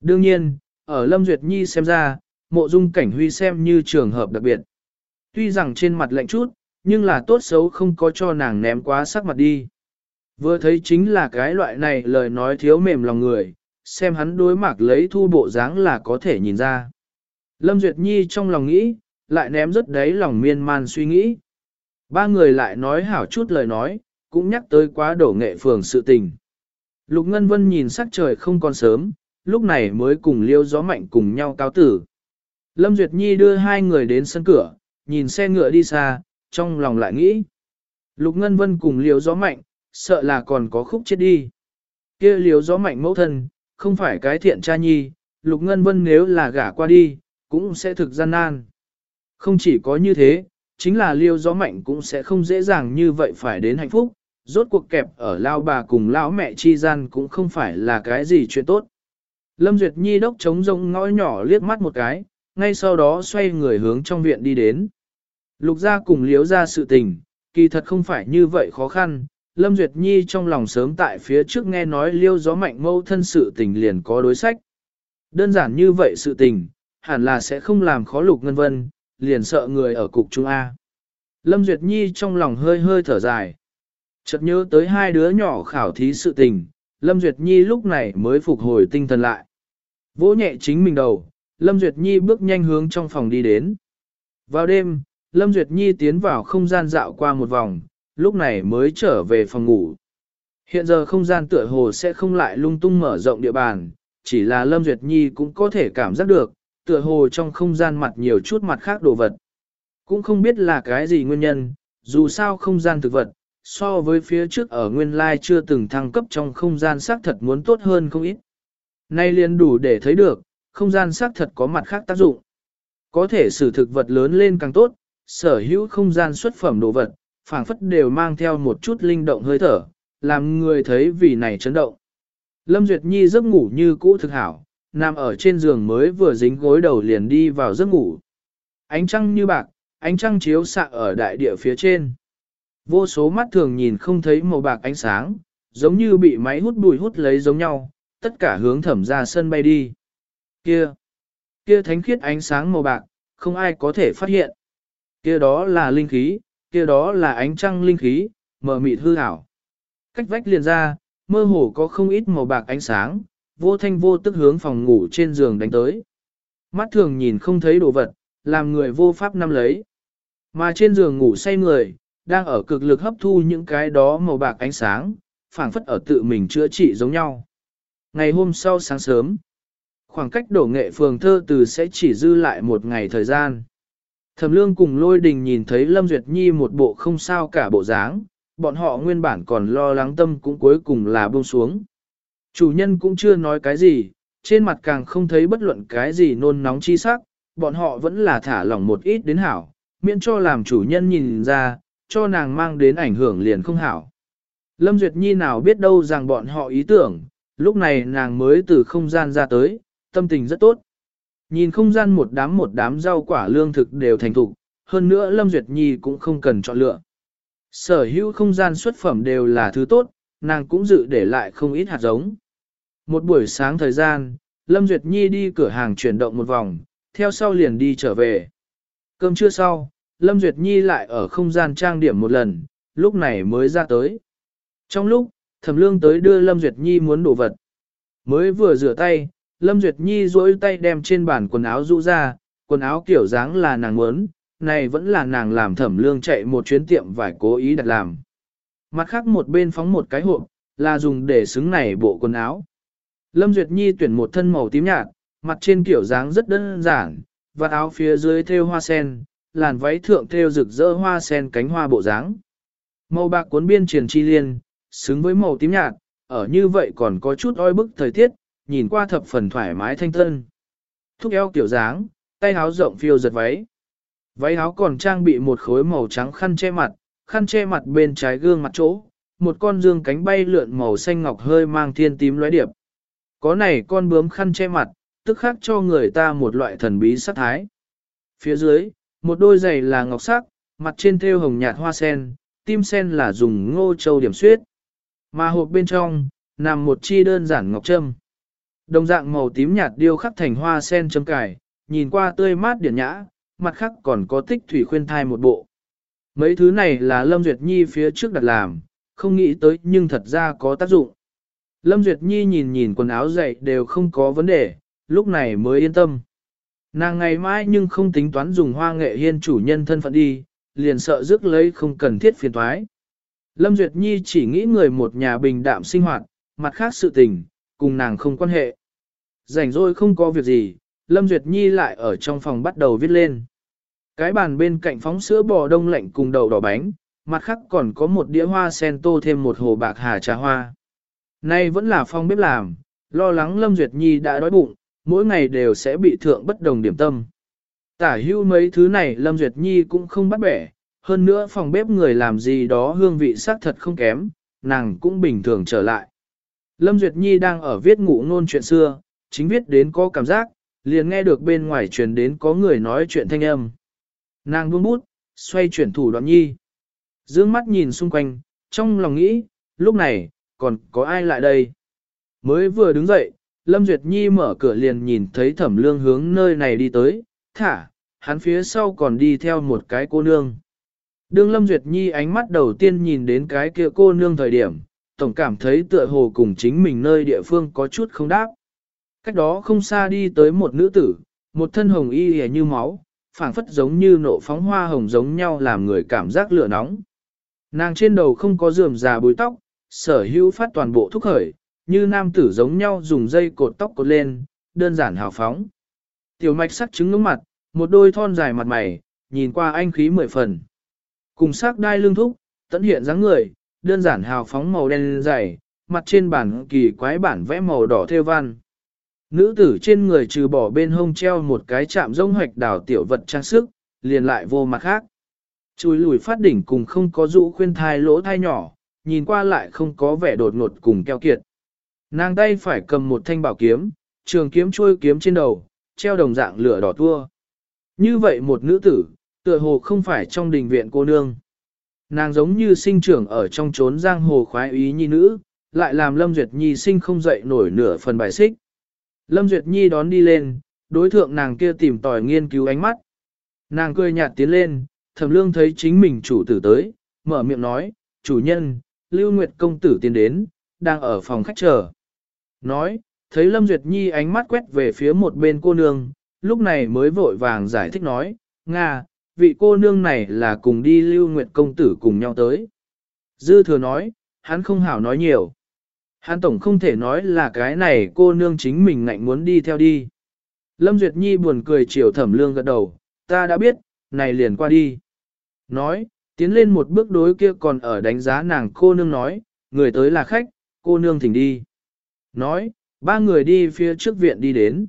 Đương nhiên, ở Lâm Duyệt Nhi xem ra, mộ dung cảnh huy xem như trường hợp đặc biệt. Tuy rằng trên mặt lạnh chút, nhưng là tốt xấu không có cho nàng ném quá sắc mặt đi. Vừa thấy chính là cái loại này lời nói thiếu mềm lòng người, xem hắn đối mặt lấy thu bộ dáng là có thể nhìn ra. Lâm Duyệt Nhi trong lòng nghĩ, lại ném rất đấy lòng miên man suy nghĩ. Ba người lại nói hảo chút lời nói, cũng nhắc tới quá đổ nghệ phường sự tình. Lục Ngân Vân nhìn sắc trời không còn sớm, lúc này mới cùng liêu gió mạnh cùng nhau cáo tử. Lâm Duyệt Nhi đưa hai người đến sân cửa, nhìn xe ngựa đi xa, trong lòng lại nghĩ. Lục Ngân Vân cùng liêu gió mạnh, sợ là còn có khúc chết đi. kia liêu gió mạnh mẫu thân, không phải cái thiện cha nhi, Lục Ngân Vân nếu là gả qua đi, cũng sẽ thực gian nan. Không chỉ có như thế, chính là liêu gió mạnh cũng sẽ không dễ dàng như vậy phải đến hạnh phúc, rốt cuộc kẹp ở lao bà cùng lão mẹ chi gian cũng không phải là cái gì chuyện tốt. Lâm Duyệt Nhi đốc trống rông ngõ nhỏ liếc mắt một cái, ngay sau đó xoay người hướng trong viện đi đến. Lục gia cùng liếu ra sự tình, kỳ thật không phải như vậy khó khăn, Lâm Duyệt Nhi trong lòng sớm tại phía trước nghe nói liêu gió mạnh mâu thân sự tình liền có đối sách. Đơn giản như vậy sự tình, hẳn là sẽ không làm khó lục ngân vân, liền sợ người ở cục Trung A. Lâm Duyệt Nhi trong lòng hơi hơi thở dài. Chợt nhớ tới hai đứa nhỏ khảo thí sự tình, Lâm Duyệt Nhi lúc này mới phục hồi tinh thần lại. Vỗ nhẹ chính mình đầu, Lâm Duyệt Nhi bước nhanh hướng trong phòng đi đến. Vào đêm, Lâm Duyệt Nhi tiến vào không gian dạo qua một vòng, lúc này mới trở về phòng ngủ. Hiện giờ không gian tựa hồ sẽ không lại lung tung mở rộng địa bàn, chỉ là Lâm Duyệt Nhi cũng có thể cảm giác được, tựa hồ trong không gian mặt nhiều chút mặt khác đồ vật. Cũng không biết là cái gì nguyên nhân, dù sao không gian thực vật, so với phía trước ở nguyên lai chưa từng thăng cấp trong không gian xác thật muốn tốt hơn không ít. Nay liền đủ để thấy được, không gian xác thật có mặt khác tác dụng. Có thể sử thực vật lớn lên càng tốt, sở hữu không gian xuất phẩm đồ vật, phảng phất đều mang theo một chút linh động hơi thở, làm người thấy vì này chấn động. Lâm Duyệt Nhi giấc ngủ như cũ thực hảo, nằm ở trên giường mới vừa dính gối đầu liền đi vào giấc ngủ. Ánh trăng như bạc, ánh trăng chiếu xạ ở đại địa phía trên. Vô số mắt thường nhìn không thấy màu bạc ánh sáng, giống như bị máy hút bụi hút lấy giống nhau, tất cả hướng thẩm ra sân bay đi. Kia, kia thánh khiết ánh sáng màu bạc, không ai có thể phát hiện. Kia đó là linh khí, kia đó là ánh trăng linh khí, mờ mịt hư ảo. Cách vách liền ra, mơ hồ có không ít màu bạc ánh sáng, vô thanh vô tức hướng phòng ngủ trên giường đánh tới. Mắt thường nhìn không thấy đồ vật, làm người vô pháp nắm lấy. Mà trên giường ngủ say người, đang ở cực lực hấp thu những cái đó màu bạc ánh sáng, phảng phất ở tự mình chữa trị giống nhau. Ngày hôm sau sáng sớm, khoảng cách đổ nghệ phường thơ từ sẽ chỉ dư lại một ngày thời gian. Thẩm lương cùng lôi đình nhìn thấy Lâm Duyệt Nhi một bộ không sao cả bộ dáng, bọn họ nguyên bản còn lo lắng tâm cũng cuối cùng là buông xuống. Chủ nhân cũng chưa nói cái gì, trên mặt càng không thấy bất luận cái gì nôn nóng chi sắc, bọn họ vẫn là thả lỏng một ít đến hảo, miễn cho làm chủ nhân nhìn ra, cho nàng mang đến ảnh hưởng liền không hảo. Lâm Duyệt Nhi nào biết đâu rằng bọn họ ý tưởng, lúc này nàng mới từ không gian ra tới, tâm tình rất tốt. Nhìn không gian một đám một đám rau quả lương thực đều thành thục, hơn nữa Lâm Duyệt Nhi cũng không cần chọn lựa. Sở hữu không gian xuất phẩm đều là thứ tốt, nàng cũng dự để lại không ít hạt giống. Một buổi sáng thời gian, Lâm Duyệt Nhi đi cửa hàng chuyển động một vòng, theo sau liền đi trở về. Cơm trưa sau, Lâm Duyệt Nhi lại ở không gian trang điểm một lần, lúc này mới ra tới. Trong lúc, Thẩm Lương tới đưa Lâm Duyệt Nhi muốn đồ vật. Mới vừa rửa tay, Lâm Duyệt Nhi duỗi tay đem trên bàn quần áo rũ ra, quần áo kiểu dáng là nàng muốn, này vẫn là nàng làm Thẩm Lương chạy một chuyến tiệm vải cố ý đặt làm. Mặt khác một bên phóng một cái hộp, là dùng để xứng này bộ quần áo. Lâm Duyệt Nhi tuyển một thân màu tím nhạt, mặt trên kiểu dáng rất đơn giản, và áo phía dưới thêu hoa sen, làn váy thượng thêu rực rỡ hoa sen cánh hoa bộ dáng. Màu bạc cuốn biên truyền chi liên, xứng với màu tím nhạt, ở như vậy còn có chút oi bức thời tiết, nhìn qua thập phần thoải mái thanh tân. Thúc eo kiểu dáng, tay áo rộng phiêu giật váy. Váy áo còn trang bị một khối màu trắng khăn che mặt, khăn che mặt bên trái gương mặt chỗ, một con dương cánh bay lượn màu xanh ngọc hơi mang thiên tím lóe điệp. Có này con bướm khăn che mặt, tức khắc cho người ta một loại thần bí sắc thái. Phía dưới, một đôi giày là ngọc sắc, mặt trên thêu hồng nhạt hoa sen, tim sen là dùng ngô châu điểm suyết. Mà hộp bên trong, nằm một chi đơn giản ngọc trâm. Đồng dạng màu tím nhạt điêu khắc thành hoa sen châm cài, nhìn qua tươi mát điển nhã, mặt khác còn có tích thủy khuyên thai một bộ. Mấy thứ này là Lâm Duyệt Nhi phía trước đặt làm, không nghĩ tới nhưng thật ra có tác dụng. Lâm Duyệt Nhi nhìn nhìn quần áo dậy đều không có vấn đề, lúc này mới yên tâm. Nàng ngày mai nhưng không tính toán dùng hoa nghệ hiên chủ nhân thân phận đi, liền sợ rước lấy không cần thiết phiền thoái. Lâm Duyệt Nhi chỉ nghĩ người một nhà bình đạm sinh hoạt, mặt khác sự tình, cùng nàng không quan hệ. Rảnh rỗi không có việc gì, Lâm Duyệt Nhi lại ở trong phòng bắt đầu viết lên. Cái bàn bên cạnh phóng sữa bò đông lạnh cùng đậu đỏ bánh, mặt khác còn có một đĩa hoa sen tô thêm một hồ bạc hà trà hoa. Nay vẫn là phong bếp làm, lo lắng Lâm Duyệt Nhi đã đói bụng, mỗi ngày đều sẽ bị thượng bất đồng điểm tâm. Tả hưu mấy thứ này Lâm Duyệt Nhi cũng không bắt bẻ, hơn nữa phòng bếp người làm gì đó hương vị sắc thật không kém, nàng cũng bình thường trở lại. Lâm Duyệt Nhi đang ở viết ngụ ngôn chuyện xưa, chính viết đến có cảm giác, liền nghe được bên ngoài truyền đến có người nói chuyện thanh âm. Nàng buông bút, xoay chuyển thủ đoạn nhi. Dương mắt nhìn xung quanh, trong lòng nghĩ, lúc này, còn có ai lại đây? Mới vừa đứng dậy, Lâm Duyệt Nhi mở cửa liền nhìn thấy thẩm lương hướng nơi này đi tới, thả, hắn phía sau còn đi theo một cái cô nương. Đương Lâm Duyệt Nhi ánh mắt đầu tiên nhìn đến cái kia cô nương thời điểm, tổng cảm thấy tựa hồ cùng chính mình nơi địa phương có chút không đáp. Cách đó không xa đi tới một nữ tử, một thân hồng y hề như máu, phảng phất giống như nộ phóng hoa hồng giống nhau làm người cảm giác lửa nóng. Nàng trên đầu không có rườm già bùi tóc, sở hữu phát toàn bộ thúc khởi, như nam tử giống nhau dùng dây cột tóc cột lên, đơn giản hào phóng. Tiểu mạch sắc trứng ngưỡng mặt, một đôi thon dài mặt mày, nhìn qua anh khí mười phần. Cùng sắc đai lưng thúc, tận hiện dáng người, đơn giản hào phóng màu đen dày, mặt trên bản kỳ quái bản vẽ màu đỏ theo văn. Nữ tử trên người trừ bỏ bên hông treo một cái chạm rông hoạch đảo tiểu vật trang sức, liền lại vô mặt khác. Chùi lùi phát đỉnh cùng không có dụ khuyên thai lỗ thai nhỏ, nhìn qua lại không có vẻ đột ngột cùng keo kiệt. Nàng tay phải cầm một thanh bảo kiếm, trường kiếm trôi kiếm trên đầu, treo đồng dạng lửa đỏ tua. Như vậy một nữ tử, tựa hồ không phải trong đình viện cô nương. Nàng giống như sinh trưởng ở trong chốn giang hồ khoái ý nhi nữ, lại làm Lâm Duyệt Nhi sinh không dậy nổi nửa phần bài xích. Lâm Duyệt Nhi đón đi lên, đối thượng nàng kia tìm tòi nghiên cứu ánh mắt. Nàng cười nhạt tiến lên, thẩm lương thấy chính mình chủ tử tới, mở miệng nói, chủ nhân, Lưu Nguyệt công tử tiến đến, đang ở phòng khách chờ. Nói, thấy Lâm Duyệt Nhi ánh mắt quét về phía một bên cô nương, lúc này mới vội vàng giải thích nói, Nga, vị cô nương này là cùng đi Lưu Nguyệt công tử cùng nhau tới. Dư thừa nói, hắn không hảo nói nhiều. Hắn tổng không thể nói là cái này cô nương chính mình ngạnh muốn đi theo đi. Lâm Duyệt Nhi buồn cười chiều thẩm lương gật đầu, ta đã biết, này liền qua đi. Nói, tiến lên một bước đối kia còn ở đánh giá nàng cô nương nói, người tới là khách, cô nương thỉnh đi. Nói, ba người đi phía trước viện đi đến.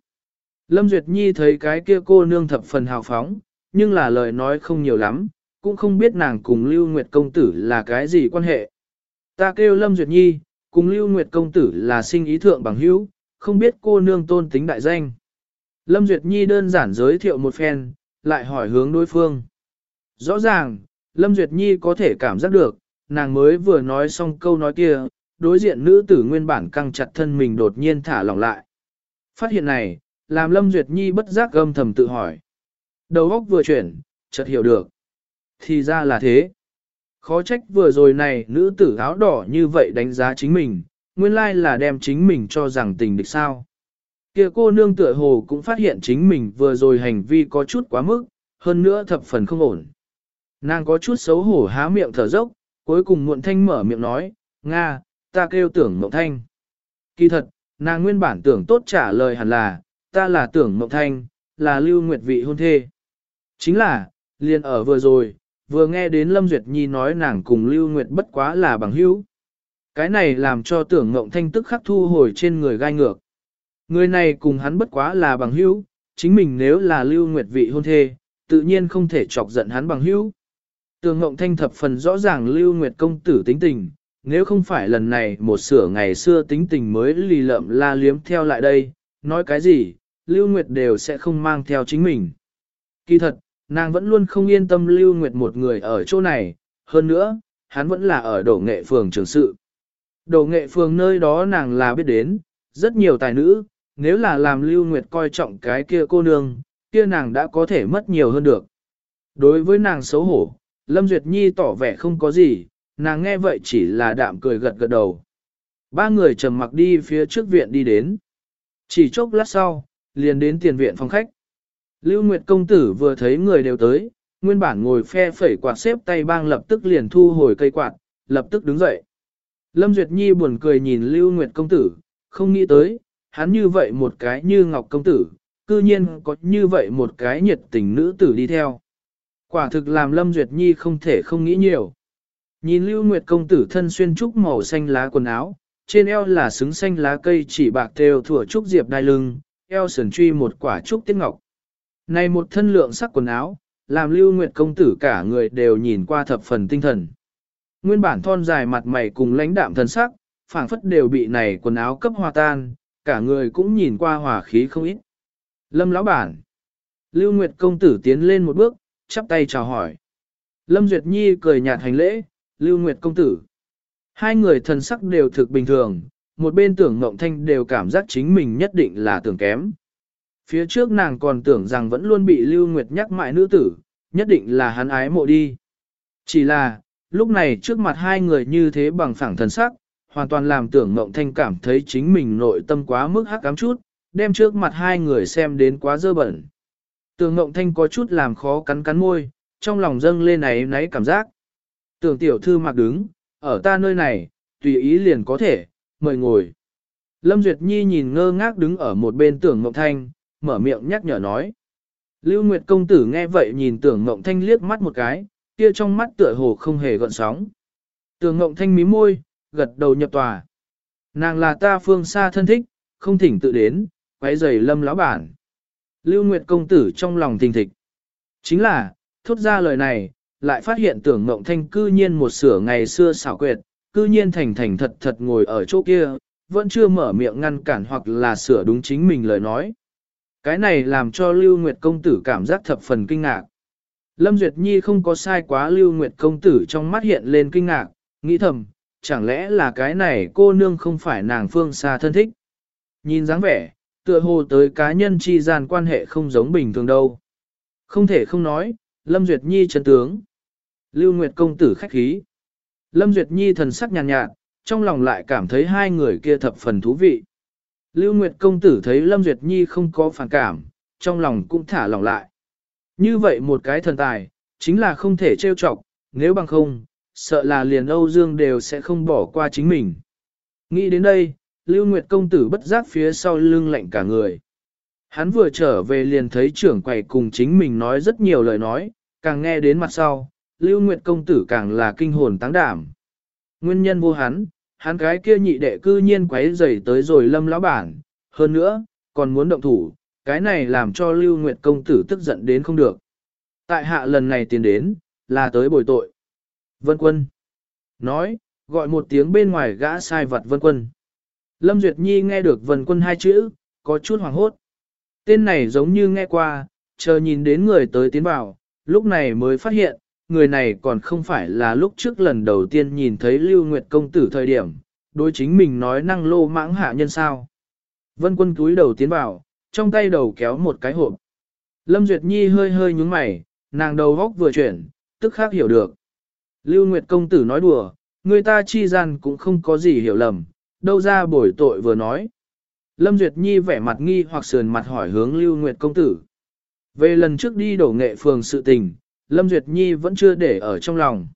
Lâm Duyệt Nhi thấy cái kia cô nương thập phần hào phóng, nhưng là lời nói không nhiều lắm, cũng không biết nàng cùng Lưu Nguyệt Công Tử là cái gì quan hệ. Ta kêu Lâm Duyệt Nhi, cùng Lưu Nguyệt Công Tử là sinh ý thượng bằng hữu, không biết cô nương tôn tính đại danh. Lâm Duyệt Nhi đơn giản giới thiệu một phen, lại hỏi hướng đối phương. Rõ ràng, Lâm Duyệt Nhi có thể cảm giác được, nàng mới vừa nói xong câu nói kia, đối diện nữ tử nguyên bản căng chặt thân mình đột nhiên thả lỏng lại. Phát hiện này, làm Lâm Duyệt Nhi bất giác gâm thầm tự hỏi. Đầu óc vừa chuyển, chợt hiểu được. Thì ra là thế. Khó trách vừa rồi này nữ tử áo đỏ như vậy đánh giá chính mình, nguyên lai là đem chính mình cho rằng tình địch sao. Kia cô nương tựa hồ cũng phát hiện chính mình vừa rồi hành vi có chút quá mức, hơn nữa thập phần không ổn. Nàng có chút xấu hổ há miệng thở dốc, cuối cùng muộn thanh mở miệng nói, Nga, ta kêu tưởng mộng thanh. Kỳ thật, nàng nguyên bản tưởng tốt trả lời hẳn là, ta là tưởng mộng thanh, là lưu nguyệt vị hôn thê. Chính là, liền ở vừa rồi, vừa nghe đến Lâm Duyệt Nhi nói nàng cùng lưu nguyệt bất quá là bằng hữu. Cái này làm cho tưởng ngộng thanh tức khắc thu hồi trên người gai ngược. Người này cùng hắn bất quá là bằng hữu, chính mình nếu là lưu nguyệt vị hôn thê, tự nhiên không thể chọc giận hắn bằng hữu. tưởng Ngộng Thanh thập phần rõ ràng Lưu Nguyệt công tử tính tình, nếu không phải lần này một sửa ngày xưa tính tình mới lì lợm la liếm theo lại đây, nói cái gì, Lưu Nguyệt đều sẽ không mang theo chính mình. Kỳ thật, nàng vẫn luôn không yên tâm Lưu Nguyệt một người ở chỗ này, hơn nữa, hắn vẫn là ở đổ nghệ phường trường sự. Đổ nghệ phường nơi đó nàng là biết đến, rất nhiều tài nữ, nếu là làm Lưu Nguyệt coi trọng cái kia cô nương, kia nàng đã có thể mất nhiều hơn được. Đối với nàng xấu hổ, Lâm Duyệt Nhi tỏ vẻ không có gì, nàng nghe vậy chỉ là đạm cười gật gật đầu. Ba người trầm mặc đi phía trước viện đi đến. Chỉ chốc lát sau, liền đến tiền viện phòng khách. Lưu Nguyệt công tử vừa thấy người đều tới, nguyên bản ngồi phe phẩy quạt xếp tay bang lập tức liền thu hồi cây quạt, lập tức đứng dậy. Lâm Duyệt Nhi buồn cười nhìn Lưu Nguyệt công tử, không nghĩ tới, hắn như vậy một cái như Ngọc công tử, cư nhiên có như vậy một cái nhiệt tình nữ tử đi theo. Quả thực làm Lâm Duyệt Nhi không thể không nghĩ nhiều. Nhìn Lưu Nguyệt công tử thân xuyên trúc màu xanh lá quần áo, trên eo là xứng xanh lá cây chỉ bạc theo thủa trúc diệp đai lưng, eo sườn truy một quả trúc tiết ngọc. Này một thân lượng sắc quần áo, làm Lưu Nguyệt công tử cả người đều nhìn qua thập phần tinh thần. Nguyên bản thon dài mặt mày cùng lãnh đạm thần sắc, phảng phất đều bị này quần áo cấp hòa tan, cả người cũng nhìn qua hòa khí không ít. Lâm lão bản. Lưu Nguyệt công tử tiến lên một bước, chắp tay chào hỏi. Lâm Duyệt Nhi cười nhạt hành lễ, Lưu Nguyệt công tử. Hai người thần sắc đều thực bình thường, một bên tưởng Ngộng Thanh đều cảm giác chính mình nhất định là tưởng kém. Phía trước nàng còn tưởng rằng vẫn luôn bị Lưu Nguyệt nhắc mãi nữ tử, nhất định là hắn ái mộ đi. Chỉ là, lúc này trước mặt hai người như thế bằng phẳng thần sắc, hoàn toàn làm tưởng Ngộng Thanh cảm thấy chính mình nội tâm quá mức hắc cám chút, đem trước mặt hai người xem đến quá dơ bẩn. Tưởng Ngộng Thanh có chút làm khó cắn cắn môi, trong lòng dâng lên ấy náy cảm giác. Tưởng tiểu thư mặc đứng, ở ta nơi này, tùy ý liền có thể, mời ngồi. Lâm Duyệt Nhi nhìn ngơ ngác đứng ở một bên tưởng Ngộng Thanh, mở miệng nhắc nhở nói. Lưu Nguyệt công tử nghe vậy nhìn tưởng Ngộng Thanh liếc mắt một cái, kia trong mắt tựa hồ không hề gợn sóng. Tưởng Ngộng Thanh mí môi, gật đầu nhập tòa. Nàng là ta phương xa thân thích, không thỉnh tự đến, quấy giày lâm lão bản. Lưu Nguyệt công tử trong lòng thình thịch. Chính là, thốt ra lời này, lại phát hiện tưởng Ngộng Thanh cư nhiên một sửa ngày xưa xảo quyệt, cư nhiên thành thành thật thật ngồi ở chỗ kia, vẫn chưa mở miệng ngăn cản hoặc là sửa đúng chính mình lời nói. Cái này làm cho Lưu Nguyệt công tử cảm giác thập phần kinh ngạc. Lâm Duyệt Nhi không có sai quá Lưu Nguyệt công tử trong mắt hiện lên kinh ngạc, nghĩ thầm, chẳng lẽ là cái này cô nương không phải nàng phương xa thân thích. Nhìn dáng vẻ, tựa hồ tới cá nhân chi gian quan hệ không giống bình thường đâu. Không thể không nói, Lâm Duyệt Nhi chân tướng. Lưu Nguyệt công tử khách khí. Lâm Duyệt Nhi thần sắc nhàn nhạt, nhạt, trong lòng lại cảm thấy hai người kia thập phần thú vị. Lưu Nguyệt công tử thấy Lâm Duyệt Nhi không có phản cảm, trong lòng cũng thả lòng lại. Như vậy một cái thần tài, chính là không thể trêu chọc, nếu bằng không, sợ là liền Âu Dương đều sẽ không bỏ qua chính mình. Nghĩ đến đây, Lưu Nguyệt công tử bất giác phía sau lưng lạnh cả người. Hắn vừa trở về liền thấy trưởng quầy cùng chính mình nói rất nhiều lời nói, càng nghe đến mặt sau, Lưu Nguyệt công tử càng là kinh hồn táng đảm. Nguyên nhân vô hắn, hắn cái kia nhị đệ cư nhiên quấy rầy tới rồi lâm lão bản, hơn nữa, còn muốn động thủ, cái này làm cho Lưu Nguyệt công tử tức giận đến không được. Tại hạ lần này tiến đến, là tới bồi tội. Vân quân. Nói, gọi một tiếng bên ngoài gã sai vật vân quân. Lâm Duyệt Nhi nghe được vân quân hai chữ, có chút hoảng hốt. Tên này giống như nghe qua, chờ nhìn đến người tới tiến vào, lúc này mới phát hiện, người này còn không phải là lúc trước lần đầu tiên nhìn thấy Lưu Nguyệt công tử thời điểm, đối chính mình nói năng lô mãng hạ nhân sao. Vân quân túi đầu tiến vào, trong tay đầu kéo một cái hộp. Lâm Duyệt Nhi hơi hơi nhúng mày, nàng đầu góc vừa chuyển, tức khác hiểu được. Lưu Nguyệt công tử nói đùa, người ta chi gian cũng không có gì hiểu lầm, đâu ra bổi tội vừa nói. Lâm Duyệt Nhi vẻ mặt nghi hoặc sườn mặt hỏi hướng Lưu Nguyệt công tử. Về lần trước đi đổ nghệ phường sự tình, Lâm Duyệt Nhi vẫn chưa để ở trong lòng.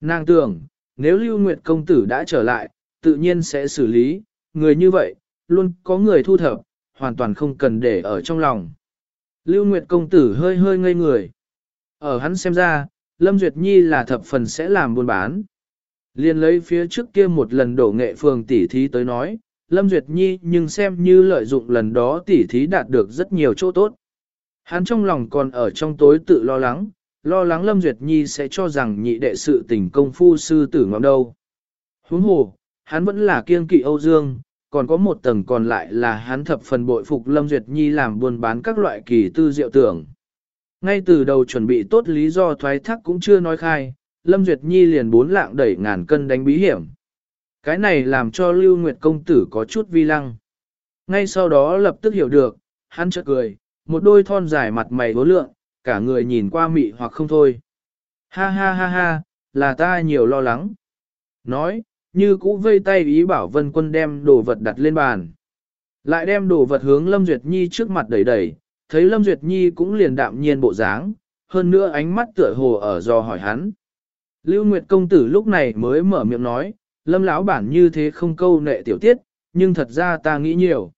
Nàng tưởng, nếu Lưu Nguyệt công tử đã trở lại, tự nhiên sẽ xử lý, người như vậy, luôn có người thu thập, hoàn toàn không cần để ở trong lòng. Lưu Nguyệt công tử hơi hơi ngây người. Ở hắn xem ra, Lâm Duyệt Nhi là thập phần sẽ làm buôn bán. Liên lấy phía trước kia một lần đổ nghệ phường tỉ thí tới nói, Lâm Duyệt Nhi nhưng xem như lợi dụng lần đó tỉ thí đạt được rất nhiều chỗ tốt. Hắn trong lòng còn ở trong tối tự lo lắng, lo lắng Lâm Duyệt Nhi sẽ cho rằng nhị đệ sự tình công phu sư tử ngọm đâu. Huống hồ, hắn vẫn là kiêng kỵ Âu Dương, còn có một tầng còn lại là hắn thập phần bội phục Lâm Duyệt Nhi làm buôn bán các loại kỳ tư diệu tưởng. Ngay từ đầu chuẩn bị tốt lý do thoái thác cũng chưa nói khai, Lâm Duyệt Nhi liền bốn lạng đẩy ngàn cân đánh bí hiểm. Cái này làm cho Lưu Nguyệt công tử có chút vi lăng. Ngay sau đó lập tức hiểu được, hắn chợt cười, một đôi thon dài mặt mày vô lượng, cả người nhìn qua mị hoặc không thôi. Ha ha ha ha, là ta nhiều lo lắng. Nói, như cũ vây tay ý bảo vân quân đem đồ vật đặt lên bàn. Lại đem đồ vật hướng Lâm Duyệt Nhi trước mặt đẩy đẩy, thấy Lâm Duyệt Nhi cũng liền đạm nhiên bộ dáng, hơn nữa ánh mắt tựa hồ ở do hỏi hắn. Lưu Nguyệt công tử lúc này mới mở miệng nói, Lâm lão bản như thế không câu nệ tiểu tiết, nhưng thật ra ta nghĩ nhiều.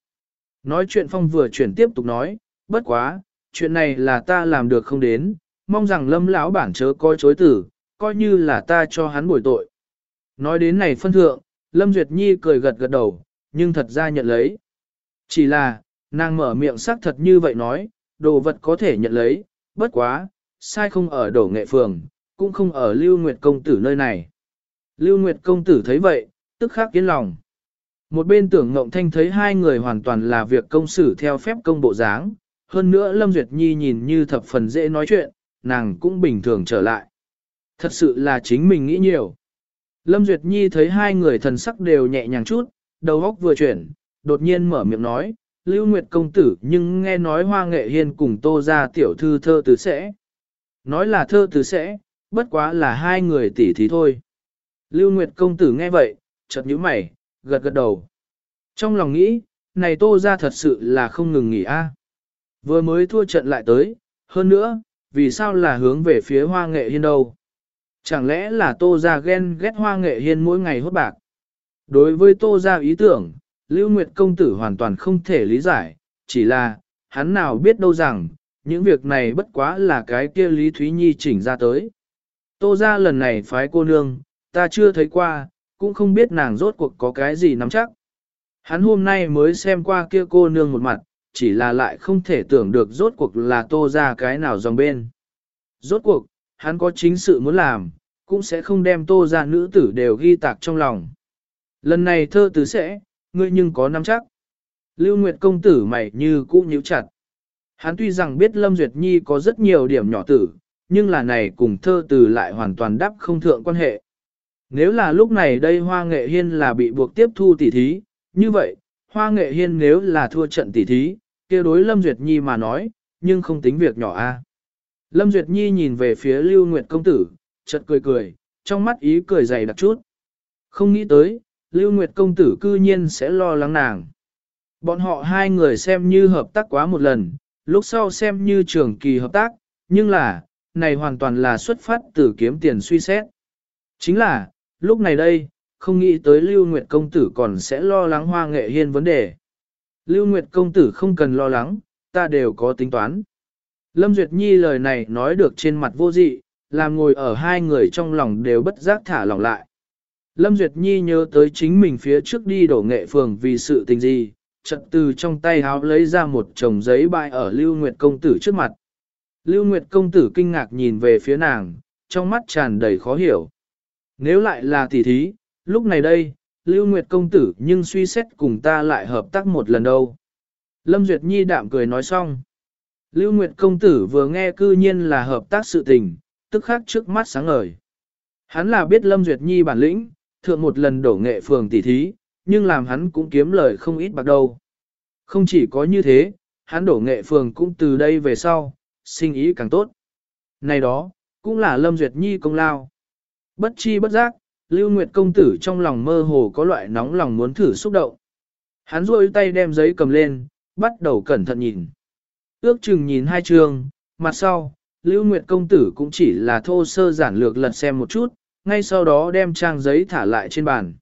Nói chuyện phong vừa chuyển tiếp tục nói, bất quá, chuyện này là ta làm được không đến, mong rằng Lâm lão bản chớ coi chối tử, coi như là ta cho hắn bồi tội. Nói đến này phân thượng, Lâm Duyệt Nhi cười gật gật đầu, nhưng thật ra nhận lấy. Chỉ là, nàng mở miệng sắc thật như vậy nói, đồ vật có thể nhận lấy, bất quá, sai không ở đổ nghệ phường, cũng không ở Lưu Nguyệt Công Tử nơi này. Lưu Nguyệt Công Tử thấy vậy, tức khắc kiến lòng. Một bên tưởng Ngộng Thanh thấy hai người hoàn toàn là việc công xử theo phép công bộ dáng, hơn nữa Lâm Duyệt Nhi nhìn như thập phần dễ nói chuyện, nàng cũng bình thường trở lại. Thật sự là chính mình nghĩ nhiều. Lâm Duyệt Nhi thấy hai người thần sắc đều nhẹ nhàng chút, đầu óc vừa chuyển, đột nhiên mở miệng nói, Lưu Nguyệt công tử nhưng nghe nói hoa nghệ hiên cùng tô ra tiểu thư thơ từ sẽ. Nói là thơ từ sẽ, bất quá là hai người tỷ thí thôi. Lưu Nguyệt công tử nghe vậy, chợt nhíu mày, gật gật đầu. Trong lòng nghĩ, này tô ra thật sự là không ngừng nghỉ a. Vừa mới thua trận lại tới, hơn nữa, vì sao là hướng về phía hoa nghệ hiên đâu? Chẳng lẽ là tô ra ghen ghét hoa nghệ hiên mỗi ngày hốt bạc? Đối với tô ra ý tưởng, Lưu Nguyệt công tử hoàn toàn không thể lý giải, chỉ là, hắn nào biết đâu rằng, những việc này bất quá là cái kia Lý Thúy Nhi chỉnh ra tới. Tô ra lần này phái cô nương, ta chưa thấy qua, cũng không biết nàng rốt cuộc có cái gì nắm chắc. Hắn hôm nay mới xem qua kia cô nương một mặt, chỉ là lại không thể tưởng được rốt cuộc là tô ra cái nào dòng bên. Rốt cuộc, hắn có chính sự muốn làm, cũng sẽ không đem tô ra nữ tử đều ghi tạc trong lòng. Lần này thơ tứ sẽ, ngươi nhưng có nắm chắc. Lưu Nguyệt công tử mày như cũ nhíu chặt. Hắn tuy rằng biết Lâm Duyệt Nhi có rất nhiều điểm nhỏ tử, nhưng là này cùng thơ từ lại hoàn toàn đắp không thượng quan hệ. Nếu là lúc này đây Hoa Nghệ Hiên là bị buộc tiếp thu tỷ thí, như vậy, Hoa Nghệ Hiên nếu là thua trận tỷ thí, kia đối Lâm Duyệt Nhi mà nói, nhưng không tính việc nhỏ a. Lâm Duyệt Nhi nhìn về phía Lưu Nguyệt công tử, chợt cười cười, trong mắt ý cười dày đặc chút. Không nghĩ tới, Lưu Nguyệt công tử cư nhiên sẽ lo lắng nàng. Bọn họ hai người xem như hợp tác quá một lần, lúc sau xem như trường kỳ hợp tác, nhưng là, này hoàn toàn là xuất phát từ kiếm tiền suy xét. Chính là, lúc này đây, không nghĩ tới Lưu Nguyệt công tử còn sẽ lo lắng hoa nghệ hiên vấn đề. Lưu Nguyệt công tử không cần lo lắng, ta đều có tính toán. Lâm Duyệt Nhi lời này nói được trên mặt vô dị, làm ngồi ở hai người trong lòng đều bất giác thả lỏng lại. Lâm Duyệt Nhi nhớ tới chính mình phía trước đi đổ nghệ phường vì sự tình gì, chợt từ trong tay háo lấy ra một chồng giấy bại ở Lưu Nguyệt công tử trước mặt. Lưu Nguyệt công tử kinh ngạc nhìn về phía nàng, trong mắt tràn đầy khó hiểu. Nếu lại là tỷ thí, lúc này đây, Lưu Nguyệt công tử nhưng suy xét cùng ta lại hợp tác một lần đâu. Lâm Duyệt Nhi đạm cười nói xong. Lưu Nguyệt công tử vừa nghe cư nhiên là hợp tác sự tình, tức khắc trước mắt sáng ngời. Hắn là biết Lâm Duyệt Nhi bản lĩnh, thượng một lần đổ nghệ phường tỷ thí, nhưng làm hắn cũng kiếm lời không ít bạc đâu. Không chỉ có như thế, hắn đổ nghệ phường cũng từ đây về sau, sinh ý càng tốt. Này đó, cũng là Lâm Duyệt Nhi công lao. Bất chi bất giác, Lưu Nguyệt công tử trong lòng mơ hồ có loại nóng lòng muốn thử xúc động. Hắn rôi tay đem giấy cầm lên, bắt đầu cẩn thận nhìn. Ước chừng nhìn hai trường, mặt sau, Lưu Nguyệt công tử cũng chỉ là thô sơ giản lược lật xem một chút, ngay sau đó đem trang giấy thả lại trên bàn.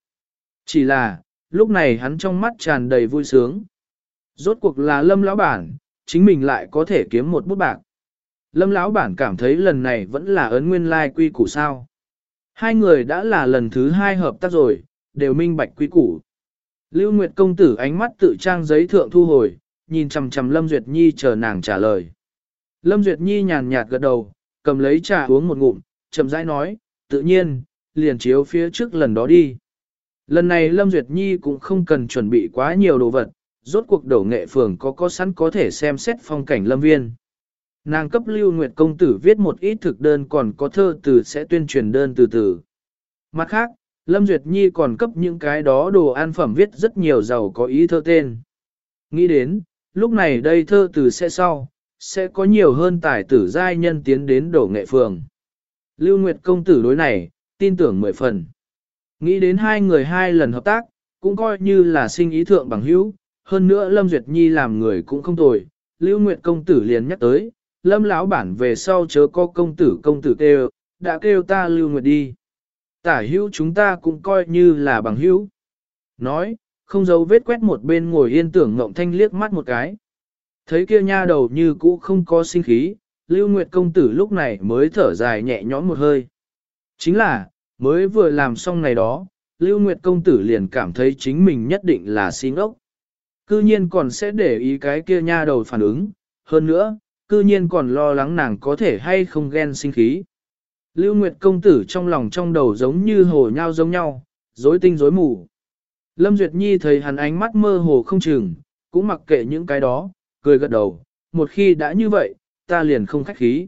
Chỉ là, lúc này hắn trong mắt tràn đầy vui sướng. Rốt cuộc là lâm lão bản, chính mình lại có thể kiếm một bút bạc. Lâm lão bản cảm thấy lần này vẫn là ấn nguyên lai quy củ sao. Hai người đã là lần thứ hai hợp tác rồi, đều minh bạch quý củ. Lưu Nguyệt công tử ánh mắt tự trang giấy thượng thu hồi, nhìn chằm chằm Lâm Duyệt Nhi chờ nàng trả lời. Lâm Duyệt Nhi nhàn nhạt gật đầu, cầm lấy trà uống một ngụm, chậm rãi nói, tự nhiên, liền chiếu phía trước lần đó đi. Lần này Lâm Duyệt Nhi cũng không cần chuẩn bị quá nhiều đồ vật, rốt cuộc đổ nghệ phường có có sẵn có thể xem xét phong cảnh lâm viên. Nàng cấp lưu nguyệt công tử viết một ít thực đơn còn có thơ từ sẽ tuyên truyền đơn từ từ. Mặt khác, Lâm Duyệt Nhi còn cấp những cái đó đồ ăn phẩm viết rất nhiều giàu có ý thơ tên. Nghĩ đến, lúc này đây thơ từ sẽ sau, sẽ có nhiều hơn tài tử giai nhân tiến đến đổ nghệ phường. Lưu Nguyệt công tử đối này, tin tưởng mười phần. Nghĩ đến hai người hai lần hợp tác, cũng coi như là sinh ý thượng bằng hữu, hơn nữa Lâm Duyệt Nhi làm người cũng không tồi. Lưu Nguyệt công tử liền nhắc tới, Lâm lão bản về sau chớ có công tử công tử kêu, đã kêu ta Lưu Nguyệt đi. Tả hữu chúng ta cũng coi như là bằng hữu. Nói, không giấu vết quét một bên ngồi yên tưởng ngộng thanh liếc mắt một cái. Thấy kia nha đầu như cũ không có sinh khí, Lưu Nguyệt công tử lúc này mới thở dài nhẹ nhõm một hơi. Chính là, mới vừa làm xong này đó, Lưu Nguyệt công tử liền cảm thấy chính mình nhất định là xin ốc. Cư nhiên còn sẽ để ý cái kia nha đầu phản ứng, hơn nữa, cư nhiên còn lo lắng nàng có thể hay không ghen sinh khí. Lưu Nguyệt công tử trong lòng trong đầu giống như hồ nhau giống nhau, rối tinh rối mù. Lâm Duyệt Nhi thấy hắn ánh mắt mơ hồ không chừng, cũng mặc kệ những cái đó, cười gật đầu, một khi đã như vậy, ta liền không khách khí.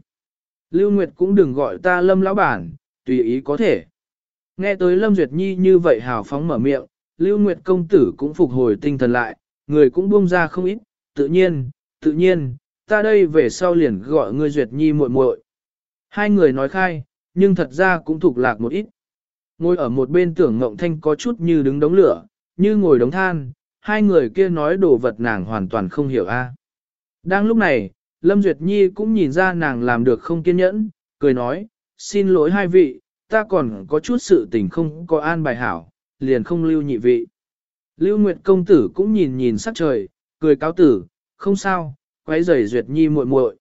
Lưu Nguyệt cũng đừng gọi ta Lâm lão bản, tùy ý có thể. Nghe tới Lâm Duyệt Nhi như vậy hào phóng mở miệng, Lưu Nguyệt công tử cũng phục hồi tinh thần lại, người cũng buông ra không ít, tự nhiên, tự nhiên, ta đây về sau liền gọi ngươi Duyệt Nhi muội muội. Hai người nói khai, nhưng thật ra cũng thuộc lạc một ít. Ngồi ở một bên tưởng ngộng thanh có chút như đứng đống lửa, như ngồi đống than, hai người kia nói đồ vật nàng hoàn toàn không hiểu a. Đang lúc này, Lâm Duyệt Nhi cũng nhìn ra nàng làm được không kiên nhẫn, cười nói, xin lỗi hai vị, ta còn có chút sự tình không có an bài hảo, liền không lưu nhị vị. Lưu Nguyệt công tử cũng nhìn nhìn sắc trời, cười cáo tử, không sao, quấy rầy Duyệt Nhi muội muội.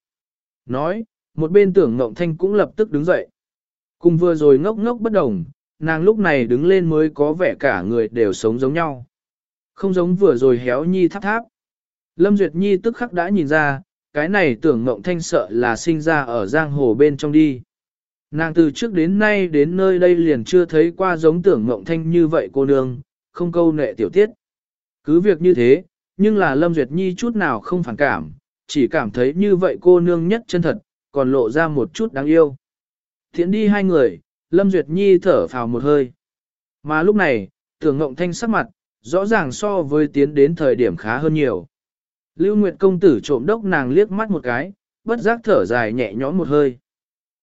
Nói, một bên tưởng Ngộng Thanh cũng lập tức đứng dậy. Cùng vừa rồi ngốc ngốc bất đồng, nàng lúc này đứng lên mới có vẻ cả người đều sống giống nhau. Không giống vừa rồi héo Nhi tháp tháp. Lâm Duyệt Nhi tức khắc đã nhìn ra, cái này tưởng Ngộng Thanh sợ là sinh ra ở giang hồ bên trong đi. Nàng từ trước đến nay đến nơi đây liền chưa thấy qua giống tưởng Ngộng Thanh như vậy cô nương, không câu nệ tiểu tiết. Cứ việc như thế, nhưng là Lâm Duyệt Nhi chút nào không phản cảm, chỉ cảm thấy như vậy cô nương nhất chân thật, còn lộ ra một chút đáng yêu. Thiện đi hai người, Lâm Duyệt Nhi thở phào một hơi. Mà lúc này, tưởng ngộng thanh sắc mặt, rõ ràng so với tiến đến thời điểm khá hơn nhiều. Lưu Nguyệt công tử trộm đốc nàng liếc mắt một cái, bất giác thở dài nhẹ nhõm một hơi.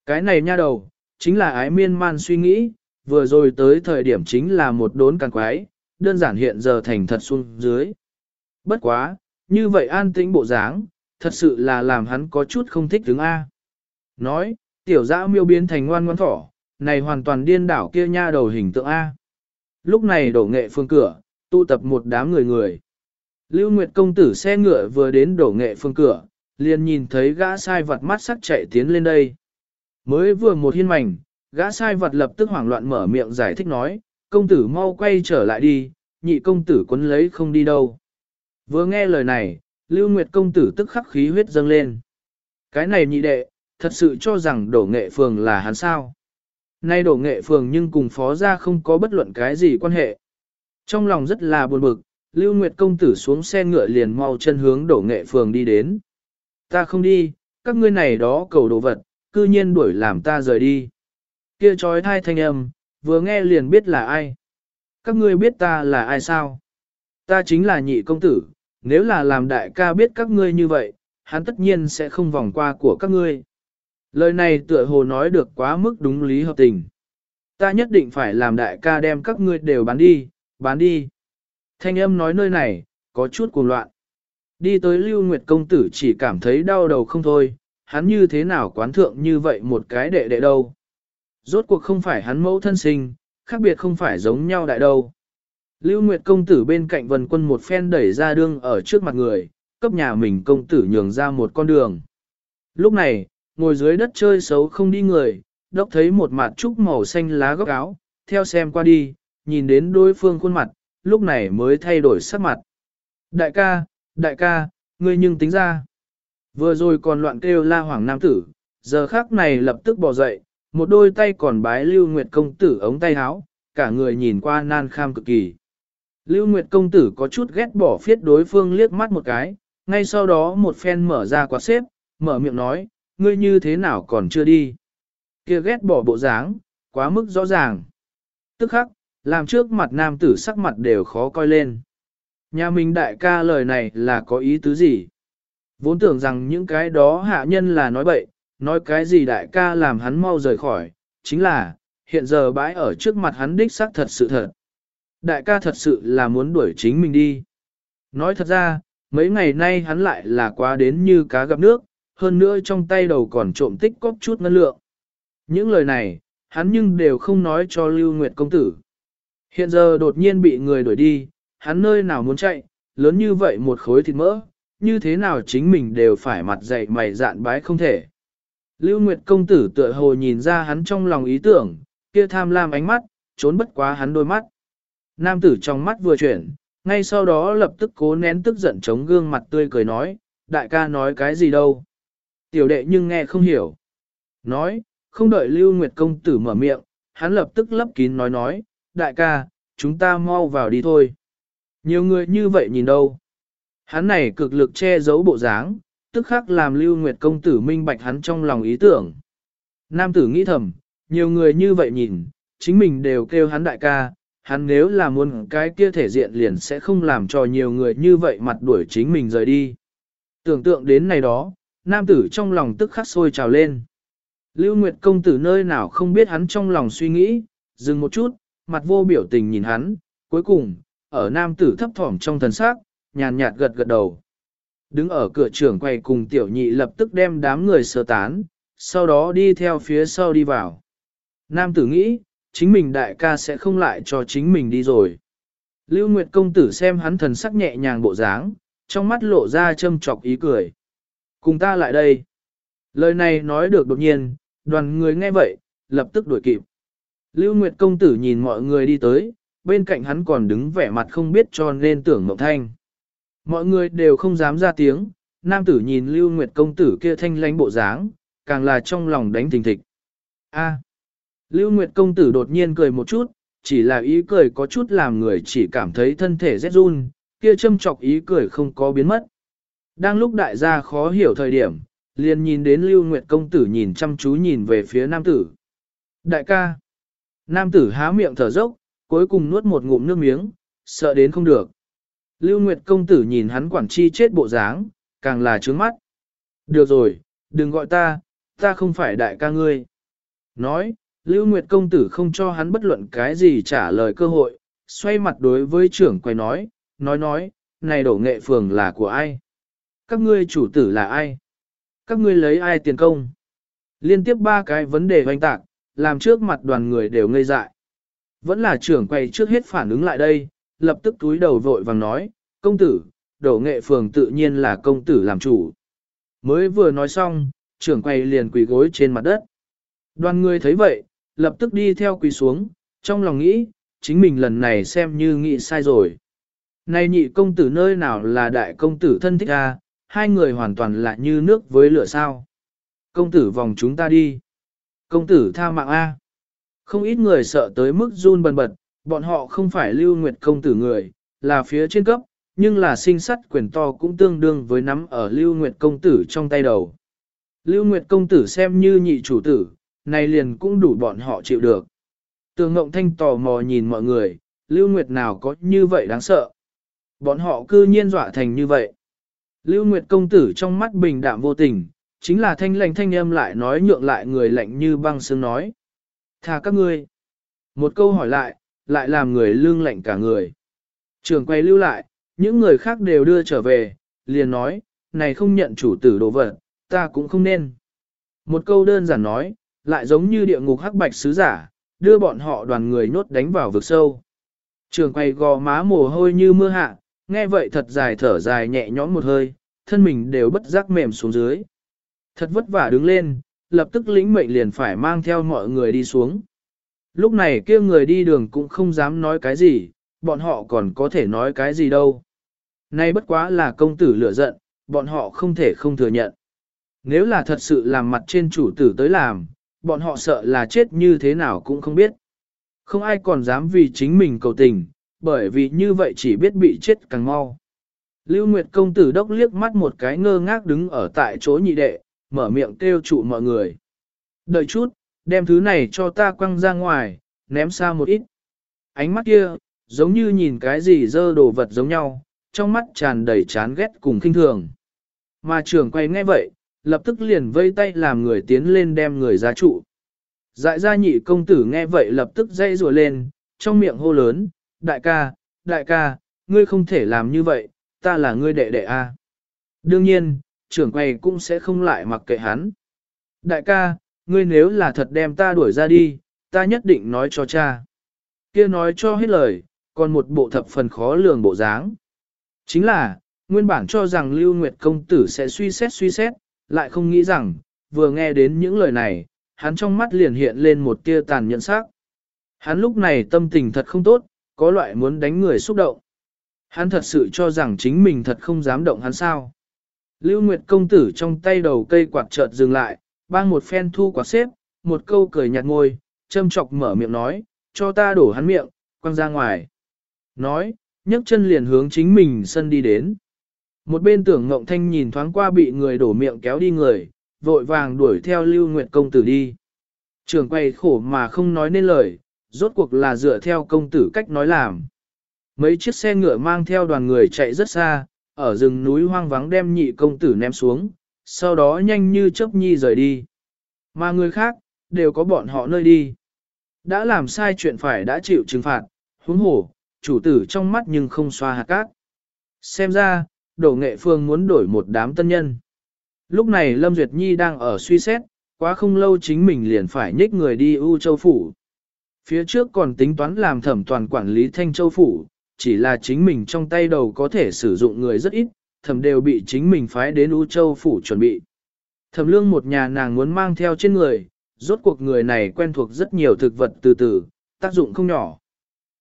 Cái này nha đầu, chính là ái miên man suy nghĩ, vừa rồi tới thời điểm chính là một đốn càng quái, đơn giản hiện giờ thành thật xuống dưới. Bất quá, như vậy an tĩnh bộ dáng, thật sự là làm hắn có chút không thích đứng A. Nói, tiểu dã miêu biến thành ngoan ngoan thỏ, này hoàn toàn điên đảo kia nha đầu hình tượng A. Lúc này đổ nghệ phương cửa, tụ tập một đám người người. Lưu Nguyệt công tử xe ngựa vừa đến đổ nghệ phương cửa, liền nhìn thấy gã sai vật mắt sắc chạy tiến lên đây. Mới vừa một hiên mảnh, gã sai vật lập tức hoảng loạn mở miệng giải thích nói, công tử mau quay trở lại đi, nhị công tử quấn lấy không đi đâu. Vừa nghe lời này, Lưu Nguyệt công tử tức khắc khí huyết dâng lên. Cái này nhị đệ, thật sự cho rằng đổ nghệ phường là hắn sao. Nay đổ nghệ phường nhưng cùng phó ra không có bất luận cái gì quan hệ. Trong lòng rất là buồn bực, Lưu Nguyệt công tử xuống xe ngựa liền mau chân hướng đổ nghệ phường đi đến. Ta không đi, các ngươi này đó cầu đồ vật, cư nhiên đuổi làm ta rời đi. Kia trói thai thanh âm, vừa nghe liền biết là ai. Các ngươi biết ta là ai sao? Ta chính là nhị công tử, nếu là làm đại ca biết các ngươi như vậy, hắn tất nhiên sẽ không vòng qua của các ngươi. Lời này tựa hồ nói được quá mức đúng lý hợp tình. Ta nhất định phải làm đại ca đem các ngươi đều bán đi, bán đi. Thanh âm nói nơi này, có chút cuồng loạn. Đi tới Lưu Nguyệt công tử chỉ cảm thấy đau đầu không thôi, hắn như thế nào quán thượng như vậy một cái đệ đệ đâu. Rốt cuộc không phải hắn mẫu thân sinh, khác biệt không phải giống nhau đại đâu. Lưu Nguyệt công tử bên cạnh vần quân một phen đẩy ra đương ở trước mặt người, cấp nhà mình công tử nhường ra một con đường. Lúc này, ngồi dưới đất chơi xấu không đi người, đốc thấy một mặt trúc màu xanh lá góc áo, theo xem qua đi, nhìn đến đối phương khuôn mặt, lúc này mới thay đổi sắc mặt. Đại ca, đại ca, ngươi nhưng tính ra. Vừa rồi còn loạn kêu la hoàng nam tử, giờ khác này lập tức bỏ dậy, một đôi tay còn bái Lưu Nguyệt công tử ống tay áo, cả người nhìn qua nan kham cực kỳ. Lưu Nguyệt công tử có chút ghét bỏ phiết đối phương liếc mắt một cái, ngay sau đó một phen mở ra quạt xếp, mở miệng nói, ngươi như thế nào còn chưa đi. Kia ghét bỏ bộ dáng, quá mức rõ ràng. Tức khắc, làm trước mặt nam tử sắc mặt đều khó coi lên. Nhà mình đại ca lời này là có ý tứ gì? Vốn tưởng rằng những cái đó hạ nhân là nói bậy, nói cái gì đại ca làm hắn mau rời khỏi, chính là, hiện giờ bãi ở trước mặt hắn đích xác thật sự thật. Đại ca thật sự là muốn đuổi chính mình đi. Nói thật ra, mấy ngày nay hắn lại là quá đến như cá gặp nước, hơn nữa trong tay đầu còn trộm tích cóp chút ngân lượng. Những lời này, hắn nhưng đều không nói cho Lưu Nguyệt công tử. Hiện giờ đột nhiên bị người đuổi đi, hắn nơi nào muốn chạy, lớn như vậy một khối thịt mỡ, như thế nào chính mình đều phải mặt dày mày dạn bái không thể. Lưu Nguyệt công tử tựa hồ nhìn ra hắn trong lòng ý tưởng, kia tham lam ánh mắt, trốn bất quá hắn đôi mắt. Nam tử trong mắt vừa chuyển, ngay sau đó lập tức cố nén tức giận chống gương mặt tươi cười nói, đại ca nói cái gì đâu. Tiểu đệ nhưng nghe không hiểu. Nói, không đợi Lưu Nguyệt công tử mở miệng, hắn lập tức lấp kín nói nói, đại ca, chúng ta mau vào đi thôi. Nhiều người như vậy nhìn đâu. Hắn này cực lực che giấu bộ dáng, tức khắc làm Lưu Nguyệt công tử minh bạch hắn trong lòng ý tưởng. Nam tử nghĩ thầm, nhiều người như vậy nhìn, chính mình đều kêu hắn đại ca, hắn nếu là muốn cái kia thể diện liền sẽ không làm cho nhiều người như vậy mặt đuổi chính mình rời đi. Tưởng tượng đến này đó, nam tử trong lòng tức khắc sôi trào lên. Lưu Nguyệt công tử nơi nào không biết hắn trong lòng suy nghĩ, dừng một chút, mặt vô biểu tình nhìn hắn, cuối cùng, ở nam tử thấp thỏm trong thần sắc, nhàn nhạt gật gật đầu. Đứng ở cửa trưởng quay cùng tiểu nhị lập tức đem đám người sơ tán, sau đó đi theo phía sau đi vào. Nam tử nghĩ, chính mình đại ca sẽ không lại cho chính mình đi rồi. Lưu Nguyệt công tử xem hắn thần sắc nhẹ nhàng bộ dáng, trong mắt lộ ra châm chọc ý cười. Cùng ta lại đây. Lời này nói được đột nhiên, đoàn người nghe vậy, lập tức đuổi kịp. Lưu Nguyệt công tử nhìn mọi người đi tới, bên cạnh hắn còn đứng vẻ mặt không biết cho nên tưởng Mộng Thanh. Mọi người đều không dám ra tiếng, nam tử nhìn Lưu Nguyệt công tử kia thanh lánh bộ dáng, càng là trong lòng đánh thình thịch. A. Lưu Nguyệt công tử đột nhiên cười một chút, chỉ là ý cười có chút làm người chỉ cảm thấy thân thể rét run, kia châm chọc ý cười không có biến mất. Đang lúc đại gia khó hiểu thời điểm, liền nhìn đến Lưu Nguyệt công tử nhìn chăm chú nhìn về phía nam tử. Đại ca. Nam tử há miệng thở dốc, cuối cùng nuốt một ngụm nước miếng, sợ đến không được. Lưu Nguyệt công tử nhìn hắn quản chi chết bộ dáng, càng là trướng mắt. Được rồi, đừng gọi ta, ta không phải đại ca ngươi. Nói, Lưu Nguyệt công tử không cho hắn bất luận cái gì trả lời cơ hội, xoay mặt đối với trưởng quay nói, nói nói, này đổ nghệ phường là của ai? Các ngươi chủ tử là ai? Các ngươi lấy ai tiền công? Liên tiếp ba cái vấn đề hoành tạc, làm trước mặt đoàn người đều ngây dại. Vẫn là trưởng quay trước hết phản ứng lại đây, lập tức túi đầu vội vàng nói, công tử, đổ nghệ phường tự nhiên là công tử làm chủ. Mới vừa nói xong, trưởng quay liền quỳ gối trên mặt đất. Đoàn người thấy vậy, lập tức đi theo quỳ xuống, trong lòng nghĩ, chính mình lần này xem như nghĩ sai rồi. Này nhị công tử nơi nào là đại công tử thân thích a, hai người hoàn toàn là như nước với lửa sao. Công tử vòng chúng ta đi. Công tử tha mạng A. Không ít người sợ tới mức run bần bật, bọn họ không phải lưu nguyệt công tử người, là phía trên cấp, nhưng là sinh sắt quyền to cũng tương đương với nắm ở lưu nguyệt công tử trong tay đầu. Lưu nguyệt công tử xem như nhị chủ tử, này liền cũng đủ bọn họ chịu được. Tường Ngộng Thanh tò mò nhìn mọi người, Lưu Nguyệt nào có như vậy đáng sợ. Bọn họ cư nhiên dọa thành như vậy. Lưu Nguyệt công tử trong mắt bình đạm vô tình, chính là thanh lạnh thanh âm lại nói nhượng lại người lạnh như băng sương nói. Thà các ngươi. Một câu hỏi lại, lại làm người lương lạnh cả người. Trường quay lưu lại, những người khác đều đưa trở về, liền nói, này không nhận chủ tử đồ vật, ta cũng không nên. Một câu đơn giản nói, lại giống như địa ngục hắc bạch sứ giả, đưa bọn họ đoàn người nhốt đánh vào vực sâu. Trường quay gò má mồ hôi như mưa hạ, nghe vậy thật dài thở dài nhẹ nhõm một hơi, thân mình đều bất giác mềm xuống dưới. Thật vất vả đứng lên, lập tức lĩnh mệnh liền phải mang theo mọi người đi xuống. Lúc này kia người đi đường cũng không dám nói cái gì, bọn họ còn có thể nói cái gì đâu. Nay bất quá là công tử lửa giận, bọn họ không thể không thừa nhận. Nếu là thật sự làm mặt trên chủ tử tới làm, bọn họ sợ là chết như thế nào cũng không biết. Không ai còn dám vì chính mình cầu tình, bởi vì như vậy chỉ biết bị chết càng mau. Lưu Nguyệt công tử đốc liếc mắt một cái ngơ ngác đứng ở tại chỗ nhị đệ, mở miệng kêu trụ mọi người. Đợi chút, đem thứ này cho ta quăng ra ngoài, ném xa một ít. Ánh mắt kia, giống như nhìn cái gì dơ đồ vật giống nhau, trong mắt tràn đầy chán ghét cùng kinh thường. Mà trưởng quay nghe vậy, lập tức liền vây tay làm người tiến lên đem người ra trụ. Dại gia nhị công tử nghe vậy lập tức dây rùa lên, trong miệng hô lớn, đại ca, đại ca, ngươi không thể làm như vậy, ta là ngươi đệ đệ a. Đương nhiên, trưởng quầy cũng sẽ không lại mặc kệ hắn. Đại ca, ngươi nếu là thật đem ta đuổi ra đi, ta nhất định nói cho cha. Kia nói cho hết lời, còn một bộ thập phần khó lường bộ dáng. Chính là, nguyên bản cho rằng Lưu Nguyệt công tử sẽ suy xét suy xét, lại không nghĩ rằng, vừa nghe đến những lời này, hắn trong mắt liền hiện lên một tia tàn nhẫn sắc. Hắn lúc này tâm tình thật không tốt, có loại muốn đánh người xúc động. Hắn thật sự cho rằng chính mình thật không dám động hắn sao. Lưu Nguyệt công tử trong tay đầu cây quạt chợt dừng lại, bang một phen thu quạt xếp, một câu cười nhạt ngôi, châm chọc mở miệng nói, cho ta đổ hắn miệng, quăng ra ngoài. Nói, nhấc chân liền hướng chính mình sân đi đến. Một bên tưởng ngộng thanh nhìn thoáng qua bị người đổ miệng kéo đi người, vội vàng đuổi theo Lưu Nguyệt công tử đi. Trường quay khổ mà không nói nên lời, rốt cuộc là dựa theo công tử cách nói làm. Mấy chiếc xe ngựa mang theo đoàn người chạy rất xa, ở rừng núi hoang vắng đem nhị công tử ném xuống, sau đó nhanh như chớp nhi rời đi. Mà người khác, đều có bọn họ nơi đi. Đã làm sai chuyện phải đã chịu trừng phạt, huống hổ, chủ tử trong mắt nhưng không xoa hạt cát. Xem ra, đổ nghệ phương muốn đổi một đám tân nhân. Lúc này Lâm Duyệt Nhi đang ở suy xét, quá không lâu chính mình liền phải nhích người đi U Châu Phủ. Phía trước còn tính toán làm thẩm toàn quản lý Thanh Châu Phủ, chỉ là chính mình trong tay đầu có thể sử dụng người rất ít, thẩm đều bị chính mình phái đến U Châu Phủ chuẩn bị. Thẩm lương một nhà nàng muốn mang theo trên người, rốt cuộc người này quen thuộc rất nhiều thực vật từ từ, tác dụng không nhỏ.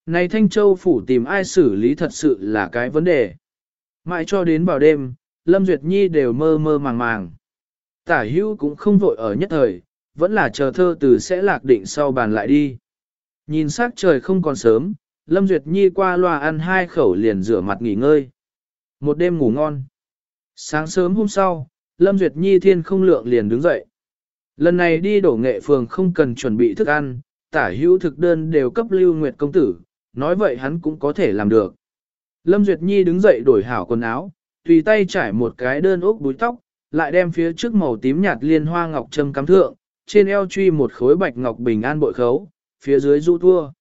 Này Thanh Châu Phủ tìm ai xử lý thật sự là cái vấn đề. Mãi cho đến vào đêm, Lâm Duyệt Nhi đều mơ mơ màng màng. Tả hữu cũng không vội ở nhất thời, vẫn là chờ thơ từ sẽ lạc định sau bàn lại đi. Nhìn sắc trời không còn sớm, Lâm Duyệt Nhi qua loa ăn hai khẩu liền rửa mặt nghỉ ngơi. Một đêm ngủ ngon. Sáng sớm hôm sau, Lâm Duyệt Nhi thiên không lượng liền đứng dậy. Lần này đi đổ nghệ phường không cần chuẩn bị thức ăn, tả hữu thực đơn đều cấp lưu nguyệt công tử, nói vậy hắn cũng có thể làm được. Lâm Duyệt Nhi đứng dậy đổi hảo quần áo, tùy tay trải một cái đơn ốc búi tóc, lại đem phía trước màu tím nhạt liên hoa ngọc trâm cắm thượng, trên eo truy một khối bạch ngọc bình an bội khấu, phía dưới du thua.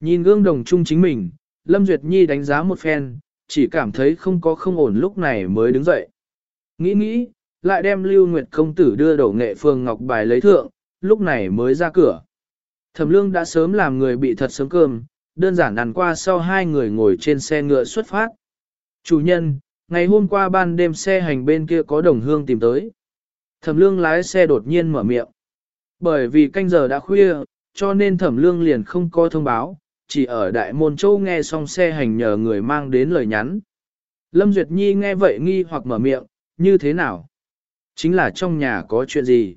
Nhìn gương đồng chung chính mình, Lâm Duyệt Nhi đánh giá một phen, chỉ cảm thấy không có không ổn lúc này mới đứng dậy. Nghĩ nghĩ, lại đem Lưu Nguyệt công tử đưa đổ nghệ phương ngọc bài lấy thượng, lúc này mới ra cửa. Thẩm lương đã sớm làm người bị thật sớm cơm, đơn giản ăn qua sau hai người ngồi trên xe ngựa xuất phát. Chủ nhân, ngày hôm qua ban đêm xe hành bên kia có đồng hương tìm tới. Thẩm lương lái xe đột nhiên mở miệng. Bởi vì canh giờ đã khuya, cho nên thẩm lương liền không có thông báo, chỉ ở đại môn châu nghe xong xe hành nhờ người mang đến lời nhắn. Lâm Duyệt Nhi nghe vậy nghi hoặc mở miệng, như thế nào? Chính là trong nhà có chuyện gì?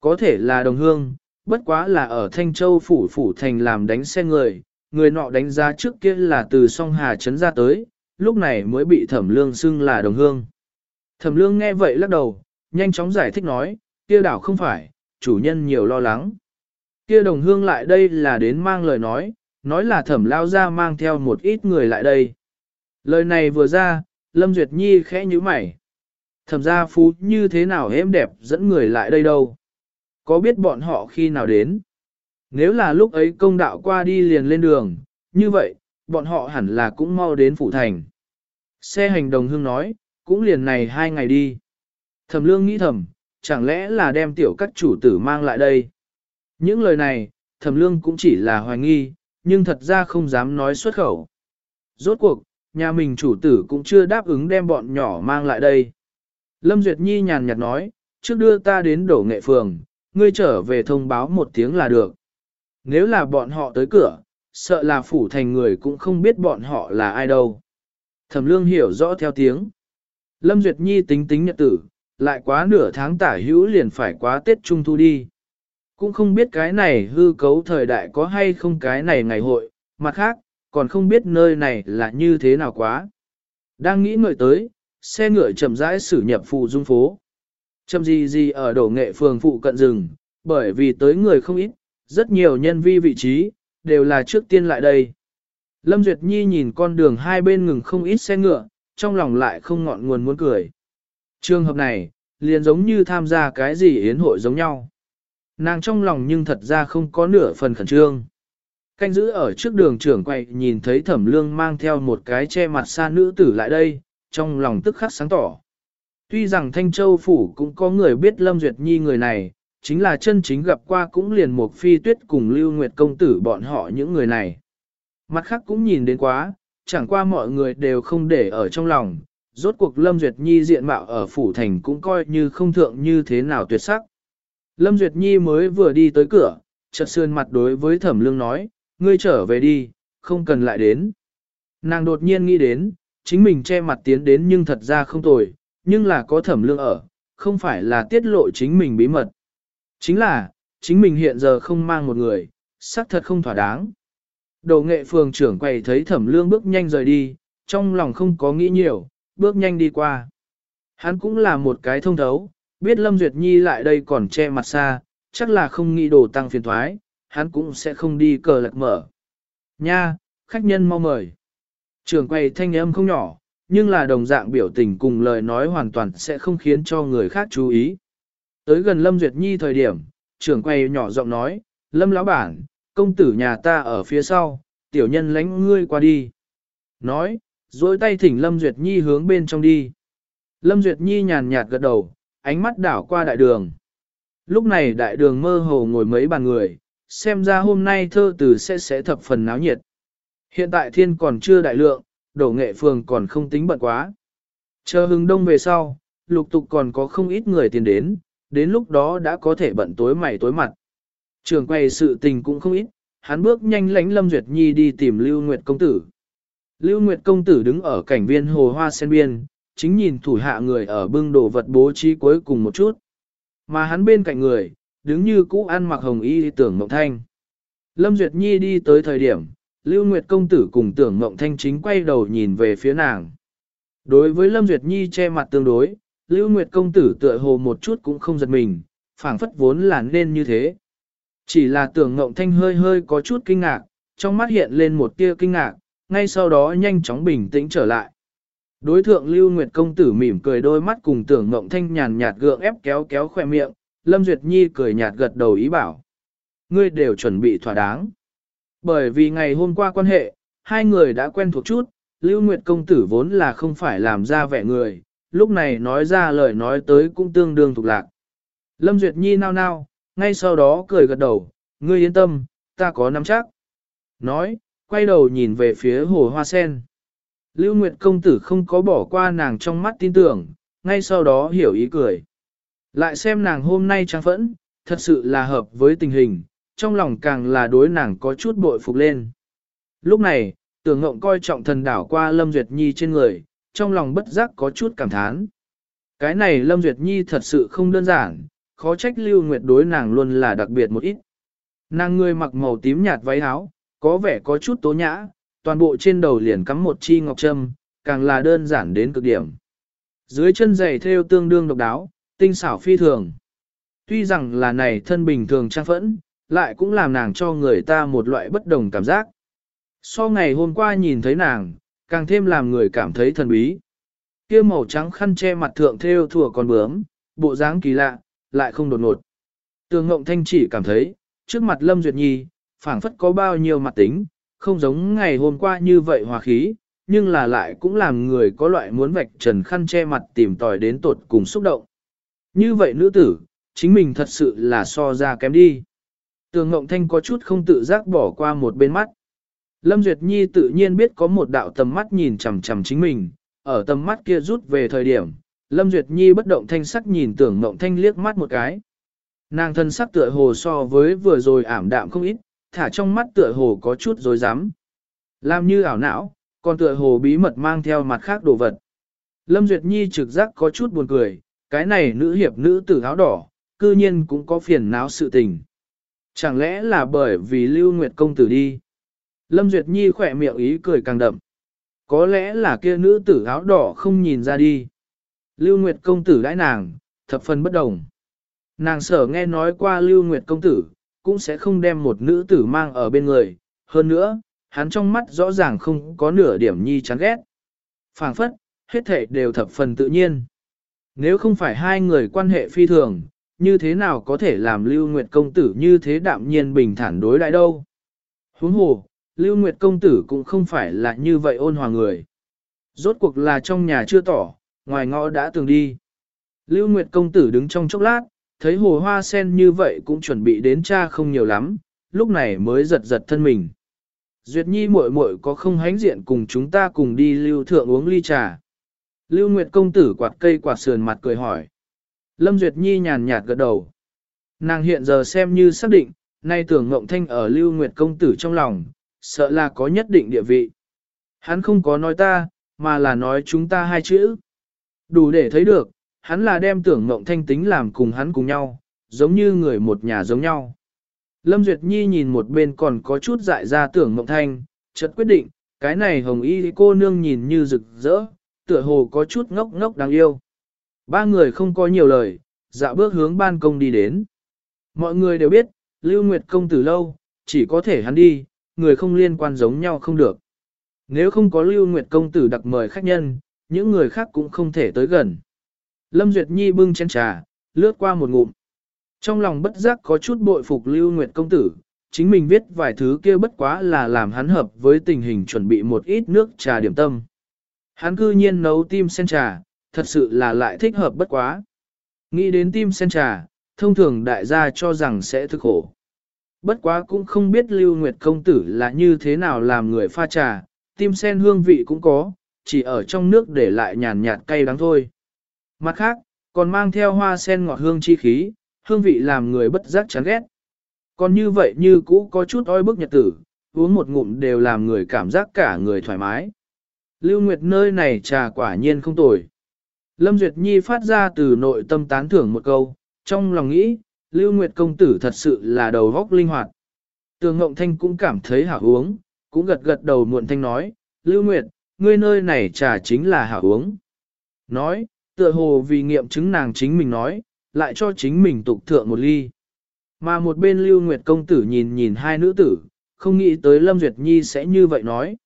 Có thể là đồng hương, bất quá là ở Thanh Châu phủ phủ thành làm đánh xe người, người nọ đánh giá trước kia là từ song hà trấn ra tới, lúc này mới bị thẩm lương xưng là đồng hương. Thẩm lương nghe vậy lắc đầu, nhanh chóng giải thích nói, kia đảo không phải, chủ nhân nhiều lo lắng. Kia đồng hương lại đây là đến mang lời nói, nói là thẩm lao ra mang theo một ít người lại đây. Lời này vừa ra, Lâm Duyệt Nhi khẽ như mày. Thẩm gia phú như thế nào êm đẹp dẫn người lại đây đâu? Có biết bọn họ khi nào đến? Nếu là lúc ấy công đạo qua đi liền lên đường, như vậy, bọn họ hẳn là cũng mau đến phủ thành. Xe hành đồng hương nói, cũng liền này hai ngày đi. Thẩm lương nghĩ thầm, chẳng lẽ là đem tiểu các chủ tử mang lại đây. Những lời này, thẩm lương cũng chỉ là hoài nghi, nhưng thật ra không dám nói xuất khẩu. Rốt cuộc, nhà mình chủ tử cũng chưa đáp ứng đem bọn nhỏ mang lại đây. Lâm Duyệt Nhi nhàn nhạt nói, trước đưa ta đến đổ nghệ phường, ngươi trở về thông báo một tiếng là được. Nếu là bọn họ tới cửa, sợ là phủ thành người cũng không biết bọn họ là ai đâu. Thẩm lương hiểu rõ theo tiếng. Lâm Duyệt Nhi tính tính nhật tử, lại quá nửa tháng tả hữu liền phải quá Tết Trung Thu đi. Cũng không biết cái này hư cấu thời đại có hay không cái này ngày hội, mặt khác, còn không biết nơi này là như thế nào quá. Đang nghĩ ngợi tới, xe ngựa chậm rãi xử nhập phụ dung phố. Chậm gì gì ở đổ nghệ phường phụ cận rừng, bởi vì tới người không ít, rất nhiều nhân vi vị trí, đều là trước tiên lại đây. Lâm Duyệt Nhi nhìn con đường hai bên ngừng không ít xe ngựa, trong lòng lại không ngọn nguồn muốn cười. Trường hợp này, liền giống như tham gia cái gì yến hội giống nhau. Nàng trong lòng nhưng thật ra không có nửa phần khẩn trương. Canh giữ ở trước đường trưởng quay nhìn thấy thẩm lương mang theo một cái che mặt xa nữ tử lại đây, trong lòng tức khắc sáng tỏ. Tuy rằng Thanh Châu Phủ cũng có người biết Lâm Duyệt Nhi người này, chính là chân chính gặp qua cũng liền một phi tuyết cùng Lưu Nguyệt Công Tử bọn họ những người này. Mặt khác cũng nhìn đến quá, chẳng qua mọi người đều không để ở trong lòng, rốt cuộc Lâm Duyệt Nhi diện mạo ở Phủ Thành cũng coi như không thượng như thế nào tuyệt sắc. Lâm Duyệt Nhi mới vừa đi tới cửa, chợt sườn mặt đối với thẩm lương nói, ngươi trở về đi, không cần lại đến. Nàng đột nhiên nghĩ đến, chính mình che mặt tiến đến nhưng thật ra không tồi, nhưng là có thẩm lương ở, không phải là tiết lộ chính mình bí mật. Chính là, chính mình hiện giờ không mang một người, xác thật không thỏa đáng. Đồ nghệ phường trưởng quầy thấy thẩm lương bước nhanh rời đi, trong lòng không có nghĩ nhiều, bước nhanh đi qua. Hắn cũng là một cái thông thấu, biết Lâm Duyệt Nhi lại đây còn che mặt xa, chắc là không nghĩ đồ tăng phiền thoái, hắn cũng sẽ không đi cờ lạc mở. Nha, khách nhân mau mời. Trưởng quầy thanh âm không nhỏ, nhưng là đồng dạng biểu tình cùng lời nói hoàn toàn sẽ không khiến cho người khác chú ý. Tới gần Lâm Duyệt Nhi thời điểm, trưởng quầy nhỏ giọng nói, Lâm lão bản, công tử nhà ta ở phía sau, tiểu nhân lánh ngươi qua đi. Nói, dối tay thỉnh Lâm Duyệt Nhi hướng bên trong đi. Lâm Duyệt Nhi nhàn nhạt gật đầu, ánh mắt đảo qua đại đường. Lúc này đại đường mơ hồ ngồi mấy bàn người, xem ra hôm nay thơ từ sẽ sẽ thập phần náo nhiệt. Hiện tại thiên còn chưa đại lượng, đổ nghệ phường còn không tính bận quá. Chờ hưng đông về sau, lục tục còn có không ít người tiền đến, đến lúc đó đã có thể bận tối mày tối mặt. Trường quay sự tình cũng không ít, hắn bước nhanh lánh Lâm Duyệt Nhi đi tìm Lưu Nguyệt Công Tử. Lưu Nguyệt Công Tử đứng ở cảnh viên hồ hoa sen biên, chính nhìn thủ hạ người ở bưng đồ vật bố trí cuối cùng một chút. Mà hắn bên cạnh người, đứng như cũ ăn mặc hồng y tưởng mộng thanh. Lâm Duyệt Nhi đi tới thời điểm, Lưu Nguyệt Công Tử cùng tưởng mộng thanh chính quay đầu nhìn về phía nàng. Đối với Lâm Duyệt Nhi che mặt tương đối, Lưu Nguyệt Công Tử tựa hồ một chút cũng không giật mình, phảng phất vốn là nên như thế. Chỉ là tưởng ngộng thanh hơi hơi có chút kinh ngạc, trong mắt hiện lên một tia kinh ngạc, ngay sau đó nhanh chóng bình tĩnh trở lại. Đối thượng Lưu Nguyệt Công Tử mỉm cười đôi mắt cùng tưởng ngộng thanh nhàn nhạt gượng ép kéo kéo khỏe miệng, Lâm Duyệt Nhi cười nhạt gật đầu ý bảo. Ngươi đều chuẩn bị thỏa đáng. Bởi vì ngày hôm qua quan hệ, hai người đã quen thuộc chút, Lưu Nguyệt Công Tử vốn là không phải làm ra vẻ người, lúc này nói ra lời nói tới cũng tương đương thuộc lạc. Lâm Duyệt Nhi nao nao, ngay sau đó cười gật đầu, ngươi yên tâm, ta có nắm chắc. Nói, quay đầu nhìn về phía hồ hoa sen. Lưu Nguyệt Công Tử không có bỏ qua nàng trong mắt tin tưởng, ngay sau đó hiểu ý cười. Lại xem nàng hôm nay trang phẫn, thật sự là hợp với tình hình, trong lòng càng là đối nàng có chút bội phục lên. Lúc này, tưởng ngộng coi trọng thần đảo qua Lâm Duyệt Nhi trên người, trong lòng bất giác có chút cảm thán. Cái này Lâm Duyệt Nhi thật sự không đơn giản, khó trách Lưu Nguyệt đối nàng luôn là đặc biệt một ít. Nàng người mặc màu tím nhạt váy áo, có vẻ có chút tố nhã, toàn bộ trên đầu liền cắm một chi ngọc trâm, càng là đơn giản đến cực điểm. Dưới chân giày theo tương đương độc đáo, tinh xảo phi thường. Tuy rằng là này thân bình thường trang phẫn, lại cũng làm nàng cho người ta một loại bất đồng cảm giác. So ngày hôm qua nhìn thấy nàng, càng thêm làm người cảm thấy thần bí. Kia màu trắng khăn che mặt thượng theo thùa con bướm, bộ dáng kỳ lạ, lại không đột ngột. Tường Ngộng Thanh chỉ cảm thấy, trước mặt Lâm Duyệt Nhi, phảng phất có bao nhiêu mặt tính, không giống ngày hôm qua như vậy hòa khí, nhưng là lại cũng làm người có loại muốn vạch trần khăn che mặt tìm tòi đến tột cùng xúc động. Như vậy nữ tử, chính mình thật sự là so ra kém đi. Tường Ngộng Thanh có chút không tự giác bỏ qua một bên mắt. Lâm Duyệt Nhi tự nhiên biết có một đạo tầm mắt nhìn chằm chằm chính mình, ở tầm mắt kia rút về thời điểm, Lâm Duyệt Nhi bất động thanh sắc nhìn tưởng mộng Thanh liếc mắt một cái. Nàng thân sắc tựa hồ so với vừa rồi ảm đạm không ít, thả trong mắt tựa hồ có chút dối rắm Làm như ảo não, còn tựa hồ bí mật mang theo mặt khác đồ vật. Lâm Duyệt Nhi trực giác có chút buồn cười, cái này nữ hiệp nữ tử áo đỏ, cư nhiên cũng có phiền não sự tình. Chẳng lẽ là bởi vì Lưu Nguyệt công tử đi? Lâm Duyệt Nhi khỏe miệng ý cười càng đậm. Có lẽ là kia nữ tử áo đỏ không nhìn ra đi. Lưu Nguyệt công tử đãi nàng, thập phần bất đồng. Nàng sở nghe nói qua Lưu Nguyệt công tử, cũng sẽ không đem một nữ tử mang ở bên người. Hơn nữa, hắn trong mắt rõ ràng không có nửa điểm nhi chán ghét. phảng phất, hết thể đều thập phần tự nhiên. Nếu không phải hai người quan hệ phi thường, như thế nào có thể làm Lưu Nguyệt công tử như thế đạm nhiên bình thản đối đại đâu. Huống hồ, Lưu Nguyệt công tử cũng không phải là như vậy ôn hòa người. Rốt cuộc là trong nhà chưa tỏ, ngoài ngõ đã từng đi. Lưu Nguyệt công tử đứng trong chốc lát, thấy hồ hoa sen như vậy cũng chuẩn bị đến cha không nhiều lắm, lúc này mới giật giật thân mình. Duyệt Nhi muội muội có không hánh diện cùng chúng ta cùng đi lưu thượng uống ly trà. Lưu Nguyệt công tử quạt cây quạt sườn mặt cười hỏi. Lâm Duyệt Nhi nhàn nhạt gật đầu. Nàng hiện giờ xem như xác định, nay tưởng Ngộng Thanh ở Lưu Nguyệt công tử trong lòng, sợ là có nhất định địa vị. Hắn không có nói ta, mà là nói chúng ta hai chữ. Đủ để thấy được, hắn là đem tưởng mộng Thanh tính làm cùng hắn cùng nhau, giống như người một nhà giống nhau. Lâm Duyệt Nhi nhìn một bên còn có chút dại ra tưởng mộng Thanh, chợt quyết định, cái này hồng y cô nương nhìn như rực rỡ, tựa hồ có chút ngốc ngốc đáng yêu. Ba người không có nhiều lời, dạo bước hướng ban công đi đến. Mọi người đều biết, Lưu Nguyệt công tử lâu, chỉ có thể hắn đi, người không liên quan giống nhau không được. Nếu không có Lưu Nguyệt công tử đặc mời khách nhân, những người khác cũng không thể tới gần. Lâm Duyệt Nhi bưng chén trà, lướt qua một ngụm. Trong lòng bất giác có chút bội phục Lưu Nguyệt công tử, chính mình viết vài thứ kia bất quá là làm hắn hợp với tình hình chuẩn bị một ít nước trà điểm tâm. Hắn cư nhiên nấu tim sen trà, thật sự là lại thích hợp bất quá. Nghĩ đến tim sen trà, thông thường đại gia cho rằng sẽ thức khổ. Bất quá cũng không biết Lưu Nguyệt công tử là như thế nào làm người pha trà, tim sen hương vị cũng có, chỉ ở trong nước để lại nhàn nhạt cay đắng thôi. Mặt khác, còn mang theo hoa sen ngọt hương chi khí, hương vị làm người bất giác chán ghét. Còn như vậy như cũ có chút oi bức nhật tử, uống một ngụm đều làm người cảm giác cả người thoải mái. Lưu Nguyệt nơi này trà quả nhiên không tồi. Lâm Duyệt Nhi phát ra từ nội tâm tán thưởng một câu, trong lòng nghĩ, Lưu Nguyệt công tử thật sự là đầu góc linh hoạt. Tường Ngộng Thanh cũng cảm thấy hảo uống, cũng gật gật đầu muộn thanh nói, Lưu Nguyệt, ngươi nơi này trà chính là hảo uống. Nói, tựa hồ vì nghiệm chứng nàng chính mình nói, lại cho chính mình tục thượng một ly. Mà một bên Lưu Nguyệt công tử nhìn nhìn hai nữ tử, không nghĩ tới Lâm Duyệt Nhi sẽ như vậy nói.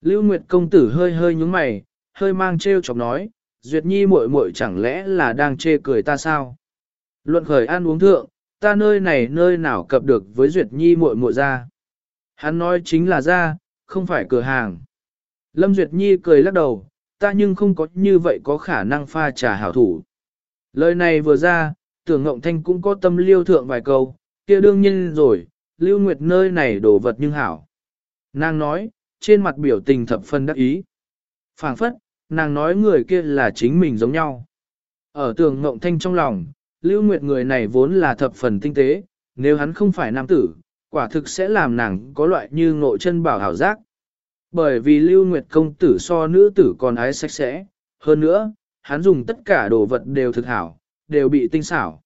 Lưu Nguyệt công tử hơi hơi nhúng mày, hơi mang trêu chọc nói, Duyệt Nhi muội muội chẳng lẽ là đang chê cười ta sao? Luận khởi ăn uống thượng, ta nơi này nơi nào cập được với Duyệt Nhi muội muội ra. Hắn nói chính là ra, không phải cửa hàng. Lâm Duyệt Nhi cười lắc đầu, ta nhưng không có như vậy có khả năng pha trà hảo thủ. Lời này vừa ra, tưởng Ngộng Thanh cũng có tâm liêu thượng vài câu, kia đương nhiên rồi, Lưu Nguyệt nơi này đổ vật nhưng hảo. Nàng nói, trên mặt biểu tình thập phân đắc ý. phảng phất, nàng nói người kia là chính mình giống nhau. Ở tường ngộng thanh trong lòng, Lưu Nguyệt người này vốn là thập phần tinh tế, nếu hắn không phải nam tử, quả thực sẽ làm nàng có loại như ngộ chân bảo hảo giác. Bởi vì Lưu Nguyệt công tử so nữ tử còn ái sạch sẽ, hơn nữa, hắn dùng tất cả đồ vật đều thực hảo, đều bị tinh xảo.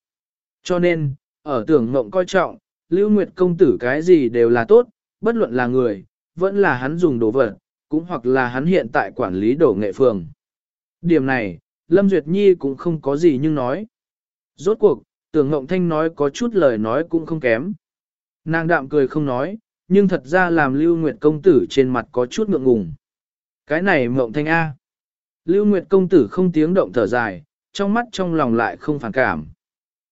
Cho nên, ở tưởng ngộng coi trọng, Lưu Nguyệt công tử cái gì đều là tốt, bất luận là người, vẫn là hắn dùng đồ vật, cũng hoặc là hắn hiện tại quản lý đồ nghệ phường. Điểm này, Lâm Duyệt Nhi cũng không có gì nhưng nói. Rốt cuộc, tưởng Ngộng Thanh nói có chút lời nói cũng không kém. Nàng đạm cười không nói, nhưng thật ra làm Lưu Nguyệt công tử trên mặt có chút ngượng ngùng. Cái này Ngộng Thanh A. Lưu Nguyệt công tử không tiếng động thở dài, trong mắt trong lòng lại không phản cảm.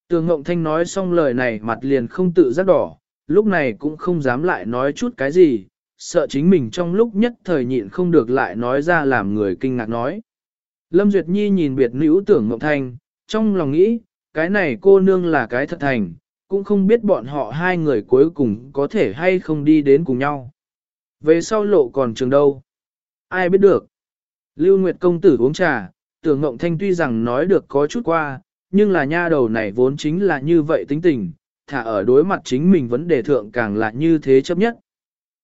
Tường Ngộng Thanh nói xong lời này mặt liền không tự giác đỏ, lúc này cũng không dám lại nói chút cái gì, sợ chính mình trong lúc nhất thời nhịn không được lại nói ra làm người kinh ngạc nói. Lâm Duyệt Nhi nhìn biệt nữ tưởng Ngộng Thanh, trong lòng nghĩ, cái này cô nương là cái thật thành, cũng không biết bọn họ hai người cuối cùng có thể hay không đi đến cùng nhau. Về sau lộ còn trường đâu? Ai biết được? Lưu Nguyệt công tử uống trà, tưởng Ngộng Thanh tuy rằng nói được có chút qua, nhưng là nha đầu này vốn chính là như vậy tính tình, thả ở đối mặt chính mình vấn đề thượng càng là như thế chấp nhất.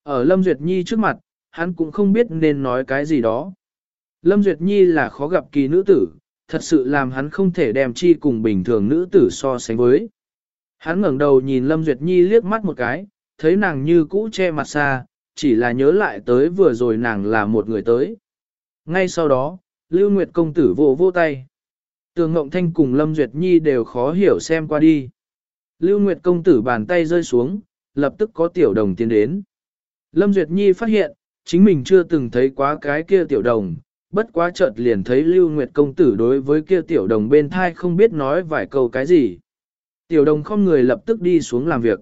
Ở Lâm Duyệt Nhi trước mặt, hắn cũng không biết nên nói cái gì đó. Lâm Duyệt Nhi là khó gặp kỳ nữ tử, thật sự làm hắn không thể đem chi cùng bình thường nữ tử so sánh với. Hắn ngẩng đầu nhìn Lâm Duyệt Nhi liếc mắt một cái, thấy nàng như cũ che mặt xa, chỉ là nhớ lại tới vừa rồi nàng là một người tới. Ngay sau đó, Lưu Nguyệt công tử vô vô tay. Tường Ngộng Thanh cùng Lâm Duyệt Nhi đều khó hiểu xem qua đi. Lưu Nguyệt công tử bàn tay rơi xuống, lập tức có tiểu đồng tiến đến. Lâm Duyệt Nhi phát hiện, chính mình chưa từng thấy quá cái kia tiểu đồng, bất quá chợt liền thấy Lưu Nguyệt công tử đối với kia tiểu đồng bên thai không biết nói vài câu cái gì. Tiểu đồng không người lập tức đi xuống làm việc.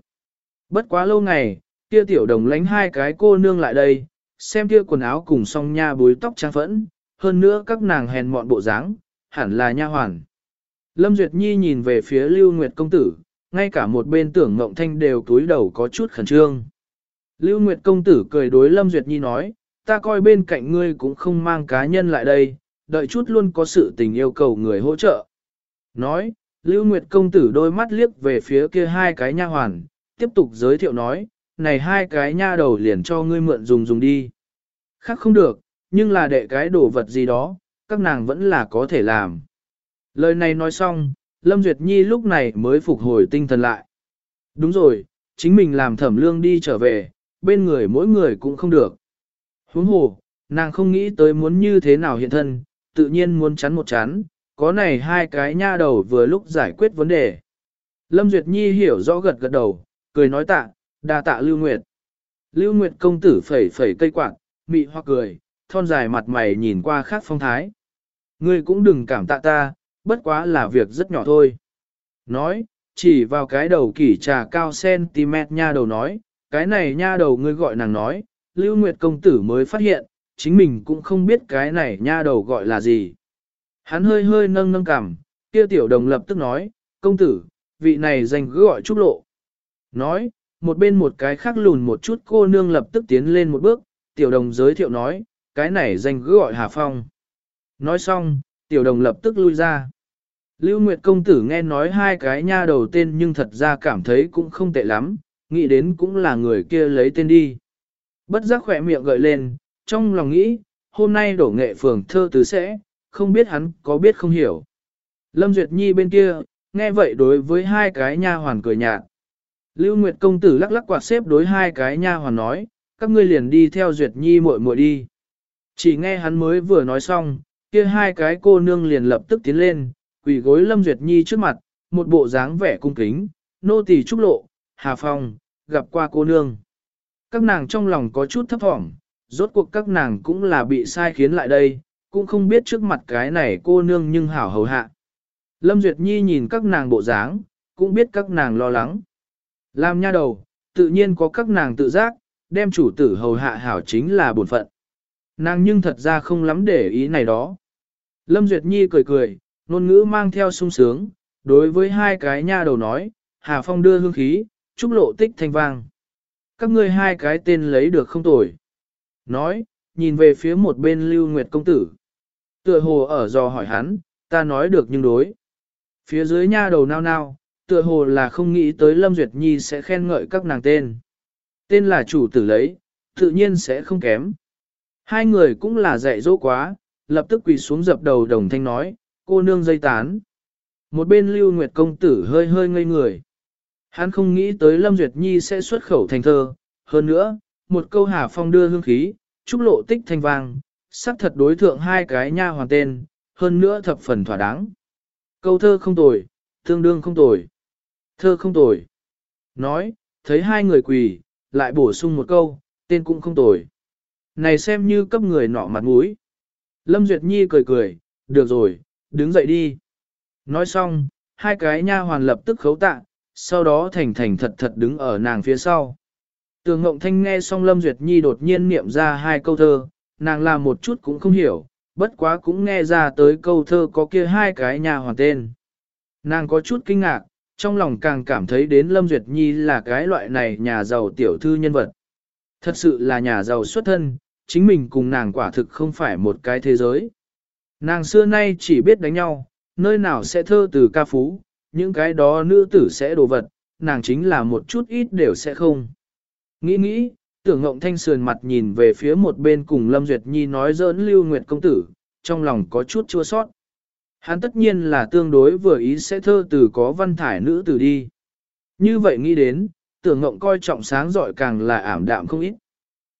Bất quá lâu ngày, kia tiểu đồng lánh hai cái cô nương lại đây, xem kia quần áo cùng song nha búi tóc trang phẫn, hơn nữa các nàng hèn mọn bộ dáng, hẳn là nha hoàn. Lâm Duyệt Nhi nhìn về phía Lưu Nguyệt công tử, ngay cả một bên tưởng Ngộng Thanh đều túi đầu có chút khẩn trương. Lưu Nguyệt công tử cười đối Lâm Duyệt Nhi nói, ta coi bên cạnh ngươi cũng không mang cá nhân lại đây, đợi chút luôn có sự tình yêu cầu người hỗ trợ. Nói, Lưu Nguyệt công tử đôi mắt liếc về phía kia hai cái nha hoàn, tiếp tục giới thiệu nói, này hai cái nha đầu liền cho ngươi mượn dùng dùng đi. Khác không được, nhưng là đệ cái đồ vật gì đó, các nàng vẫn là có thể làm. Lời này nói xong, Lâm Duyệt Nhi lúc này mới phục hồi tinh thần lại. Đúng rồi, chính mình làm thẩm lương đi trở về, bên người mỗi người cũng không được. Huống hồ, nàng không nghĩ tới muốn như thế nào hiện thân, tự nhiên muốn chắn một chắn, có này hai cái nha đầu vừa lúc giải quyết vấn đề. Lâm Duyệt Nhi hiểu rõ gật gật đầu, cười nói tạ, đa tạ Lưu Nguyệt. Lưu Nguyệt công tử phẩy phẩy cây quạt, mị hoa cười, thon dài mặt mày nhìn qua khác phong thái. Ngươi cũng đừng cảm tạ ta, bất quá là việc rất nhỏ thôi. Nói, chỉ vào cái đầu kỷ trà cao cm nha đầu nói, cái này nha đầu ngươi gọi nàng nói, Lưu Nguyệt công tử mới phát hiện, chính mình cũng không biết cái này nha đầu gọi là gì. Hắn hơi hơi nâng nâng cằm, kia tiểu đồng lập tức nói, công tử, vị này danh cứ gọi trúc lộ. Nói, một bên một cái khác lùn một chút cô nương lập tức tiến lên một bước, tiểu đồng giới thiệu nói, cái này danh cứ gọi Hà Phong. Nói xong, tiểu đồng lập tức lui ra. Lưu Nguyệt công tử nghe nói hai cái nha đầu tên nhưng thật ra cảm thấy cũng không tệ lắm, nghĩ đến cũng là người kia lấy tên đi. Bất giác khỏe miệng gợi lên, trong lòng nghĩ, hôm nay đổ nghệ phường thơ tứ sẽ, không biết hắn có biết không hiểu. Lâm Duyệt Nhi bên kia, nghe vậy đối với hai cái nha hoàn cười nhạt. Lưu Nguyệt công tử lắc lắc quạt xếp đối hai cái nha hoàn nói, các ngươi liền đi theo Duyệt Nhi muội muội đi. Chỉ nghe hắn mới vừa nói xong, kia hai cái cô nương liền lập tức tiến lên, quỳ gối Lâm Duyệt Nhi trước mặt, một bộ dáng vẻ cung kính, nô tỳ trúc lộ, Hà Phong, gặp qua cô nương. Các nàng trong lòng có chút thấp thỏm, rốt cuộc các nàng cũng là bị sai khiến lại đây, cũng không biết trước mặt cái này cô nương nhưng hảo hầu hạ. Lâm Duyệt Nhi nhìn các nàng bộ dáng, cũng biết các nàng lo lắng. Làm nha đầu, tự nhiên có các nàng tự giác, đem chủ tử hầu hạ hảo chính là bổn phận. Nàng nhưng thật ra không lắm để ý này đó. Lâm Duyệt Nhi cười cười, ngôn ngữ mang theo sung sướng, đối với hai cái nha đầu nói, Hà Phong đưa hương khí, trúc lộ tích thanh vang. Các ngươi hai cái tên lấy được không tồi. Nói, nhìn về phía một bên Lưu Nguyệt công tử. Tựa hồ ở dò hỏi hắn, ta nói được nhưng đối. Phía dưới nha đầu nao nao, tựa hồ là không nghĩ tới Lâm Duyệt Nhi sẽ khen ngợi các nàng tên. Tên là chủ tử lấy, tự nhiên sẽ không kém. Hai người cũng là dạy dỗ quá, lập tức quỳ xuống dập đầu đồng thanh nói, cô nương dây tán. Một bên Lưu Nguyệt công tử hơi hơi ngây người. Hắn không nghĩ tới Lâm Duyệt Nhi sẽ xuất khẩu thành thơ, hơn nữa, một câu hà phong đưa hương khí, trúc lộ tích thanh vang, sắc thật đối thượng hai cái nha hoàn tên, hơn nữa thập phần thỏa đáng. Câu thơ không tồi, tương đương không tồi. Thơ không tồi. Nói, thấy hai người quỳ, lại bổ sung một câu, tên cũng không tồi. Này xem như cấp người nọ mặt mũi. Lâm Duyệt Nhi cười cười, được rồi, đứng dậy đi. Nói xong, hai cái nha hoàn lập tức khấu tạ, sau đó thành thành thật thật đứng ở nàng phía sau. Tường Ngộng Thanh nghe xong Lâm Duyệt Nhi đột nhiên niệm ra hai câu thơ, nàng làm một chút cũng không hiểu, bất quá cũng nghe ra tới câu thơ có kia hai cái nhà hoàng tên. Nàng có chút kinh ngạc, trong lòng càng cảm thấy đến Lâm Duyệt Nhi là cái loại này nhà giàu tiểu thư nhân vật. Thật sự là nhà giàu xuất thân, chính mình cùng nàng quả thực không phải một cái thế giới. Nàng xưa nay chỉ biết đánh nhau, nơi nào sẽ thơ từ ca phú, những cái đó nữ tử sẽ đồ vật, nàng chính là một chút ít đều sẽ không. Nghĩ nghĩ, tưởng ngộng thanh sườn mặt nhìn về phía một bên cùng Lâm Duyệt Nhi nói giỡn Lưu Nguyệt công tử, trong lòng có chút chua sót. Hắn tất nhiên là tương đối vừa ý sẽ thơ từ có văn thải nữ tử đi. Như vậy nghĩ đến, tưởng ngộng coi trọng sáng giỏi càng là ảm đạm không ít.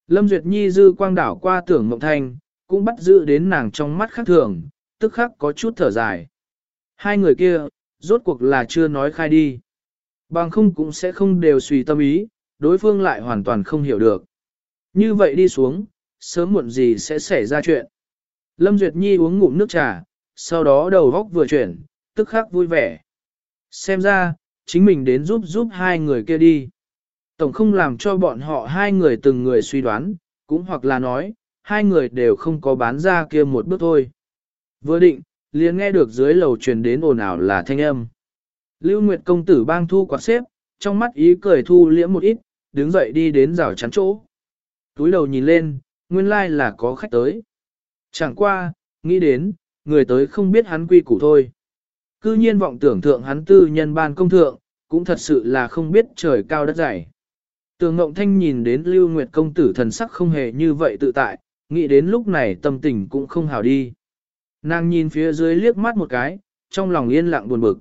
Lâm Duyệt Nhi dư quang đảo qua tưởng ngộng thanh, cũng bắt giữ đến nàng trong mắt khác thường, tức khắc có chút thở dài. Hai người kia, rốt cuộc là chưa nói khai đi. Bằng không cũng sẽ không đều suy tâm ý, đối phương lại hoàn toàn không hiểu được. Như vậy đi xuống, sớm muộn gì sẽ xảy ra chuyện. Lâm Duyệt Nhi uống ngụm nước trà, sau đó đầu góc vừa chuyển, tức khắc vui vẻ. Xem ra, chính mình đến giúp giúp hai người kia đi. Tổng không làm cho bọn họ hai người từng người suy đoán, cũng hoặc là nói, hai người đều không có bán ra kia một bước thôi. Vừa định, liền nghe được dưới lầu truyền đến ồn ào là thanh âm. Lưu Nguyệt công tử bang thu quạt xếp, trong mắt ý cười thu liễm một ít, đứng dậy đi đến rào chắn chỗ. Túi đầu nhìn lên, nguyên lai là có khách tới. Chẳng qua, nghĩ đến, người tới không biết hắn quy củ thôi. Cư nhiên vọng tưởng thượng hắn tư nhân ban công thượng, cũng thật sự là không biết trời cao đất dày. Tường Ngộng Thanh nhìn đến Lưu Nguyệt công tử thần sắc không hề như vậy tự tại, nghĩ đến lúc này tâm tình cũng không hào đi. Nàng nhìn phía dưới liếc mắt một cái, trong lòng yên lặng buồn bực.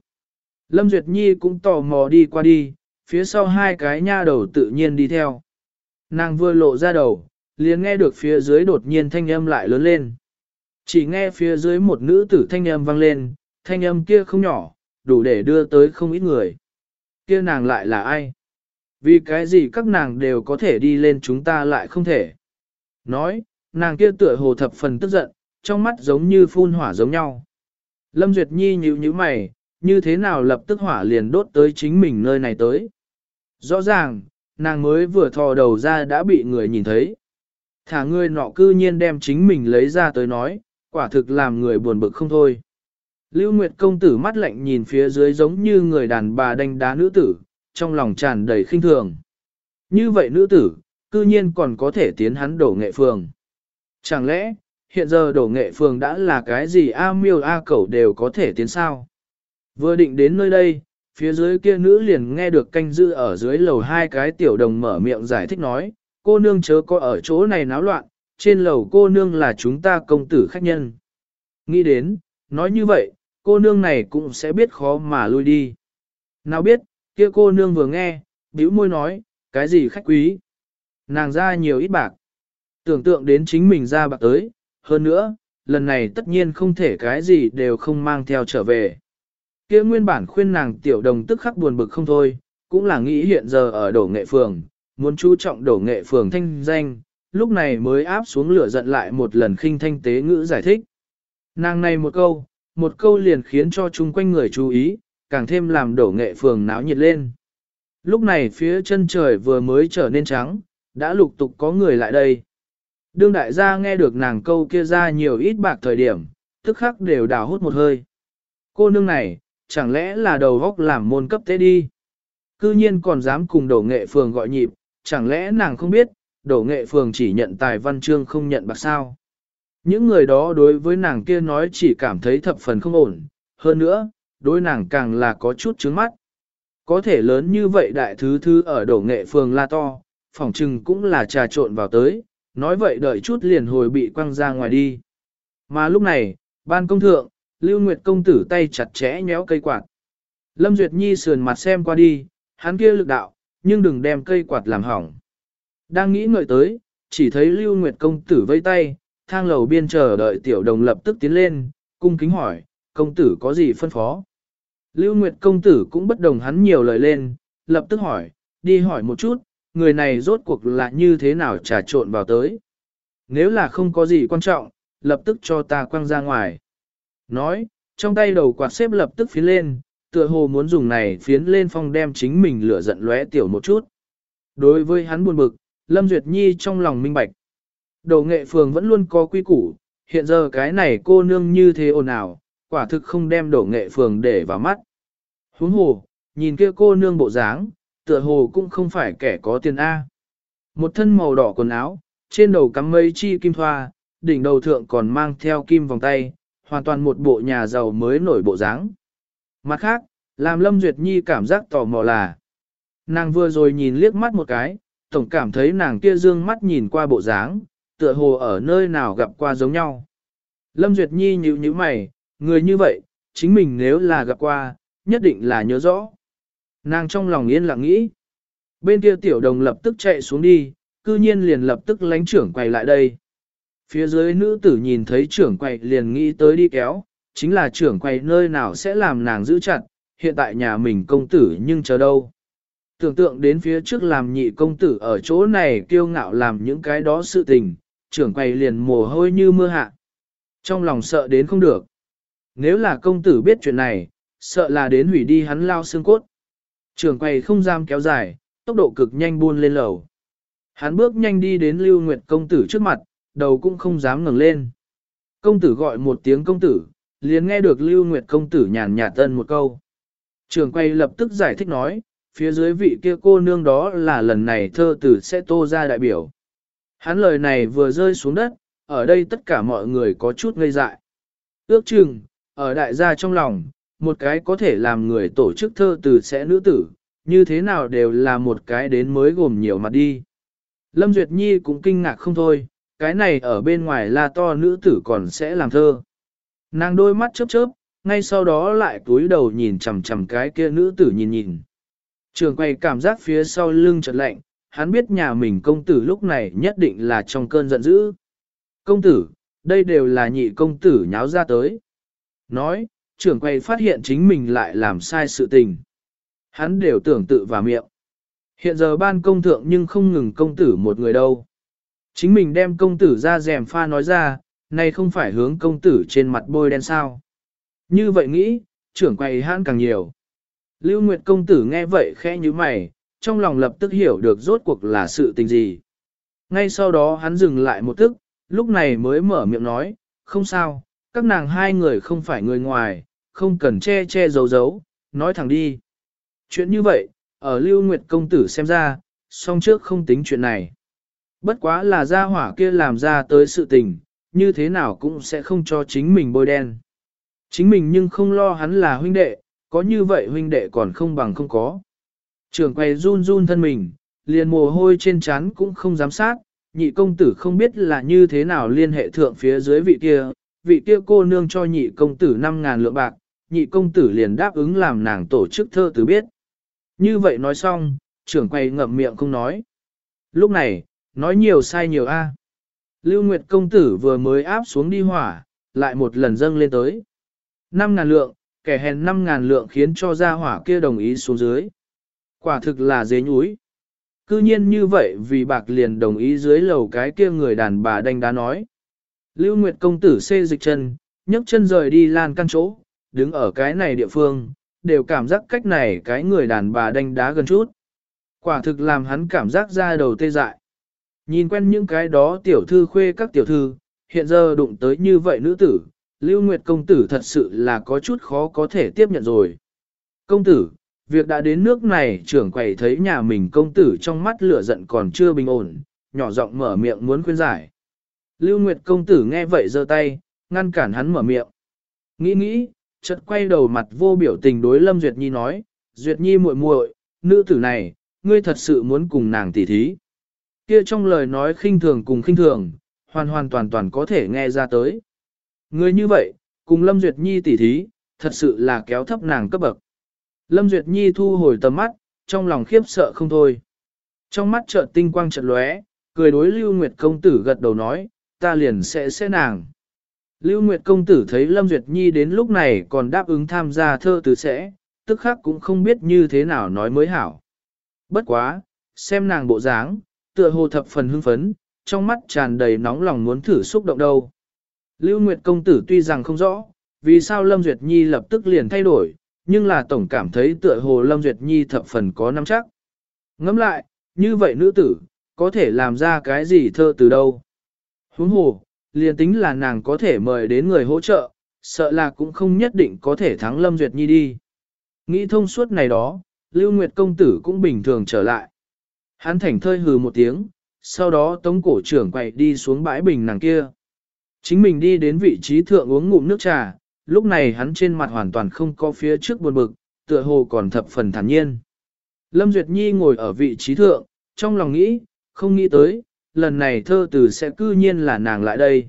Lâm Duyệt Nhi cũng tò mò đi qua đi, phía sau hai cái nha đầu tự nhiên đi theo. Nàng vừa lộ ra đầu, liền nghe được phía dưới đột nhiên thanh âm lại lớn lên. Chỉ nghe phía dưới một nữ tử thanh âm vang lên, thanh âm kia không nhỏ, đủ để đưa tới không ít người. Kia nàng lại là ai? Vì cái gì các nàng đều có thể đi lên chúng ta lại không thể? Nói, nàng kia tựa hồ thập phần tức giận, trong mắt giống như phun hỏa giống nhau. Lâm Duyệt Nhi nhíu nhíu mày, như thế nào lập tức hỏa liền đốt tới chính mình nơi này tới. Rõ ràng, nàng mới vừa thò đầu ra đã bị người nhìn thấy. Thả người nọ cư nhiên đem chính mình lấy ra tới nói, quả thực làm người buồn bực không thôi. Lưu Nguyệt công tử mắt lạnh nhìn phía dưới giống như người đàn bà đánh đá nữ tử, trong lòng tràn đầy khinh thường. Như vậy nữ tử, cư nhiên còn có thể tiến hắn đổ nghệ phường. Chẳng lẽ, hiện giờ đổ nghệ phường đã là cái gì A miêu A cẩu đều có thể tiến sao? Vừa định đến nơi đây, phía dưới kia nữ liền nghe được canh giữ ở dưới lầu hai cái tiểu đồng mở miệng giải thích nói, cô nương chớ có ở chỗ này náo loạn, trên lầu cô nương là chúng ta công tử khách nhân. Nghĩ đến, nói như vậy, cô nương này cũng sẽ biết khó mà lui đi. Nào biết, kia cô nương vừa nghe, bĩu môi nói, cái gì khách quý? Nàng ra nhiều ít bạc. Tưởng tượng đến chính mình ra bạc tới, hơn nữa, lần này tất nhiên không thể cái gì đều không mang theo trở về. Kia nguyên bản khuyên nàng tiểu đồng tức khắc buồn bực không thôi, cũng là nghĩ hiện giờ ở đổ nghệ phường, muốn chú trọng đổ nghệ phường thanh danh, lúc này mới áp xuống lửa giận lại một lần khinh thanh tế ngữ giải thích. Nàng này một câu, một câu liền khiến cho chung quanh người chú ý, càng thêm làm đổ nghệ phường náo nhiệt lên. Lúc này phía chân trời vừa mới trở nên trắng, đã lục tục có người lại đây. Đương đại gia nghe được nàng câu kia ra nhiều ít bạc thời điểm, tức khắc đều đào hút một hơi. Cô nương này, chẳng lẽ là đầu góc làm môn cấp tế đi? Cư nhiên còn dám cùng đổ nghệ phường gọi nhịp, chẳng lẽ nàng không biết, đổ nghệ phường chỉ nhận tài văn chương không nhận bạc sao? Những người đó đối với nàng kia nói chỉ cảm thấy thập phần không ổn, hơn nữa, đối nàng càng là có chút trướng mắt. Có thể lớn như vậy đại thứ thứ ở đổ nghệ phường la to, phỏng trừng cũng là trà trộn vào tới, nói vậy đợi chút liền hồi bị quăng ra ngoài đi. Mà lúc này, ban công thượng, Lưu Nguyệt công tử tay chặt chẽ nhéo cây quạt. Lâm Duyệt Nhi sườn mặt xem qua đi, hắn kia lực đạo, nhưng đừng đem cây quạt làm hỏng. Đang nghĩ ngợi tới, chỉ thấy Lưu Nguyệt công tử vây tay, thang lầu biên chờ đợi tiểu đồng lập tức tiến lên, cung kính hỏi, công tử có gì phân phó? Lưu Nguyệt công tử cũng bất đồng hắn nhiều lời lên, lập tức hỏi, đi hỏi một chút, người này rốt cuộc là như thế nào trà trộn vào tới. Nếu là không có gì quan trọng, lập tức cho ta quăng ra ngoài. Nói, trong tay đầu quạt xếp lập tức phiến lên, tựa hồ muốn dùng này phiến lên phong đem chính mình lửa giận lóe tiểu một chút. Đối với hắn buồn bực, Lâm Duyệt Nhi trong lòng minh bạch. Đầu nghệ phường vẫn luôn có quy củ, hiện giờ cái này cô nương như thế ồn ào, quả thực không đem đổ nghệ phường để vào mắt. Huống hồ, nhìn kia cô nương bộ dáng, tựa hồ cũng không phải kẻ có tiền A. Một thân màu đỏ quần áo, trên đầu cắm mây chi kim thoa, đỉnh đầu thượng còn mang theo kim vòng tay, hoàn toàn một bộ nhà giàu mới nổi bộ dáng. Mặt khác, làm Lâm Duyệt Nhi cảm giác tò mò là, nàng vừa rồi nhìn liếc mắt một cái, tổng cảm thấy nàng kia dương mắt nhìn qua bộ dáng, tựa hồ ở nơi nào gặp qua giống nhau. Lâm Duyệt Nhi nhíu nhíu mày, người như vậy, chính mình nếu là gặp qua, nhất định là nhớ rõ. Nàng trong lòng yên lặng nghĩ. Bên kia tiểu đồng lập tức chạy xuống đi, cư nhiên liền lập tức lánh trưởng quay lại đây. Phía dưới nữ tử nhìn thấy trưởng quay liền nghĩ tới đi kéo, chính là trưởng quay nơi nào sẽ làm nàng giữ chặt, hiện tại nhà mình công tử nhưng chờ đâu. Tưởng tượng đến phía trước làm nhị công tử ở chỗ này kiêu ngạo làm những cái đó sự tình, trưởng quay liền mồ hôi như mưa hạ. Trong lòng sợ đến không được. Nếu là công tử biết chuyện này, sợ là đến hủy đi hắn lao xương cốt. Trường quay không dám kéo dài, tốc độ cực nhanh buôn lên lầu. Hắn bước nhanh đi đến Lưu Nguyệt công tử trước mặt, đầu cũng không dám ngẩng lên. Công tử gọi một tiếng công tử, liền nghe được Lưu Nguyệt công tử nhàn nhạt tân một câu. Trường quay lập tức giải thích nói, phía dưới vị kia cô nương đó là lần này thơ tử sẽ tô ra đại biểu. Hắn lời này vừa rơi xuống đất, ở đây tất cả mọi người có chút ngây dại. Ước chừng, ở đại gia trong lòng, một cái có thể làm người tổ chức thơ từ sẽ nữ tử, như thế nào đều là một cái đến mới gồm nhiều mặt đi. Lâm Duyệt Nhi cũng kinh ngạc không thôi, cái này ở bên ngoài là to nữ tử còn sẽ làm thơ. Nàng đôi mắt chớp chớp, ngay sau đó lại túi đầu nhìn chằm chằm cái kia nữ tử nhìn nhìn. Trường quay cảm giác phía sau lưng chợt lạnh, hắn biết nhà mình công tử lúc này nhất định là trong cơn giận dữ. Công tử, đây đều là nhị công tử nháo ra tới. Nói, trưởng quay phát hiện chính mình lại làm sai sự tình. Hắn đều tưởng tự vào miệng. Hiện giờ ban công thượng nhưng không ngừng công tử một người đâu. Chính mình đem công tử ra rèm pha nói ra, nay không phải hướng công tử trên mặt bôi đen sao. Như vậy nghĩ, trưởng quay hắn càng nhiều. Lưu Nguyệt công tử nghe vậy khẽ như mày, trong lòng lập tức hiểu được rốt cuộc là sự tình gì. Ngay sau đó hắn dừng lại một tức, lúc này mới mở miệng nói, không sao, các nàng hai người không phải người ngoài, không cần che che giấu giấu, nói thẳng đi. Chuyện như vậy, ở Lưu Nguyệt công tử xem ra, song trước không tính chuyện này. Bất quá là gia hỏa kia làm ra tới sự tình, như thế nào cũng sẽ không cho chính mình bôi đen. Chính mình nhưng không lo hắn là huynh đệ, có như vậy huynh đệ còn không bằng không có. Trường quay run run thân mình, liền mồ hôi trên trán cũng không dám sát, nhị công tử không biết là như thế nào liên hệ thượng phía dưới vị kia, vị kia cô nương cho nhị công tử 5.000 lượng bạc, nhị công tử liền đáp ứng làm nàng tổ chức thơ từ biết. Như vậy nói xong, trưởng quay ngậm miệng không nói. Lúc này, nói nhiều sai nhiều a. Lưu Nguyệt công tử vừa mới áp xuống đi hỏa, lại một lần dâng lên tới. 5.000 lượng, kẻ hèn 5.000 lượng khiến cho gia hỏa kia đồng ý xuống dưới. Quả thực là dế nhúi. Cư nhiên như vậy vì bạc liền đồng ý dưới lầu cái kia người đàn bà đanh đá nói. Lưu Nguyệt công tử xê dịch chân, nhấc chân rời đi lan căn chỗ, đứng ở cái này địa phương, đều cảm giác cách này cái người đàn bà đánh đá gần chút. Quả thực làm hắn cảm giác ra đầu tê dại. Nhìn quen những cái đó tiểu thư khuê các tiểu thư, hiện giờ đụng tới như vậy nữ tử, Lưu Nguyệt công tử thật sự là có chút khó có thể tiếp nhận rồi. Công tử, việc đã đến nước này trưởng quầy thấy nhà mình công tử trong mắt lửa giận còn chưa bình ổn, nhỏ giọng mở miệng muốn khuyên giải. Lưu Nguyệt công tử nghe vậy giơ tay, ngăn cản hắn mở miệng. Nghĩ nghĩ, chợt quay đầu mặt vô biểu tình đối Lâm Duyệt Nhi nói, Duyệt Nhi muội muội, nữ tử này, ngươi thật sự muốn cùng nàng tỉ thí. Kia trong lời nói khinh thường cùng khinh thường, hoàn hoàn toàn toàn có thể nghe ra tới. Ngươi như vậy, cùng Lâm Duyệt Nhi tỉ thí, thật sự là kéo thấp nàng cấp bậc. Lâm Duyệt Nhi thu hồi tầm mắt, trong lòng khiếp sợ không thôi. Trong mắt chợt tinh quang chợt lóe, cười đối Lưu Nguyệt công tử gật đầu nói, ta liền sẽ sẽ nàng. Lưu Nguyệt công tử thấy Lâm Duyệt Nhi đến lúc này còn đáp ứng tham gia thơ từ sẽ, tức khắc cũng không biết như thế nào nói mới hảo. Bất quá, xem nàng bộ dáng, tựa hồ thập phần hưng phấn, trong mắt tràn đầy nóng lòng muốn thử xúc động đâu. Lưu Nguyệt công tử tuy rằng không rõ, vì sao Lâm Duyệt Nhi lập tức liền thay đổi, nhưng là tổng cảm thấy tựa hồ Lâm Duyệt Nhi thập phần có nắm chắc. Ngẫm lại, như vậy nữ tử, có thể làm ra cái gì thơ từ đâu. Huống hồ, liền tính là nàng có thể mời đến người hỗ trợ, sợ là cũng không nhất định có thể thắng Lâm Duyệt Nhi đi. Nghĩ thông suốt này đó, Lưu Nguyệt công tử cũng bình thường trở lại. Hắn thảnh thơi hừ một tiếng, sau đó tống cổ trưởng quậy đi xuống bãi bình nàng kia. Chính mình đi đến vị trí thượng uống ngụm nước trà, lúc này hắn trên mặt hoàn toàn không có phía trước buồn bực, tựa hồ còn thập phần thản nhiên. Lâm Duyệt Nhi ngồi ở vị trí thượng, trong lòng nghĩ, không nghĩ tới, lần này thơ từ sẽ cư nhiên là nàng lại đây.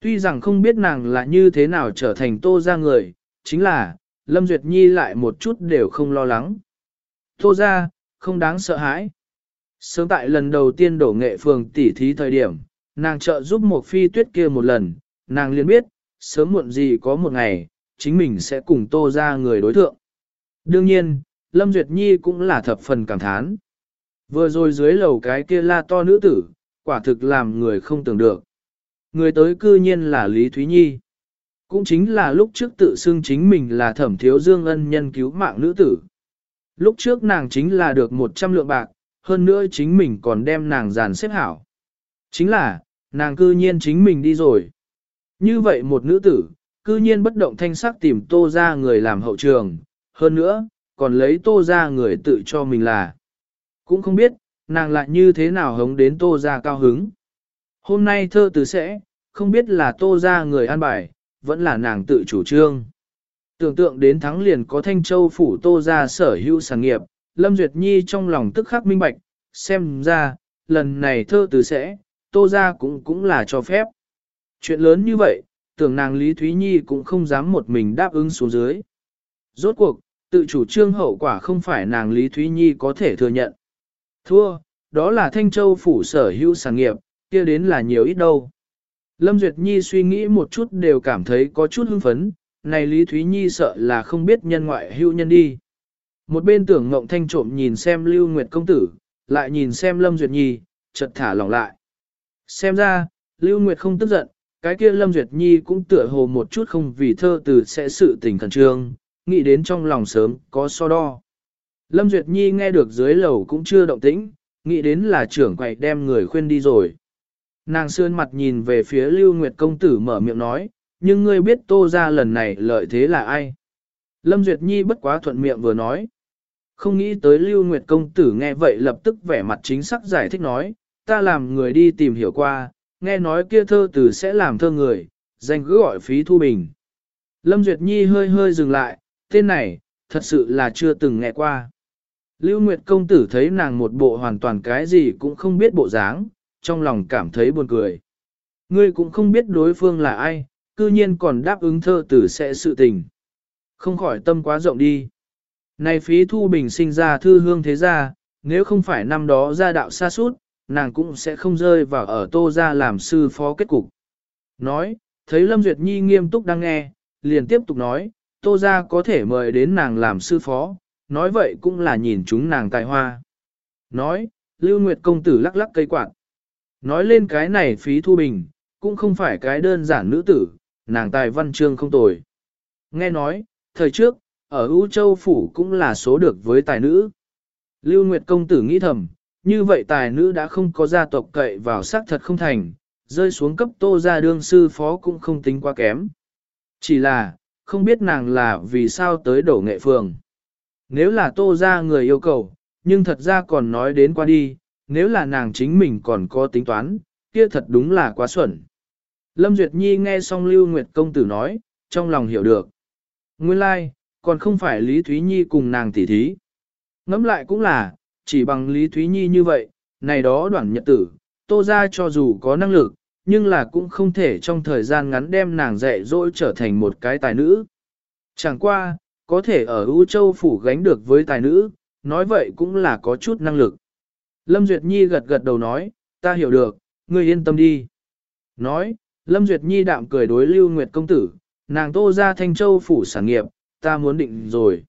Tuy rằng không biết nàng là như thế nào trở thành tô ra người, chính là, Lâm Duyệt Nhi lại một chút đều không lo lắng. Tô ra, không đáng sợ hãi. Sớm tại lần đầu tiên đổ nghệ phường tỉ thí thời điểm, nàng trợ giúp một phi tuyết kia một lần, nàng liền biết, sớm muộn gì có một ngày, chính mình sẽ cùng tô ra người đối thượng. Đương nhiên, Lâm Duyệt Nhi cũng là thập phần cảm thán. Vừa rồi dưới lầu cái kia la to nữ tử, quả thực làm người không tưởng được. người tới cư nhiên là Lý Thúy Nhi. Cũng chính là lúc trước tự xưng chính mình là thẩm thiếu dương ân nhân cứu mạng nữ tử. Lúc trước nàng chính là được 100 lượng bạc, hơn nữa chính mình còn đem nàng giàn xếp hảo. Chính là, nàng cư nhiên chính mình đi rồi. Như vậy một nữ tử, cư nhiên bất động thanh sắc tìm tô ra người làm hậu trường, hơn nữa, còn lấy tô ra người tự cho mình là. Cũng không biết, nàng lại như thế nào hống đến tô ra cao hứng. Hôm nay thơ từ sẽ, không biết là tô ra người an bài, vẫn là nàng tự chủ trương. Tưởng tượng đến thắng liền có thanh châu phủ tô ra sở hữu sản nghiệp, Lâm Duyệt Nhi trong lòng tức khắc minh bạch, xem ra, lần này thơ từ sẽ, tô ra cũng cũng là cho phép. Chuyện lớn như vậy, tưởng nàng Lý Thúy Nhi cũng không dám một mình đáp ứng xuống dưới. Rốt cuộc, tự chủ trương hậu quả không phải nàng Lý Thúy Nhi có thể thừa nhận. Thua, đó là Thanh Châu phủ sở hữu sản nghiệp, kia đến là nhiều ít đâu. Lâm Duyệt Nhi suy nghĩ một chút đều cảm thấy có chút hưng phấn, này Lý Thúy Nhi sợ là không biết nhân ngoại hữu nhân đi. Một bên tưởng ngộng thanh trộm nhìn xem Lưu Nguyệt Công Tử, lại nhìn xem Lâm Duyệt Nhi, chợt thả lỏng lại. Xem ra, Lưu Nguyệt không tức giận, cái kia Lâm Duyệt Nhi cũng tựa hồ một chút không vì thơ từ sẽ sự tình khẩn trương, nghĩ đến trong lòng sớm, có so đo. Lâm Duyệt Nhi nghe được dưới lầu cũng chưa động tĩnh, nghĩ đến là trưởng quầy đem người khuyên đi rồi. Nàng sơn mặt nhìn về phía Lưu Nguyệt Công Tử mở miệng nói, nhưng ngươi biết tô ra lần này lợi thế là ai? Lâm Duyệt Nhi bất quá thuận miệng vừa nói. Không nghĩ tới Lưu Nguyệt Công Tử nghe vậy lập tức vẻ mặt chính xác giải thích nói, ta làm người đi tìm hiểu qua, nghe nói kia thơ từ sẽ làm thơ người, danh cứ gọi phí thu bình. Lâm Duyệt Nhi hơi hơi dừng lại, tên này, thật sự là chưa từng nghe qua. Lưu Nguyệt Công Tử thấy nàng một bộ hoàn toàn cái gì cũng không biết bộ dáng, trong lòng cảm thấy buồn cười. Ngươi cũng không biết đối phương là ai, cư nhiên còn đáp ứng thơ tử sẽ sự tình. Không khỏi tâm quá rộng đi. Này phí thu bình sinh ra thư hương thế gia, nếu không phải năm đó gia đạo xa suốt, nàng cũng sẽ không rơi vào ở tô gia làm sư phó kết cục. Nói, thấy Lâm Duyệt Nhi nghiêm túc đang nghe, liền tiếp tục nói, tô gia có thể mời đến nàng làm sư phó, nói vậy cũng là nhìn chúng nàng tài hoa. Nói, Lưu Nguyệt công tử lắc lắc cây quạt. Nói lên cái này phí thu bình, cũng không phải cái đơn giản nữ tử, nàng tài văn chương không tồi. Nghe nói, thời trước, ở U Châu Phủ cũng là số được với tài nữ. Lưu Nguyệt công tử nghĩ thầm, như vậy tài nữ đã không có gia tộc cậy vào xác thật không thành, rơi xuống cấp tô gia đương sư phó cũng không tính quá kém. Chỉ là, không biết nàng là vì sao tới đổ nghệ phường. Nếu là tô gia người yêu cầu, nhưng thật ra còn nói đến qua đi, nếu là nàng chính mình còn có tính toán, kia thật đúng là quá xuẩn. Lâm Duyệt Nhi nghe xong Lưu Nguyệt Công Tử nói, trong lòng hiểu được. Nguyên lai, like, còn không phải Lý Thúy Nhi cùng nàng tỉ thí. Ngẫm lại cũng là, chỉ bằng Lý Thúy Nhi như vậy, này đó đoạn nhật tử, tô ra cho dù có năng lực, nhưng là cũng không thể trong thời gian ngắn đem nàng dạy dỗ trở thành một cái tài nữ. Chẳng qua, có thể ở U Châu Phủ gánh được với tài nữ, nói vậy cũng là có chút năng lực. Lâm Duyệt Nhi gật gật đầu nói, ta hiểu được, ngươi yên tâm đi. Nói, Lâm Duyệt Nhi đạm cười đối Lưu Nguyệt công tử, nàng tô ra Thanh Châu Phủ sản nghiệp, ta muốn định rồi.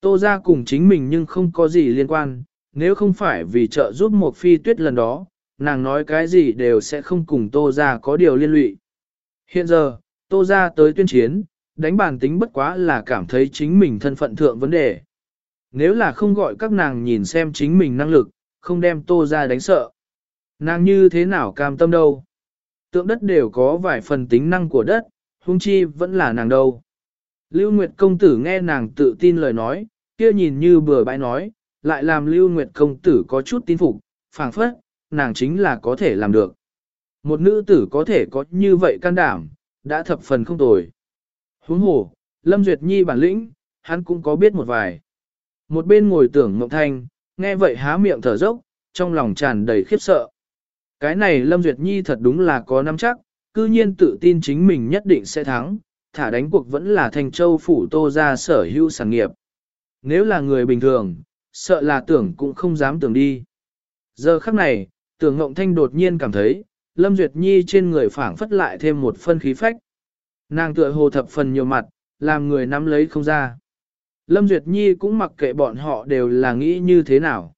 Tô ra cùng chính mình nhưng không có gì liên quan, nếu không phải vì trợ giúp một phi tuyết lần đó, nàng nói cái gì đều sẽ không cùng tô ra có điều liên lụy. Hiện giờ, tô ra tới tuyên chiến, đánh bàn tính bất quá là cảm thấy chính mình thân phận thượng vấn đề. Nếu là không gọi các nàng nhìn xem chính mình năng lực, không đem tô ra đánh sợ. Nàng như thế nào cam tâm đâu. Tượng đất đều có vài phần tính năng của đất, hung chi vẫn là nàng đâu. Lưu Nguyệt công tử nghe nàng tự tin lời nói, kia nhìn như bừa bãi nói, lại làm Lưu Nguyệt công tử có chút tin phục, phảng phất, nàng chính là có thể làm được. Một nữ tử có thể có như vậy can đảm, đã thập phần không tồi. Huống hồ, Lâm Duyệt Nhi bản lĩnh, hắn cũng có biết một vài. Một bên ngồi tưởng Ngọc Thanh, nghe vậy há miệng thở dốc, trong lòng tràn đầy khiếp sợ. Cái này Lâm Duyệt Nhi thật đúng là có nắm chắc, cư nhiên tự tin chính mình nhất định sẽ thắng, thả đánh cuộc vẫn là thành châu phủ tô ra sở hữu sản nghiệp. Nếu là người bình thường, sợ là tưởng cũng không dám tưởng đi. Giờ khắc này, tưởng Ngộng Thanh đột nhiên cảm thấy, Lâm Duyệt Nhi trên người phảng phất lại thêm một phân khí phách. Nàng tựa hồ thập phần nhiều mặt, làm người nắm lấy không ra. Lâm Duyệt Nhi cũng mặc kệ bọn họ đều là nghĩ như thế nào.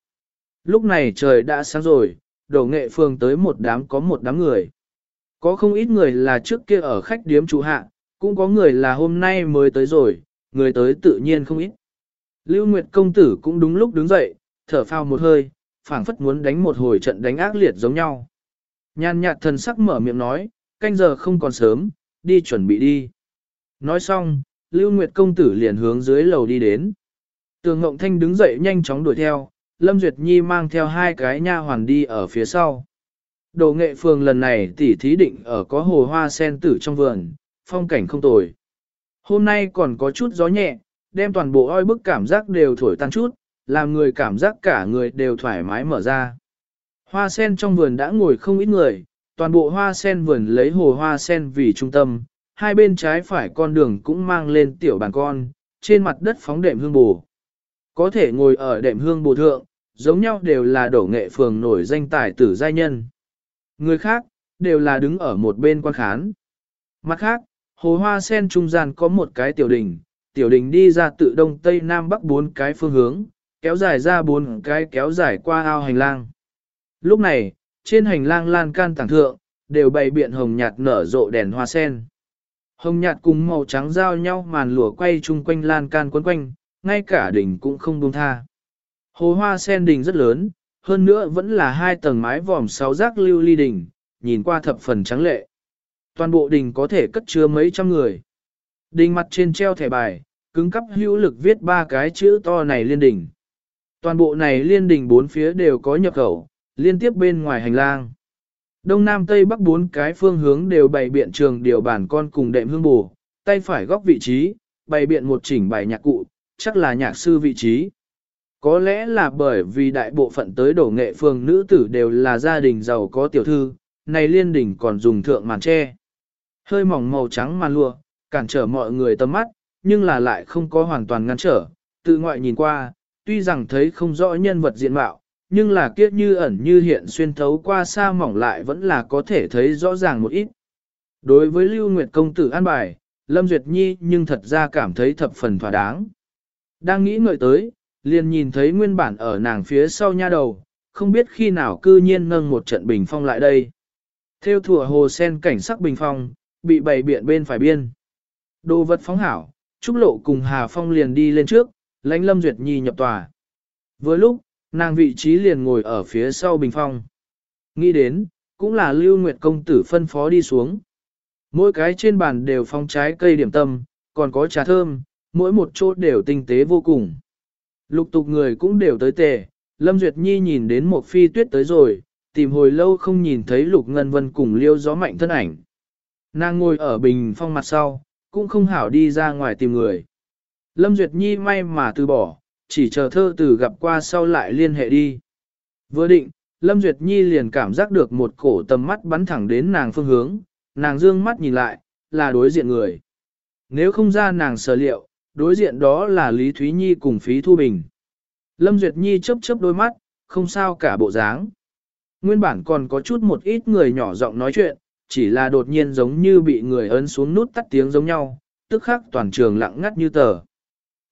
Lúc này trời đã sáng rồi, đổ nghệ phường tới một đám có một đám người. Có không ít người là trước kia ở khách điếm trụ hạ, cũng có người là hôm nay mới tới rồi, người tới tự nhiên không ít. Lưu Nguyệt công tử cũng đúng lúc đứng dậy, thở phào một hơi, phảng phất muốn đánh một hồi trận đánh ác liệt giống nhau. Nhàn nhạt thần sắc mở miệng nói, canh giờ không còn sớm, đi chuẩn bị đi. Nói xong, Lưu Nguyệt công tử liền hướng dưới lầu đi đến. Tường Ngộng Thanh đứng dậy nhanh chóng đuổi theo, Lâm Duyệt Nhi mang theo hai cái nha hoàn đi ở phía sau. Đồ nghệ phường lần này tỉ thí định ở có hồ hoa sen tử trong vườn, phong cảnh không tồi. Hôm nay còn có chút gió nhẹ, đem toàn bộ oi bức cảm giác đều thổi tan chút, làm người cảm giác cả người đều thoải mái mở ra. Hoa sen trong vườn đã ngồi không ít người, toàn bộ hoa sen vườn lấy hồ hoa sen vì trung tâm, hai bên trái phải con đường cũng mang lên tiểu bàn con, trên mặt đất phóng đệm hương bù. Có thể ngồi ở đệm hương bù thượng, giống nhau đều là đổ nghệ phường nổi danh tài tử giai nhân. Người khác, đều là đứng ở một bên quan khán. Mặt khác, hồ hoa sen trung gian có một cái tiểu đình, tiểu đình đi ra tự đông tây nam bắc bốn cái phương hướng, kéo dài ra bốn cái kéo dài qua ao hành lang. Lúc này, trên hành lang lan can tảng thượng, đều bày biện hồng nhạt nở rộ đèn hoa sen. Hồng nhạt cùng màu trắng giao nhau màn lụa quay chung quanh lan can quấn quanh, ngay cả đỉnh cũng không buông tha. Hồ hoa sen đỉnh rất lớn, hơn nữa vẫn là hai tầng mái vòm sáu rác lưu ly đỉnh, nhìn qua thập phần trắng lệ. Toàn bộ đỉnh có thể cất chứa mấy trăm người. Đỉnh mặt trên treo thẻ bài, cứng cắp hữu lực viết ba cái chữ to này liên đỉnh. Toàn bộ này liên đỉnh bốn phía đều có nhập khẩu, liên tiếp bên ngoài hành lang. Đông Nam Tây Bắc bốn cái phương hướng đều bày biện trường điều bản con cùng đệm hương bù, tay phải góc vị trí, bày biện một chỉnh bài nhạc cụ, chắc là nhạc sư vị trí. Có lẽ là bởi vì đại bộ phận tới đổ nghệ phương nữ tử đều là gia đình giàu có tiểu thư, này liên đỉnh còn dùng thượng màn tre. Hơi mỏng màu trắng màn lụa, cản trở mọi người tầm mắt, nhưng là lại không có hoàn toàn ngăn trở. Tự ngoại nhìn qua, tuy rằng thấy không rõ nhân vật diện mạo, nhưng là kiếp như ẩn như hiện xuyên thấu qua xa mỏng lại vẫn là có thể thấy rõ ràng một ít. Đối với Lưu Nguyệt công tử an bài, Lâm Duyệt Nhi nhưng thật ra cảm thấy thập phần thỏa đáng. Đang nghĩ ngợi tới, liền nhìn thấy nguyên bản ở nàng phía sau nha đầu, không biết khi nào cư nhiên nâng một trận bình phong lại đây. Theo thủa hồ sen cảnh sắc bình phong, bị bày biện bên phải biên. Đồ vật phóng hảo, Trúc Lộ cùng Hà Phong liền đi lên trước, lãnh Lâm Duyệt Nhi nhập tòa. Vừa lúc, nàng vị trí liền ngồi ở phía sau bình phong. Nghĩ đến, cũng là Lưu Nguyệt công tử phân phó đi xuống. Mỗi cái trên bàn đều phong trái cây điểm tâm, còn có trà thơm, mỗi một chỗ đều tinh tế vô cùng. Lục tục người cũng đều tới tề, Lâm Duyệt Nhi nhìn đến một phi tuyết tới rồi, tìm hồi lâu không nhìn thấy Lục Ngân Vân cùng liêu gió mạnh thân ảnh. Nàng ngồi ở bình phong mặt sau, cũng không hảo đi ra ngoài tìm người. Lâm Duyệt Nhi may mà từ bỏ, chỉ chờ thơ từ gặp qua sau lại liên hệ đi. Vừa định, Lâm Duyệt Nhi liền cảm giác được một cổ tầm mắt bắn thẳng đến nàng phương hướng, nàng dương mắt nhìn lại, là đối diện người. Nếu không ra nàng sở liệu, đối diện đó là Lý Thúy Nhi cùng Phí Thu Bình. Lâm Duyệt Nhi chớp chớp đôi mắt, không sao cả bộ dáng. Nguyên bản còn có chút một ít người nhỏ giọng nói chuyện, chỉ là đột nhiên giống như bị người ấn xuống nút tắt tiếng giống nhau, tức khắc toàn trường lặng ngắt như tờ.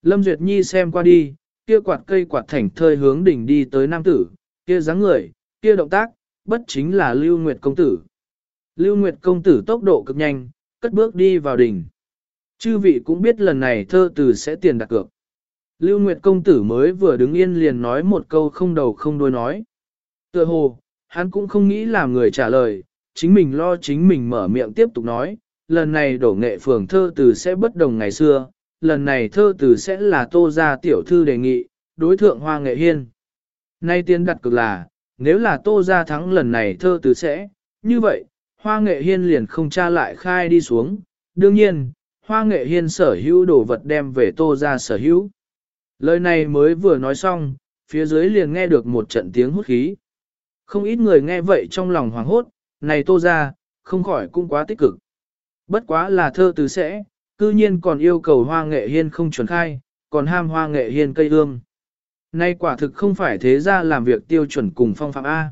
Lâm Duyệt Nhi xem qua đi, kia quạt cây quạt thành thơi hướng đỉnh đi tới nam tử, kia dáng người, kia động tác, bất chính là Lưu Nguyệt công tử. Lưu Nguyệt công tử tốc độ cực nhanh, cất bước đi vào đỉnh. Chư vị cũng biết lần này thơ từ sẽ tiền đặt cược. Lưu Nguyệt công tử mới vừa đứng yên liền nói một câu không đầu không đuôi nói. Tựa hồ, hắn cũng không nghĩ làm người trả lời, chính mình lo chính mình mở miệng tiếp tục nói, lần này đổ nghệ phường thơ từ sẽ bất đồng ngày xưa, lần này thơ từ sẽ là tô gia tiểu thư đề nghị, đối thượng hoa nghệ hiên. Nay tiên đặt cực là, nếu là tô gia thắng lần này thơ từ sẽ, như vậy, hoa nghệ hiên liền không tra lại khai đi xuống, đương nhiên, hoa nghệ hiên sở hữu đồ vật đem về tô gia sở hữu. Lời này mới vừa nói xong, phía dưới liền nghe được một trận tiếng hút khí. Không ít người nghe vậy trong lòng hoảng hốt, này tô gia, không khỏi cũng quá tích cực. Bất quá là thơ từ sẽ, cư nhiên còn yêu cầu hoa nghệ hiên không chuẩn khai, còn ham hoa nghệ hiên cây ương. Nay quả thực không phải thế ra làm việc tiêu chuẩn cùng phong phạm A.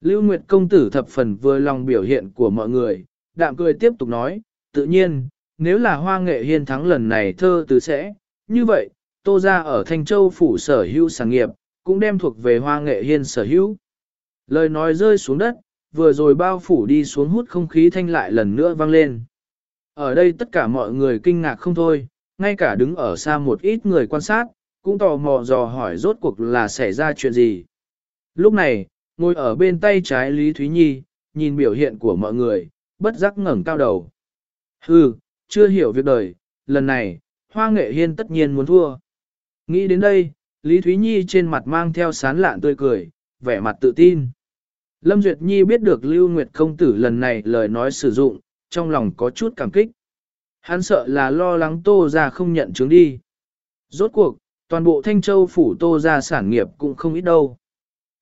Lưu Nguyệt công tử thập phần vừa lòng biểu hiện của mọi người, đạm cười tiếp tục nói, tự nhiên, nếu là hoa nghệ hiên thắng lần này thơ từ sẽ, như vậy, tô ra ở Thanh Châu phủ sở hữu sản nghiệp, cũng đem thuộc về hoa nghệ hiên sở hữu. Lời nói rơi xuống đất, vừa rồi bao phủ đi xuống hút không khí thanh lại lần nữa vang lên. Ở đây tất cả mọi người kinh ngạc không thôi, ngay cả đứng ở xa một ít người quan sát, cũng tò mò dò hỏi rốt cuộc là xảy ra chuyện gì. Lúc này, ngồi ở bên tay trái Lý Thúy Nhi, nhìn biểu hiện của mọi người, bất giác ngẩng cao đầu. Hừ, chưa hiểu việc đời, lần này, hoa nghệ hiên tất nhiên muốn thua. Nghĩ đến đây, Lý Thúy Nhi trên mặt mang theo sán lạn tươi cười, vẻ mặt tự tin. Lâm Duyệt Nhi biết được Lưu Nguyệt Công Tử lần này lời nói sử dụng, trong lòng có chút cảm kích. Hắn sợ là lo lắng tô ra không nhận chứng đi. Rốt cuộc, toàn bộ Thanh Châu phủ tô ra sản nghiệp cũng không ít đâu.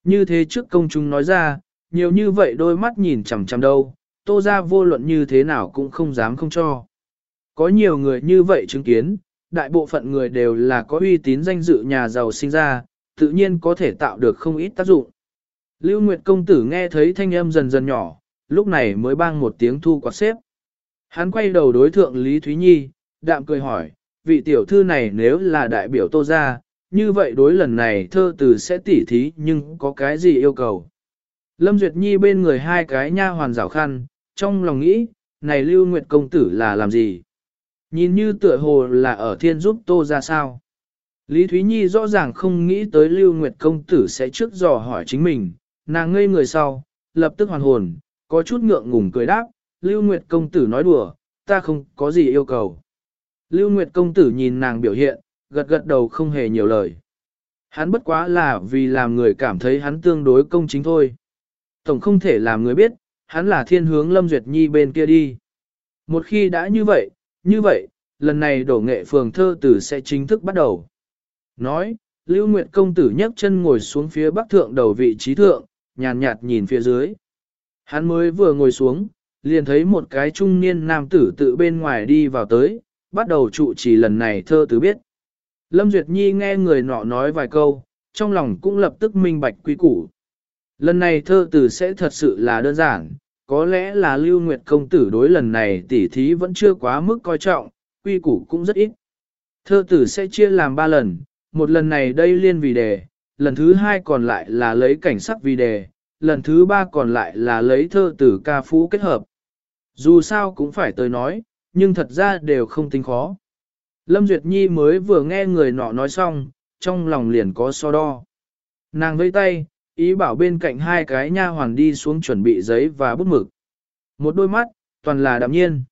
Như thế trước công chúng nói ra, nhiều như vậy đôi mắt nhìn chằm chằm đâu, tô ra vô luận như thế nào cũng không dám không cho. Có nhiều người như vậy chứng kiến, đại bộ phận người đều là có uy tín danh dự nhà giàu sinh ra, tự nhiên có thể tạo được không ít tác dụng. Lưu Nguyệt công tử nghe thấy thanh âm dần dần nhỏ, lúc này mới bang một tiếng thu quạt xếp. Hắn quay đầu đối thượng Lý Thúy Nhi, đạm cười hỏi, vị tiểu thư này nếu là đại biểu tô ra, như vậy đối lần này thơ từ sẽ tỉ thí nhưng có cái gì yêu cầu. Lâm Duyệt Nhi bên người hai cái nha hoàn rào khăn, trong lòng nghĩ, này Lưu Nguyệt công tử là làm gì? Nhìn như tựa hồ là ở thiên giúp tô ra sao? Lý Thúy Nhi rõ ràng không nghĩ tới Lưu Nguyệt công tử sẽ trước dò hỏi chính mình, nàng ngây người sau, lập tức hoàn hồn, có chút ngượng ngùng cười đáp, Lưu Nguyệt công tử nói đùa, ta không có gì yêu cầu. Lưu Nguyệt công tử nhìn nàng biểu hiện, gật gật đầu không hề nhiều lời. Hắn bất quá là vì làm người cảm thấy hắn tương đối công chính thôi. Tổng không thể làm người biết, hắn là thiên hướng Lâm Duyệt Nhi bên kia đi. Một khi đã như vậy, như vậy, lần này đổ nghệ phường thơ tử sẽ chính thức bắt đầu. Nói, Lưu Nguyệt công tử nhấc chân ngồi xuống phía bắc thượng đầu vị trí thượng, nhàn nhạt, nhạt nhìn phía dưới. Hắn mới vừa ngồi xuống, liền thấy một cái trung niên nam tử tự bên ngoài đi vào tới, bắt đầu trụ chỉ lần này thơ tử biết. Lâm Duyệt Nhi nghe người nọ nói vài câu, trong lòng cũng lập tức minh bạch quý củ. Lần này thơ tử sẽ thật sự là đơn giản, có lẽ là Lưu Nguyệt công tử đối lần này tỉ thí vẫn chưa quá mức coi trọng, quy củ cũng rất ít. Thơ tử sẽ chia làm ba lần, một lần này đây liên vì đề, lần thứ hai còn lại là lấy cảnh sắc vì đề, lần thứ ba còn lại là lấy thơ từ ca phú kết hợp. Dù sao cũng phải tới nói, nhưng thật ra đều không tính khó. Lâm Duyệt Nhi mới vừa nghe người nọ nói xong, trong lòng liền có so đo. Nàng vây tay, ý bảo bên cạnh hai cái nha hoàn đi xuống chuẩn bị giấy và bút mực. Một đôi mắt, toàn là đạm nhiên.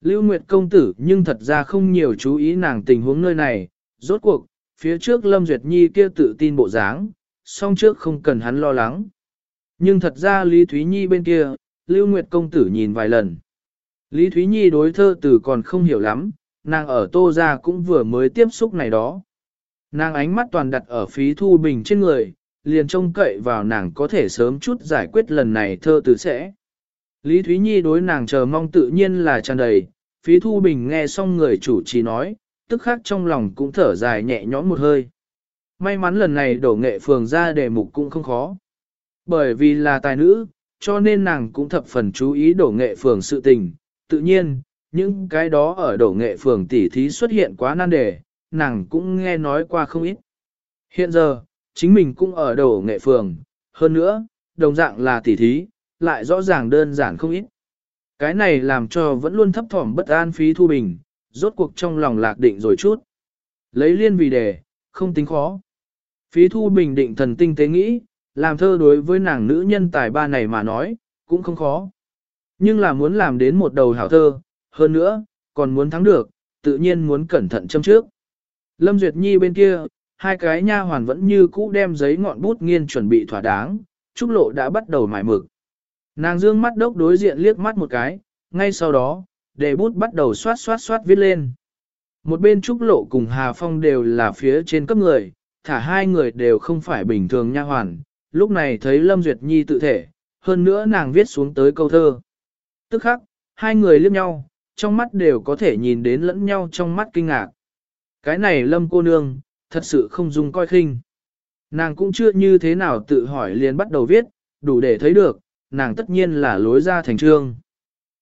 Lưu Nguyệt công tử nhưng thật ra không nhiều chú ý nàng tình huống nơi này, rốt cuộc, phía trước Lâm Duyệt Nhi kia tự tin bộ dáng, song trước không cần hắn lo lắng. Nhưng thật ra Lý Thúy Nhi bên kia, Lưu Nguyệt công tử nhìn vài lần. Lý Thúy Nhi đối thơ từ còn không hiểu lắm, nàng ở tô ra cũng vừa mới tiếp xúc này đó. Nàng ánh mắt toàn đặt ở phí thu bình trên người, liền trông cậy vào nàng có thể sớm chút giải quyết lần này thơ từ sẽ. Lý Thúy Nhi đối nàng chờ mong tự nhiên là tràn đầy, phí thu bình nghe xong người chủ trì nói, tức khắc trong lòng cũng thở dài nhẹ nhõm một hơi. May mắn lần này đổ nghệ phường ra đề mục cũng không khó. Bởi vì là tài nữ, cho nên nàng cũng thập phần chú ý đổ nghệ phường sự tình. Tự nhiên, những cái đó ở đổ nghệ phường tỉ thí xuất hiện quá nan đề, nàng cũng nghe nói qua không ít. Hiện giờ, chính mình cũng ở đổ nghệ phường, hơn nữa, đồng dạng là tỉ thí, lại rõ ràng đơn giản không ít. Cái này làm cho vẫn luôn thấp thỏm bất an phí thu bình, rốt cuộc trong lòng lạc định rồi chút. Lấy liên vì đề, không tính khó. Phí thu bình định thần tinh tế nghĩ, làm thơ đối với nàng nữ nhân tài ba này mà nói, cũng không khó. Nhưng là muốn làm đến một đầu hảo thơ, hơn nữa, còn muốn thắng được, tự nhiên muốn cẩn thận châm trước. Lâm Duyệt Nhi bên kia, hai cái nha hoàn vẫn như cũ đem giấy ngọn bút nghiên chuẩn bị thỏa đáng, Trúc Lộ đã bắt đầu mài mực. Nàng dương mắt đốc đối diện liếc mắt một cái, ngay sau đó, để bút bắt đầu xoát xoát xoát viết lên. Một bên Trúc Lộ cùng Hà Phong đều là phía trên cấp người, thả hai người đều không phải bình thường nha hoàn, lúc này thấy Lâm Duyệt Nhi tự thể, hơn nữa nàng viết xuống tới câu thơ. Tức khắc, hai người liếc nhau, trong mắt đều có thể nhìn đến lẫn nhau trong mắt kinh ngạc. Cái này Lâm cô nương, thật sự không dùng coi khinh. Nàng cũng chưa như thế nào tự hỏi liền bắt đầu viết, đủ để thấy được, nàng tất nhiên là lối ra thành trương.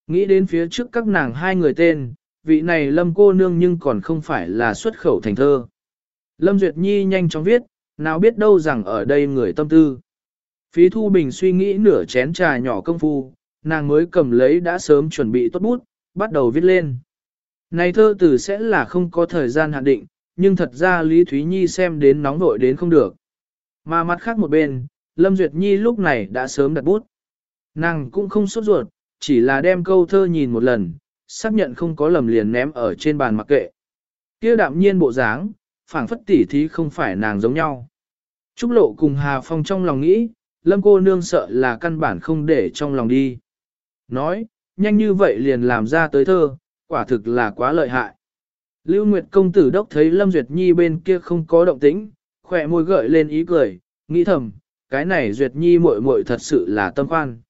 Nghĩ đến phía trước các nàng hai người tên, vị này Lâm cô nương nhưng còn không phải là xuất khẩu thành thơ. Lâm Duyệt Nhi nhanh chóng viết, nào biết đâu rằng ở đây người tâm tư. Phí Thu Bình suy nghĩ nửa chén trà nhỏ công phu, nàng mới cầm lấy đã sớm chuẩn bị tốt bút, bắt đầu viết lên. Này thơ từ sẽ là không có thời gian hạn định, nhưng thật ra Lý Thúy Nhi xem đến nóng vội đến không được. Mà mặt khác một bên, Lâm Duyệt Nhi lúc này đã sớm đặt bút. Nàng cũng không sốt ruột, chỉ là đem câu thơ nhìn một lần, xác nhận không có lầm liền ném ở trên bàn mặc kệ. Kia đạm nhiên bộ dáng, phảng phất tỉ thí không phải nàng giống nhau. Trúc Lộ cùng Hà Phong trong lòng nghĩ, Lâm cô nương sợ là căn bản không để trong lòng đi. Nói, nhanh như vậy liền làm ra tới thơ, quả thực là quá lợi hại. Lưu Nguyệt công tử đốc thấy Lâm Duyệt Nhi bên kia không có động tĩnh, khỏe môi gợi lên ý cười, nghĩ thầm, cái này Duyệt Nhi muội muội thật sự là tâm khoan.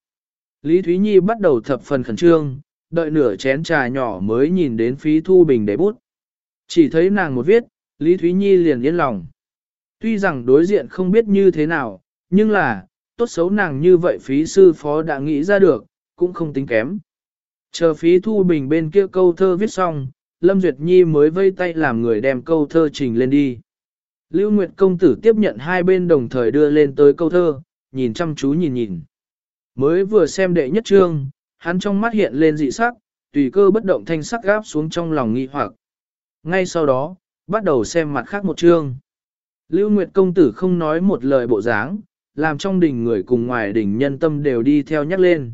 Lý Thúy Nhi bắt đầu thập phần khẩn trương, đợi nửa chén trà nhỏ mới nhìn đến phí thu bình để bút. Chỉ thấy nàng một viết, Lý Thúy Nhi liền yên lòng. Tuy rằng đối diện không biết như thế nào, nhưng là, tốt xấu nàng như vậy phí sư phó đã nghĩ ra được, cũng không tính kém. Chờ phí thu bình bên kia câu thơ viết xong, Lâm Duyệt Nhi mới vây tay làm người đem câu thơ trình lên đi. Lưu Nguyệt công tử tiếp nhận hai bên đồng thời đưa lên tới câu thơ, nhìn chăm chú nhìn nhìn. Mới vừa xem đệ nhất chương, hắn trong mắt hiện lên dị sắc, tùy cơ bất động thanh sắc gáp xuống trong lòng nghi hoặc. Ngay sau đó, bắt đầu xem mặt khác một chương. Lưu Nguyệt công tử không nói một lời bộ dáng, làm trong đình người cùng ngoài đình nhân tâm đều đi theo nhắc lên.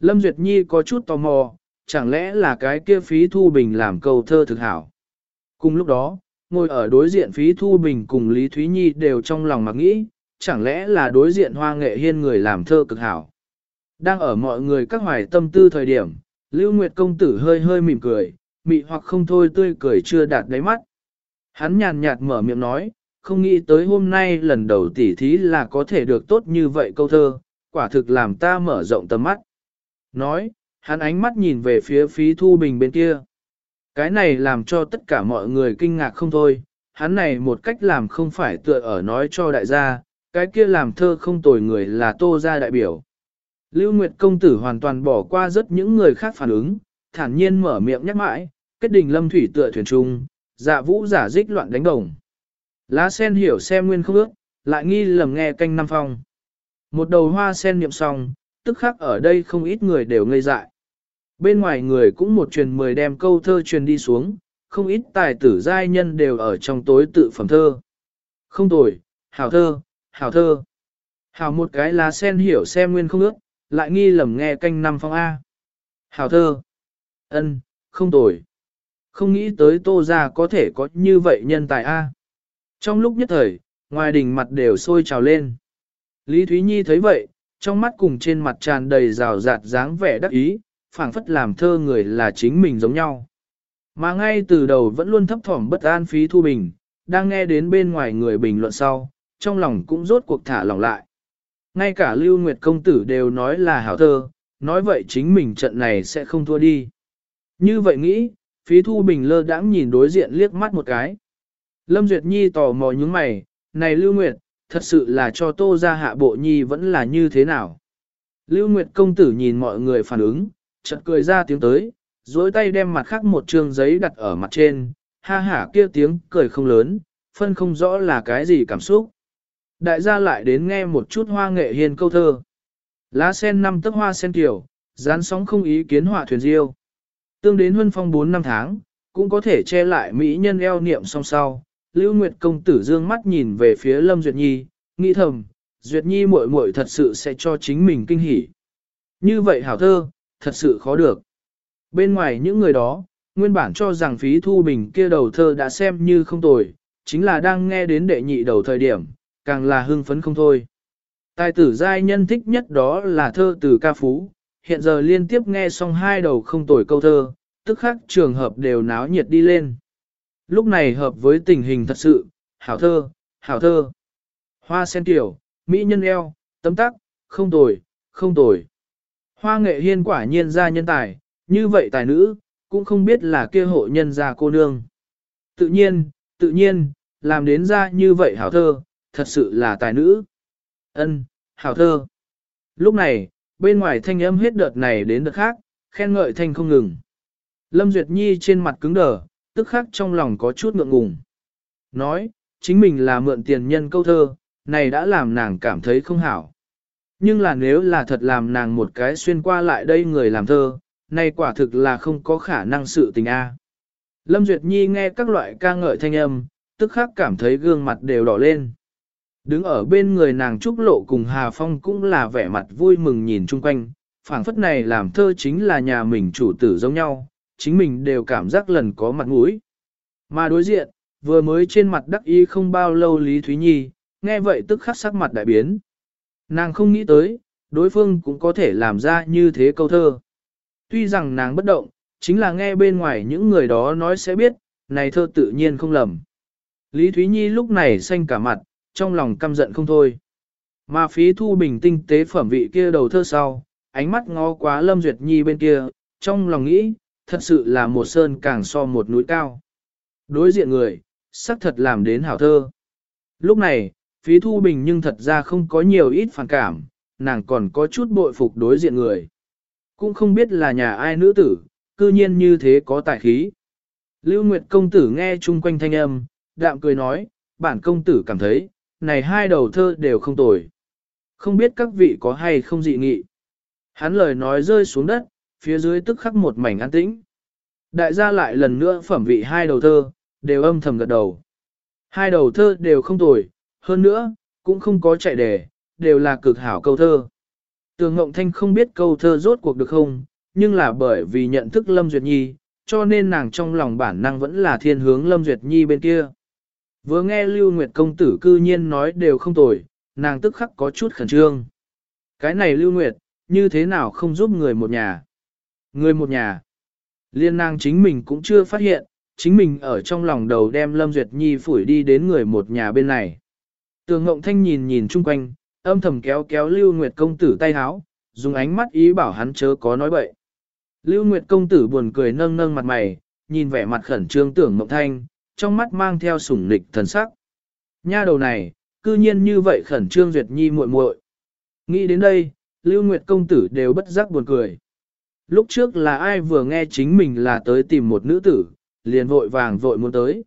Lâm Duyệt Nhi có chút tò mò, chẳng lẽ là cái kia phí thu bình làm câu thơ thực hảo. Cùng lúc đó, ngồi ở đối diện phí thu bình cùng Lý Thúy Nhi đều trong lòng mặc nghĩ, chẳng lẽ là đối diện hoa nghệ hiên người làm thơ cực hảo. Đang ở mọi người các hoài tâm tư thời điểm, Lưu Nguyệt công tử hơi hơi mỉm cười, mị hoặc không thôi tươi cười chưa đạt đáy mắt. Hắn nhàn nhạt mở miệng nói, không nghĩ tới hôm nay lần đầu tỉ thí là có thể được tốt như vậy câu thơ, quả thực làm ta mở rộng tầm mắt. Nói, hắn ánh mắt nhìn về phía phí thu bình bên kia. Cái này làm cho tất cả mọi người kinh ngạc không thôi, hắn này một cách làm không phải tựa ở nói cho đại gia, cái kia làm thơ không tồi người là tô gia đại biểu. Lưu Nguyệt công tử hoàn toàn bỏ qua rất những người khác phản ứng, thản nhiên mở miệng nhắc mãi, kết đình lâm thủy tựa thuyền trung, dạ vũ giả dích loạn đánh đồng. Lá sen hiểu xem nguyên không ước, lại nghi lầm nghe canh năm phong. Một đầu hoa sen niệm xong, tức khắc ở đây không ít người đều ngây dại. Bên ngoài người cũng một truyền mười đem câu thơ truyền đi xuống, không ít tài tử giai nhân đều ở trong tối tự phẩm thơ. Không tồi, hảo thơ, hảo thơ. Hảo một cái lá sen hiểu xem nguyên không ước, lại nghi lầm nghe canh năm phong A. Hảo thơ. ân, không tồi. Không nghĩ tới tô ra có thể có như vậy nhân tài A. Trong lúc nhất thời, ngoài đỉnh mặt đều sôi trào lên. Lý Thúy Nhi thấy vậy, trong mắt cùng trên mặt tràn đầy rào rạt dáng vẻ đắc ý, phảng phất làm thơ người là chính mình giống nhau. Mà ngay từ đầu vẫn luôn thấp thỏm bất an phí thu bình, đang nghe đến bên ngoài người bình luận sau, trong lòng cũng rốt cuộc thả lòng lại. Ngay cả Lưu Nguyệt công tử đều nói là hảo thơ, nói vậy chính mình trận này sẽ không thua đi. Như vậy nghĩ, phí thu bình lơ đãng nhìn đối diện liếc mắt một cái. Lâm Duyệt Nhi tò mò những mày, này Lưu Nguyệt, thật sự là cho tô ra hạ bộ nhi vẫn là như thế nào. Lưu Nguyệt công tử nhìn mọi người phản ứng, chợt cười ra tiếng tới, dối tay đem mặt khác một trường giấy đặt ở mặt trên, ha ha kia tiếng cười không lớn, phân không rõ là cái gì cảm xúc. Đại gia lại đến nghe một chút hoa nghệ hiền câu thơ. Lá sen năm tấc hoa sen tiểu, dán sóng không ý kiến họa thuyền diêu. Tương đến huân phong 4 năm tháng, cũng có thể che lại mỹ nhân eo niệm song sau. Lưu Nguyệt công tử dương mắt nhìn về phía Lâm Duyệt Nhi, nghĩ thầm, Duyệt Nhi muội muội thật sự sẽ cho chính mình kinh hỉ. Như vậy hảo thơ, thật sự khó được. Bên ngoài những người đó, nguyên bản cho rằng phí thu bình kia đầu thơ đã xem như không tồi, chính là đang nghe đến đệ nhị đầu thời điểm, càng là hưng phấn không thôi. Tài tử giai nhân thích nhất đó là thơ từ ca phú, hiện giờ liên tiếp nghe xong hai đầu không tồi câu thơ, tức khắc trường hợp đều náo nhiệt đi lên. Lúc này hợp với tình hình thật sự, hảo thơ, hảo thơ. Hoa sen tiểu, mỹ nhân eo, tấm tắc, không tồi, không tồi. Hoa nghệ hiên quả nhiên ra nhân tài, như vậy tài nữ, cũng không biết là kia hộ nhân gia cô nương. Tự nhiên, tự nhiên, làm đến ra như vậy hảo thơ, thật sự là tài nữ. Ân, hảo thơ. Lúc này, bên ngoài thanh âm hết đợt này đến đợt khác, khen ngợi thanh không ngừng. Lâm Duyệt Nhi trên mặt cứng đờ, tức khắc trong lòng có chút ngượng ngùng. Nói, chính mình là mượn tiền nhân câu thơ, này đã làm nàng cảm thấy không hảo. Nhưng là nếu là thật làm nàng một cái xuyên qua lại đây người làm thơ, nay quả thực là không có khả năng sự tình a. Lâm Duyệt Nhi nghe các loại ca ngợi thanh âm, tức khắc cảm thấy gương mặt đều đỏ lên. Đứng ở bên người nàng Trúc Lộ cùng Hà Phong cũng là vẻ mặt vui mừng nhìn chung quanh, phảng phất này làm thơ chính là nhà mình chủ tử giống nhau, chính mình đều cảm giác lần có mặt mũi. Mà đối diện, vừa mới trên mặt đắc ý không bao lâu Lý Thúy Nhi, nghe vậy tức khắc sắc mặt đại biến. Nàng không nghĩ tới, đối phương cũng có thể làm ra như thế câu thơ. Tuy rằng nàng bất động, chính là nghe bên ngoài những người đó nói sẽ biết, này thơ tự nhiên không lầm. Lý Thúy Nhi lúc này xanh cả mặt, trong lòng căm giận không thôi. Mà phí thu bình tinh tế phẩm vị kia đầu thơ sau, ánh mắt ngó quá Lâm Duyệt Nhi bên kia, trong lòng nghĩ, thật sự là một sơn càng so một núi cao. Đối diện người, sắc thật làm đến hảo thơ. Lúc này, phí thu bình nhưng thật ra không có nhiều ít phản cảm, nàng còn có chút bội phục đối diện người. Cũng không biết là nhà ai nữ tử, cư nhiên như thế có tài khí. Lưu Nguyệt công tử nghe chung quanh thanh âm, đạm cười nói, bản công tử cảm thấy, này hai đầu thơ đều không tồi. Không biết các vị có hay không dị nghị. Hắn lời nói rơi xuống đất, phía dưới tức khắc một mảnh an tĩnh. Đại gia lại lần nữa phẩm vị hai đầu thơ, đều âm thầm gật đầu. Hai đầu thơ đều không tồi, hơn nữa, cũng không có chạy đề, đều là cực hảo câu thơ. Tường Ngộng Thanh không biết câu thơ rốt cuộc được không, nhưng là bởi vì nhận thức Lâm Duyệt Nhi, cho nên nàng trong lòng bản năng vẫn là thiên hướng Lâm Duyệt Nhi bên kia. Vừa nghe Lưu Nguyệt công tử cư nhiên nói đều không tồi, nàng tức khắc có chút khẩn trương. Cái này Lưu Nguyệt, như thế nào không giúp người một nhà? Người một nhà. Liên nàng chính mình cũng chưa phát hiện, chính mình ở trong lòng đầu đem Lâm Duyệt Nhi phủi đi đến người một nhà bên này. Tường Ngộng Thanh nhìn nhìn chung quanh, âm thầm kéo kéo Lưu Nguyệt công tử tay háo, dùng ánh mắt ý bảo hắn chớ có nói bậy. Lưu Nguyệt công tử buồn cười nâng nâng mặt mày, nhìn vẻ mặt khẩn trương tưởng Ngộng Thanh, trong mắt mang theo sủng nịch thần sắc. Nha đầu này, cư nhiên như vậy khẩn trương Duyệt Nhi muội muội. Nghĩ đến đây, Lưu Nguyệt công tử đều bất giác buồn cười. Lúc trước là ai vừa nghe chính mình là tới tìm một nữ tử, liền vội vàng vội muốn tới.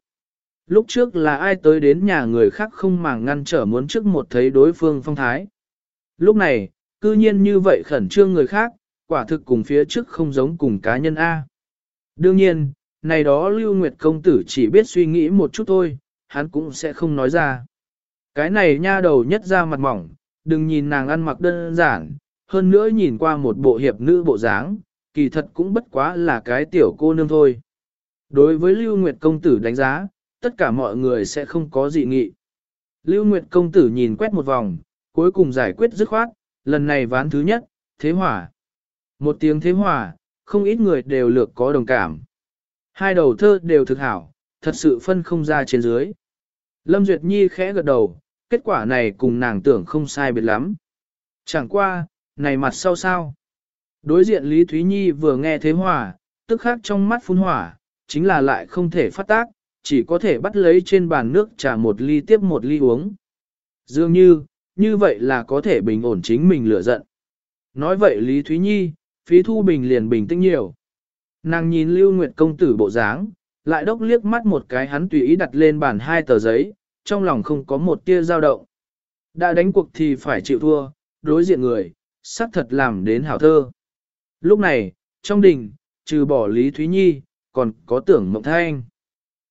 Lúc trước là ai tới đến nhà người khác không màng ngăn trở muốn trước một thấy đối phương phong thái. Lúc này, cư nhiên như vậy khẩn trương người khác, quả thực cùng phía trước không giống cùng cá nhân A. Đương nhiên, này đó Lưu Nguyệt công tử chỉ biết suy nghĩ một chút thôi, hắn cũng sẽ không nói ra. Cái này nha đầu nhất ra mặt mỏng, đừng nhìn nàng ăn mặc đơn giản, hơn nữa nhìn qua một bộ hiệp nữ bộ dáng, kỳ thật cũng bất quá là cái tiểu cô nương thôi. Đối với Lưu Nguyệt công tử đánh giá, tất cả mọi người sẽ không có dị nghị. Lưu Nguyệt công tử nhìn quét một vòng, cuối cùng giải quyết dứt khoát, lần này ván thứ nhất, thế hỏa. Một tiếng thế hỏa, không ít người đều lược có đồng cảm. Hai đầu thơ đều thực hảo, thật sự phân không ra trên dưới. Lâm Duyệt Nhi khẽ gật đầu, kết quả này cùng nàng tưởng không sai biệt lắm. Chẳng qua, này mặt sau sao. Đối diện Lý Thúy Nhi vừa nghe thế hỏa, tức khắc trong mắt phun hỏa, chính là lại không thể phát tác, chỉ có thể bắt lấy trên bàn nước trà một ly tiếp một ly uống. Dường như, như vậy là có thể bình ổn chính mình lửa giận. Nói vậy Lý Thúy Nhi, phí thu bình liền bình tĩnh nhiều. Nàng nhìn Lưu Nguyệt công tử bộ dáng, lại đốc liếc mắt một cái hắn tùy ý đặt lên bàn hai tờ giấy, trong lòng không có một tia dao động. Đã đánh cuộc thì phải chịu thua, đối diện người, xác thật làm đến hảo thơ. Lúc này, trong đình, trừ bỏ Lý Thúy Nhi, còn có tưởng mộng thanh.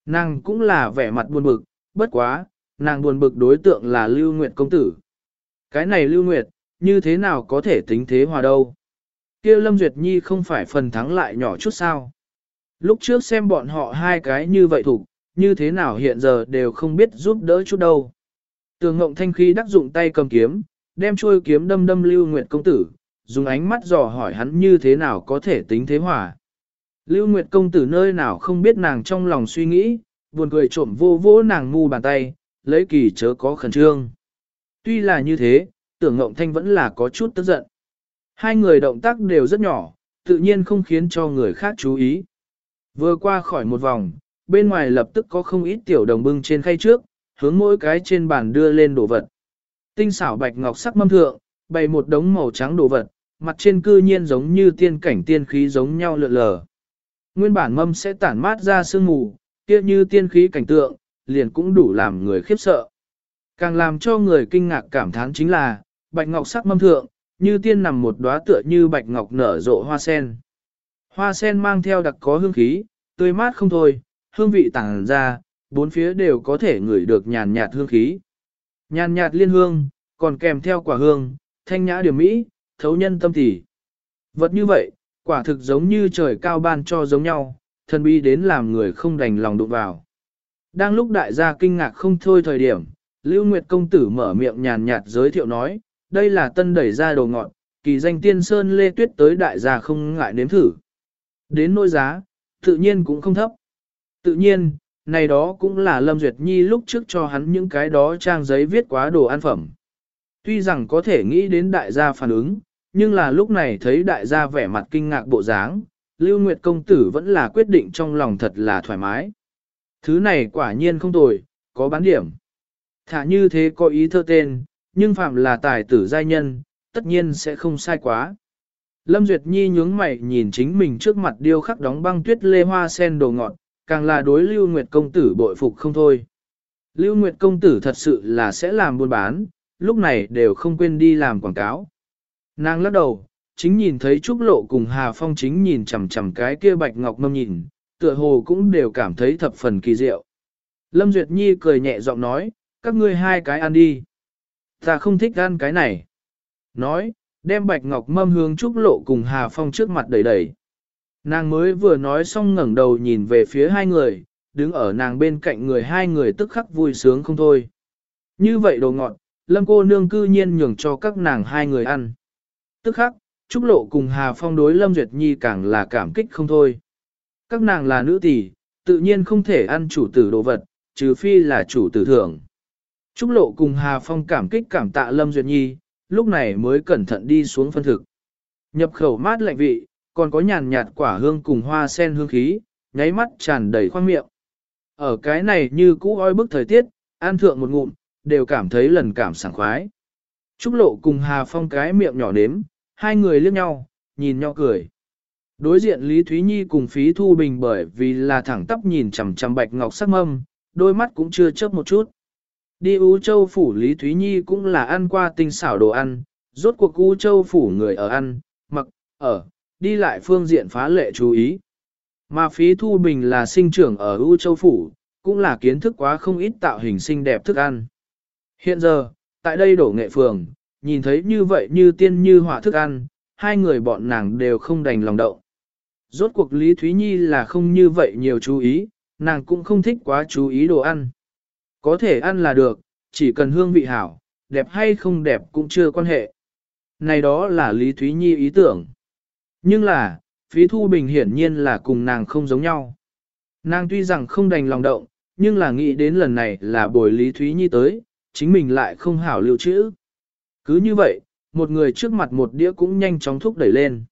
Nàng cũng là vẻ mặt buồn bực, bất quá, nàng buồn bực đối tượng là Lưu Nguyệt công tử. Cái này Lưu Nguyệt, như thế nào có thể tính thế hòa đâu? kia Lâm Duyệt Nhi không phải phần thắng lại nhỏ chút sao? Lúc trước xem bọn họ hai cái như vậy thủ, như thế nào hiện giờ đều không biết giúp đỡ chút đâu. Tường Ngộng Thanh khi đắc dụng tay cầm kiếm, đem chuôi kiếm đâm đâm Lưu Nguyệt công tử, dùng ánh mắt dò hỏi hắn như thế nào có thể tính thế hòa. Lưu Nguyệt công tử nơi nào không biết nàng trong lòng suy nghĩ, buồn cười trộm vô vô nàng ngu bàn tay, lấy kỳ chớ có khẩn trương. Tuy là như thế, tưởng Ngộng Thanh vẫn là có chút tức giận. Hai người động tác đều rất nhỏ, tự nhiên không khiến cho người khác chú ý. Vừa qua khỏi một vòng, bên ngoài lập tức có không ít tiểu đồng bưng trên khay trước, hướng mỗi cái trên bàn đưa lên đồ vật. Tinh xảo bạch ngọc sắc mâm thượng, bày một đống màu trắng đồ vật, mặt trên cư nhiên giống như tiên cảnh tiên khí giống nhau lượn lờ. Nguyên bản mâm sẽ tản mát ra sương mù, kia như tiên khí cảnh tượng, liền cũng đủ làm người khiếp sợ. Càng làm cho người kinh ngạc cảm thán chính là, bạch ngọc sắc mâm thượng, như tiên nằm một đóa tựa như bạch ngọc nở rộ hoa sen. Hoa sen mang theo đặc có hương khí, tươi mát không thôi, hương vị tàng ra, bốn phía đều có thể ngửi được nhàn nhạt hương khí. Nhàn nhạt liên hương, còn kèm theo quả hương, thanh nhã điểm mỹ, thấu nhân tâm thì. Vật như vậy, quả thực giống như trời cao ban cho giống nhau, thần bi đến làm người không đành lòng đụng vào. Đang lúc đại gia kinh ngạc không thôi thời điểm, Lưu Nguyệt công tử mở miệng nhàn nhạt giới thiệu nói, đây là tân đẩy ra đồ ngọn, kỳ danh tiên sơn lê tuyết tới đại gia không ngại nếm thử. Đến nỗi giá, tự nhiên cũng không thấp. Tự nhiên, này đó cũng là Lâm Duyệt Nhi lúc trước cho hắn những cái đó trang giấy viết quá đồ ăn phẩm. Tuy rằng có thể nghĩ đến đại gia phản ứng, nhưng là lúc này thấy đại gia vẻ mặt kinh ngạc bộ dáng, Lưu Nguyệt công tử vẫn là quyết định trong lòng thật là thoải mái. Thứ này quả nhiên không tồi, có bán điểm. Thả như thế có ý thơ tên, nhưng phạm là tài tử giai nhân, tất nhiên sẽ không sai quá. Lâm Duyệt Nhi nhướng mày nhìn chính mình trước mặt điêu khắc đóng băng tuyết lê hoa sen đồ ngọt, càng là đối Lưu Nguyệt công tử bội phục không thôi. Lưu Nguyệt công tử thật sự là sẽ làm buôn bán, lúc này đều không quên đi làm quảng cáo. Nàng lắc đầu, chính nhìn thấy Trúc Lộ cùng Hà Phong chính nhìn chằm chằm cái kia bạch ngọc mâm nhìn, tựa hồ cũng đều cảm thấy thập phần kỳ diệu. Lâm Duyệt Nhi cười nhẹ giọng nói, các ngươi hai cái ăn đi. Ta không thích ăn cái này. Nói, đem bạch ngọc mâm hướng Trúc Lộ cùng Hà Phong trước mặt đầy đầy. Nàng mới vừa nói xong ngẩng đầu nhìn về phía hai người, đứng ở nàng bên cạnh người hai người tức khắc vui sướng không thôi. Như vậy đồ ngọt, lâm cô nương cư nhiên nhường cho các nàng hai người ăn. Tức khắc, Trúc Lộ cùng Hà Phong đối Lâm Duyệt Nhi càng là cảm kích không thôi. Các nàng là nữ tỷ, tự nhiên không thể ăn chủ tử đồ vật, trừ phi là chủ tử thưởng. Trúc Lộ cùng Hà Phong cảm kích cảm tạ Lâm Duyệt Nhi, lúc này mới cẩn thận đi xuống phân thực. Nhập khẩu mát lạnh vị, còn có nhàn nhạt quả hương cùng hoa sen hương khí, nháy mắt tràn đầy khoang miệng. Ở cái này như cũ oi bức thời tiết, ăn thượng một ngụm, đều cảm thấy lần cảm sảng khoái. Trúc Lộ cùng Hà Phong cái miệng nhỏ nếm, hai người liếc nhau, nhìn nhau cười. Đối diện Lý Thúy Nhi cùng Phí Thu Bình bởi vì là thẳng tắp nhìn chằm chằm bạch ngọc sắc mâm, đôi mắt cũng chưa chớp một chút. Đi U Châu Phủ Lý Thúy Nhi cũng là ăn qua tinh xảo đồ ăn, rốt cuộc U Châu Phủ người ở ăn, mặc, ở, đi lại phương diện phá lệ chú ý. Mà Phí Thu Bình là sinh trưởng ở U Châu Phủ, cũng là kiến thức quá không ít tạo hình xinh đẹp thức ăn. Hiện giờ, tại đây đổ nghệ phường, nhìn thấy như vậy như tiên như họa thức ăn, hai người bọn nàng đều không đành lòng đậu. Rốt cuộc Lý Thúy Nhi là không như vậy nhiều chú ý, nàng cũng không thích quá chú ý đồ ăn. Có thể ăn là được, chỉ cần hương vị hảo, đẹp hay không đẹp cũng chưa quan hệ. Này đó là Lý Thúy Nhi ý tưởng. Nhưng là, phí thu bình hiển nhiên là cùng nàng không giống nhau. Nàng tuy rằng không đành lòng động, nhưng là nghĩ đến lần này là bồi Lý Thúy Nhi tới, chính mình lại không hảo lưu trữ. Cứ như vậy, một người trước mặt một đĩa cũng nhanh chóng thúc đẩy lên.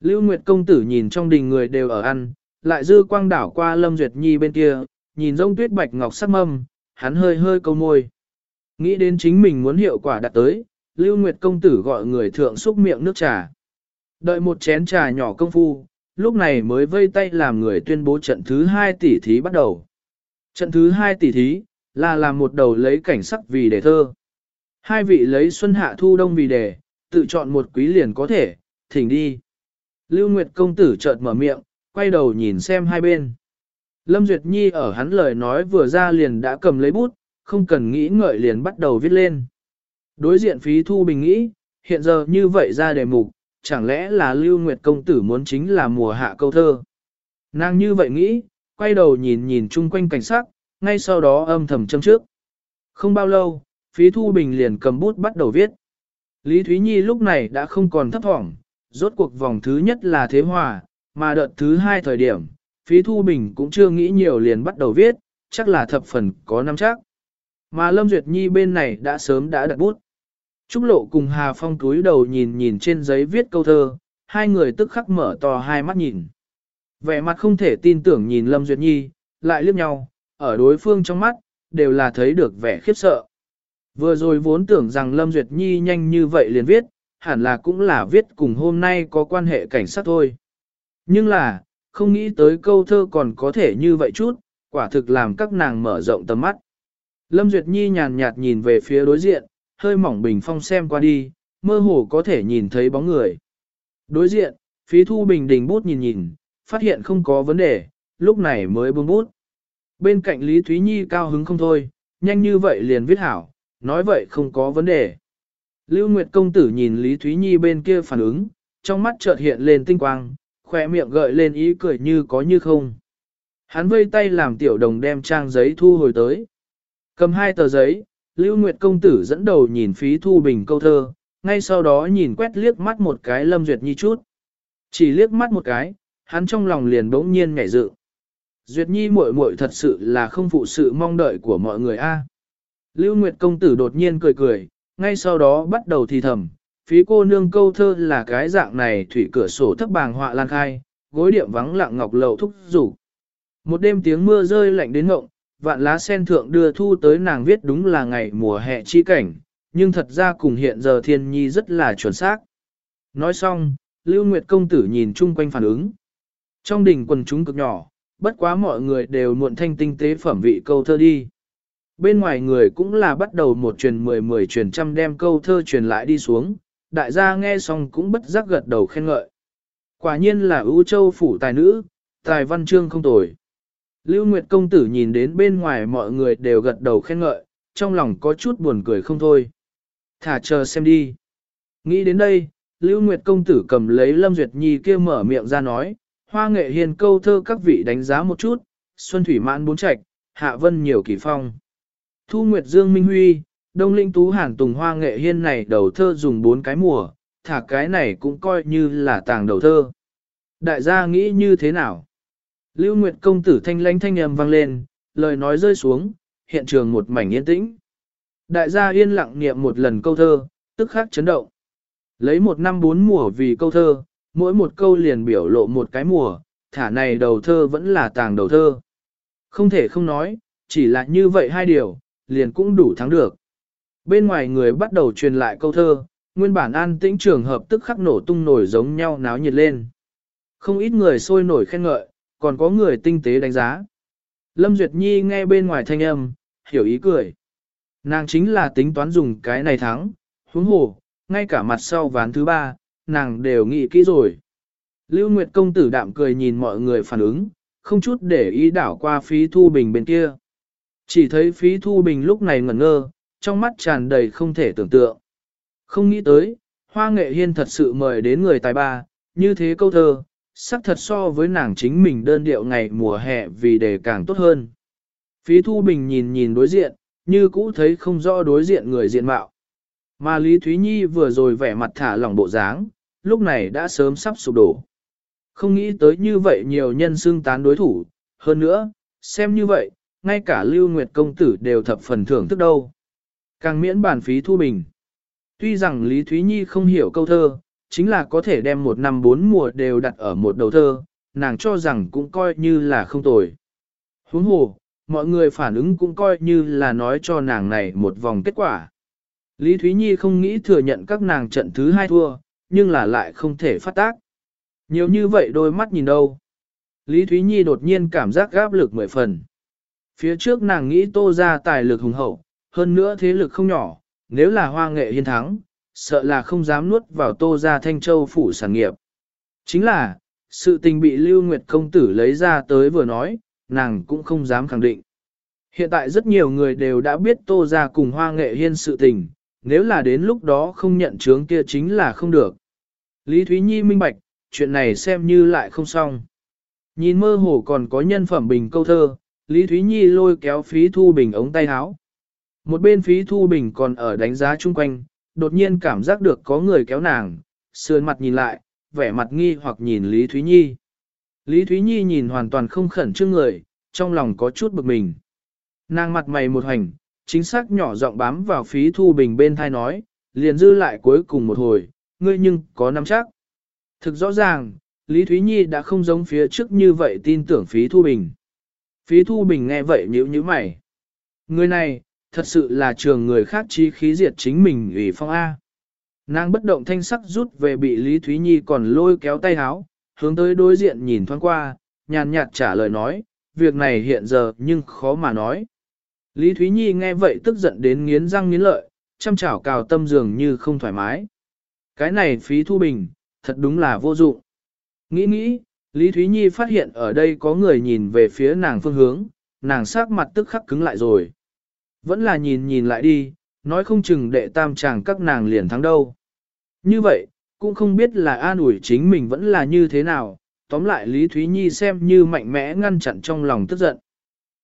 Lưu Nguyệt công tử nhìn trong đình người đều ở ăn, lại dư quang đảo qua Lâm Duyệt Nhi bên kia, nhìn rông tuyết bạch ngọc sắc mâm, hắn hơi hơi câu môi. Nghĩ đến chính mình muốn hiệu quả đạt tới, Lưu Nguyệt công tử gọi người thượng xúc miệng nước trà. Đợi một chén trà nhỏ công phu, lúc này mới vây tay làm người tuyên bố trận thứ hai tỷ thí bắt đầu. Trận thứ hai tỷ thí, là làm một đầu lấy cảnh sắc vì đề thơ. Hai vị lấy xuân hạ thu đông vì đề, tự chọn một quý liền có thể, thỉnh đi. Lưu Nguyệt công tử chợt mở miệng, quay đầu nhìn xem hai bên. Lâm Duyệt Nhi ở hắn lời nói vừa ra liền đã cầm lấy bút, không cần nghĩ ngợi liền bắt đầu viết lên. Đối diện phí thu bình nghĩ, hiện giờ như vậy ra đề mục, chẳng lẽ là Lưu Nguyệt công tử muốn chính là mùa hạ câu thơ. Nàng như vậy nghĩ, quay đầu nhìn nhìn chung quanh cảnh sắc, ngay sau đó âm thầm châm trước. Không bao lâu, phí thu bình liền cầm bút bắt đầu viết. Lý Thúy Nhi lúc này đã không còn thấp thỏm, rốt cuộc vòng thứ nhất là thế hòa, mà đợt thứ hai thời điểm, phí thu bình cũng chưa nghĩ nhiều liền bắt đầu viết, chắc là thập phần có năm chắc. Mà Lâm Duyệt Nhi bên này đã sớm đã đặt bút. Trúc Lộ cùng Hà Phong túi đầu nhìn nhìn trên giấy viết câu thơ, hai người tức khắc mở to hai mắt nhìn. Vẻ mặt không thể tin tưởng nhìn Lâm Duyệt Nhi, lại liếc nhau, ở đối phương trong mắt, đều là thấy được vẻ khiếp sợ. Vừa rồi vốn tưởng rằng Lâm Duyệt Nhi nhanh như vậy liền viết, hẳn là cũng là viết cùng hôm nay có quan hệ cảnh sát thôi. Nhưng là, không nghĩ tới câu thơ còn có thể như vậy chút, quả thực làm các nàng mở rộng tầm mắt. Lâm Duyệt Nhi nhàn nhạt nhìn về phía đối diện, hơi mỏng bình phong xem qua đi, mơ hồ có thể nhìn thấy bóng người. Đối diện, phí thu bình đình bút nhìn nhìn, phát hiện không có vấn đề, lúc này mới buông bút. Bên cạnh Lý Thúy Nhi cao hứng không thôi, nhanh như vậy liền viết hảo, nói vậy không có vấn đề. Lưu Nguyệt công tử nhìn Lý Thúy Nhi bên kia phản ứng, trong mắt chợt hiện lên tinh quang, khỏe miệng gợi lên ý cười như có như không. Hắn vây tay làm tiểu đồng đem trang giấy thu hồi tới. Cầm hai tờ giấy, Lưu Nguyệt công tử dẫn đầu nhìn phí thu bình câu thơ, ngay sau đó nhìn quét liếc mắt một cái Lâm Duyệt Nhi chút. Chỉ liếc mắt một cái, hắn trong lòng liền bỗng nhiên nhảy dự. Duyệt Nhi muội muội thật sự là không phụ sự mong đợi của mọi người a. Lưu Nguyệt công tử đột nhiên cười cười, ngay sau đó bắt đầu thì thầm, phí cô nương câu thơ là cái dạng này thủy cửa sổ thấp bàng họa lan khai, gối điểm vắng lặng ngọc lầu thúc rủ. Một đêm tiếng mưa rơi lạnh đến ngộng, vạn lá sen thượng đưa thu tới nàng viết đúng là ngày mùa hè chi cảnh, nhưng thật ra cùng hiện giờ thiên nhi rất là chuẩn xác. Nói xong, Lưu Nguyệt công tử nhìn chung quanh phản ứng. Trong đỉnh quần chúng cực nhỏ, bất quá mọi người đều muộn thanh tinh tế phẩm vị câu thơ đi. Bên ngoài người cũng là bắt đầu một truyền mười mười truyền trăm đem câu thơ truyền lại đi xuống, đại gia nghe xong cũng bất giác gật đầu khen ngợi. Quả nhiên là ưu châu phủ tài nữ, tài văn chương không tồi. Lưu Nguyệt công tử nhìn đến bên ngoài mọi người đều gật đầu khen ngợi, trong lòng có chút buồn cười không thôi. Thả chờ xem đi. Nghĩ đến đây, Lưu Nguyệt công tử cầm lấy Lâm Duyệt Nhi kia mở miệng ra nói, hoa nghệ hiền câu thơ các vị đánh giá một chút, Xuân Thủy Mãn bốn trạch, Hạ Vân nhiều kỳ phong. Thu Nguyệt Dương Minh Huy, Đông Linh Tú Hàn Tùng Hoa Nghệ Hiên này đầu thơ dùng bốn cái mùa, thả cái này cũng coi như là tàng đầu thơ. Đại gia nghĩ như thế nào? Lưu Nguyệt công tử thanh lãnh thanh âm vang lên, lời nói rơi xuống, hiện trường một mảnh yên tĩnh. Đại gia yên lặng niệm một lần câu thơ, tức khắc chấn động. Lấy một năm bốn mùa vì câu thơ, mỗi một câu liền biểu lộ một cái mùa, thả này đầu thơ vẫn là tàng đầu thơ. Không thể không nói, chỉ là như vậy hai điều, liền cũng đủ thắng được. Bên ngoài người bắt đầu truyền lại câu thơ, nguyên bản an tĩnh trường hợp tức khắc nổ tung nổi giống nhau náo nhiệt lên. Không ít người sôi nổi khen ngợi, còn có người tinh tế đánh giá. Lâm Duyệt Nhi nghe bên ngoài thanh âm, hiểu ý cười. Nàng chính là tính toán dùng cái này thắng, huống hồ, ngay cả mặt sau ván thứ ba, nàng đều nghĩ kỹ rồi. Lưu Nguyệt công tử đạm cười nhìn mọi người phản ứng, không chút để ý đảo qua phí thu bình bên kia. Chỉ thấy phí thu bình lúc này ngẩn ngơ, trong mắt tràn đầy không thể tưởng tượng. Không nghĩ tới, hoa nghệ hiên thật sự mời đến người tài ba, như thế câu thơ, sắc thật so với nàng chính mình đơn điệu ngày mùa hè vì đề càng tốt hơn. Phí thu bình nhìn nhìn đối diện, như cũ thấy không rõ đối diện người diện mạo. Mà Lý Thúy Nhi vừa rồi vẻ mặt thả lỏng bộ dáng, lúc này đã sớm sắp sụp đổ. Không nghĩ tới như vậy nhiều nhân xưng tán đối thủ, hơn nữa, xem như vậy, ngay cả Lưu Nguyệt công tử đều thập phần thưởng thức đâu. Càng miễn bản phí thu bình. Tuy rằng Lý Thúy Nhi không hiểu câu thơ, chính là có thể đem một năm bốn mùa đều đặt ở một đầu thơ, nàng cho rằng cũng coi như là không tồi. Huống hồ, mọi người phản ứng cũng coi như là nói cho nàng này một vòng kết quả. Lý Thúy Nhi không nghĩ thừa nhận các nàng trận thứ hai thua, nhưng là lại không thể phát tác. Nhiều như vậy đôi mắt nhìn đâu. Lý Thúy Nhi đột nhiên cảm giác gáp lực mười phần. Phía trước nàng nghĩ tô ra tài lực hùng hậu, hơn nữa thế lực không nhỏ, nếu là hoa nghệ hiên thắng, sợ là không dám nuốt vào tô ra thanh châu phủ sản nghiệp. Chính là, sự tình bị Lưu Nguyệt công tử lấy ra tới vừa nói, nàng cũng không dám khẳng định. Hiện tại rất nhiều người đều đã biết tô ra cùng hoa nghệ hiên sự tình, nếu là đến lúc đó không nhận chướng kia chính là không được. Lý Thúy Nhi minh bạch, chuyện này xem như lại không xong. Nhìn mơ hồ còn có nhân phẩm bình câu thơ, Lý Thúy Nhi lôi kéo phí thu bình ống tay áo. Một bên phí thu bình còn ở đánh giá chung quanh, đột nhiên cảm giác được có người kéo nàng, sườn mặt nhìn lại, vẻ mặt nghi hoặc nhìn Lý Thúy Nhi. Lý Thúy Nhi nhìn hoàn toàn không khẩn trương người, trong lòng có chút bực mình. Nàng mặt mày một hành, chính xác nhỏ giọng bám vào phí thu bình bên thai nói, liền dư lại cuối cùng một hồi, ngươi nhưng có nắm chắc. Thực rõ ràng, Lý Thúy Nhi đã không giống phía trước như vậy tin tưởng phí thu bình. Phí thu bình nghe vậy nhíu nhíu mày. Người này, thật sự là trường người khác chi khí diệt chính mình ủy phong A. Nàng bất động thanh sắc rút về bị Lý Thúy Nhi còn lôi kéo tay háo, hướng tới đối diện nhìn thoáng qua, nhàn nhạt trả lời nói, việc này hiện giờ nhưng khó mà nói. Lý Thúy Nhi nghe vậy tức giận đến nghiến răng nghiến lợi, chăm chảo cào tâm dường như không thoải mái. Cái này phí thu bình, thật đúng là vô dụng. Nghĩ nghĩ, Lý Thúy Nhi phát hiện ở đây có người nhìn về phía nàng phương hướng, nàng sắc mặt tức khắc cứng lại rồi. Vẫn là nhìn nhìn lại đi, nói không chừng đệ tam chàng các nàng liền thắng đâu. Như vậy, cũng không biết là an ủi chính mình vẫn là như thế nào, tóm lại Lý Thúy Nhi xem như mạnh mẽ ngăn chặn trong lòng tức giận.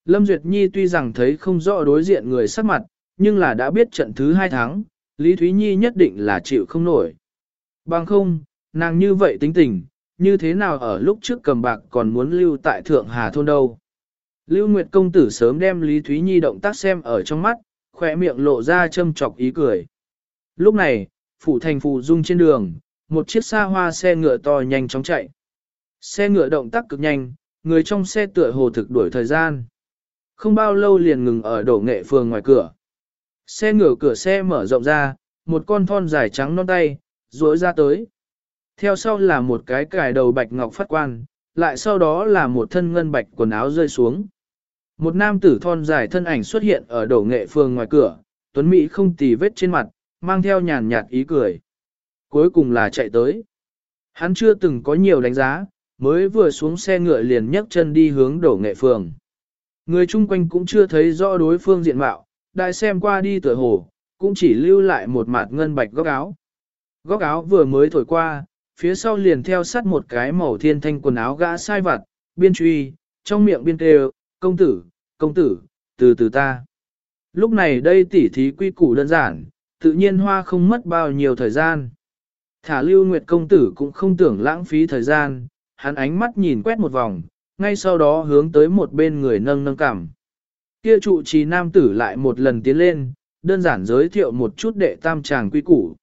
Lâm Duyệt Nhi tuy rằng thấy không rõ đối diện người sắc mặt, nhưng là đã biết trận thứ hai tháng, Lý Thúy Nhi nhất định là chịu không nổi. Bằng không, nàng như vậy tính tình, như thế nào ở lúc trước cầm bạc còn muốn lưu tại Thượng Hà Thôn đâu. Lưu Nguyệt Công Tử sớm đem Lý Thúy Nhi động tác xem ở trong mắt, khỏe miệng lộ ra châm chọc ý cười. Lúc này, phủ thành phù dung trên đường, một chiếc xa hoa xe ngựa to nhanh chóng chạy. Xe ngựa động tác cực nhanh, người trong xe tựa hồ thực đuổi thời gian. Không bao lâu liền ngừng ở đổ nghệ phường ngoài cửa. Xe ngựa cửa xe mở rộng ra, một con thon dài trắng non tay, rối ra tới. Theo sau là một cái cài đầu bạch ngọc phát quan, lại sau đó là một thân ngân bạch quần áo rơi xuống. Một nam tử thon dài thân ảnh xuất hiện ở đổ nghệ phường ngoài cửa, tuấn Mỹ không tì vết trên mặt, mang theo nhàn nhạt ý cười. Cuối cùng là chạy tới. Hắn chưa từng có nhiều đánh giá, mới vừa xuống xe ngựa liền nhấc chân đi hướng đổ nghệ phường. Người chung quanh cũng chưa thấy rõ đối phương diện mạo, đại xem qua đi tựa hồ, cũng chỉ lưu lại một mặt ngân bạch góc áo. Góc áo vừa mới thổi qua, phía sau liền theo sát một cái màu thiên thanh quần áo gã sai vặt, biên truy, trong miệng biên kêu, công tử, công tử, từ từ ta. Lúc này đây tỉ thí quy củ đơn giản, tự nhiên hoa không mất bao nhiêu thời gian. Thả lưu nguyệt công tử cũng không tưởng lãng phí thời gian, hắn ánh mắt nhìn quét một vòng, ngay sau đó hướng tới một bên người nâng nâng cảm. Kia trụ trì nam tử lại một lần tiến lên, đơn giản giới thiệu một chút đệ tam tràng quy củ.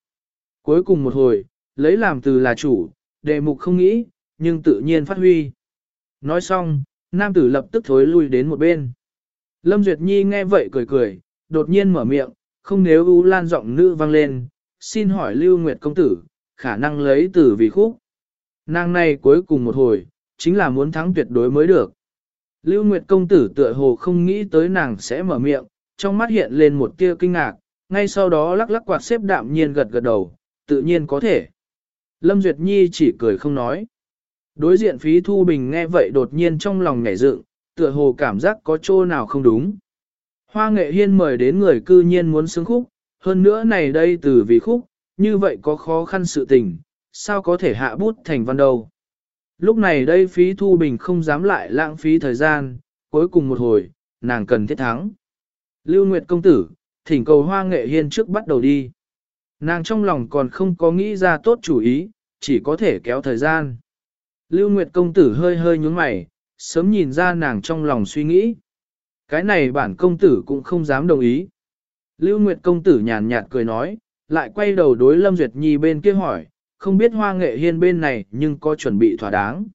Cuối cùng một hồi, lấy làm từ là chủ, đệ mục không nghĩ, nhưng tự nhiên phát huy. Nói xong, nam tử lập tức thối lui đến một bên. Lâm Duyệt Nhi nghe vậy cười cười, đột nhiên mở miệng, không nếu U Lan giọng nữ vang lên, xin hỏi Lưu Nguyệt công tử, khả năng lấy từ vì khúc. Nàng này cuối cùng một hồi, chính là muốn thắng tuyệt đối mới được. Lưu Nguyệt công tử tựa hồ không nghĩ tới nàng sẽ mở miệng, trong mắt hiện lên một tia kinh ngạc, ngay sau đó lắc lắc quạt xếp đạm nhiên gật gật đầu, tự nhiên có thể. Lâm Duyệt Nhi chỉ cười không nói. Đối diện phí thu bình nghe vậy đột nhiên trong lòng nhảy dựng, tựa hồ cảm giác có chỗ nào không đúng. Hoa nghệ hiên mời đến người cư nhiên muốn xứng khúc, hơn nữa này đây từ vì khúc, như vậy có khó khăn sự tình, sao có thể hạ bút thành văn đâu. Lúc này đây phí thu bình không dám lại lãng phí thời gian, cuối cùng một hồi, nàng cần thiết thắng. Lưu Nguyệt công tử, thỉnh cầu hoa nghệ hiên trước bắt đầu đi. Nàng trong lòng còn không có nghĩ ra tốt chủ ý, chỉ có thể kéo thời gian. Lưu Nguyệt công tử hơi hơi nhúng mày, sớm nhìn ra nàng trong lòng suy nghĩ. Cái này bản công tử cũng không dám đồng ý. Lưu Nguyệt công tử nhàn nhạt cười nói, lại quay đầu đối Lâm Duyệt Nhi bên kia hỏi, không biết hoa nghệ hiên bên này nhưng có chuẩn bị thỏa đáng.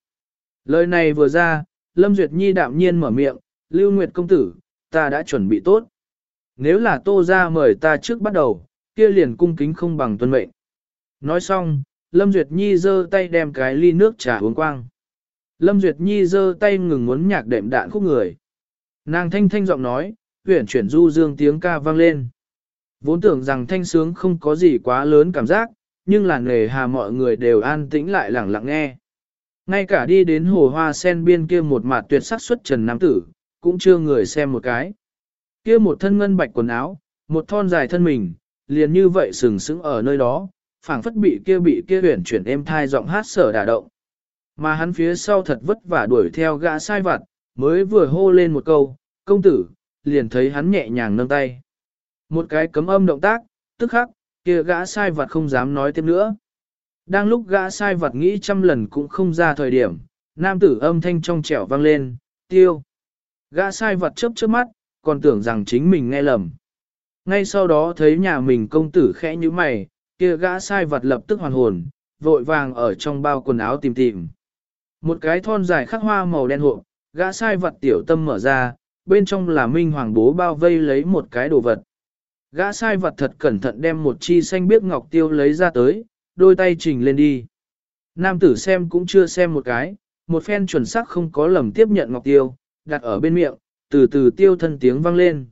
Lời này vừa ra, Lâm Duyệt Nhi đạm nhiên mở miệng, Lưu Nguyệt công tử, ta đã chuẩn bị tốt. Nếu là tô ra mời ta trước bắt đầu, kia liền cung kính không bằng tuân mệnh. Nói xong, Lâm Duyệt Nhi giơ tay đem cái ly nước trà uống quang. Lâm Duyệt Nhi giơ tay ngừng muốn nhạc đệm đạn khúc người. Nàng thanh thanh giọng nói, huyển chuyển du dương tiếng ca vang lên. Vốn tưởng rằng thanh sướng không có gì quá lớn cảm giác, nhưng là nghề hà mọi người đều an tĩnh lại lẳng lặng nghe. Ngay cả đi đến hồ hoa sen biên kia một mặt tuyệt sắc xuất trần nam tử, cũng chưa người xem một cái. Kia một thân ngân bạch quần áo, một thon dài thân mình, liền như vậy sừng sững ở nơi đó, phảng phất bị kia bị kia huyển chuyển êm thai giọng hát sở đả động. Mà hắn phía sau thật vất vả đuổi theo gã sai vặt, mới vừa hô lên một câu, công tử, liền thấy hắn nhẹ nhàng nâng tay. Một cái cấm âm động tác, tức khắc, kia gã sai vặt không dám nói tiếp nữa. Đang lúc gã sai vặt nghĩ trăm lần cũng không ra thời điểm, nam tử âm thanh trong trẻo vang lên, tiêu. Gã sai vặt chớp chớp mắt, còn tưởng rằng chính mình nghe lầm. Ngay sau đó thấy nhà mình công tử khẽ như mày, kia gã sai vặt lập tức hoàn hồn, vội vàng ở trong bao quần áo tìm tìm. Một cái thon dài khắc hoa màu đen hộ, gã sai vặt tiểu tâm mở ra, bên trong là minh hoàng bố bao vây lấy một cái đồ vật. Gã sai vật thật cẩn thận đem một chi xanh biếc ngọc tiêu lấy ra tới, đôi tay trình lên đi. Nam tử xem cũng chưa xem một cái, một phen chuẩn xác không có lầm tiếp nhận ngọc tiêu, đặt ở bên miệng, từ từ tiêu thân tiếng vang lên.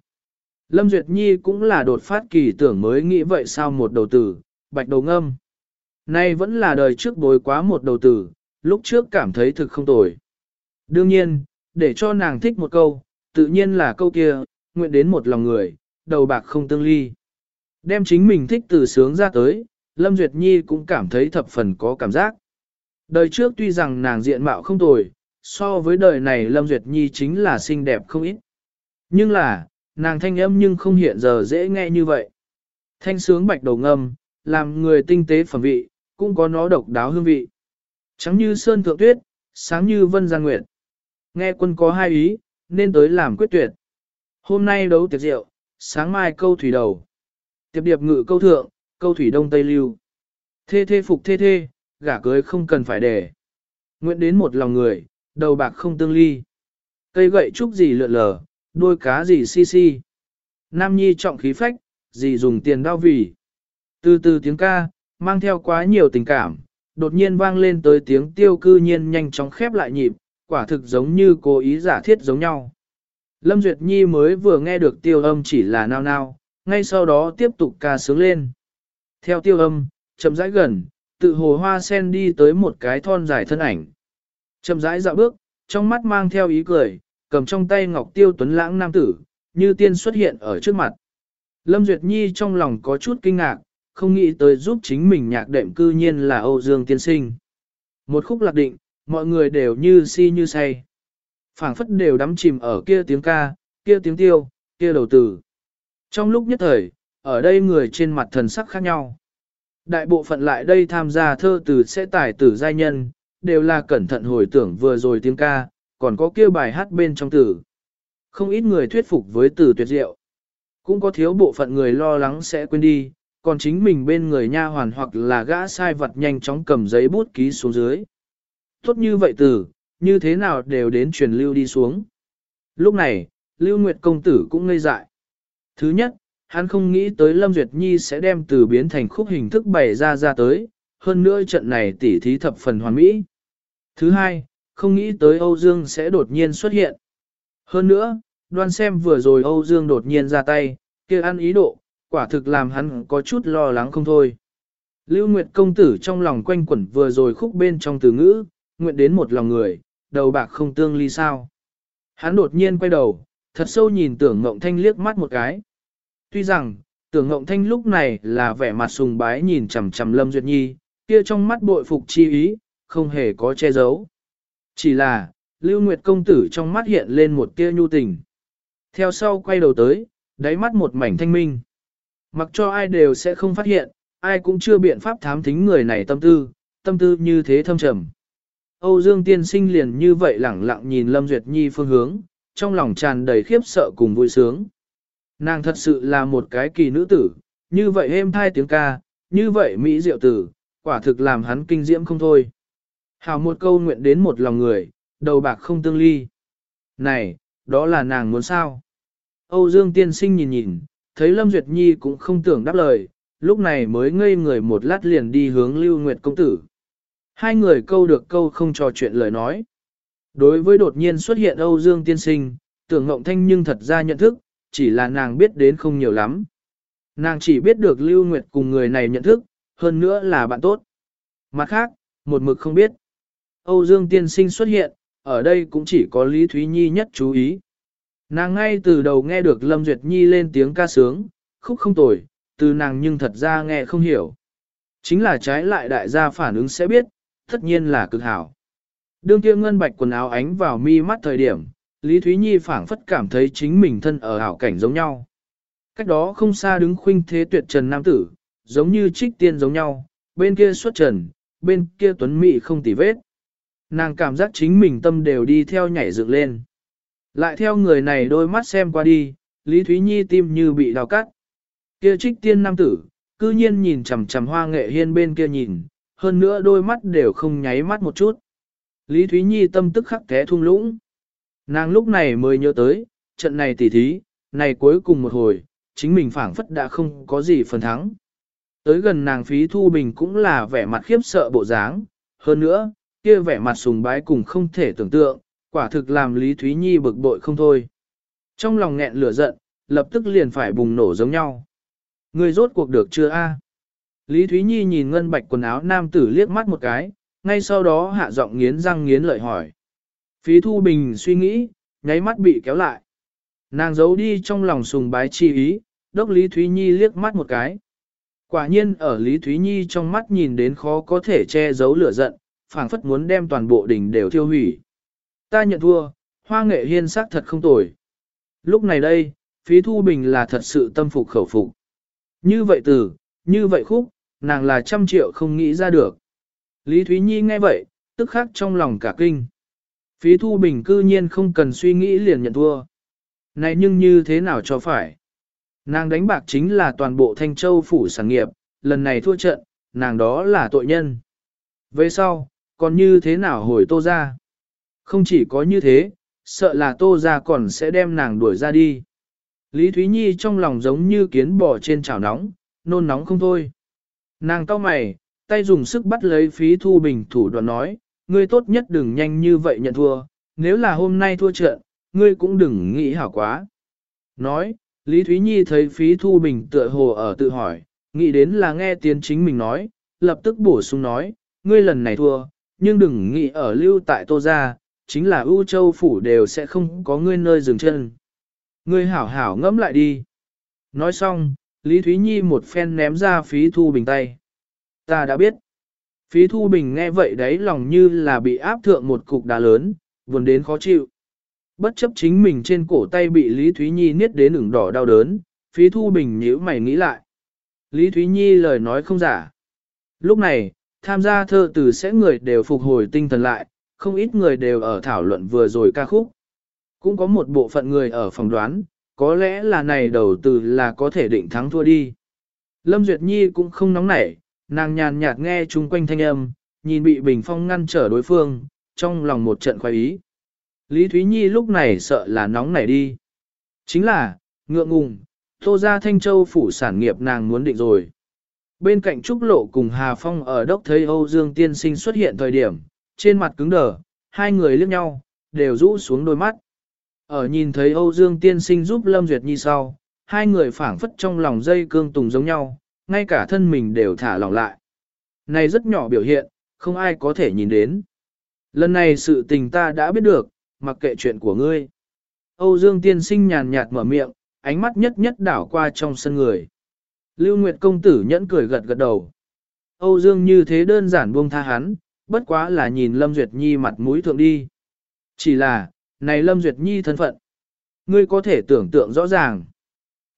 Lâm Duyệt Nhi cũng là đột phát kỳ tưởng mới nghĩ vậy sao một đầu tử, bạch đầu ngâm. Nay vẫn là đời trước bối quá một đầu tử, lúc trước cảm thấy thực không tồi. Đương nhiên, để cho nàng thích một câu, tự nhiên là câu kia, nguyện đến một lòng người, đầu bạc không tương ly. Đem chính mình thích từ sướng ra tới, Lâm Duyệt Nhi cũng cảm thấy thập phần có cảm giác. Đời trước tuy rằng nàng diện mạo không tồi, so với đời này Lâm Duyệt Nhi chính là xinh đẹp không ít. Nhưng là, nàng thanh âm nhưng không hiện giờ dễ nghe như vậy. Thanh sướng bạch đầu ngâm, làm người tinh tế phẩm vị, cũng có nó độc đáo hương vị. Trắng như sơn thượng tuyết, sáng như vân giang nguyệt. Nghe quân có hai ý, nên tới làm quyết tuyệt. Hôm nay đấu tiệc rượu, sáng mai câu thủy đầu. Tiệp điệp ngự câu thượng, câu thủy đông tây lưu. Thê thê phục thê thê, gả cưới không cần phải để. Nguyện đến một lòng người, đầu bạc không tương ly. Cây gậy trúc gì lượn lờ, đôi cá gì si si. Nam nhi trọng khí phách, gì dùng tiền đao vì. Từ từ tiếng ca, mang theo quá nhiều tình cảm, đột nhiên vang lên tới tiếng tiêu cư nhiên nhanh chóng khép lại nhịp, quả thực giống như cố ý giả thiết giống nhau. Lâm Duyệt Nhi mới vừa nghe được tiêu âm chỉ là nao nao, ngay sau đó tiếp tục ca sướng lên. Theo tiêu âm, chậm rãi gần, tự hồ hoa sen đi tới một cái thon dài thân ảnh. Chậm rãi dạo bước, trong mắt mang theo ý cười, cầm trong tay ngọc tiêu tuấn lãng nam tử, như tiên xuất hiện ở trước mặt. Lâm Duyệt Nhi trong lòng có chút kinh ngạc, không nghĩ tới giúp chính mình nhạc đệm cư nhiên là Âu Dương tiên sinh. Một khúc lạc định, mọi người đều như si như say phảng phất đều đắm chìm ở kia tiếng ca, kia tiếng tiêu, kia đầu tử. Trong lúc nhất thời, ở đây người trên mặt thần sắc khác nhau. Đại bộ phận lại đây tham gia thơ từ sẽ tải tử giai nhân, đều là cẩn thận hồi tưởng vừa rồi tiếng ca, còn có kia bài hát bên trong tử. Không ít người thuyết phục với từ tuyệt diệu. Cũng có thiếu bộ phận người lo lắng sẽ quên đi, còn chính mình bên người nha hoàn hoặc là gã sai vật nhanh chóng cầm giấy bút ký xuống dưới. Tốt như vậy từ, như thế nào đều đến truyền lưu đi xuống. Lúc này, Lưu Nguyệt công tử cũng ngây dại. Thứ nhất, hắn không nghĩ tới Lâm Duyệt Nhi sẽ đem từ biến thành khúc hình thức bày ra ra tới, hơn nữa trận này tỉ thí thập phần hoàn mỹ. Thứ hai, không nghĩ tới Âu Dương sẽ đột nhiên xuất hiện. Hơn nữa, đoan xem vừa rồi Âu Dương đột nhiên ra tay, kia ăn ý độ, quả thực làm hắn có chút lo lắng không thôi. Lưu Nguyệt công tử trong lòng quanh quẩn vừa rồi khúc bên trong từ ngữ, nguyện đến một lòng người, đầu bạc không tương ly sao. Hắn đột nhiên quay đầu, thật sâu nhìn tưởng ngộng thanh liếc mắt một cái. Tuy rằng, tưởng ngộng thanh lúc này là vẻ mặt sùng bái nhìn chằm chằm Lâm Duyệt Nhi, kia trong mắt bội phục chi ý, không hề có che giấu. Chỉ là, Lưu Nguyệt công tử trong mắt hiện lên một tia nhu tình. Theo sau quay đầu tới, đáy mắt một mảnh thanh minh. Mặc cho ai đều sẽ không phát hiện, ai cũng chưa biện pháp thám thính người này tâm tư, tâm tư như thế thâm trầm. Âu Dương tiên sinh liền như vậy lẳng lặng nhìn Lâm Duyệt Nhi phương hướng, trong lòng tràn đầy khiếp sợ cùng vui sướng. Nàng thật sự là một cái kỳ nữ tử, như vậy êm thai tiếng ca, như vậy mỹ diệu tử, quả thực làm hắn kinh diễm không thôi. Hào một câu nguyện đến một lòng người, đầu bạc không tương ly. Này, đó là nàng muốn sao? Âu Dương tiên sinh nhìn nhìn, thấy Lâm Duyệt Nhi cũng không tưởng đáp lời, lúc này mới ngây người một lát liền đi hướng Lưu Nguyệt công tử. Hai người câu được câu không trò chuyện lời nói. Đối với đột nhiên xuất hiện Âu Dương tiên sinh, tưởng Ngộng Thanh nhưng thật ra nhận thức, chỉ là nàng biết đến không nhiều lắm. Nàng chỉ biết được Lưu Nguyệt cùng người này nhận thức, hơn nữa là bạn tốt. Mặt khác, một mực không biết. Âu Dương tiên sinh xuất hiện, ở đây cũng chỉ có Lý Thúy Nhi nhất chú ý. Nàng ngay từ đầu nghe được Lâm Duyệt Nhi lên tiếng ca sướng, khúc không tồi, từ nàng nhưng thật ra nghe không hiểu. Chính là trái lại đại gia phản ứng sẽ biết, tất nhiên là cực hảo. Đương kia ngân bạch quần áo ánh vào mi mắt thời điểm, Lý Thúy Nhi phảng phất cảm thấy chính mình thân ở hảo cảnh giống nhau. Cách đó không xa đứng khuynh thế tuyệt trần nam tử, giống như trích tiên giống nhau, bên kia xuất trần, bên kia tuấn mị không tì vết. Nàng cảm giác chính mình tâm đều đi theo nhảy dựng lên. Lại theo người này đôi mắt xem qua đi, Lý Thúy Nhi tim như bị đào cắt. Kia trích tiên nam tử, cư nhiên nhìn chằm chằm hoa nghệ hiên bên kia nhìn, hơn nữa đôi mắt đều không nháy mắt một chút. Lý Thúy Nhi tâm tức khắc té thung lũng. Nàng lúc này mới nhớ tới, trận này tỉ thí, này cuối cùng một hồi, chính mình phảng phất đã không có gì phần thắng. Tới gần nàng phí thu bình cũng là vẻ mặt khiếp sợ bộ dáng, hơn nữa, kia vẻ mặt sùng bái cùng không thể tưởng tượng, quả thực làm Lý Thúy Nhi bực bội không thôi. Trong lòng nghẹn lửa giận, lập tức liền phải bùng nổ giống nhau. Người rốt cuộc được chưa a? Lý Thúy Nhi nhìn ngân bạch quần áo nam tử liếc mắt một cái, ngay sau đó hạ giọng nghiến răng nghiến lợi hỏi. Phí Thu Bình suy nghĩ, nháy mắt bị kéo lại. Nàng giấu đi trong lòng sùng bái chi ý, đốc Lý Thúy Nhi liếc mắt một cái. Quả nhiên ở Lý Thúy Nhi trong mắt nhìn đến khó có thể che giấu lửa giận, phảng phất muốn đem toàn bộ đỉnh đều thiêu hủy. Ta nhận thua, hoa nghệ hiên sắc thật không tồi. Lúc này đây, phí thu bình là thật sự tâm phục khẩu phục. Như vậy từ, như vậy khúc, nàng là trăm triệu không nghĩ ra được. Lý Thúy Nhi nghe vậy, tức khắc trong lòng cả kinh. Phí thu bình cư nhiên không cần suy nghĩ liền nhận thua. Này nhưng như thế nào cho phải? Nàng đánh bạc chính là toàn bộ Thanh Châu phủ sản nghiệp, lần này thua trận, nàng đó là tội nhân. Về sau, còn như thế nào hồi tô ra? Không chỉ có như thế, sợ là tô ra còn sẽ đem nàng đuổi ra đi. Lý Thúy Nhi trong lòng giống như kiến bò trên chảo nóng, nôn nóng không thôi. Nàng cao mày, tay dùng sức bắt lấy phí thu bình thủ đoạn nói, ngươi tốt nhất đừng nhanh như vậy nhận thua, nếu là hôm nay thua trận, ngươi cũng đừng nghĩ hảo quá. Nói, Lý Thúy Nhi thấy phí thu bình tựa hồ ở tự hỏi, nghĩ đến là nghe tiếng chính mình nói, lập tức bổ sung nói, ngươi lần này thua, nhưng đừng nghĩ ở lưu tại tô gia, chính là ưu châu phủ đều sẽ không có ngươi nơi dừng chân. Ngươi hảo hảo ngẫm lại đi. Nói xong, Lý Thúy Nhi một phen ném ra phí thu bình tay. Ta đã biết. Phí thu bình nghe vậy đấy lòng như là bị áp thượng một cục đá lớn, buồn đến khó chịu. Bất chấp chính mình trên cổ tay bị Lý Thúy Nhi niết đến ửng đỏ đau đớn, phí thu bình nhíu mày nghĩ lại. Lý Thúy Nhi lời nói không giả. Lúc này, tham gia thơ từ sẽ người đều phục hồi tinh thần lại, không ít người đều ở thảo luận vừa rồi ca khúc. Cũng có một bộ phận người ở phòng đoán, có lẽ là này đầu từ là có thể định thắng thua đi. Lâm Duyệt Nhi cũng không nóng nảy, nàng nhàn nhạt nghe chung quanh thanh âm, nhìn bị Bình Phong ngăn trở đối phương, trong lòng một trận khoái ý. Lý Thúy Nhi lúc này sợ là nóng nảy đi. Chính là, ngượng ngùng, Tô ra Thanh Châu phủ sản nghiệp nàng muốn định rồi. Bên cạnh Trúc Lộ cùng Hà Phong ở đốc thấy Âu Dương Tiên Sinh xuất hiện thời điểm, trên mặt cứng đờ, hai người liếc nhau, đều rũ xuống đôi mắt. Ở nhìn thấy Âu Dương Tiên Sinh giúp Lâm Duyệt Nhi sau, hai người phảng phất trong lòng dây cương tùng giống nhau, ngay cả thân mình đều thả lỏng lại. Này rất nhỏ biểu hiện, không ai có thể nhìn đến. Lần này sự tình ta đã biết được, mặc kệ chuyện của ngươi. Âu Dương Tiên Sinh nhàn nhạt mở miệng, ánh mắt nhất nhất đảo qua trong sân người. Lưu Nguyệt công tử nhẫn cười gật gật đầu. Âu Dương như thế đơn giản buông tha hắn, bất quá là nhìn Lâm Duyệt Nhi mặt mũi thượng đi. Chỉ là, này Lâm Duyệt Nhi thân phận. Ngươi có thể tưởng tượng rõ ràng.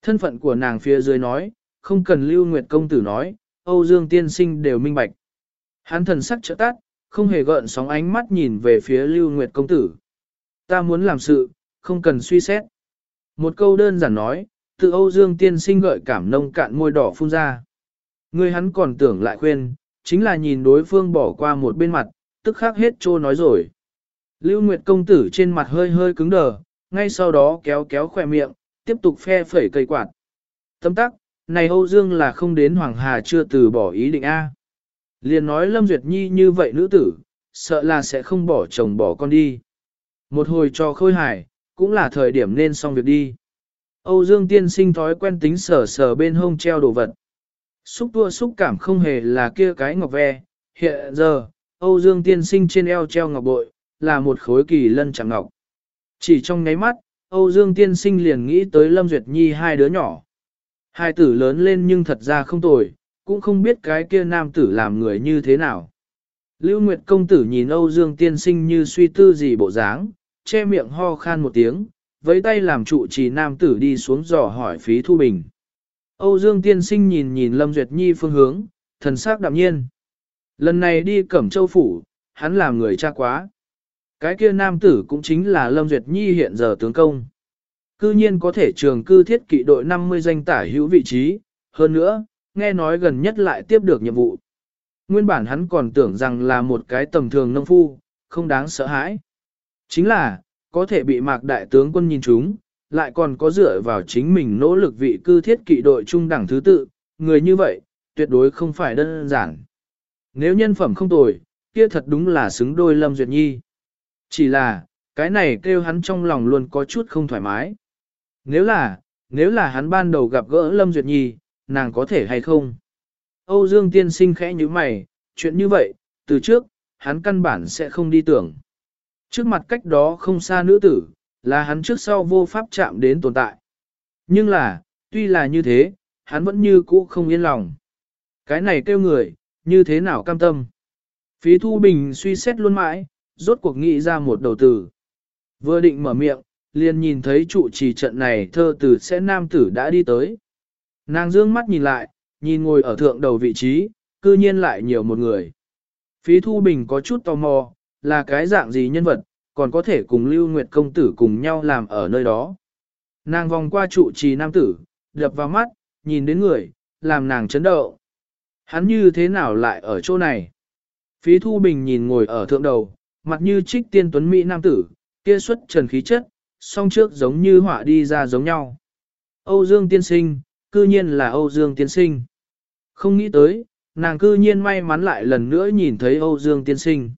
Thân phận của nàng phía dưới nói, không cần Lưu Nguyệt công tử nói, Âu Dương tiên sinh đều minh bạch. Hắn thần sắc trợ tắt, không hề gợn sóng ánh mắt nhìn về phía Lưu Nguyệt công tử. Ta muốn làm sự, không cần suy xét. Một câu đơn giản nói, tự Âu Dương tiên sinh gợi cảm nông cạn môi đỏ phun ra. Người hắn còn tưởng lại khuyên, chính là nhìn đối phương bỏ qua một bên mặt, tức khắc hết trô nói rồi. Lưu Nguyệt công tử trên mặt hơi hơi cứng đờ, ngay sau đó kéo kéo khỏe miệng, tiếp tục phe phẩy cây quạt. Tấm tắc, này Âu Dương là không đến Hoàng Hà chưa từ bỏ ý định A. Liền nói Lâm Duyệt Nhi như vậy nữ tử, sợ là sẽ không bỏ chồng bỏ con đi. Một hồi cho khôi hài, cũng là thời điểm nên xong việc đi. Âu Dương tiên sinh thói quen tính sờ sờ bên hông treo đồ vật. Xúc tua xúc cảm không hề là kia cái ngọc ve, hiện giờ, Âu Dương tiên sinh trên eo treo ngọc bội, là một khối kỳ lân chẳng ngọc. Chỉ trong nháy mắt, Âu Dương tiên sinh liền nghĩ tới Lâm Duyệt Nhi hai đứa nhỏ. Hai tử lớn lên nhưng thật ra không tồi, cũng không biết cái kia nam tử làm người như thế nào. Lưu Nguyệt công tử nhìn Âu Dương tiên sinh như suy tư gì bộ dáng, che miệng ho khan một tiếng, với tay làm trụ trì nam tử đi xuống dò hỏi phí thu bình. Âu Dương tiên sinh nhìn nhìn Lâm Duyệt Nhi phương hướng, thần sắc đạm nhiên. Lần này đi Cẩm Châu Phủ, hắn làm người cha quá. Cái kia nam tử cũng chính là Lâm Duyệt Nhi hiện giờ tướng công. Cư nhiên có thể trường cư thiết kỵ đội 50 danh tả hữu vị trí, hơn nữa, nghe nói gần nhất lại tiếp được nhiệm vụ. Nguyên bản hắn còn tưởng rằng là một cái tầm thường nông phu, không đáng sợ hãi. Chính là, có thể bị mạc đại tướng quân nhìn chúng, lại còn có dựa vào chính mình nỗ lực vị cư thiết kỵ đội trung đẳng thứ tự, người như vậy, tuyệt đối không phải đơn giản. Nếu nhân phẩm không tồi, kia thật đúng là xứng đôi Lâm Duyệt Nhi. Chỉ là, cái này kêu hắn trong lòng luôn có chút không thoải mái. Nếu là, nếu là hắn ban đầu gặp gỡ Lâm Duyệt Nhi, nàng có thể hay không? Âu Dương tiên sinh khẽ như mày, chuyện như vậy, từ trước, hắn căn bản sẽ không đi tưởng. Trước mặt cách đó không xa nữ tử, là hắn trước sau vô pháp chạm đến tồn tại. Nhưng là, tuy là như thế, hắn vẫn như cũ không yên lòng. Cái này kêu người, như thế nào cam tâm. Phí Thu Bình suy xét luôn mãi, rốt cuộc nghĩ ra một đầu từ. Vừa định mở miệng, liền nhìn thấy trụ trì trận này thơ từ sẽ nam tử đã đi tới. Nàng dương mắt nhìn lại, nhìn ngồi ở thượng đầu vị trí, cư nhiên lại nhiều một người. Phí Thu Bình có chút tò mò, là cái dạng gì nhân vật, còn có thể cùng Lưu Nguyệt công tử cùng nhau làm ở nơi đó. Nàng vòng qua trụ trì nam tử, đập vào mắt, nhìn đến người, làm nàng chấn động. Hắn như thế nào lại ở chỗ này? Phí Thu Bình nhìn ngồi ở thượng đầu, mặt như trích tiên tuấn Mỹ nam tử, kia xuất trần khí chất, song trước giống như họa đi ra giống nhau. Âu Dương tiên sinh, cư nhiên là Âu Dương tiên sinh. Không nghĩ tới, nàng cư nhiên may mắn lại lần nữa nhìn thấy Âu Dương tiên sinh.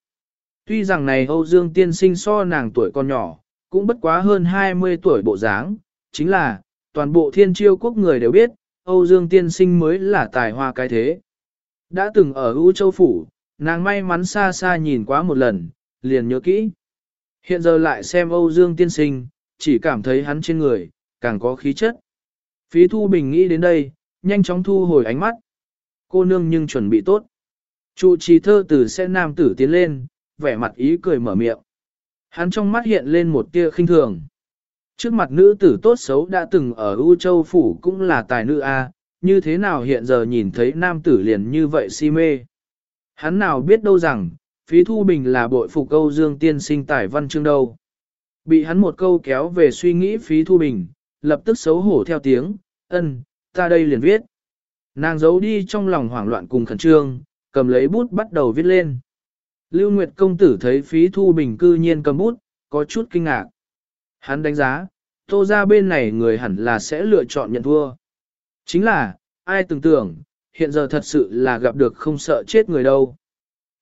Tuy rằng này Âu Dương tiên sinh so nàng tuổi còn nhỏ, cũng bất quá hơn 20 tuổi bộ dáng, chính là, toàn bộ thiên chiêu quốc người đều biết, Âu Dương tiên sinh mới là tài hoa cái thế. Đã từng ở U Châu Phủ, nàng may mắn xa xa nhìn quá một lần, liền nhớ kỹ. Hiện giờ lại xem Âu Dương tiên sinh, chỉ cảm thấy hắn trên người, càng có khí chất. Phí Thu Bình nghĩ đến đây, nhanh chóng thu hồi ánh mắt. Cô nương nhưng chuẩn bị tốt. Trụ trì thơ từ sẽ nam tử tiến lên, vẻ mặt ý cười mở miệng. Hắn trong mắt hiện lên một tia khinh thường. Trước mặt nữ tử tốt xấu đã từng ở U Châu Phủ cũng là tài nữ A, như thế nào hiện giờ nhìn thấy nam tử liền như vậy si mê. Hắn nào biết đâu rằng, phí thu bình là bội phục câu dương tiên sinh tài văn chương đâu. Bị hắn một câu kéo về suy nghĩ phí thu bình, lập tức xấu hổ theo tiếng, ân, ta đây liền viết. Nàng giấu đi trong lòng hoảng loạn cùng khẩn trương, cầm lấy bút bắt đầu viết lên. Lưu Nguyệt công tử thấy phí thu bình cư nhiên cầm bút, có chút kinh ngạc. Hắn đánh giá, tô ra bên này người hẳn là sẽ lựa chọn nhận thua. Chính là, ai tưởng tưởng, hiện giờ thật sự là gặp được không sợ chết người đâu.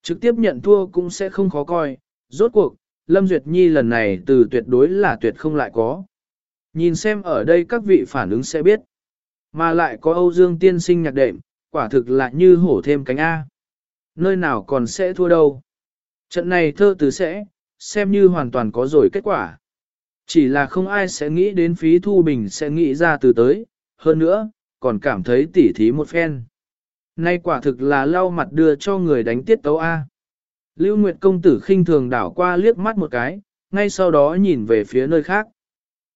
Trực tiếp nhận thua cũng sẽ không khó coi, rốt cuộc, Lâm Duyệt Nhi lần này từ tuyệt đối là tuyệt không lại có. Nhìn xem ở đây các vị phản ứng sẽ biết. Mà lại có Âu Dương tiên sinh nhạc đệm, quả thực là như hổ thêm cánh A. Nơi nào còn sẽ thua đâu. Trận này thơ từ sẽ, xem như hoàn toàn có rồi kết quả. Chỉ là không ai sẽ nghĩ đến phí thu bình sẽ nghĩ ra từ tới, hơn nữa, còn cảm thấy tỉ thí một phen. Nay quả thực là lau mặt đưa cho người đánh tiết tấu A. Lưu Nguyệt công tử khinh thường đảo qua liếc mắt một cái, ngay sau đó nhìn về phía nơi khác.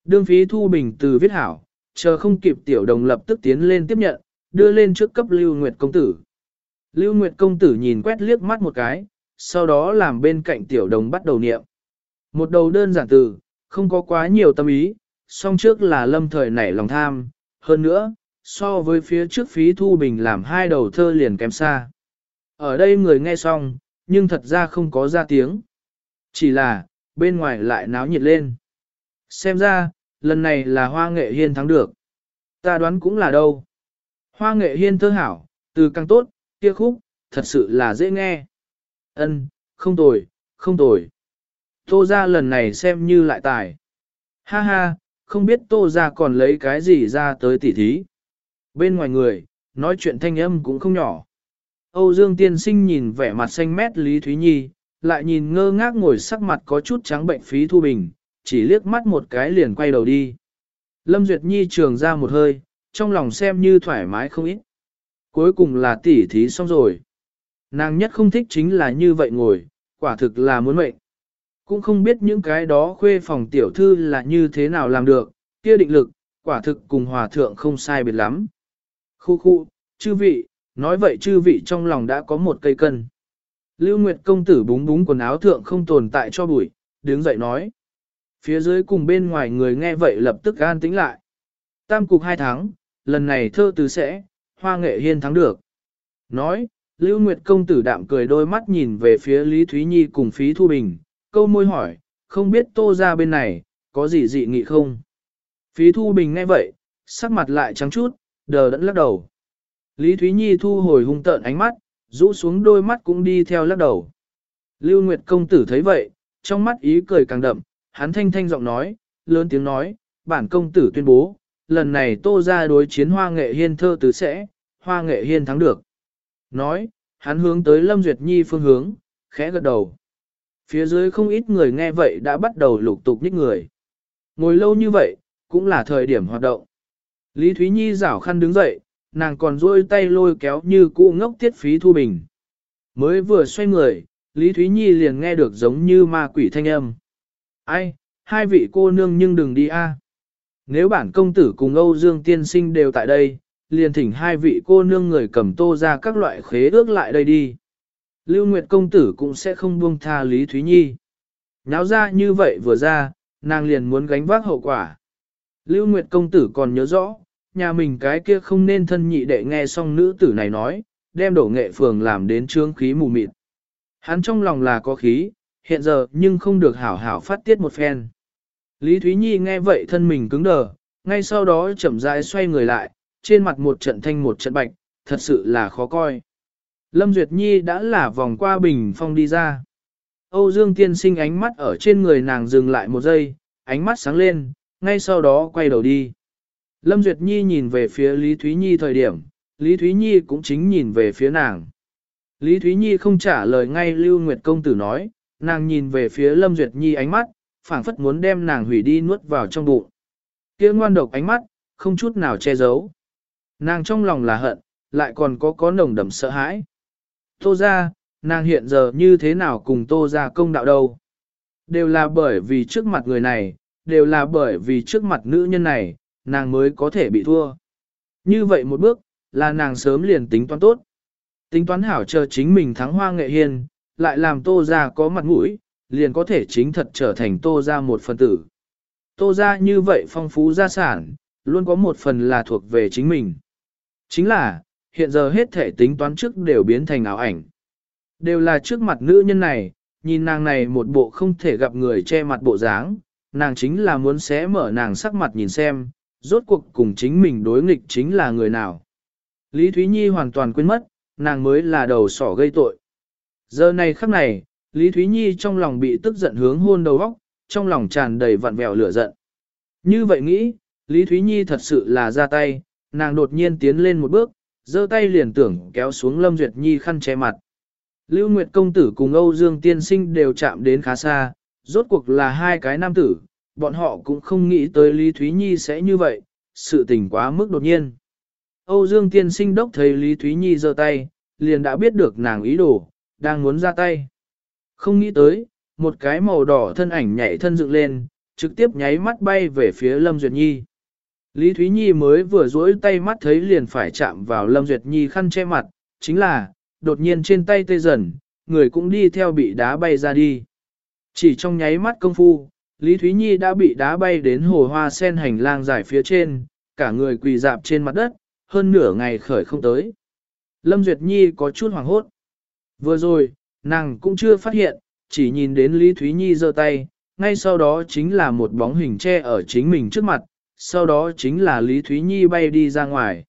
Đương phí thu bình từ viết hảo, chờ không kịp tiểu đồng lập tức tiến lên tiếp nhận, đưa lên trước cấp Lưu Nguyệt công tử. Lưu Nguyệt công tử nhìn quét liếc mắt một cái, sau đó làm bên cạnh tiểu đồng bắt đầu niệm. Một đầu đơn giản từ, không có quá nhiều tâm ý, song trước là lâm thời nảy lòng tham, hơn nữa, so với phía trước phí thu bình làm hai đầu thơ liền kém xa. Ở đây người nghe xong, nhưng thật ra không có ra tiếng. Chỉ là, bên ngoài lại náo nhiệt lên. Xem ra, lần này là hoa nghệ hiên thắng được. Ta đoán cũng là đâu. Hoa nghệ hiên thơ hảo, từ càng tốt, kia khúc, thật sự là dễ nghe. Ân, không tồi, không tồi. Tô ra lần này xem như lại tài. Ha ha, không biết tô ra còn lấy cái gì ra tới tỉ thí. Bên ngoài người, nói chuyện thanh âm cũng không nhỏ. Âu Dương tiên sinh nhìn vẻ mặt xanh mét Lý Thúy Nhi, lại nhìn ngơ ngác ngồi sắc mặt có chút trắng bệnh phí thu bình, chỉ liếc mắt một cái liền quay đầu đi. Lâm Duyệt Nhi trường ra một hơi, trong lòng xem như thoải mái không ít. Cuối cùng là tỉ thí xong rồi. Nàng nhất không thích chính là như vậy ngồi, quả thực là muốn mệnh. Cũng không biết những cái đó khuê phòng tiểu thư là như thế nào làm được, kia định lực, quả thực cùng hòa thượng không sai biệt lắm. Khu khu, chư vị, nói vậy chư vị trong lòng đã có một cây cân. Lưu Nguyệt công tử búng búng quần áo thượng không tồn tại cho bụi, đứng dậy nói. Phía dưới cùng bên ngoài người nghe vậy lập tức an tĩnh lại. Tam cục hai tháng, lần này thơ từ sẽ, hoa nghệ hiên thắng được. Nói, Lưu Nguyệt công tử đạm cười đôi mắt nhìn về phía Lý Thúy Nhi cùng Phí Thu Bình, câu môi hỏi, không biết tô ra bên này, có gì dị nghị không? Phí Thu Bình nghe vậy, sắc mặt lại trắng chút, đờ đẫn lắc đầu. Lý Thúy Nhi thu hồi hung tợn ánh mắt, rũ xuống đôi mắt cũng đi theo lắc đầu. Lưu Nguyệt công tử thấy vậy, trong mắt ý cười càng đậm, hắn thanh thanh giọng nói, lớn tiếng nói, bản công tử tuyên bố, lần này tô ra đối chiến hoa nghệ hiên thơ tứ sẽ, hoa nghệ hiên thắng được. Nói, hắn hướng tới Lâm Duyệt Nhi phương hướng, khẽ gật đầu. Phía dưới không ít người nghe vậy đã bắt đầu lục tục nhích người. Ngồi lâu như vậy, cũng là thời điểm hoạt động. Lý Thúy Nhi rảo khăn đứng dậy, nàng còn duỗi tay lôi kéo như cũ ngốc tiết phí thu bình. Mới vừa xoay người, Lý Thúy Nhi liền nghe được giống như ma quỷ thanh âm. Ai, hai vị cô nương nhưng đừng đi a. Nếu bản công tử cùng Âu Dương tiên sinh đều tại đây, liền thỉnh hai vị cô nương người cầm tô ra các loại khế ước lại đây đi. Lưu Nguyệt công tử cũng sẽ không buông tha Lý Thúy Nhi. Náo ra như vậy vừa ra, nàng liền muốn gánh vác hậu quả. Lưu Nguyệt công tử còn nhớ rõ, nhà mình cái kia không nên thân nhị đệ nghe xong nữ tử này nói, đem đổ nghệ phường làm đến trương khí mù mịt. Hắn trong lòng là có khí, hiện giờ nhưng không được hảo hảo phát tiết một phen. Lý Thúy Nhi nghe vậy thân mình cứng đờ, ngay sau đó chậm rãi xoay người lại, trên mặt một trận thanh một trận bạch, thật sự là khó coi. Lâm Duyệt Nhi đã là vòng qua bình phong đi ra. Âu Dương tiên sinh ánh mắt ở trên người nàng dừng lại một giây, ánh mắt sáng lên, ngay sau đó quay đầu đi. Lâm Duyệt Nhi nhìn về phía Lý Thúy Nhi thời điểm, Lý Thúy Nhi cũng chính nhìn về phía nàng. Lý Thúy Nhi không trả lời ngay Lưu Nguyệt Công Tử nói, nàng nhìn về phía Lâm Duyệt Nhi ánh mắt, phảng phất muốn đem nàng hủy đi nuốt vào trong bụng. Kia ngoan độc ánh mắt, không chút nào che giấu. Nàng trong lòng là hận, lại còn có có nồng đậm sợ hãi. Tô ra, nàng hiện giờ như thế nào cùng tô ra công đạo đâu. Đều là bởi vì trước mặt người này, đều là bởi vì trước mặt nữ nhân này, nàng mới có thể bị thua. Như vậy một bước, là nàng sớm liền tính toán tốt. Tính toán hảo chờ chính mình thắng hoa nghệ hiên, lại làm tô ra có mặt mũi, liền có thể chính thật trở thành tô ra một phần tử. Tô ra như vậy phong phú gia sản, luôn có một phần là thuộc về chính mình. Chính là, hiện giờ hết thể tính toán trước đều biến thành ảo ảnh. Đều là trước mặt nữ nhân này, nhìn nàng này một bộ không thể gặp người che mặt bộ dáng, nàng chính là muốn xé mở nàng sắc mặt nhìn xem, rốt cuộc cùng chính mình đối nghịch chính là người nào. Lý Thúy Nhi hoàn toàn quên mất, nàng mới là đầu sỏ gây tội. Giờ này khắc này, Lý Thúy Nhi trong lòng bị tức giận hướng hôn đầu óc, trong lòng tràn đầy vặn vẹo lửa giận. Như vậy nghĩ, Lý Thúy Nhi thật sự là ra tay, nàng đột nhiên tiến lên một bước, giơ tay liền tưởng kéo xuống Lâm Duyệt Nhi khăn che mặt. Lưu Nguyệt công tử cùng Âu Dương tiên sinh đều chạm đến khá xa, rốt cuộc là hai cái nam tử, bọn họ cũng không nghĩ tới Lý Thúy Nhi sẽ như vậy, sự tình quá mức đột nhiên. Âu Dương tiên sinh đốc thấy Lý Thúy Nhi giơ tay, liền đã biết được nàng ý đồ, đang muốn ra tay. Không nghĩ tới, một cái màu đỏ thân ảnh nhảy thân dựng lên, trực tiếp nháy mắt bay về phía Lâm Duyệt Nhi. Lý Thúy Nhi mới vừa duỗi tay mắt thấy liền phải chạm vào Lâm Duyệt Nhi khăn che mặt, chính là, đột nhiên trên tay tê dần, người cũng đi theo bị đá bay ra đi. Chỉ trong nháy mắt công phu, Lý Thúy Nhi đã bị đá bay đến hồ hoa sen hành lang dài phía trên, cả người quỳ dạp trên mặt đất, hơn nửa ngày khởi không tới. Lâm Duyệt Nhi có chút hoảng hốt. Vừa rồi, nàng cũng chưa phát hiện, chỉ nhìn đến Lý Thúy Nhi giơ tay, ngay sau đó chính là một bóng hình che ở chính mình trước mặt, sau đó chính là Lý Thúy Nhi bay đi ra ngoài.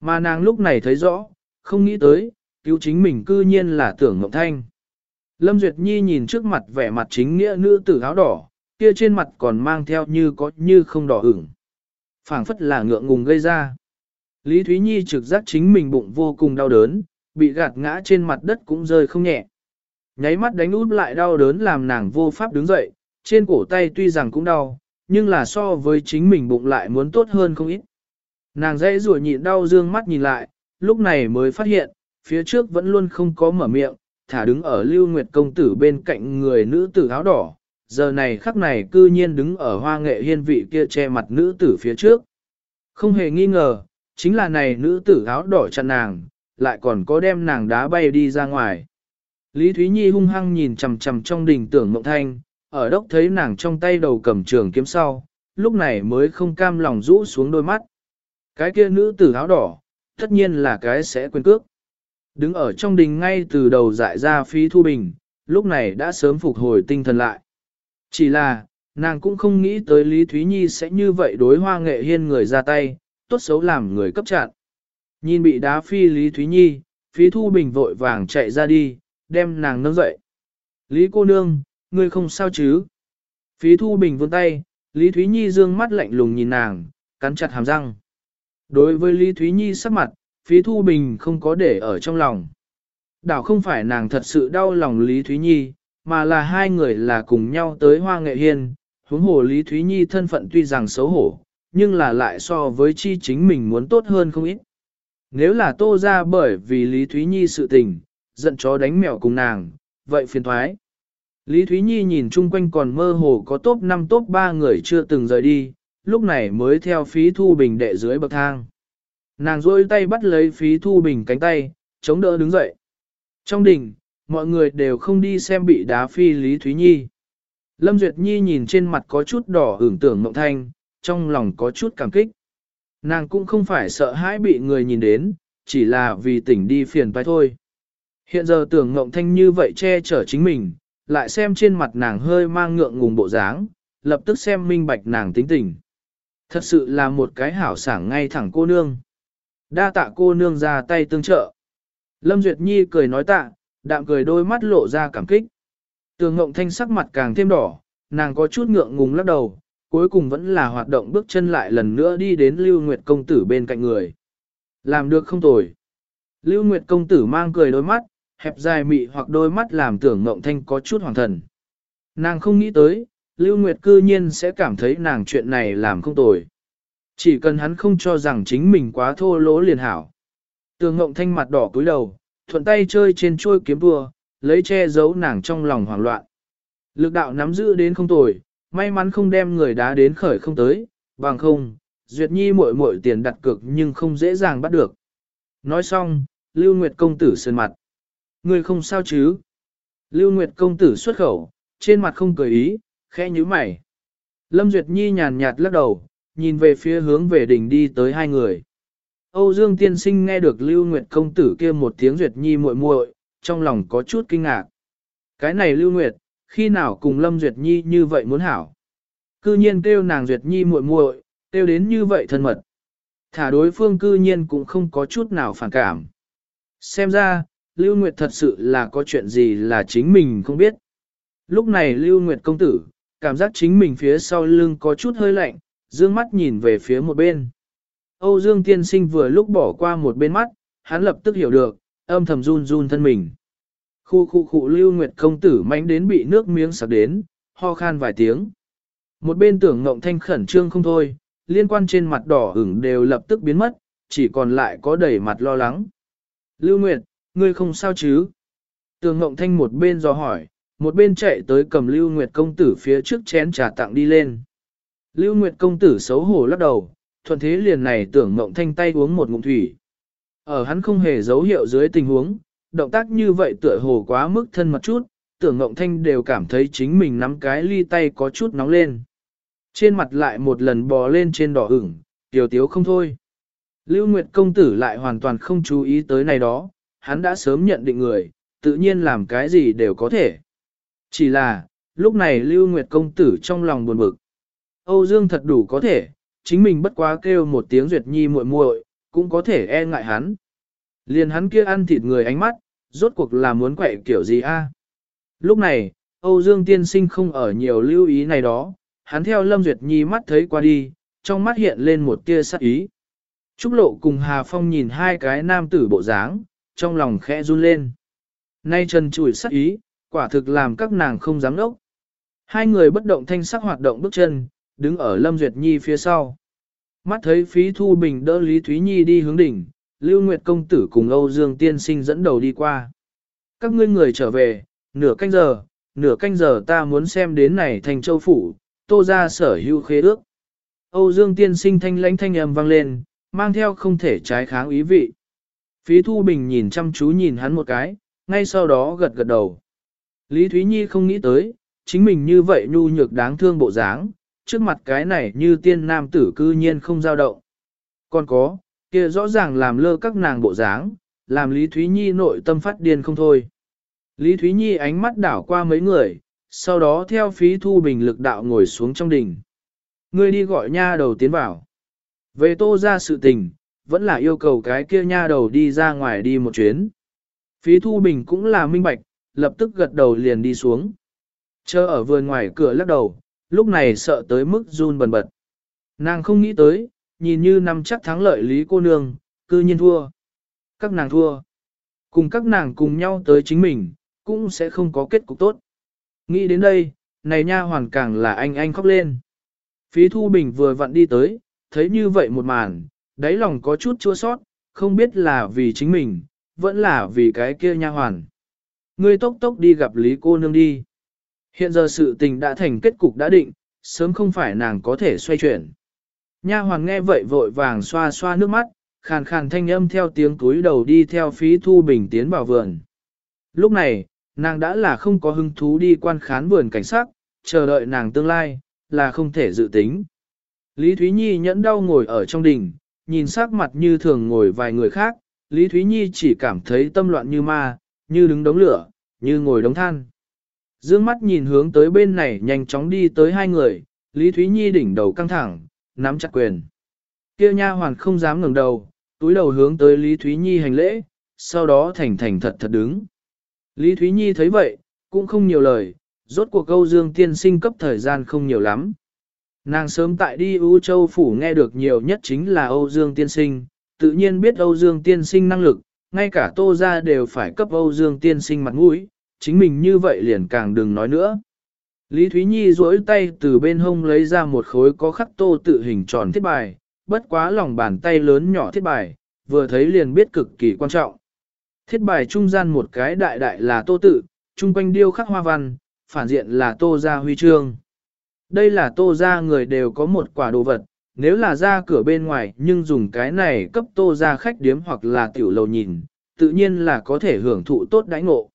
Mà nàng lúc này thấy rõ, không nghĩ tới, cứu chính mình cư nhiên là tưởng Ngọc Thanh. Lâm Duyệt Nhi nhìn trước mặt vẻ mặt chính nghĩa nữ tử áo đỏ, kia trên mặt còn mang theo như có như không đỏ ửng. phảng phất là ngượng ngùng gây ra. Lý Thúy Nhi trực giác chính mình bụng vô cùng đau đớn, bị gạt ngã trên mặt đất cũng rơi không nhẹ. Nháy mắt đánh út lại đau đớn làm nàng vô pháp đứng dậy, trên cổ tay tuy rằng cũng đau, nhưng là so với chính mình bụng lại muốn tốt hơn không ít. Nàng dễ rủa nhịn đau dương mắt nhìn lại, lúc này mới phát hiện, phía trước vẫn luôn không có mở miệng, thả đứng ở lưu nguyệt công tử bên cạnh người nữ tử áo đỏ, giờ này khắc này cư nhiên đứng ở hoa nghệ hiên vị kia che mặt nữ tử phía trước. Không hề nghi ngờ, chính là này nữ tử áo đỏ chặn nàng, lại còn có đem nàng đá bay đi ra ngoài. Lý Thúy Nhi hung hăng nhìn chằm chằm trong đình tưởng mộng thanh, ở đốc thấy nàng trong tay đầu cầm trường kiếm sau, lúc này mới không cam lòng rũ xuống đôi mắt. Cái kia nữ tử áo đỏ, tất nhiên là cái sẽ quên cước. Đứng ở trong đình ngay từ đầu dại ra phí thu bình, lúc này đã sớm phục hồi tinh thần lại. Chỉ là, nàng cũng không nghĩ tới Lý Thúy Nhi sẽ như vậy đối hoa nghệ hiên người ra tay, tốt xấu làm người cấp chặn. Nhìn bị đá phi Lý Thúy Nhi, phí thu bình vội vàng chạy ra đi, đem nàng nâng dậy. Lý cô nương, ngươi không sao chứ? Phí thu bình vươn tay, Lý Thúy Nhi dương mắt lạnh lùng nhìn nàng, cắn chặt hàm răng. Đối với Lý Thúy Nhi sắc mặt, phí thu bình không có để ở trong lòng. Đảo không phải nàng thật sự đau lòng Lý Thúy Nhi, mà là hai người là cùng nhau tới Hoa Nghệ Hiên, huống hồ Lý Thúy Nhi thân phận tuy rằng xấu hổ, nhưng là lại so với chi chính mình muốn tốt hơn không ít. Nếu là tô ra bởi vì Lý Thúy Nhi sự tình, giận chó đánh mèo cùng nàng, vậy phiền thoái. Lý Thúy Nhi nhìn chung quanh còn mơ hồ có top 5 top 3 người chưa từng rời đi, lúc này mới theo phí thu bình đệ dưới bậc thang. Nàng rôi tay bắt lấy phí thu bình cánh tay, chống đỡ đứng dậy. Trong đỉnh, mọi người đều không đi xem bị đá phi Lý Thúy Nhi. Lâm Duyệt Nhi nhìn trên mặt có chút đỏ hưởng tưởng mộng thanh, trong lòng có chút cảm kích. Nàng cũng không phải sợ hãi bị người nhìn đến, chỉ là vì tỉnh đi phiền phải thôi. Hiện giờ tưởng mộng thanh như vậy che chở chính mình, lại xem trên mặt nàng hơi mang ngượng ngùng bộ dáng, lập tức xem minh bạch nàng tính tình. Thật sự là một cái hảo sảng ngay thẳng cô nương. Đa tạ cô nương ra tay tương trợ. Lâm Duyệt Nhi cười nói tạ, đạm cười đôi mắt lộ ra cảm kích. Tường Ngộng Thanh sắc mặt càng thêm đỏ, nàng có chút ngượng ngùng lắc đầu, cuối cùng vẫn là hoạt động bước chân lại lần nữa đi đến Lưu Nguyệt công tử bên cạnh người. Làm được không tồi. Lưu Nguyệt công tử mang cười đôi mắt, hẹp dài mị hoặc đôi mắt làm tưởng Ngộng Thanh có chút hoàng thần. Nàng không nghĩ tới, Lưu Nguyệt cư nhiên sẽ cảm thấy nàng chuyện này làm không tồi. Chỉ cần hắn không cho rằng chính mình quá thô lỗ liền hảo. Tường Ngộng Thanh mặt đỏ cúi đầu, thuận tay chơi trên trôi kiếm vừa lấy che giấu nàng trong lòng hoảng loạn. Lực đạo nắm giữ đến không tồi, may mắn không đem người đá đến khởi không tới, bằng không, Duyệt Nhi muội muội tiền đặt cược nhưng không dễ dàng bắt được. Nói xong, Lưu Nguyệt công tử sơn mặt. Người không sao chứ? Lưu Nguyệt công tử xuất khẩu, trên mặt không cười ý, khẽ nhíu mày. Lâm Duyệt Nhi nhàn nhạt lắc đầu, nhìn về phía hướng về đỉnh đi tới hai người. Âu Dương tiên sinh nghe được Lưu Nguyệt công tử kia một tiếng Duyệt Nhi muội muội, trong lòng có chút kinh ngạc. Cái này Lưu Nguyệt, khi nào cùng Lâm Duyệt Nhi như vậy muốn hảo? Cư nhiên kêu nàng Duyệt Nhi muội muội, kêu đến như vậy thân mật. Thả đối phương cư nhiên cũng không có chút nào phản cảm. Xem ra, Lưu Nguyệt thật sự là có chuyện gì là chính mình không biết. Lúc này Lưu Nguyệt công tử, cảm giác chính mình phía sau lưng có chút hơi lạnh, dương mắt nhìn về phía một bên. Âu Dương tiên sinh vừa lúc bỏ qua một bên mắt, hắn lập tức hiểu được, âm thầm run run thân mình. Khu khu khu lưu nguyệt công tử mánh đến bị nước miếng sặc đến, ho khan vài tiếng. Một bên tưởng ngộng thanh khẩn trương không thôi, liên quan trên mặt đỏ ửng đều lập tức biến mất, chỉ còn lại có đầy mặt lo lắng. Lưu Nguyệt, ngươi không sao chứ? Tưởng ngộng thanh một bên do hỏi, một bên chạy tới cầm Lưu Nguyệt công tử phía trước chén trà tặng đi lên. Lưu Nguyệt công tử xấu hổ lắc đầu, thuận thế liền này tưởng mộng thanh tay uống một ngụm thủy. Ở hắn không hề dấu hiệu dưới tình huống, động tác như vậy tựa hồ quá mức thân mật chút, tưởng mộng thanh đều cảm thấy chính mình nắm cái ly tay có chút nóng lên. Trên mặt lại một lần bò lên trên đỏ ửng, tiểu tiếu không thôi. Lưu Nguyệt công tử lại hoàn toàn không chú ý tới này đó, hắn đã sớm nhận định người, tự nhiên làm cái gì đều có thể. Chỉ là, lúc này Lưu Nguyệt công tử trong lòng buồn bực. Âu Dương thật đủ có thể, chính mình bất quá kêu một tiếng duyệt nhi muội muội, cũng có thể e ngại hắn. Liền hắn kia ăn thịt người ánh mắt, rốt cuộc là muốn quậy kiểu gì a? Lúc này, Âu Dương tiên sinh không ở nhiều lưu ý này đó, hắn theo Lâm Duyệt Nhi mắt thấy qua đi, trong mắt hiện lên một tia sắc ý. Trúc Lộ cùng Hà Phong nhìn hai cái nam tử bộ dáng, trong lòng khẽ run lên. Nay trần chủi sắc ý, quả thực làm các nàng không dám đốc. Hai người bất động thanh sắc hoạt động bước chân, đứng ở Lâm Duyệt Nhi phía sau. Mắt thấy phí thu bình đỡ Lý Thúy Nhi đi hướng đỉnh, Lưu Nguyệt Công Tử cùng Âu Dương Tiên Sinh dẫn đầu đi qua. Các ngươi người trở về, nửa canh giờ, nửa canh giờ ta muốn xem đến này thành châu phủ, tô ra sở hữu khế ước. Âu Dương Tiên Sinh thanh lãnh thanh âm vang lên, mang theo không thể trái kháng ý vị. Phí Thu Bình nhìn chăm chú nhìn hắn một cái, ngay sau đó gật gật đầu. Lý Thúy Nhi không nghĩ tới, chính mình như vậy nhu nhược đáng thương bộ dáng, trước mặt cái này như tiên nam tử cư nhiên không dao động. Còn có, kia rõ ràng làm lơ các nàng bộ dáng, làm Lý Thúy Nhi nội tâm phát điên không thôi. Lý Thúy Nhi ánh mắt đảo qua mấy người, sau đó theo phí thu bình lực đạo ngồi xuống trong đình Ngươi đi gọi nha đầu tiến vào. Về tô ra sự tình, vẫn là yêu cầu cái kia nha đầu đi ra ngoài đi một chuyến. Phí thu bình cũng là minh bạch, lập tức gật đầu liền đi xuống. Chờ ở vườn ngoài cửa lắc đầu, lúc này sợ tới mức run bần bật. Nàng không nghĩ tới, nhìn như nằm chắc thắng lợi lý cô nương, cư nhiên thua. Các nàng thua. Cùng các nàng cùng nhau tới chính mình, cũng sẽ không có kết cục tốt. Nghĩ đến đây, này nha hoàn càng là anh anh khóc lên. Phí Thu Bình vừa vặn đi tới, thấy như vậy một màn, đáy lòng có chút chua sót, không biết là vì chính mình, vẫn là vì cái kia nha hoàn. Ngươi tốc tốc đi gặp Lý cô nương đi. Hiện giờ sự tình đã thành kết cục đã định, sớm không phải nàng có thể xoay chuyển. Nha hoàng nghe vậy vội vàng xoa xoa nước mắt, khàn khàn thanh âm theo tiếng túi đầu đi theo phí thu bình tiến vào vườn. Lúc này, nàng đã là không có hứng thú đi quan khán vườn cảnh sát, chờ đợi nàng tương lai, là không thể dự tính. Lý Thúy Nhi nhẫn đau ngồi ở trong đình, nhìn sắc mặt như thường ngồi vài người khác, Lý Thúy Nhi chỉ cảm thấy tâm loạn như ma, như đứng đống lửa, như ngồi đống than. Dương mắt nhìn hướng tới bên này nhanh chóng đi tới hai người, Lý Thúy Nhi đỉnh đầu căng thẳng, nắm chặt quyền. Kia nha hoàn không dám ngẩng đầu, túi đầu hướng tới Lý Thúy Nhi hành lễ, sau đó thành thành thật thật đứng. Lý Thúy Nhi thấy vậy, cũng không nhiều lời, rốt cuộc câu dương tiên sinh cấp thời gian không nhiều lắm. Nàng sớm tại đi U Châu Phủ nghe được nhiều nhất chính là Âu Dương tiên sinh, tự nhiên biết Âu Dương tiên sinh năng lực, ngay cả tô gia đều phải cấp Âu Dương tiên sinh mặt mũi, chính mình như vậy liền càng đừng nói nữa. Lý Thúy Nhi duỗi tay từ bên hông lấy ra một khối có khắc tô tự hình tròn thiết bài, bất quá lòng bàn tay lớn nhỏ thiết bài, vừa thấy liền biết cực kỳ quan trọng. Thiết bài trung gian một cái đại đại là tô tự, trung quanh điêu khắc hoa văn, phản diện là tô gia huy chương. Đây là tô gia người đều có một quả đồ vật, nếu là ra cửa bên ngoài nhưng dùng cái này cấp tô gia khách điếm hoặc là tiểu lầu nhìn, tự nhiên là có thể hưởng thụ tốt đãi ngộ.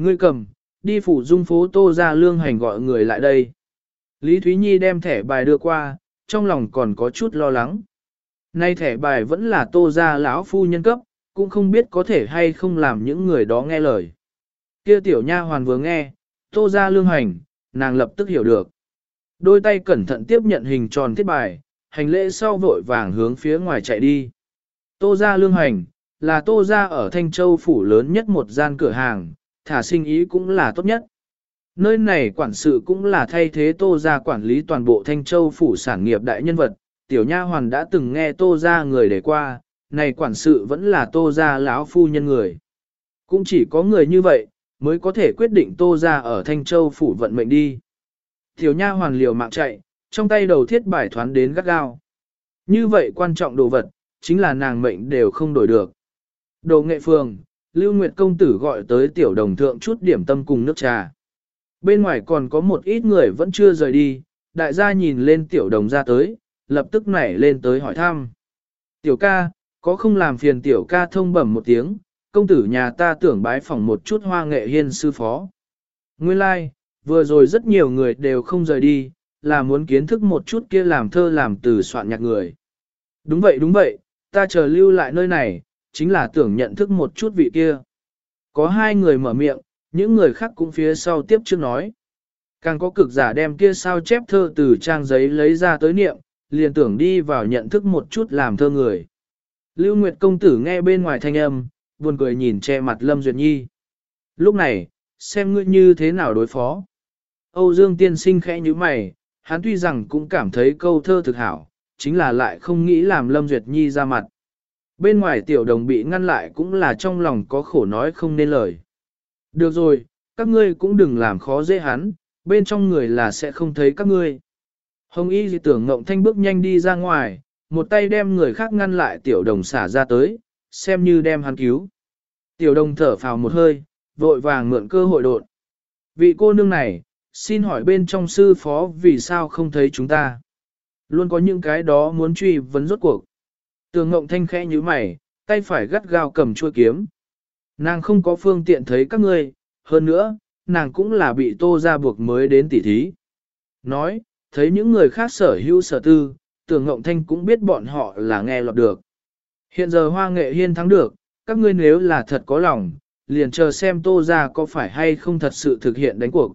Ngươi cầm, đi phủ dung phố tô gia lương hành gọi người lại đây. Lý Thúy Nhi đem thẻ bài đưa qua, trong lòng còn có chút lo lắng. Nay thẻ bài vẫn là tô gia lão phu nhân cấp, cũng không biết có thể hay không làm những người đó nghe lời. Kia tiểu nha hoàn vừa nghe, tô gia lương hành, nàng lập tức hiểu được. Đôi tay cẩn thận tiếp nhận hình tròn thiết bài, hành lễ sau vội vàng hướng phía ngoài chạy đi. Tô gia lương hành, là tô gia ở Thanh Châu phủ lớn nhất một gian cửa hàng, thả sinh ý cũng là tốt nhất. Nơi này quản sự cũng là thay thế tô gia quản lý toàn bộ Thanh Châu phủ sản nghiệp đại nhân vật, tiểu nha hoàn đã từng nghe tô gia người để qua, này quản sự vẫn là tô gia lão phu nhân người. Cũng chỉ có người như vậy, mới có thể quyết định tô gia ở Thanh Châu phủ vận mệnh đi. Tiểu nha hoàn liều mạng chạy, trong tay đầu thiết bài thoán đến gắt gao. Như vậy quan trọng đồ vật, chính là nàng mệnh đều không đổi được. Đồ nghệ phường, Lưu Nguyệt công tử gọi tới tiểu đồng thượng chút điểm tâm cùng nước trà. Bên ngoài còn có một ít người vẫn chưa rời đi, đại gia nhìn lên tiểu đồng ra tới, lập tức nảy lên tới hỏi thăm. Tiểu ca, có không làm phiền tiểu ca thông bẩm một tiếng, công tử nhà ta tưởng bái phỏng một chút hoa nghệ hiên sư phó. Nguyên lai, like, vừa rồi rất nhiều người đều không rời đi, là muốn kiến thức một chút kia làm thơ làm từ soạn nhạc người. Đúng vậy đúng vậy, ta chờ lưu lại nơi này, chính là tưởng nhận thức một chút vị kia. Có hai người mở miệng, những người khác cũng phía sau tiếp trước nói. Càng có cực giả đem kia sao chép thơ từ trang giấy lấy ra tới niệm, liền tưởng đi vào nhận thức một chút làm thơ người. Lưu Nguyệt công tử nghe bên ngoài thanh âm, buồn cười nhìn che mặt Lâm Duyệt Nhi. Lúc này, xem ngươi như thế nào đối phó. Âu Dương tiên sinh khẽ như mày, hắn tuy rằng cũng cảm thấy câu thơ thực hảo, chính là lại không nghĩ làm Lâm Duyệt Nhi ra mặt. Bên ngoài tiểu đồng bị ngăn lại cũng là trong lòng có khổ nói không nên lời. Được rồi, các ngươi cũng đừng làm khó dễ hắn, bên trong người là sẽ không thấy các ngươi. Hồng Y dị tưởng ngộng thanh bước nhanh đi ra ngoài, một tay đem người khác ngăn lại tiểu đồng xả ra tới, xem như đem hắn cứu. Tiểu đồng thở phào một hơi, vội vàng mượn cơ hội đột. Vị cô nương này, xin hỏi bên trong sư phó vì sao không thấy chúng ta? Luôn có những cái đó muốn truy vấn rốt cuộc. Tường ngộng thanh khẽ như mày, tay phải gắt gao cầm chuôi kiếm. Nàng không có phương tiện thấy các ngươi, hơn nữa, nàng cũng là bị tô ra buộc mới đến tỉ thí. Nói, thấy những người khác sở hữu sở tư, tường ngộng thanh cũng biết bọn họ là nghe lọt được. Hiện giờ hoa nghệ hiên thắng được, các ngươi nếu là thật có lòng, liền chờ xem tô ra có phải hay không thật sự thực hiện đánh cuộc.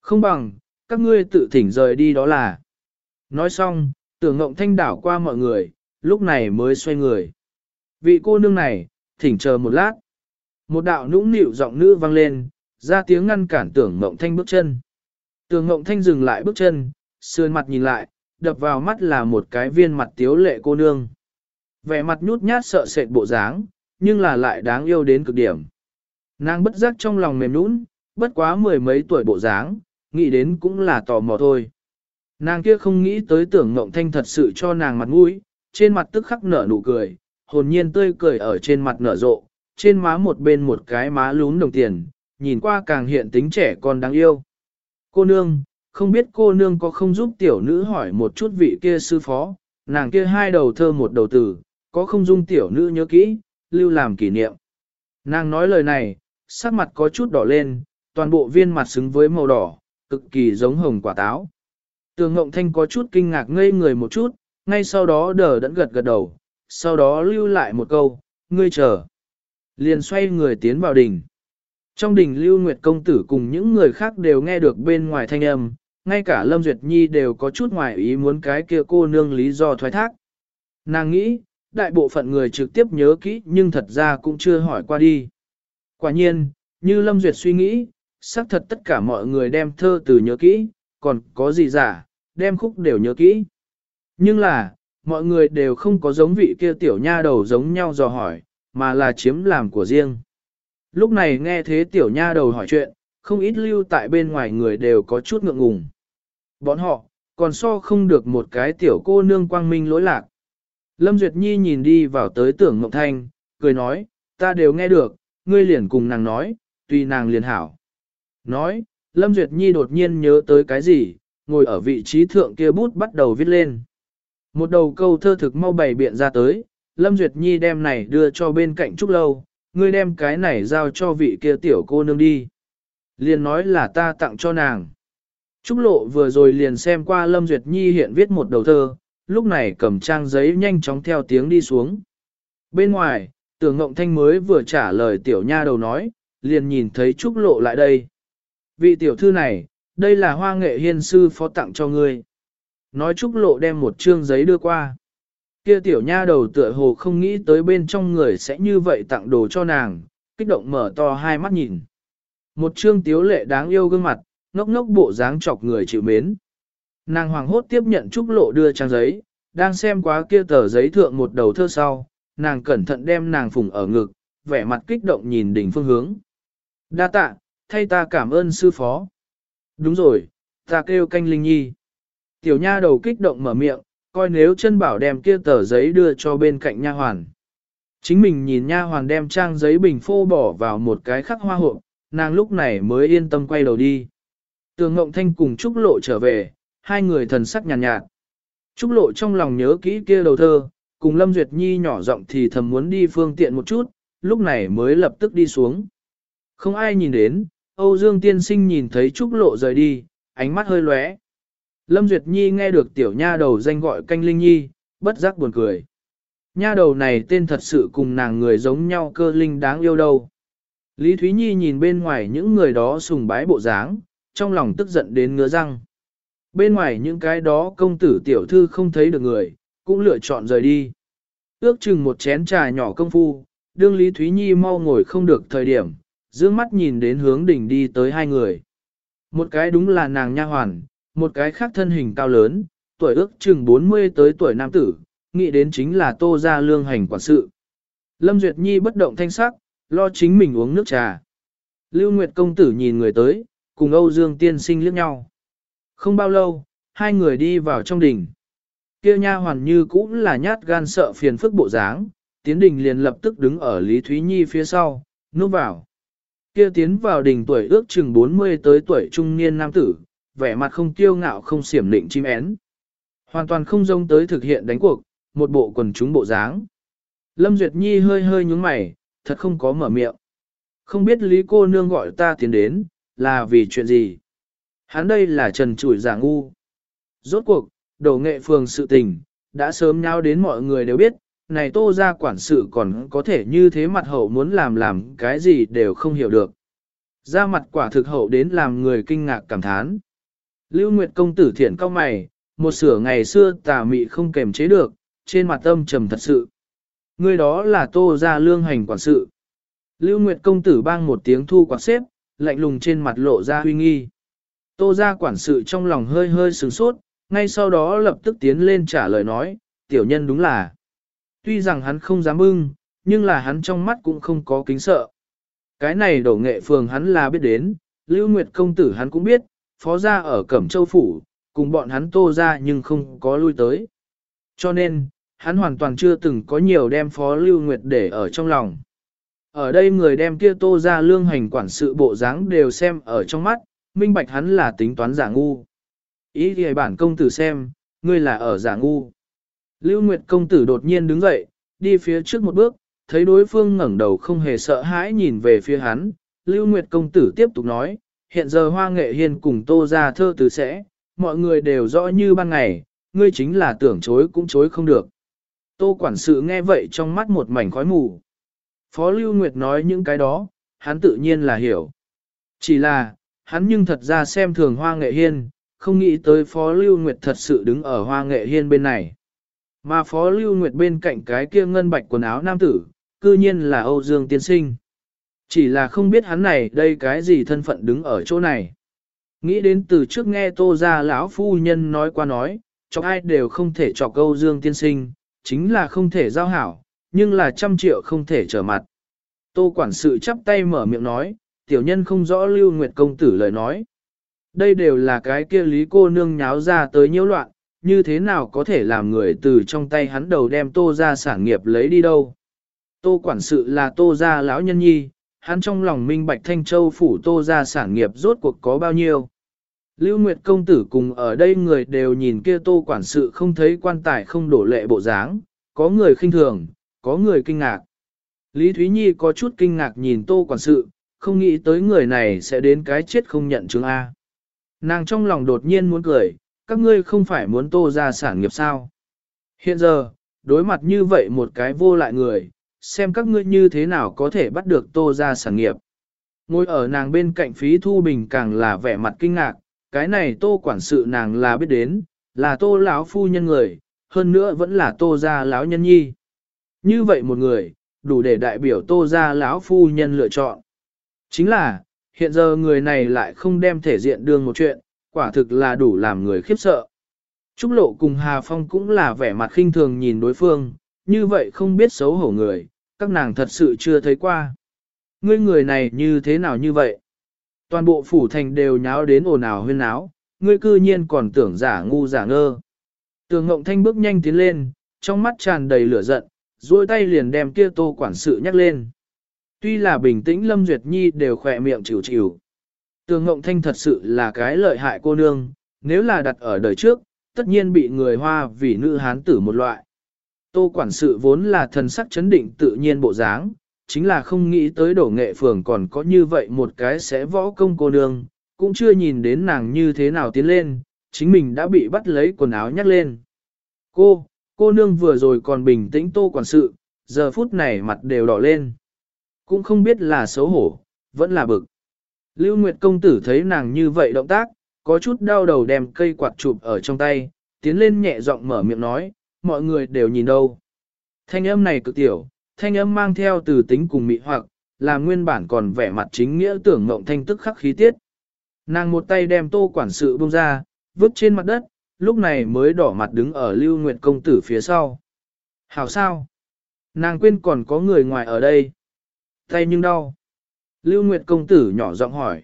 Không bằng, các ngươi tự thỉnh rời đi đó là. Nói xong, tưởng ngộng thanh đảo qua mọi người, lúc này mới xoay người. Vị cô nương này, thỉnh chờ một lát. Một đạo nũng nịu giọng nữ vang lên, ra tiếng ngăn cản tưởng mộng thanh bước chân. Tưởng mộng thanh dừng lại bước chân, sườn mặt nhìn lại, đập vào mắt là một cái viên mặt tiếu lệ cô nương. Vẻ mặt nhút nhát sợ sệt bộ dáng, nhưng là lại đáng yêu đến cực điểm. Nàng bất giác trong lòng mềm nũng, bất quá mười mấy tuổi bộ dáng, nghĩ đến cũng là tò mò thôi. Nàng kia không nghĩ tới tưởng mộng Thanh thật sự cho nàng mặt mũi, trên mặt tức khắc nở nụ cười, hồn nhiên tươi cười ở trên mặt nở rộ, trên má một bên một cái má lún đồng tiền, nhìn qua càng hiện tính trẻ con đáng yêu. Cô nương, không biết cô nương có không giúp tiểu nữ hỏi một chút vị kia sư phó, nàng kia hai đầu thơ một đầu tử, có không dung tiểu nữ nhớ kỹ, lưu làm kỷ niệm. Nàng nói lời này, sắc mặt có chút đỏ lên, toàn bộ viên mặt xứng với màu đỏ, cực kỳ giống hồng quả táo. Tường Ngộng Thanh có chút kinh ngạc ngây người một chút, ngay sau đó đờ đẫn gật gật đầu, sau đó lưu lại một câu, ngươi chờ. Liền xoay người tiến vào đình. Trong đình Lưu Nguyệt Công Tử cùng những người khác đều nghe được bên ngoài thanh âm, ngay cả Lâm Duyệt Nhi đều có chút ngoài ý muốn cái kia cô nương lý do thoái thác. Nàng nghĩ, đại bộ phận người trực tiếp nhớ kỹ nhưng thật ra cũng chưa hỏi qua đi. Quả nhiên, như Lâm Duyệt suy nghĩ, xác thật tất cả mọi người đem thơ từ nhớ kỹ, còn có gì giả, đem khúc đều nhớ kỹ. Nhưng là, mọi người đều không có giống vị kia tiểu nha đầu giống nhau dò hỏi, mà là chiếm làm của riêng. Lúc này nghe thế tiểu nha đầu hỏi chuyện, không ít lưu tại bên ngoài người đều có chút ngượng ngùng. Bọn họ, còn so không được một cái tiểu cô nương quang minh lỗi lạc. Lâm Duyệt Nhi nhìn đi vào tới tưởng Ngọc Thanh, cười nói, ta đều nghe được, ngươi liền cùng nàng nói, tùy nàng liền hảo. Nói, Lâm Duyệt Nhi đột nhiên nhớ tới cái gì, ngồi ở vị trí thượng kia bút bắt đầu viết lên. Một đầu câu thơ thực mau bày biện ra tới, Lâm Duyệt Nhi đem này đưa cho bên cạnh Trúc Lâu, ngươi đem cái này giao cho vị kia tiểu cô nương đi. Liền nói là ta tặng cho nàng. Trúc Lộ vừa rồi liền xem qua Lâm Duyệt Nhi hiện viết một đầu thơ, lúc này cầm trang giấy nhanh chóng theo tiếng đi xuống. Bên ngoài, tưởng Ngộng Thanh mới vừa trả lời tiểu nha đầu nói, liền nhìn thấy Trúc Lộ lại đây. Vị tiểu thư này, đây là hoa nghệ hiên sư phó tặng cho ngươi. Nói Trúc Lộ đem một chương giấy đưa qua. Kia tiểu nha đầu tựa hồ không nghĩ tới bên trong người sẽ như vậy tặng đồ cho nàng, kích động mở to hai mắt nhìn. Một chương tiếu lệ đáng yêu gương mặt, ngốc ngốc bộ dáng chọc người chịu mến. Nàng hoàng hốt tiếp nhận Trúc Lộ đưa trang giấy, đang xem quá kia tờ giấy thượng một đầu thơ sau, nàng cẩn thận đem nàng phùng ở ngực, vẻ mặt kích động nhìn đỉnh phương hướng. Đa tạ, thay ta cảm ơn sư phó. Đúng rồi, ta kêu canh linh nhi. Tiểu nha đầu kích động mở miệng, coi nếu chân bảo đem kia tờ giấy đưa cho bên cạnh nha hoàn. Chính mình nhìn nha hoàn đem trang giấy bình phô bỏ vào một cái khắc hoa hộp, nàng lúc này mới yên tâm quay đầu đi. Tường Ngộng Thanh cùng Trúc Lộ trở về, hai người thần sắc nhàn nhạt, nhạt. Trúc Lộ trong lòng nhớ kỹ kia đầu thơ, cùng Lâm Duyệt Nhi nhỏ giọng thì thầm muốn đi phương tiện một chút, lúc này mới lập tức đi xuống. Không ai nhìn đến, Âu Dương Tiên Sinh nhìn thấy Trúc Lộ rời đi, ánh mắt hơi lóe. Lâm Duyệt Nhi nghe được tiểu nha đầu danh gọi canh linh nhi, bất giác buồn cười. Nha đầu này tên thật sự cùng nàng người giống nhau cơ linh đáng yêu đâu. Lý Thúy Nhi nhìn bên ngoài những người đó sùng bái bộ dáng, trong lòng tức giận đến ngứa răng. Bên ngoài những cái đó công tử tiểu thư không thấy được người, cũng lựa chọn rời đi. Ước chừng một chén trà nhỏ công phu, đương Lý Thúy Nhi mau ngồi không được thời điểm, dương mắt nhìn đến hướng đỉnh đi tới hai người. Một cái đúng là nàng nha hoàn, một cái khác thân hình cao lớn, tuổi ước chừng 40 tới tuổi nam tử, nghĩ đến chính là tô gia lương hành quản sự. Lâm Duyệt Nhi bất động thanh sắc, lo chính mình uống nước trà. Lưu Nguyệt công tử nhìn người tới, cùng Âu Dương tiên sinh liếc nhau. Không bao lâu, hai người đi vào trong đình. Kia nha hoàn như cũng là nhát gan sợ phiền phức bộ dáng, tiến đình liền lập tức đứng ở Lý Thúy Nhi phía sau, núp vào. Kia tiến vào đình tuổi ước chừng 40 tới tuổi trung niên nam tử, vẻ mặt không kiêu ngạo không xiểm định chim én. Hoàn toàn không giống tới thực hiện đánh cuộc, một bộ quần chúng bộ dáng. Lâm Duyệt Nhi hơi hơi nhúng mày, thật không có mở miệng. Không biết Lý cô nương gọi ta tiến đến, là vì chuyện gì? Hắn đây là trần chủi giả ngu. Rốt cuộc, đổ nghệ phường sự tình, đã sớm nhau đến mọi người đều biết, này tô ra quản sự còn có thể như thế mặt hậu muốn làm làm cái gì đều không hiểu được. Ra mặt quả thực hậu đến làm người kinh ngạc cảm thán. Lưu Nguyệt công tử thiện cao mày, một sửa ngày xưa tà mị không kềm chế được, trên mặt âm trầm thật sự. Người đó là tô ra lương hành quản sự. Lưu Nguyệt công tử bang một tiếng thu quạt xếp, lạnh lùng trên mặt lộ ra huy nghi. Tô ra quản sự trong lòng hơi hơi sừng sốt, ngay sau đó lập tức tiến lên trả lời nói, tiểu nhân đúng là. Tuy rằng hắn không dám ưng, nhưng là hắn trong mắt cũng không có kính sợ. Cái này đổ nghệ phường hắn là biết đến, Lưu Nguyệt công tử hắn cũng biết, phó gia ở Cẩm Châu Phủ, cùng bọn hắn tô ra nhưng không có lui tới. Cho nên, hắn hoàn toàn chưa từng có nhiều đem phó Lưu Nguyệt để ở trong lòng. Ở đây người đem kia tô ra lương hành quản sự bộ dáng đều xem ở trong mắt, minh bạch hắn là tính toán giả ngu. Ý thì bản công tử xem, ngươi là ở giả ngu. Lưu Nguyệt công tử đột nhiên đứng dậy, đi phía trước một bước, thấy đối phương ngẩng đầu không hề sợ hãi nhìn về phía hắn. Lưu Nguyệt công tử tiếp tục nói, hiện giờ hoa nghệ hiên cùng tô ra thơ từ sẽ, mọi người đều rõ như ban ngày, ngươi chính là tưởng chối cũng chối không được. Tô quản sự nghe vậy trong mắt một mảnh khói mù. Phó Lưu Nguyệt nói những cái đó, hắn tự nhiên là hiểu. Chỉ là, hắn nhưng thật ra xem thường hoa nghệ hiên, không nghĩ tới Phó Lưu Nguyệt thật sự đứng ở hoa nghệ hiên bên này. Mà Phó Lưu Nguyệt bên cạnh cái kia ngân bạch quần áo nam tử, cư nhiên là Âu Dương Tiên Sinh. Chỉ là không biết hắn này đây cái gì thân phận đứng ở chỗ này. Nghĩ đến từ trước nghe tô ra lão phu nhân nói qua nói, chọc ai đều không thể chọc câu Dương Tiên Sinh, chính là không thể giao hảo, nhưng là trăm triệu không thể trở mặt. Tô quản sự chắp tay mở miệng nói, tiểu nhân không rõ Lưu Nguyệt công tử lời nói. Đây đều là cái kia lý cô nương nháo ra tới nhiễu loạn, như thế nào có thể làm người từ trong tay hắn đầu đem tô ra sản nghiệp lấy đi đâu. Tô quản sự là tô ra lão nhân nhi, hắn trong lòng minh bạch thanh châu phủ tô ra sản nghiệp rốt cuộc có bao nhiêu. Lưu Nguyệt công tử cùng ở đây người đều nhìn kia tô quản sự không thấy quan tài không đổ lệ bộ dáng, có người khinh thường, có người kinh ngạc. Lý Thúy Nhi có chút kinh ngạc nhìn tô quản sự, không nghĩ tới người này sẽ đến cái chết không nhận chứng A. Nàng trong lòng đột nhiên muốn cười, các ngươi không phải muốn tô ra sản nghiệp sao. Hiện giờ, đối mặt như vậy một cái vô lại người, xem các ngươi như thế nào có thể bắt được tô ra sản nghiệp. Ngồi ở nàng bên cạnh phí thu bình càng là vẻ mặt kinh ngạc, cái này tô quản sự nàng là biết đến, là tô lão phu nhân người, hơn nữa vẫn là tô gia lão nhân nhi. Như vậy một người, đủ để đại biểu tô gia lão phu nhân lựa chọn. Chính là, hiện giờ người này lại không đem thể diện đương một chuyện, quả thực là đủ làm người khiếp sợ. Trúc Lộ cùng Hà Phong cũng là vẻ mặt khinh thường nhìn đối phương, như vậy không biết xấu hổ người, các nàng thật sự chưa thấy qua. Ngươi người này như thế nào như vậy? Toàn bộ phủ thành đều nháo đến ồn ào huyên náo, ngươi cư nhiên còn tưởng giả ngu giả ngơ. Tường Ngộng Thanh bước nhanh tiến lên, trong mắt tràn đầy lửa giận, duỗi tay liền đem kia tô quản sự nhắc lên. Tuy là bình tĩnh Lâm Duyệt Nhi đều khỏe miệng chịu chịu. Tường Ngộng Thanh thật sự là cái lợi hại cô nương, nếu là đặt ở đời trước, tất nhiên bị người hoa vì nữ hán tử một loại. Tô quản sự vốn là thần sắc chấn định tự nhiên bộ dáng, chính là không nghĩ tới đổ nghệ phường còn có như vậy một cái sẽ võ công cô nương, cũng chưa nhìn đến nàng như thế nào tiến lên, chính mình đã bị bắt lấy quần áo nhắc lên. Cô, cô nương vừa rồi còn bình tĩnh tô quản sự, giờ phút này mặt đều đỏ lên. Cũng không biết là xấu hổ, vẫn là bực. Lưu Nguyệt công tử thấy nàng như vậy động tác, có chút đau đầu đem cây quạt chụp ở trong tay, tiến lên nhẹ giọng mở miệng nói, mọi người đều nhìn đâu. Thanh âm này cực tiểu, thanh âm mang theo từ tính cùng mị hoặc, là nguyên bản còn vẻ mặt chính nghĩa tưởng ngộng thanh tức khắc khí tiết. Nàng một tay đem tô quản sự bông ra, vứt trên mặt đất, lúc này mới đỏ mặt đứng ở Lưu Nguyệt công tử phía sau. Hảo sao? Nàng quên còn có người ngoài ở đây. Tay nhưng đau. Lưu Nguyệt công tử nhỏ giọng hỏi.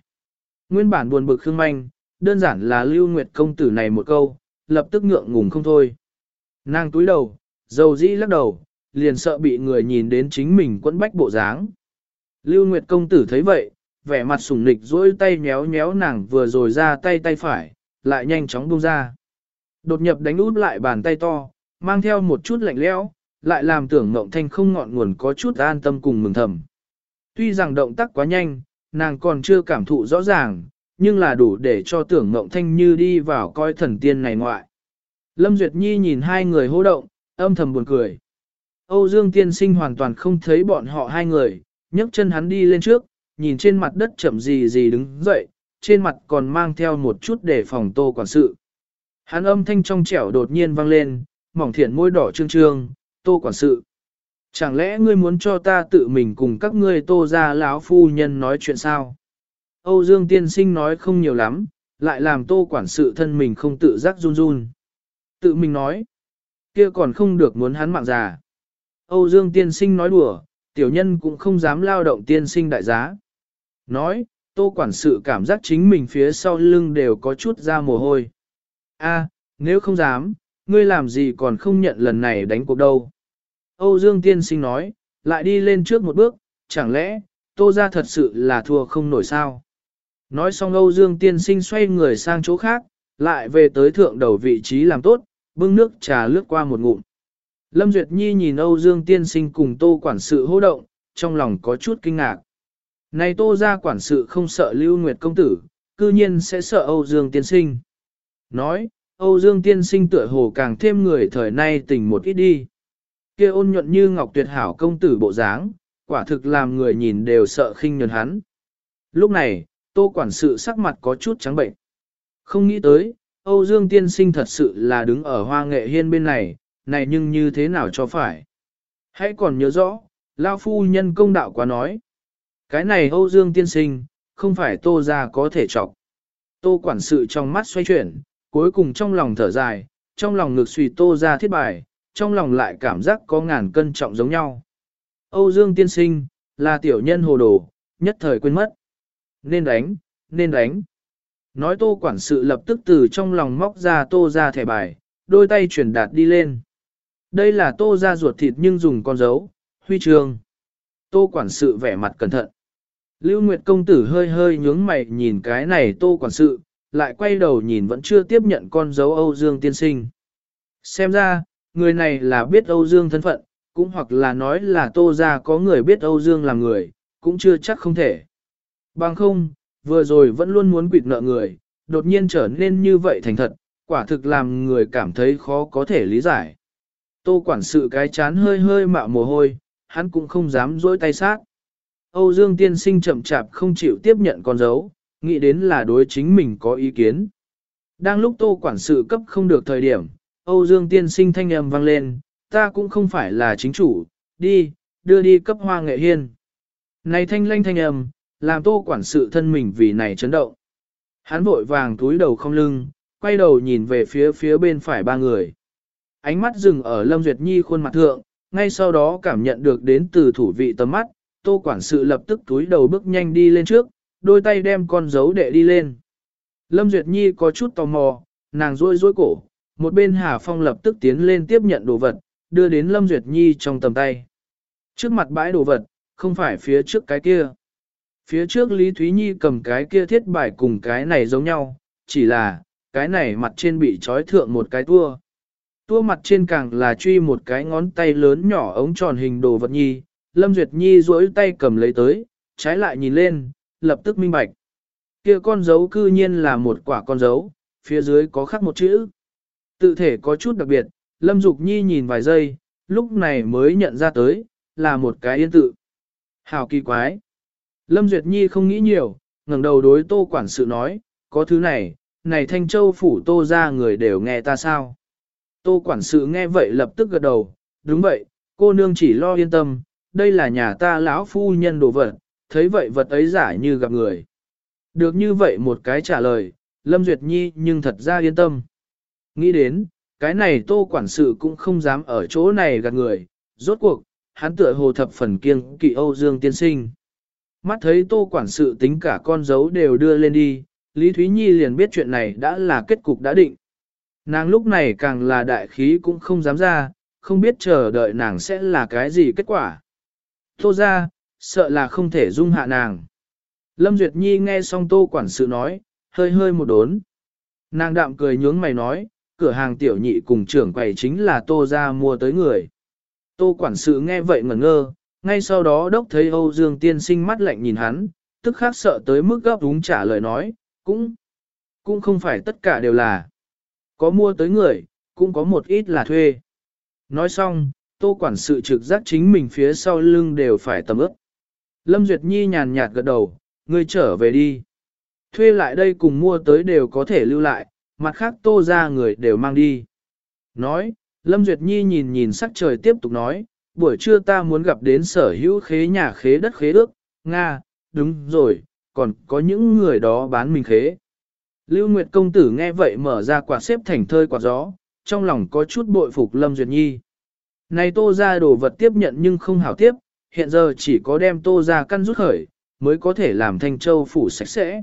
Nguyên bản buồn bực khương manh, đơn giản là Lưu Nguyệt công tử này một câu, lập tức ngượng ngùng không thôi. Nàng túi đầu, dầu dĩ lắc đầu, liền sợ bị người nhìn đến chính mình quẫn bách bộ dáng. Lưu Nguyệt công tử thấy vậy, vẻ mặt sủng nịch duỗi tay nhéo nhéo nàng vừa rồi ra tay tay phải, lại nhanh chóng buông ra. Đột nhập đánh út lại bàn tay to, mang theo một chút lạnh lẽo, lại làm tưởng Ngộng Thanh không ngọn nguồn có chút an tâm cùng mừng thầm. Tuy rằng động tác quá nhanh, nàng còn chưa cảm thụ rõ ràng, nhưng là đủ để cho tưởng Ngộng Thanh như đi vào coi thần tiên này ngoại. Lâm Duyệt Nhi nhìn hai người hô động, âm thầm buồn cười. Âu Dương tiên sinh hoàn toàn không thấy bọn họ hai người, nhấc chân hắn đi lên trước, nhìn trên mặt đất chậm gì gì đứng dậy, trên mặt còn mang theo một chút để phòng tô quản sự. Hắn âm thanh trong trẻo đột nhiên vang lên, mỏng thiện môi đỏ trương trương, tô quản sự. Chẳng lẽ ngươi muốn cho ta tự mình cùng các ngươi tô ra lão phu nhân nói chuyện sao? Âu Dương tiên sinh nói không nhiều lắm, lại làm tô quản sự thân mình không tự giác run run. Tự mình nói, kia còn không được muốn hắn mạng già. Âu Dương tiên sinh nói đùa, tiểu nhân cũng không dám lao động tiên sinh đại giá. Nói, tô quản sự cảm giác chính mình phía sau lưng đều có chút ra mồ hôi. A, nếu không dám, ngươi làm gì còn không nhận lần này đánh cuộc đâu. Âu Dương tiên sinh nói, lại đi lên trước một bước, chẳng lẽ, tô ra thật sự là thua không nổi sao. Nói xong Âu Dương tiên sinh xoay người sang chỗ khác, lại về tới thượng đầu vị trí làm tốt, bưng nước trà lướt qua một ngụm. Lâm Duyệt Nhi nhìn Âu Dương tiên sinh cùng tô quản sự hô động, trong lòng có chút kinh ngạc. Này tô ra quản sự không sợ Lưu Nguyệt công tử, cư nhiên sẽ sợ Âu Dương tiên sinh. Nói, Âu Dương tiên sinh tựa hồ càng thêm người thời nay tình một ít đi. kia ôn nhuận như ngọc tuyệt hảo công tử bộ dáng, quả thực làm người nhìn đều sợ khinh nhờn hắn. Lúc này, tô quản sự sắc mặt có chút trắng bệnh. Không nghĩ tới, Âu Dương tiên sinh thật sự là đứng ở hoa nghệ hiên bên này, này nhưng như thế nào cho phải. Hãy còn nhớ rõ, Lao Phu Nhân công đạo quá nói. Cái này Âu Dương tiên sinh, không phải tô ra có thể chọc. Tô quản sự trong mắt xoay chuyển, cuối cùng trong lòng thở dài, trong lòng ngực suy tô ra thiết bài, trong lòng lại cảm giác có ngàn cân trọng giống nhau. Âu Dương tiên sinh, là tiểu nhân hồ đồ, nhất thời quên mất. Nên đánh, nên đánh. Nói tô quản sự lập tức từ trong lòng móc ra tô ra thẻ bài, đôi tay chuyển đạt đi lên. Đây là tô ra ruột thịt nhưng dùng con dấu, huy trường. Tô quản sự vẻ mặt cẩn thận. Lưu Nguyệt công tử hơi hơi nhướng mày nhìn cái này tô quản sự, lại quay đầu nhìn vẫn chưa tiếp nhận con dấu Âu Dương tiên sinh. Xem ra, người này là biết Âu Dương thân phận, cũng hoặc là nói là tô ra có người biết Âu Dương là người, cũng chưa chắc không thể. Bằng không, vừa rồi vẫn luôn muốn quỵt nợ người, đột nhiên trở nên như vậy thành thật, quả thực làm người cảm thấy khó có thể lý giải. Tô quản sự cái chán hơi hơi mạo mồ hôi, hắn cũng không dám dối tay sát. Âu Dương tiên sinh chậm chạp không chịu tiếp nhận con dấu, nghĩ đến là đối chính mình có ý kiến. Đang lúc tô quản sự cấp không được thời điểm, Âu Dương tiên sinh thanh âm vang lên, ta cũng không phải là chính chủ, đi, đưa đi cấp hoa nghệ hiên. Này thanh lanh thanh âm, làm tô quản sự thân mình vì này chấn động. Hắn vội vàng túi đầu không lưng, quay đầu nhìn về phía phía bên phải ba người. Ánh mắt dừng ở Lâm Duyệt Nhi khuôn mặt thượng, ngay sau đó cảm nhận được đến từ thủ vị tầm mắt, tô quản sự lập tức túi đầu bước nhanh đi lên trước, đôi tay đem con dấu đệ đi lên. Lâm Duyệt Nhi có chút tò mò, nàng rôi rôi cổ, một bên Hà Phong lập tức tiến lên tiếp nhận đồ vật, đưa đến Lâm Duyệt Nhi trong tầm tay. Trước mặt bãi đồ vật, không phải phía trước cái kia. Phía trước Lý Thúy Nhi cầm cái kia thiết bài cùng cái này giống nhau, chỉ là, cái này mặt trên bị trói thượng một cái tua. Tua mặt trên càng là truy một cái ngón tay lớn nhỏ ống tròn hình đồ vật nhi, Lâm Duyệt Nhi duỗi tay cầm lấy tới, trái lại nhìn lên, lập tức minh bạch. Kia con dấu cư nhiên là một quả con dấu, phía dưới có khắc một chữ. Tự thể có chút đặc biệt, Lâm Dục Nhi nhìn vài giây, lúc này mới nhận ra tới, là một cái yên tự. Hào kỳ quái. Lâm Duyệt Nhi không nghĩ nhiều, ngẩng đầu đối tô quản sự nói, có thứ này, này Thanh Châu phủ tô ra người đều nghe ta sao. Tô quản sự nghe vậy lập tức gật đầu, đúng vậy, cô nương chỉ lo yên tâm, đây là nhà ta lão phu nhân đồ vật, thấy vậy vật ấy giả như gặp người. Được như vậy một cái trả lời, Lâm Duyệt Nhi nhưng thật ra yên tâm. Nghĩ đến, cái này tô quản sự cũng không dám ở chỗ này gạt người, rốt cuộc, hắn tựa hồ thập phần kiêng kỵ Âu Dương tiên sinh. Mắt thấy tô quản sự tính cả con dấu đều đưa lên đi, Lý Thúy Nhi liền biết chuyện này đã là kết cục đã định. Nàng lúc này càng là đại khí cũng không dám ra, không biết chờ đợi nàng sẽ là cái gì kết quả. Tô ra, sợ là không thể dung hạ nàng. Lâm Duyệt Nhi nghe xong tô quản sự nói, hơi hơi một đốn. Nàng đạm cười nhướng mày nói, cửa hàng tiểu nhị cùng trưởng quầy chính là tô ra mua tới người. Tô quản sự nghe vậy ngẩn ngơ, ngay sau đó đốc thấy Âu Dương tiên sinh mắt lạnh nhìn hắn, tức khác sợ tới mức gấp đúng trả lời nói, cũng, cũng không phải tất cả đều là. Có mua tới người, cũng có một ít là thuê. Nói xong, tô quản sự trực giác chính mình phía sau lưng đều phải tầm ướp. Lâm Duyệt Nhi nhàn nhạt gật đầu, ngươi trở về đi. Thuê lại đây cùng mua tới đều có thể lưu lại, mặt khác tô ra người đều mang đi. Nói, Lâm Duyệt Nhi nhìn nhìn sắc trời tiếp tục nói, buổi trưa ta muốn gặp đến sở hữu khế nhà khế đất khế ước, Nga, đúng rồi, còn có những người đó bán mình khế. Lưu Nguyệt công tử nghe vậy mở ra quạt xếp thành thơi quạt gió, trong lòng có chút bội phục Lâm Duyệt Nhi. Này tô ra đồ vật tiếp nhận nhưng không hảo tiếp, hiện giờ chỉ có đem tô ra căn rút khởi, mới có thể làm thanh châu phủ sạch sẽ.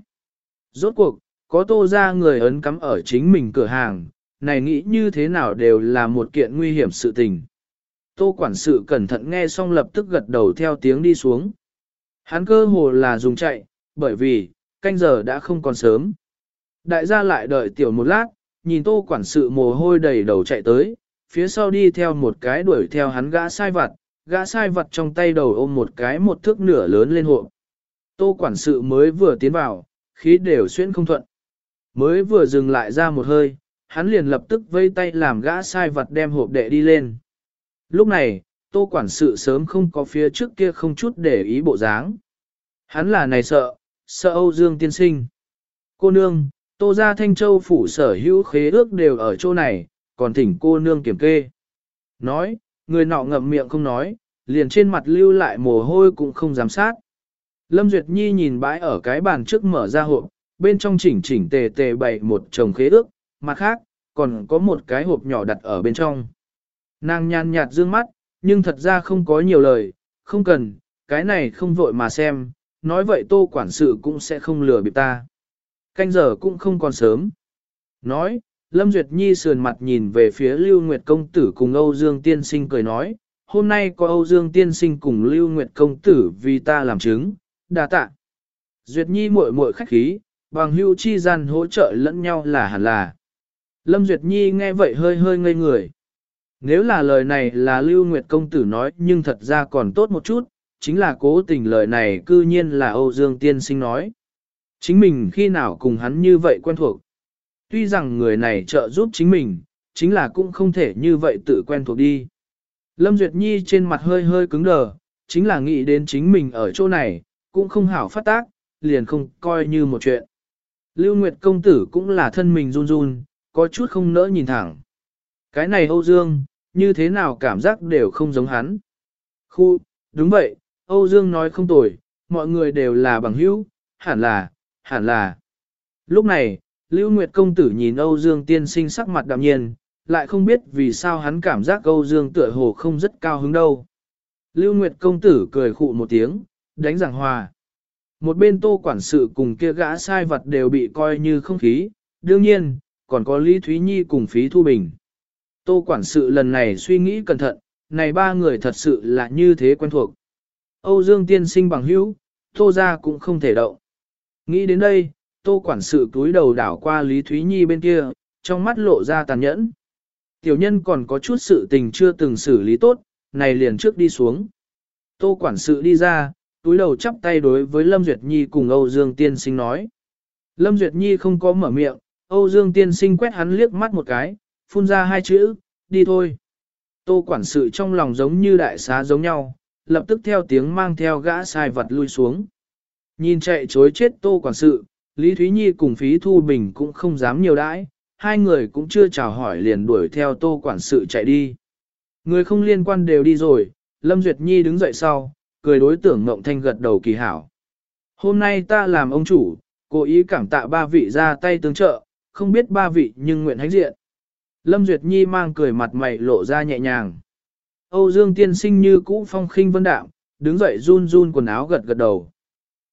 Rốt cuộc, có tô ra người ấn cắm ở chính mình cửa hàng, này nghĩ như thế nào đều là một kiện nguy hiểm sự tình. Tô quản sự cẩn thận nghe xong lập tức gật đầu theo tiếng đi xuống. Hắn cơ hồ là dùng chạy, bởi vì, canh giờ đã không còn sớm. Đại gia lại đợi tiểu một lát, nhìn tô quản sự mồ hôi đầy đầu chạy tới, phía sau đi theo một cái đuổi theo hắn gã sai vặt, gã sai vặt trong tay đầu ôm một cái một thước nửa lớn lên hộp. Tô quản sự mới vừa tiến vào, khí đều xuyên không thuận. Mới vừa dừng lại ra một hơi, hắn liền lập tức vây tay làm gã sai vặt đem hộp đệ đi lên. Lúc này, tô quản sự sớm không có phía trước kia không chút để ý bộ dáng. Hắn là này sợ, sợ Âu Dương tiên sinh. Cô nương, tô ra thanh châu phủ sở hữu khế ước đều ở chỗ này, còn thỉnh cô nương kiểm kê. Nói, người nọ ngậm miệng không nói, liền trên mặt lưu lại mồ hôi cũng không giám sát. Lâm Duyệt Nhi nhìn bãi ở cái bàn trước mở ra hộp, bên trong chỉnh chỉnh tề tề bày một chồng khế ước, mặt khác, còn có một cái hộp nhỏ đặt ở bên trong. Nàng nhàn nhạt dương mắt, nhưng thật ra không có nhiều lời, không cần, cái này không vội mà xem, nói vậy tô quản sự cũng sẽ không lừa bịp ta. Canh giờ cũng không còn sớm. Nói, Lâm Duyệt Nhi sườn mặt nhìn về phía Lưu Nguyệt Công Tử cùng Âu Dương Tiên Sinh cười nói, hôm nay có Âu Dương Tiên Sinh cùng Lưu Nguyệt Công Tử vì ta làm chứng, đa tạ. Duyệt Nhi muội muội khách khí, bằng hưu chi gian hỗ trợ lẫn nhau là hẳn là. Lâm Duyệt Nhi nghe vậy hơi hơi ngây người. Nếu là lời này là Lưu Nguyệt Công Tử nói nhưng thật ra còn tốt một chút, chính là cố tình lời này cư nhiên là Âu Dương Tiên Sinh nói. Chính mình khi nào cùng hắn như vậy quen thuộc. Tuy rằng người này trợ giúp chính mình, chính là cũng không thể như vậy tự quen thuộc đi. Lâm Duyệt Nhi trên mặt hơi hơi cứng đờ, chính là nghĩ đến chính mình ở chỗ này, cũng không hảo phát tác, liền không coi như một chuyện. Lưu Nguyệt công tử cũng là thân mình run run, có chút không nỡ nhìn thẳng. Cái này Âu Dương, như thế nào cảm giác đều không giống hắn. Khu, đúng vậy, Âu Dương nói không tồi, mọi người đều là bằng hữu, hẳn là, hẳn là. Lúc này, Lưu Nguyệt công tử nhìn Âu Dương tiên sinh sắc mặt đạm nhiên, lại không biết vì sao hắn cảm giác Âu Dương tựa hồ không rất cao hứng đâu. Lưu Nguyệt công tử cười khụ một tiếng, đánh giảng hòa. Một bên tô quản sự cùng kia gã sai vật đều bị coi như không khí, đương nhiên, còn có Lý Thúy Nhi cùng Phí Thu Bình. Tô quản sự lần này suy nghĩ cẩn thận, này ba người thật sự là như thế quen thuộc. Âu Dương tiên sinh bằng hữu, tô ra cũng không thể động. Nghĩ đến đây, tô quản sự túi đầu đảo qua Lý Thúy Nhi bên kia, trong mắt lộ ra tàn nhẫn. Tiểu nhân còn có chút sự tình chưa từng xử lý tốt, này liền trước đi xuống. Tô quản sự đi ra, túi đầu chắp tay đối với Lâm Duyệt Nhi cùng Âu Dương Tiên Sinh nói. Lâm Duyệt Nhi không có mở miệng, Âu Dương Tiên Sinh quét hắn liếc mắt một cái, phun ra hai chữ, đi thôi. Tô quản sự trong lòng giống như đại xá giống nhau, lập tức theo tiếng mang theo gã sai vật lui xuống. Nhìn chạy chối chết tô quản sự, Lý Thúy Nhi cùng Phí Thu Bình cũng không dám nhiều đãi, hai người cũng chưa chào hỏi liền đuổi theo tô quản sự chạy đi. Người không liên quan đều đi rồi, Lâm Duyệt Nhi đứng dậy sau, cười đối tưởng Ngộng Thanh gật đầu kỳ hảo. Hôm nay ta làm ông chủ, cố ý cảm tạ ba vị ra tay tương trợ, không biết ba vị nhưng nguyện hãnh diện. Lâm Duyệt Nhi mang cười mặt mày lộ ra nhẹ nhàng. Âu Dương tiên sinh như cũ phong khinh vân đạm, đứng dậy run run quần áo gật gật đầu.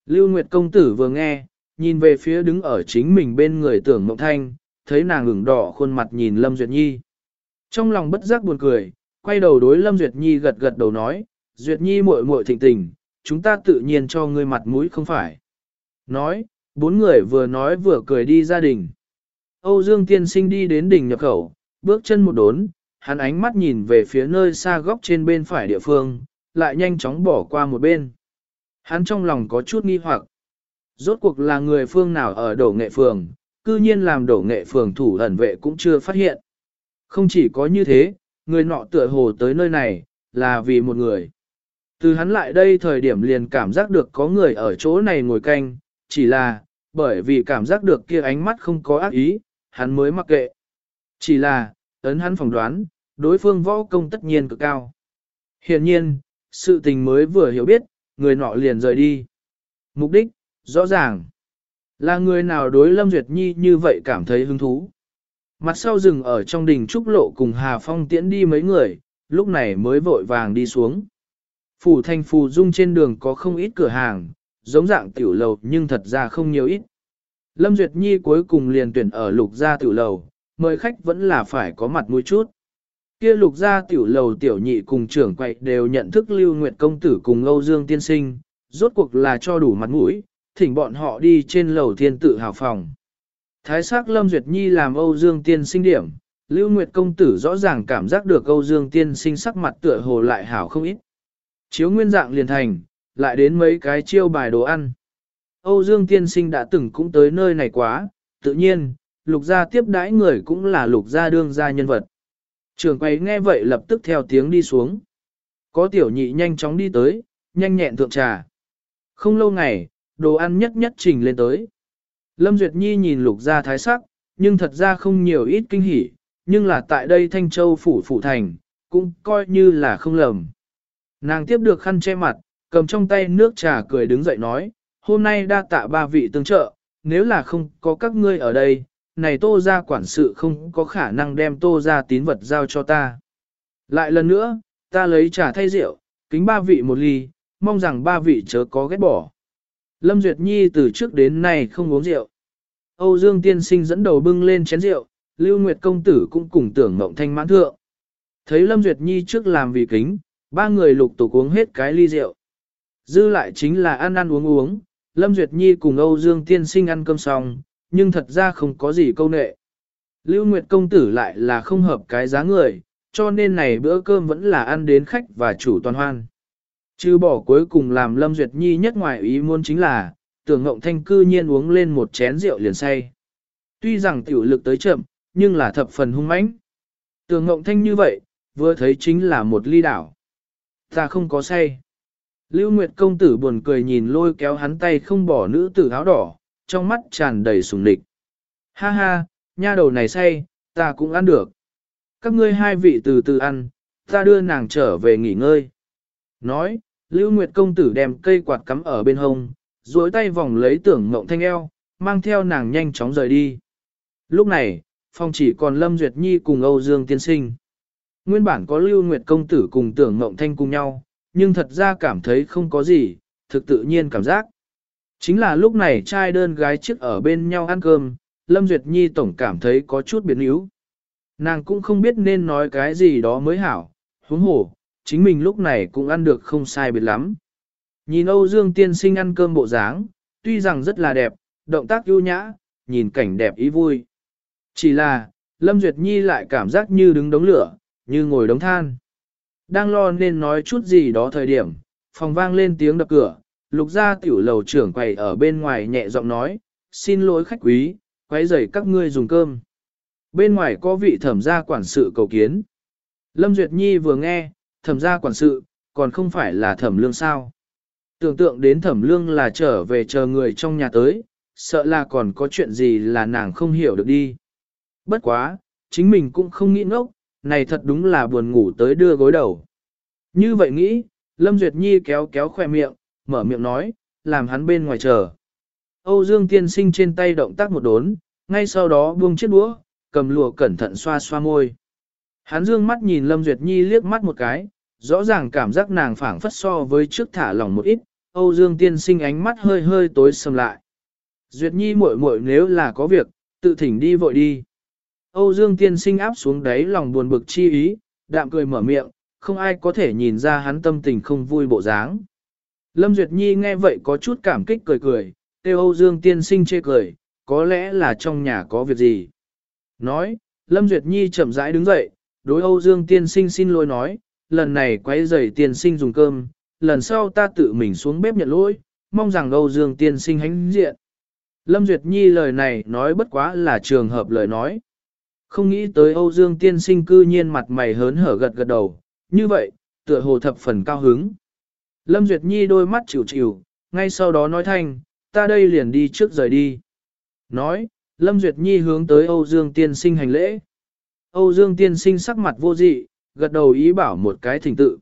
Lưu Nguyệt công tử vừa nghe, nhìn về phía đứng ở chính mình bên người tưởng Mộng Thanh, thấy nàng ửng đỏ khuôn mặt nhìn Lâm Duyệt Nhi. Trong lòng bất giác buồn cười, quay đầu đối Lâm Duyệt Nhi gật gật đầu nói, Duyệt Nhi muội muội thịnh tình, chúng ta tự nhiên cho ngươi mặt mũi không phải. Nói, bốn người vừa nói vừa cười đi gia đình. Âu Dương tiên sinh đi đến đỉnh nhập khẩu, bước chân một đốn, hắn ánh mắt nhìn về phía nơi xa góc trên bên phải địa phương, lại nhanh chóng bỏ qua một bên. Hắn trong lòng có chút nghi hoặc. Rốt cuộc là người phương nào ở đổ nghệ phường, cư nhiên làm đổ nghệ phường thủ ẩn vệ cũng chưa phát hiện. Không chỉ có như thế, người nọ tựa hồ tới nơi này, là vì một người. Từ hắn lại đây thời điểm liền cảm giác được có người ở chỗ này ngồi canh, chỉ là, bởi vì cảm giác được kia ánh mắt không có ác ý, hắn mới mặc kệ. Chỉ là, ấn hắn phỏng đoán, đối phương võ công tất nhiên cực cao. Hiện nhiên, sự tình mới vừa hiểu biết, người nọ liền rời đi. Mục đích, rõ ràng, là người nào đối Lâm Duyệt Nhi như vậy cảm thấy hứng thú. mặt sau rừng ở trong đình trúc lộ cùng Hà Phong tiễn đi mấy người, lúc này mới vội vàng đi xuống. Phủ thành phù dung trên đường có không ít cửa hàng, giống dạng tiểu lầu nhưng thật ra không nhiều ít. Lâm Duyệt Nhi cuối cùng liền tuyển ở lục gia tiểu lầu, mời khách vẫn là phải có mặt mũi chút. Kia lục gia tiểu lầu tiểu nhị cùng trưởng quậy đều nhận thức Lưu Nguyệt công tử cùng Âu Dương tiên sinh, rốt cuộc là cho đủ mặt mũi, thỉnh bọn họ đi trên lầu thiên tự hào phòng. Thái sắc Lâm Duyệt Nhi làm Âu Dương tiên sinh điểm, Lưu Nguyệt công tử rõ ràng cảm giác được Âu Dương tiên sinh sắc mặt tựa hồ lại hảo không ít. Chiếu nguyên dạng liền thành, lại đến mấy cái chiêu bài đồ ăn. Âu Dương tiên sinh đã từng cũng tới nơi này quá, tự nhiên, lục gia tiếp đãi người cũng là lục gia đương gia nhân vật. Trường quay nghe vậy lập tức theo tiếng đi xuống. Có tiểu nhị nhanh chóng đi tới, nhanh nhẹn thượng trà. Không lâu ngày, đồ ăn nhất nhất trình lên tới. Lâm Duyệt Nhi nhìn lục gia thái sắc, nhưng thật ra không nhiều ít kinh hỉ, nhưng là tại đây Thanh Châu phủ phủ thành, cũng coi như là không lầm. Nàng tiếp được khăn che mặt, cầm trong tay nước trà cười đứng dậy nói, hôm nay đa tạ ba vị tương trợ, nếu là không có các ngươi ở đây, này tô ra quản sự không có khả năng đem tô ra tín vật giao cho ta. Lại lần nữa, ta lấy trà thay rượu, kính ba vị một ly, mong rằng ba vị chớ có ghét bỏ. Lâm Duyệt Nhi từ trước đến nay không uống rượu. Âu Dương tiên sinh dẫn đầu bưng lên chén rượu, Lưu Nguyệt công tử cũng cùng tưởng mộng thanh mãn thượng. Thấy Lâm Duyệt Nhi trước làm vì kính, ba người lục tục uống hết cái ly rượu. Dư lại chính là ăn ăn uống uống, Lâm Duyệt Nhi cùng Âu Dương tiên sinh ăn cơm xong, nhưng thật ra không có gì câu nệ. Lưu Nguyệt công tử lại là không hợp cái giá người, cho nên này bữa cơm vẫn là ăn đến khách và chủ toàn hoan. Chứ bỏ cuối cùng làm Lâm Duyệt Nhi nhất ngoài ý muốn chính là, tưởng ngộng thanh cư nhiên uống lên một chén rượu liền say. Tuy rằng tiểu lực tới chậm, nhưng là thập phần hung mãnh. Tưởng ngộng thanh như vậy, vừa thấy chính là một ly đảo. Ta không có say. Lưu Nguyệt công tử buồn cười nhìn lôi kéo hắn tay không bỏ nữ tử áo đỏ, trong mắt tràn đầy sùng địch. Ha ha, nha đầu này say, ta cũng ăn được. Các ngươi hai vị từ từ ăn, ta đưa nàng trở về nghỉ ngơi. Nói, Lưu Nguyệt công tử đem cây quạt cắm ở bên hông, duỗi tay vòng lấy tưởng ngộng thanh eo, mang theo nàng nhanh chóng rời đi. Lúc này, phòng chỉ còn Lâm Duyệt Nhi cùng Âu Dương tiên sinh. Nguyên bản có Lưu Nguyệt công tử cùng tưởng ngộng thanh cùng nhau, nhưng thật ra cảm thấy không có gì, thực tự nhiên cảm giác. Chính là lúc này trai đơn gái chiếc ở bên nhau ăn cơm, Lâm Duyệt Nhi tổng cảm thấy có chút biến yếu. Nàng cũng không biết nên nói cái gì đó mới hảo, huống hổ, chính mình lúc này cũng ăn được không sai biệt lắm. Nhìn Âu Dương tiên sinh ăn cơm bộ dáng, tuy rằng rất là đẹp, động tác ưu nhã, nhìn cảnh đẹp ý vui. Chỉ là, Lâm Duyệt Nhi lại cảm giác như đứng đống lửa, như ngồi đống than. Đang lo nên nói chút gì đó thời điểm, phòng vang lên tiếng đập cửa, lục gia tiểu lầu trưởng quầy ở bên ngoài nhẹ giọng nói, xin lỗi khách quý, quấy rầy các ngươi dùng cơm. Bên ngoài có vị thẩm gia quản sự cầu kiến. Lâm Duyệt Nhi vừa nghe, thẩm gia quản sự, còn không phải là thẩm lương sao. Tưởng tượng đến thẩm lương là trở về chờ người trong nhà tới, sợ là còn có chuyện gì là nàng không hiểu được đi. Bất quá, chính mình cũng không nghĩ ngốc, này thật đúng là buồn ngủ tới đưa gối đầu. Như vậy nghĩ, Lâm Duyệt Nhi kéo kéo khoe miệng, mở miệng nói, làm hắn bên ngoài chờ. Âu Dương tiên sinh trên tay động tác một đốn, ngay sau đó buông chiếc đũa, cầm lùa cẩn thận xoa xoa môi. Hắn dương mắt nhìn Lâm Duyệt Nhi liếc mắt một cái, rõ ràng cảm giác nàng phảng phất so với trước thả lỏng một ít, Âu Dương tiên sinh ánh mắt hơi hơi tối sầm lại. Duyệt Nhi muội muội nếu là có việc, tự thỉnh đi vội đi. Âu Dương tiên sinh áp xuống đáy lòng buồn bực chi ý, đạm cười mở miệng, không ai có thể nhìn ra hắn tâm tình không vui bộ dáng. Lâm Duyệt Nhi nghe vậy có chút cảm kích cười cười, Têu Âu Dương tiên sinh chê cười, có lẽ là trong nhà có việc gì. Nói, Lâm Duyệt Nhi chậm rãi đứng dậy, đối Âu Dương tiên sinh xin lỗi nói, lần này quấy rầy tiên sinh dùng cơm, lần sau ta tự mình xuống bếp nhận lỗi, mong rằng Âu Dương tiên sinh hãnh diện. Lâm Duyệt Nhi lời này nói bất quá là trường hợp lời nói. Không nghĩ tới Âu Dương tiên sinh cư nhiên mặt mày hớn hở gật gật đầu, như vậy, tựa hồ thập phần cao hứng. Lâm Duyệt Nhi đôi mắt chịu chịu, ngay sau đó nói thanh, ta đây liền đi trước rời đi. Nói, Lâm Duyệt Nhi hướng tới Âu Dương tiên sinh hành lễ. Âu Dương tiên sinh sắc mặt vô dị, gật đầu ý bảo một cái thỉnh tự.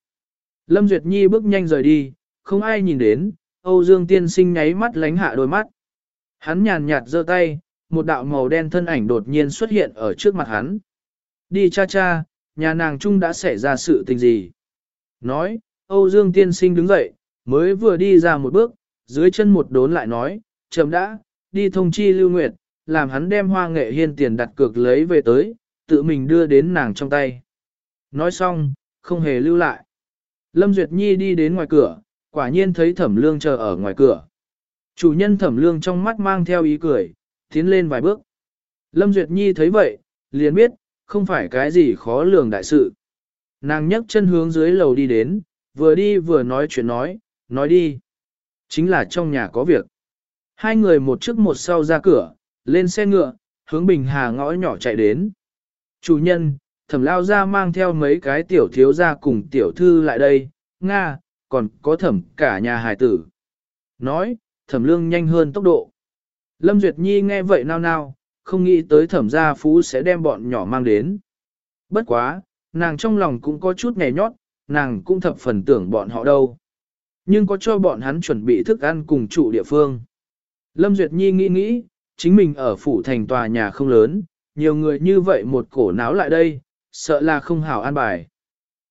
Lâm Duyệt Nhi bước nhanh rời đi, không ai nhìn đến, Âu Dương tiên sinh nháy mắt lánh hạ đôi mắt. Hắn nhàn nhạt giơ tay, một đạo màu đen thân ảnh đột nhiên xuất hiện ở trước mặt hắn. Đi cha cha, nhà nàng trung đã xảy ra sự tình gì? Nói, Âu Dương tiên sinh đứng dậy, mới vừa đi ra một bước, dưới chân một đốn lại nói, chậm đã, đi thông chi lưu nguyệt, làm hắn đem hoa nghệ hiên tiền đặt cược lấy về tới, tự mình đưa đến nàng trong tay. Nói xong, không hề lưu lại. Lâm Duyệt Nhi đi đến ngoài cửa, quả nhiên thấy thẩm lương chờ ở ngoài cửa. Chủ nhân thẩm lương trong mắt mang theo ý cười, tiến lên vài bước. Lâm Duyệt Nhi thấy vậy, liền biết, không phải cái gì khó lường đại sự. Nàng nhấc chân hướng dưới lầu đi đến, vừa đi vừa nói chuyện nói, nói đi. Chính là trong nhà có việc. Hai người một trước một sau ra cửa, lên xe ngựa, hướng Bình Hà ngõ nhỏ chạy đến. Chủ nhân, thẩm lao ra mang theo mấy cái tiểu thiếu ra cùng tiểu thư lại đây, Nga, còn có thẩm cả nhà hài tử. Nói, thẩm lương nhanh hơn tốc độ. Lâm Duyệt Nhi nghe vậy nao nao, không nghĩ tới thẩm gia phú sẽ đem bọn nhỏ mang đến. Bất quá, nàng trong lòng cũng có chút nghè nhót, nàng cũng thập phần tưởng bọn họ đâu. Nhưng có cho bọn hắn chuẩn bị thức ăn cùng trụ địa phương. Lâm Duyệt Nhi nghĩ nghĩ, chính mình ở phủ thành tòa nhà không lớn, nhiều người như vậy một cổ náo lại đây, sợ là không hảo an bài.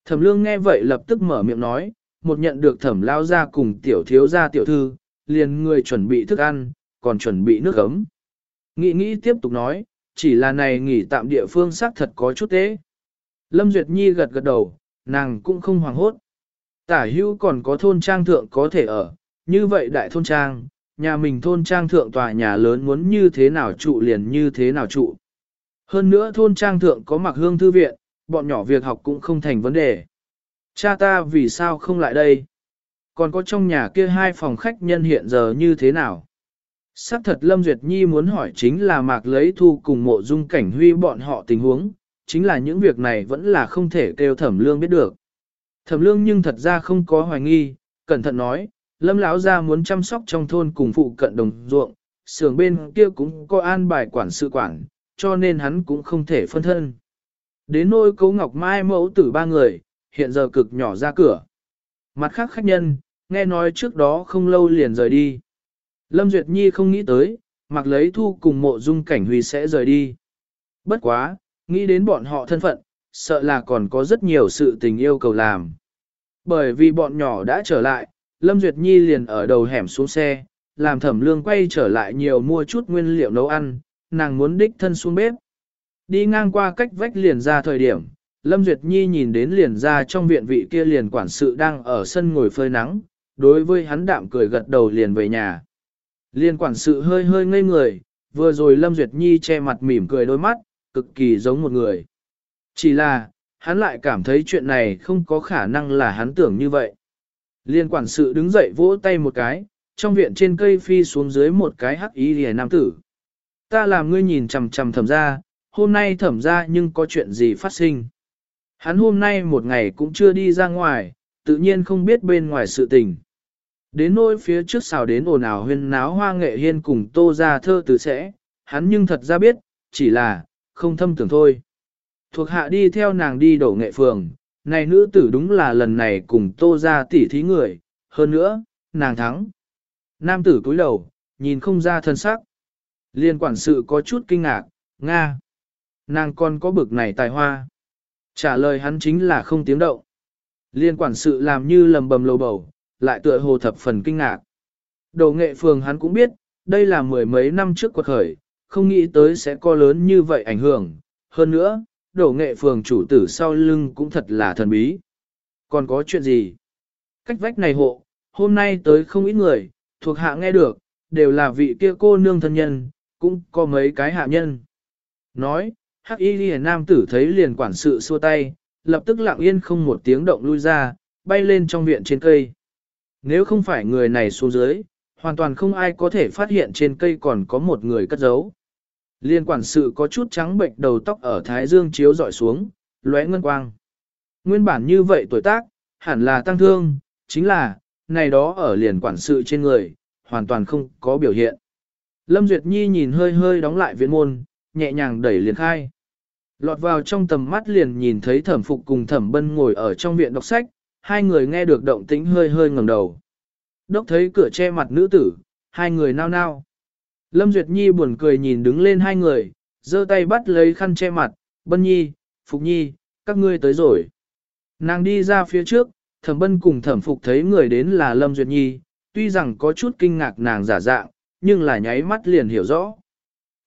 Thẩm lương nghe vậy lập tức mở miệng nói, một nhận được thẩm lao ra cùng tiểu thiếu gia tiểu thư, liền người chuẩn bị thức ăn, còn chuẩn bị nước ấm. Nghĩ nghĩ tiếp tục nói, chỉ là này nghỉ tạm địa phương xác thật có chút tế. Lâm Duyệt Nhi gật gật đầu, nàng cũng không hoảng hốt. Tả hữu còn có thôn trang thượng có thể ở, như vậy đại thôn trang, nhà mình thôn trang thượng tòa nhà lớn muốn như thế nào trụ liền như thế nào trụ. Hơn nữa thôn trang thượng có mặc hương thư viện, bọn nhỏ việc học cũng không thành vấn đề. Cha ta vì sao không lại đây? Còn có trong nhà kia hai phòng khách nhân hiện giờ như thế nào? Sắc thật Lâm Duyệt Nhi muốn hỏi chính là mạc lấy thu cùng mộ dung cảnh huy bọn họ tình huống, chính là những việc này vẫn là không thể kêu thẩm lương biết được. Thẩm lương nhưng thật ra không có hoài nghi, cẩn thận nói, Lâm lão gia muốn chăm sóc trong thôn cùng phụ cận đồng ruộng, xưởng bên kia cũng có an bài quản sự quản, cho nên hắn cũng không thể phân thân. Đến nôi cấu ngọc mai mẫu tử ba người, hiện giờ cực nhỏ ra cửa. Mặt khác khách nhân, nghe nói trước đó không lâu liền rời đi. Lâm Duyệt Nhi không nghĩ tới, mặc lấy thu cùng mộ dung cảnh huy sẽ rời đi. Bất quá, nghĩ đến bọn họ thân phận, sợ là còn có rất nhiều sự tình yêu cầu làm. Bởi vì bọn nhỏ đã trở lại, Lâm Duyệt Nhi liền ở đầu hẻm xuống xe, làm thẩm lương quay trở lại nhiều mua chút nguyên liệu nấu ăn, nàng muốn đích thân xuống bếp. Đi ngang qua cách vách liền ra thời điểm, Lâm Duyệt Nhi nhìn đến liền ra trong viện vị kia liền quản sự đang ở sân ngồi phơi nắng, đối với hắn đạm cười gật đầu liền về nhà. Liên quản sự hơi hơi ngây người, vừa rồi Lâm Duyệt Nhi che mặt mỉm cười đôi mắt, cực kỳ giống một người. Chỉ là, hắn lại cảm thấy chuyện này không có khả năng là hắn tưởng như vậy. Liên quản sự đứng dậy vỗ tay một cái, trong viện trên cây phi xuống dưới một cái hắc ý lìa nam tử. Ta làm ngươi nhìn chằm chằm thẩm ra, hôm nay thẩm ra nhưng có chuyện gì phát sinh. Hắn hôm nay một ngày cũng chưa đi ra ngoài, tự nhiên không biết bên ngoài sự tình. Đến nỗi phía trước xào đến ồn ào huyên náo hoa nghệ hiên cùng tô ra thơ từ sẽ, hắn nhưng thật ra biết, chỉ là, không thâm tưởng thôi. Thuộc hạ đi theo nàng đi đổ nghệ phường, này nữ tử đúng là lần này cùng tô ra tỉ thí người, hơn nữa, nàng thắng. Nam tử cúi đầu, nhìn không ra thân sắc. Liên quản sự có chút kinh ngạc, Nga. Nàng còn có bực này tài hoa. Trả lời hắn chính là không tiếng động. Liên quản sự làm như lầm bầm lầu bầu, lại tựa hồ thập phần kinh ngạc. Đồ nghệ phường hắn cũng biết, đây là mười mấy năm trước quật khởi, không nghĩ tới sẽ có lớn như vậy ảnh hưởng. Hơn nữa, đồ nghệ phường chủ tử sau lưng cũng thật là thần bí. Còn có chuyện gì? Cách vách này hộ, hôm nay tới không ít người, thuộc hạ nghe được, đều là vị kia cô nương thân nhân, cũng có mấy cái hạ nhân. Nói, hắc y liền nam tử thấy liền quản sự xua tay, lập tức lặng yên không một tiếng động lui ra, bay lên trong viện trên cây. Nếu không phải người này xuống dưới, hoàn toàn không ai có thể phát hiện trên cây còn có một người cất giấu. Liên quản sự có chút trắng bệnh đầu tóc ở thái dương chiếu dọi xuống, lóe ngân quang. Nguyên bản như vậy tuổi tác, hẳn là tăng thương, chính là, này đó ở liền quản sự trên người, hoàn toàn không có biểu hiện. Lâm Duyệt Nhi nhìn hơi hơi đóng lại viện môn, nhẹ nhàng đẩy liền khai. Lọt vào trong tầm mắt liền nhìn thấy thẩm phục cùng thẩm bân ngồi ở trong viện đọc sách, hai người nghe được động tĩnh hơi hơi ngẩng đầu. Đốc thấy cửa che mặt nữ tử, hai người nao nao. Lâm Duyệt Nhi buồn cười nhìn đứng lên hai người, giơ tay bắt lấy khăn che mặt, Bân Nhi, Phục Nhi, các ngươi tới rồi. Nàng đi ra phía trước, thẩm bân cùng thẩm phục thấy người đến là Lâm Duyệt Nhi, tuy rằng có chút kinh ngạc nàng giả dạng, nhưng là nháy mắt liền hiểu rõ.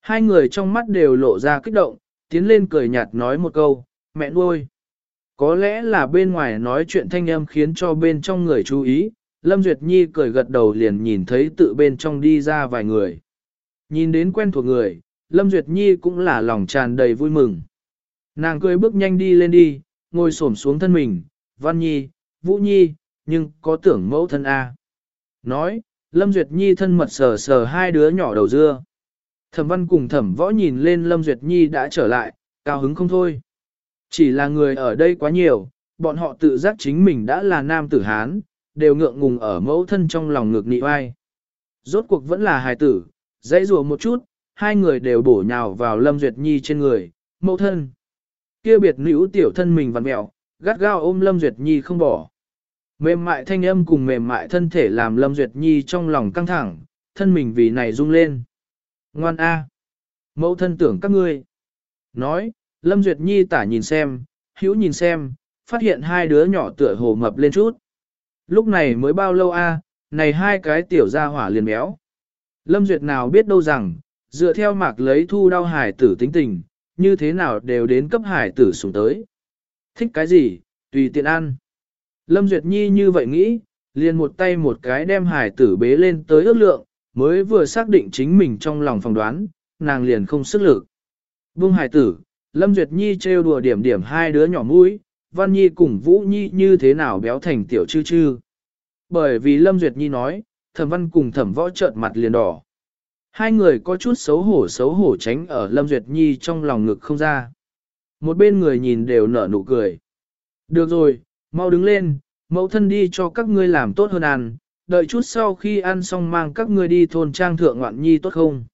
Hai người trong mắt đều lộ ra kích động, tiến lên cười nhạt nói một câu, mẹ nuôi. Có lẽ là bên ngoài nói chuyện thanh âm khiến cho bên trong người chú ý, Lâm Duyệt Nhi cười gật đầu liền nhìn thấy tự bên trong đi ra vài người. Nhìn đến quen thuộc người, Lâm Duyệt Nhi cũng là lòng tràn đầy vui mừng. Nàng cười bước nhanh đi lên đi, ngồi xổm xuống thân mình, Văn Nhi, Vũ Nhi, nhưng có tưởng mẫu thân A. Nói, Lâm Duyệt Nhi thân mật sờ sờ hai đứa nhỏ đầu dưa. Thẩm văn cùng thẩm võ nhìn lên Lâm Duyệt Nhi đã trở lại, cao hứng không thôi. Chỉ là người ở đây quá nhiều, bọn họ tự giác chính mình đã là nam tử Hán, đều ngượng ngùng ở mẫu thân trong lòng ngược nị vai. Rốt cuộc vẫn là hài tử, dãy rùa một chút, hai người đều bổ nhào vào Lâm Duyệt Nhi trên người, mẫu thân. kia biệt nữ tiểu thân mình vặn mẹo, gắt gao ôm Lâm Duyệt Nhi không bỏ. Mềm mại thanh âm cùng mềm mại thân thể làm Lâm Duyệt Nhi trong lòng căng thẳng, thân mình vì này rung lên. Ngoan A. Mẫu thân tưởng các ngươi. Nói, Lâm Duyệt Nhi tả nhìn xem, hữu nhìn xem, phát hiện hai đứa nhỏ tựa hồ mập lên chút. Lúc này mới bao lâu a? này hai cái tiểu gia hỏa liền béo. Lâm Duyệt nào biết đâu rằng, dựa theo mạc lấy thu đau hải tử tính tình, như thế nào đều đến cấp hải tử xuống tới. Thích cái gì, tùy tiện ăn. Lâm Duyệt Nhi như vậy nghĩ, liền một tay một cái đem hải tử bế lên tới ước lượng, mới vừa xác định chính mình trong lòng phỏng đoán, nàng liền không sức lực. Vương hải tử, Lâm Duyệt Nhi trêu đùa điểm điểm hai đứa nhỏ mũi, Văn Nhi cùng Vũ Nhi như thế nào béo thành tiểu chư chư. Bởi vì Lâm Duyệt Nhi nói, thẩm văn cùng thẩm võ trợn mặt liền đỏ. Hai người có chút xấu hổ xấu hổ tránh ở Lâm Duyệt Nhi trong lòng ngực không ra. Một bên người nhìn đều nở nụ cười. Được rồi, mau đứng lên, mẫu thân đi cho các ngươi làm tốt hơn ăn, đợi chút sau khi ăn xong mang các ngươi đi thôn trang thượng ngoạn nhi tốt không?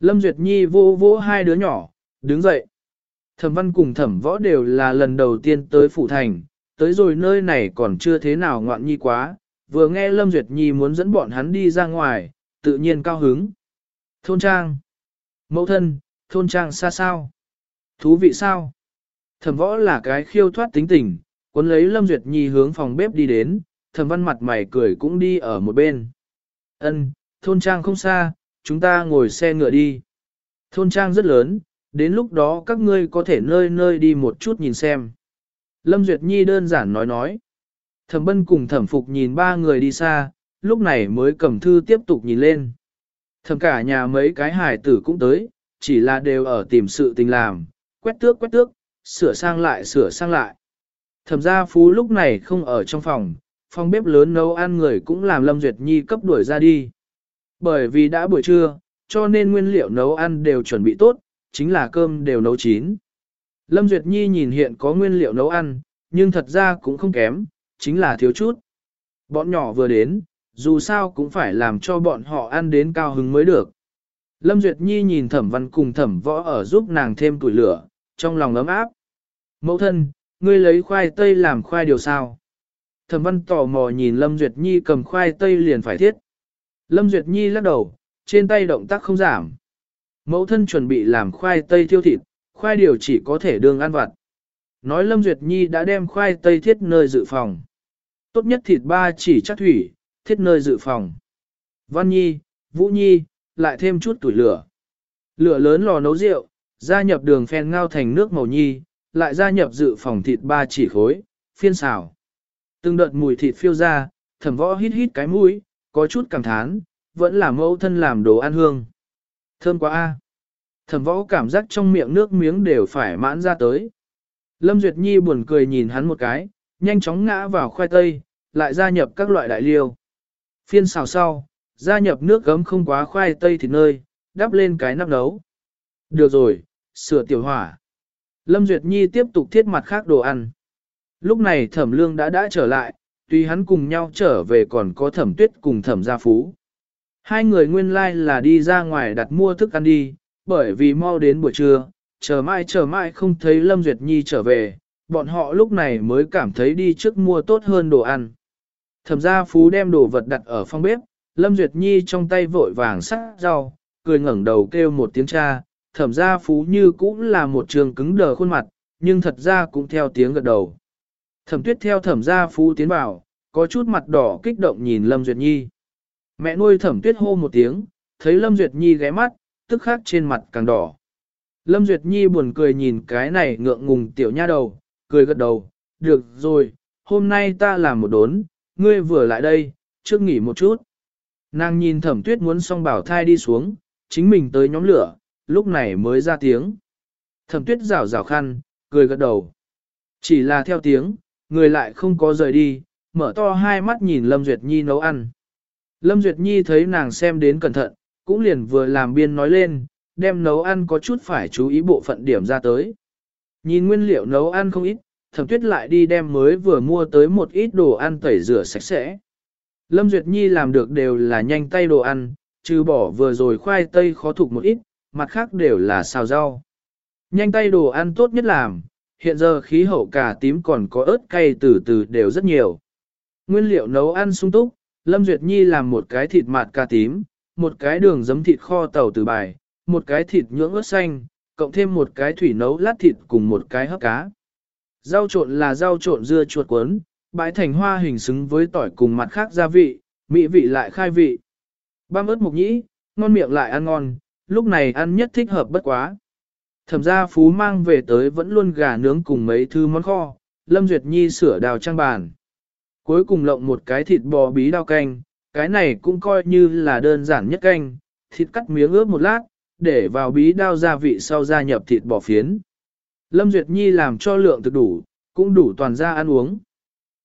Lâm Duyệt Nhi vô vô hai đứa nhỏ, đứng dậy. Thẩm văn cùng thẩm võ đều là lần đầu tiên tới Phủ Thành, tới rồi nơi này còn chưa thế nào ngoạn nhi quá, vừa nghe Lâm Duyệt Nhi muốn dẫn bọn hắn đi ra ngoài, tự nhiên cao hứng. Thôn trang. Mẫu thân, thôn trang xa sao? Thú vị sao? Thẩm võ là cái khiêu thoát tính tình, cuốn lấy Lâm Duyệt Nhi hướng phòng bếp đi đến, thẩm văn mặt mày cười cũng đi ở một bên. Ân, thôn trang không xa, chúng ta ngồi xe ngựa đi. Thôn trang rất lớn, đến lúc đó các ngươi có thể nơi nơi đi một chút nhìn xem. Lâm Duyệt Nhi đơn giản nói nói. Thẩm bân cùng thẩm phục nhìn ba người đi xa, lúc này mới cầm thư tiếp tục nhìn lên. Thẩm cả nhà mấy cái hải tử cũng tới, chỉ là đều ở tìm sự tình làm, quét tước quét tước, sửa sang lại sửa sang lại. Thẩm gia phú lúc này không ở trong phòng, phòng bếp lớn nấu ăn người cũng làm Lâm Duyệt Nhi cấp đuổi ra đi. Bởi vì đã buổi trưa, cho nên nguyên liệu nấu ăn đều chuẩn bị tốt, chính là cơm đều nấu chín. Lâm Duyệt Nhi nhìn hiện có nguyên liệu nấu ăn, nhưng thật ra cũng không kém, chính là thiếu chút. Bọn nhỏ vừa đến, dù sao cũng phải làm cho bọn họ ăn đến cao hứng mới được. Lâm Duyệt Nhi nhìn thẩm văn cùng thẩm võ ở giúp nàng thêm tuổi lửa, trong lòng ấm áp. Mẫu thân, ngươi lấy khoai tây làm khoai điều sao? Thẩm văn tò mò nhìn Lâm Duyệt Nhi cầm khoai tây liền phải thiết. Lâm Duyệt Nhi lắc đầu, trên tay động tác không giảm. Mẫu thân chuẩn bị làm khoai tây thiêu thịt, khoai điều chỉ có thể đương ăn vặt. Nói Lâm Duyệt Nhi đã đem khoai tây thiết nơi dự phòng. Tốt nhất thịt ba chỉ chắc thủy, thiết nơi dự phòng. Văn Nhi, Vũ Nhi, lại thêm chút tuổi lửa. Lửa lớn lò nấu rượu, gia nhập đường phèn ngao thành nước màu nhi, lại gia nhập dự phòng thịt ba chỉ khối, phiên xào. Từng đợt mùi thịt phiêu ra, thẩm võ hít hít cái mũi, có chút cảm thán, vẫn là mẫu thân làm đồ ăn hương. Thơm quá a. Thẩm võ cảm giác trong miệng nước miếng đều phải mãn ra tới. Lâm Duyệt Nhi buồn cười nhìn hắn một cái, nhanh chóng ngã vào khoai tây, lại gia nhập các loại đại liêu. Phiên xào sau, gia nhập nước gấm không quá khoai tây thịt nơi, đắp lên cái nắp nấu. Được rồi, sửa tiểu hỏa. Lâm Duyệt Nhi tiếp tục thiết mặt khác đồ ăn. Lúc này thẩm lương đã đã trở lại, tuy hắn cùng nhau trở về còn có thẩm tuyết cùng thẩm gia phú. Hai người nguyên lai like là đi ra ngoài đặt mua thức ăn đi, bởi vì mau đến buổi trưa, chờ mãi chờ mãi không thấy Lâm Duyệt Nhi trở về, bọn họ lúc này mới cảm thấy đi trước mua tốt hơn đồ ăn. Thẩm gia phú đem đồ vật đặt ở phòng bếp, Lâm Duyệt Nhi trong tay vội vàng sắc rau, cười ngẩng đầu kêu một tiếng cha, thẩm gia phú như cũng là một trường cứng đờ khuôn mặt, nhưng thật ra cũng theo tiếng gật đầu. Thẩm tuyết theo thẩm gia phú tiến vào, có chút mặt đỏ kích động nhìn Lâm Duyệt Nhi. Mẹ nuôi thẩm tuyết hô một tiếng, thấy Lâm Duyệt Nhi ghé mắt, tức khắc trên mặt càng đỏ. Lâm Duyệt Nhi buồn cười nhìn cái này ngượng ngùng tiểu nha đầu, cười gật đầu, được rồi, hôm nay ta làm một đốn, ngươi vừa lại đây, trước nghỉ một chút. Nàng nhìn thẩm tuyết muốn xong bảo thai đi xuống, chính mình tới nhóm lửa, lúc này mới ra tiếng. Thẩm tuyết rảo rảo khăn, cười gật đầu. Chỉ là theo tiếng, người lại không có rời đi, mở to hai mắt nhìn Lâm Duyệt Nhi nấu ăn. Lâm Duyệt Nhi thấy nàng xem đến cẩn thận, cũng liền vừa làm biên nói lên, đem nấu ăn có chút phải chú ý bộ phận điểm ra tới. Nhìn nguyên liệu nấu ăn không ít, thẩm tuyết lại đi đem mới vừa mua tới một ít đồ ăn tẩy rửa sạch sẽ. Lâm Duyệt Nhi làm được đều là nhanh tay đồ ăn, trừ bỏ vừa rồi khoai tây khó thục một ít, mặt khác đều là xào rau. Nhanh tay đồ ăn tốt nhất làm, hiện giờ khí hậu cà tím còn có ớt cay từ từ đều rất nhiều. Nguyên liệu nấu ăn sung túc, Lâm Duyệt Nhi làm một cái thịt mạt cà tím, một cái đường giấm thịt kho tàu từ bài, một cái thịt nhưỡng ớt xanh, cộng thêm một cái thủy nấu lát thịt cùng một cái hấp cá. Rau trộn là rau trộn dưa chuột cuốn, bãi thành hoa hình xứng với tỏi cùng mặt khác gia vị, mỹ vị lại khai vị. Băm ớt mục nhĩ, ngon miệng lại ăn ngon, lúc này ăn nhất thích hợp bất quá. Thẩm gia phú mang về tới vẫn luôn gà nướng cùng mấy thứ món kho, Lâm Duyệt Nhi sửa đào trang bàn. Cuối cùng lộng một cái thịt bò bí đao canh, cái này cũng coi như là đơn giản nhất canh, thịt cắt miếng ướp một lát, để vào bí đao gia vị sau gia nhập thịt bò phiến. Lâm Duyệt Nhi làm cho lượng thực đủ, cũng đủ toàn ra ăn uống.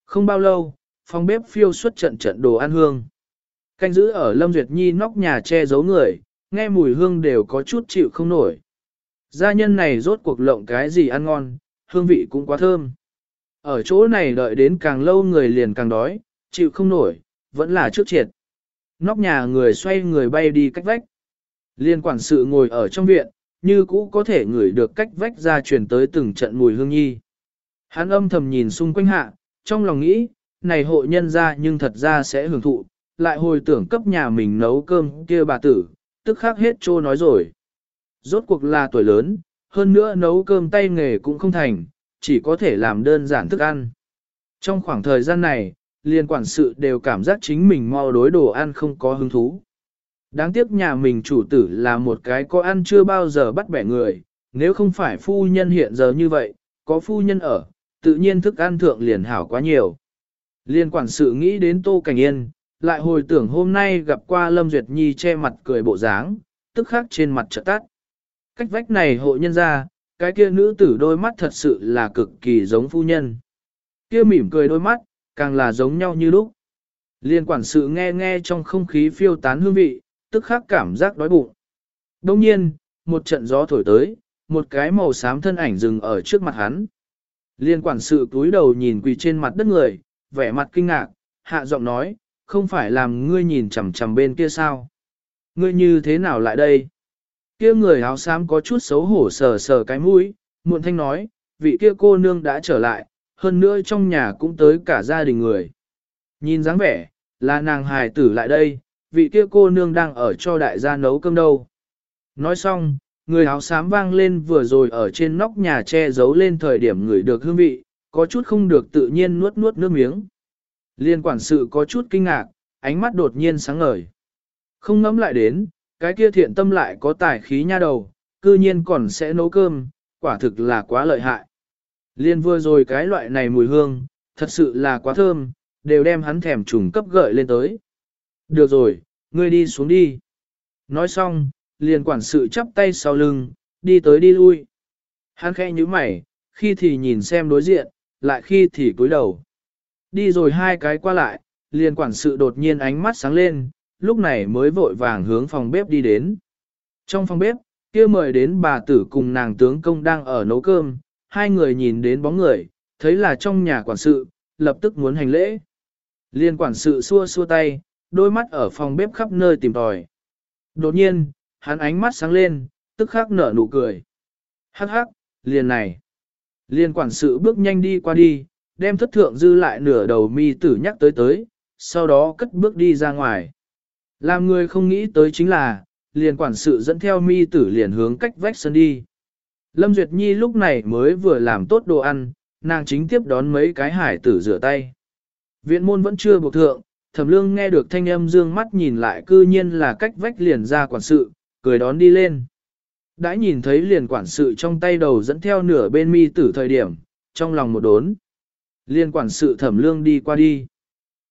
Không bao lâu, phòng bếp phiêu xuất trận trận đồ ăn hương. Canh giữ ở Lâm Duyệt Nhi nóc nhà che giấu người, nghe mùi hương đều có chút chịu không nổi. Gia nhân này rốt cuộc lộng cái gì ăn ngon, hương vị cũng quá thơm. Ở chỗ này đợi đến càng lâu người liền càng đói, chịu không nổi, vẫn là trước triệt. Nóc nhà người xoay người bay đi cách vách. Liên quản sự ngồi ở trong viện, như cũ có thể ngửi được cách vách ra truyền tới từng trận mùi hương nhi. Hắn âm thầm nhìn xung quanh hạ, trong lòng nghĩ, này hộ nhân ra nhưng thật ra sẽ hưởng thụ, lại hồi tưởng cấp nhà mình nấu cơm kia bà tử, tức khắc hết trô nói rồi. Rốt cuộc là tuổi lớn, hơn nữa nấu cơm tay nghề cũng không thành, chỉ có thể làm đơn giản thức ăn. Trong khoảng thời gian này, liên quản sự đều cảm giác chính mình mau đối đồ ăn không có hứng thú. Đáng tiếc nhà mình chủ tử là một cái có ăn chưa bao giờ bắt bẻ người, nếu không phải phu nhân hiện giờ như vậy, có phu nhân ở, tự nhiên thức ăn thượng liền hảo quá nhiều. Liên quản sự nghĩ đến Tô Cảnh Yên, lại hồi tưởng hôm nay gặp qua Lâm Duyệt Nhi che mặt cười bộ dáng, tức khắc trên mặt trợ tắt. Cách vách này hộ nhân ra, cái kia nữ tử đôi mắt thật sự là cực kỳ giống phu nhân. Kia mỉm cười đôi mắt, càng là giống nhau như lúc. Liên quản sự nghe nghe trong không khí phiêu tán hương vị, tức khắc cảm giác đói bụng. Đông nhiên, một trận gió thổi tới, một cái màu xám thân ảnh dừng ở trước mặt hắn. Liên quản sự túi đầu nhìn quỳ trên mặt đất người, vẻ mặt kinh ngạc, hạ giọng nói, không phải làm ngươi nhìn chằm chằm bên kia sao? Ngươi như thế nào lại đây? Kia người áo xám có chút xấu hổ sờ sờ cái mũi, muộn thanh nói, vị kia cô nương đã trở lại, hơn nữa trong nhà cũng tới cả gia đình người. Nhìn dáng vẻ, là nàng hài tử lại đây, vị kia cô nương đang ở cho đại gia nấu cơm đâu. Nói xong, người áo xám vang lên vừa rồi ở trên nóc nhà che giấu lên thời điểm người được hương vị, có chút không được tự nhiên nuốt nuốt nước miếng. Liên quản sự có chút kinh ngạc, ánh mắt đột nhiên sáng ngời. Không ngẫm lại đến, cái kia thiện tâm lại có tài khí nha đầu, cư nhiên còn sẽ nấu cơm, quả thực là quá lợi hại. Liên vừa rồi cái loại này mùi hương, thật sự là quá thơm, đều đem hắn thèm trùng cấp gợi lên tới. Được rồi, ngươi đi xuống đi. Nói xong, liền quản sự chắp tay sau lưng, đi tới đi lui. Hắn khẽ như mày, khi thì nhìn xem đối diện, lại khi thì cúi đầu. Đi rồi hai cái qua lại, liền quản sự đột nhiên ánh mắt sáng lên, lúc này mới vội vàng hướng phòng bếp đi đến. Trong phòng bếp, kia mời đến bà tử cùng nàng tướng công đang ở nấu cơm, hai người nhìn đến bóng người, thấy là trong nhà quản sự, lập tức muốn hành lễ. Liên quản sự xua xua tay, đôi mắt ở phòng bếp khắp nơi tìm tòi. Đột nhiên, hắn ánh mắt sáng lên, tức khắc nở nụ cười. Hắc hắc, liền này. Liên quản sự bước nhanh đi qua đi, đem thất thượng dư lại nửa đầu mi tử nhắc tới tới, sau đó cất bước đi ra ngoài. Làm người không nghĩ tới chính là, liền quản sự dẫn theo mi tử liền hướng cách vách sân đi. Lâm Duyệt Nhi lúc này mới vừa làm tốt đồ ăn, nàng chính tiếp đón mấy cái hải tử rửa tay. Viện môn vẫn chưa buộc thượng, thẩm lương nghe được thanh âm dương mắt nhìn lại cư nhiên là cách vách liền ra quản sự, cười đón đi lên. Đã nhìn thấy liền quản sự trong tay đầu dẫn theo nửa bên mi tử thời điểm, trong lòng một đốn. Liên quản sự thẩm lương đi qua đi.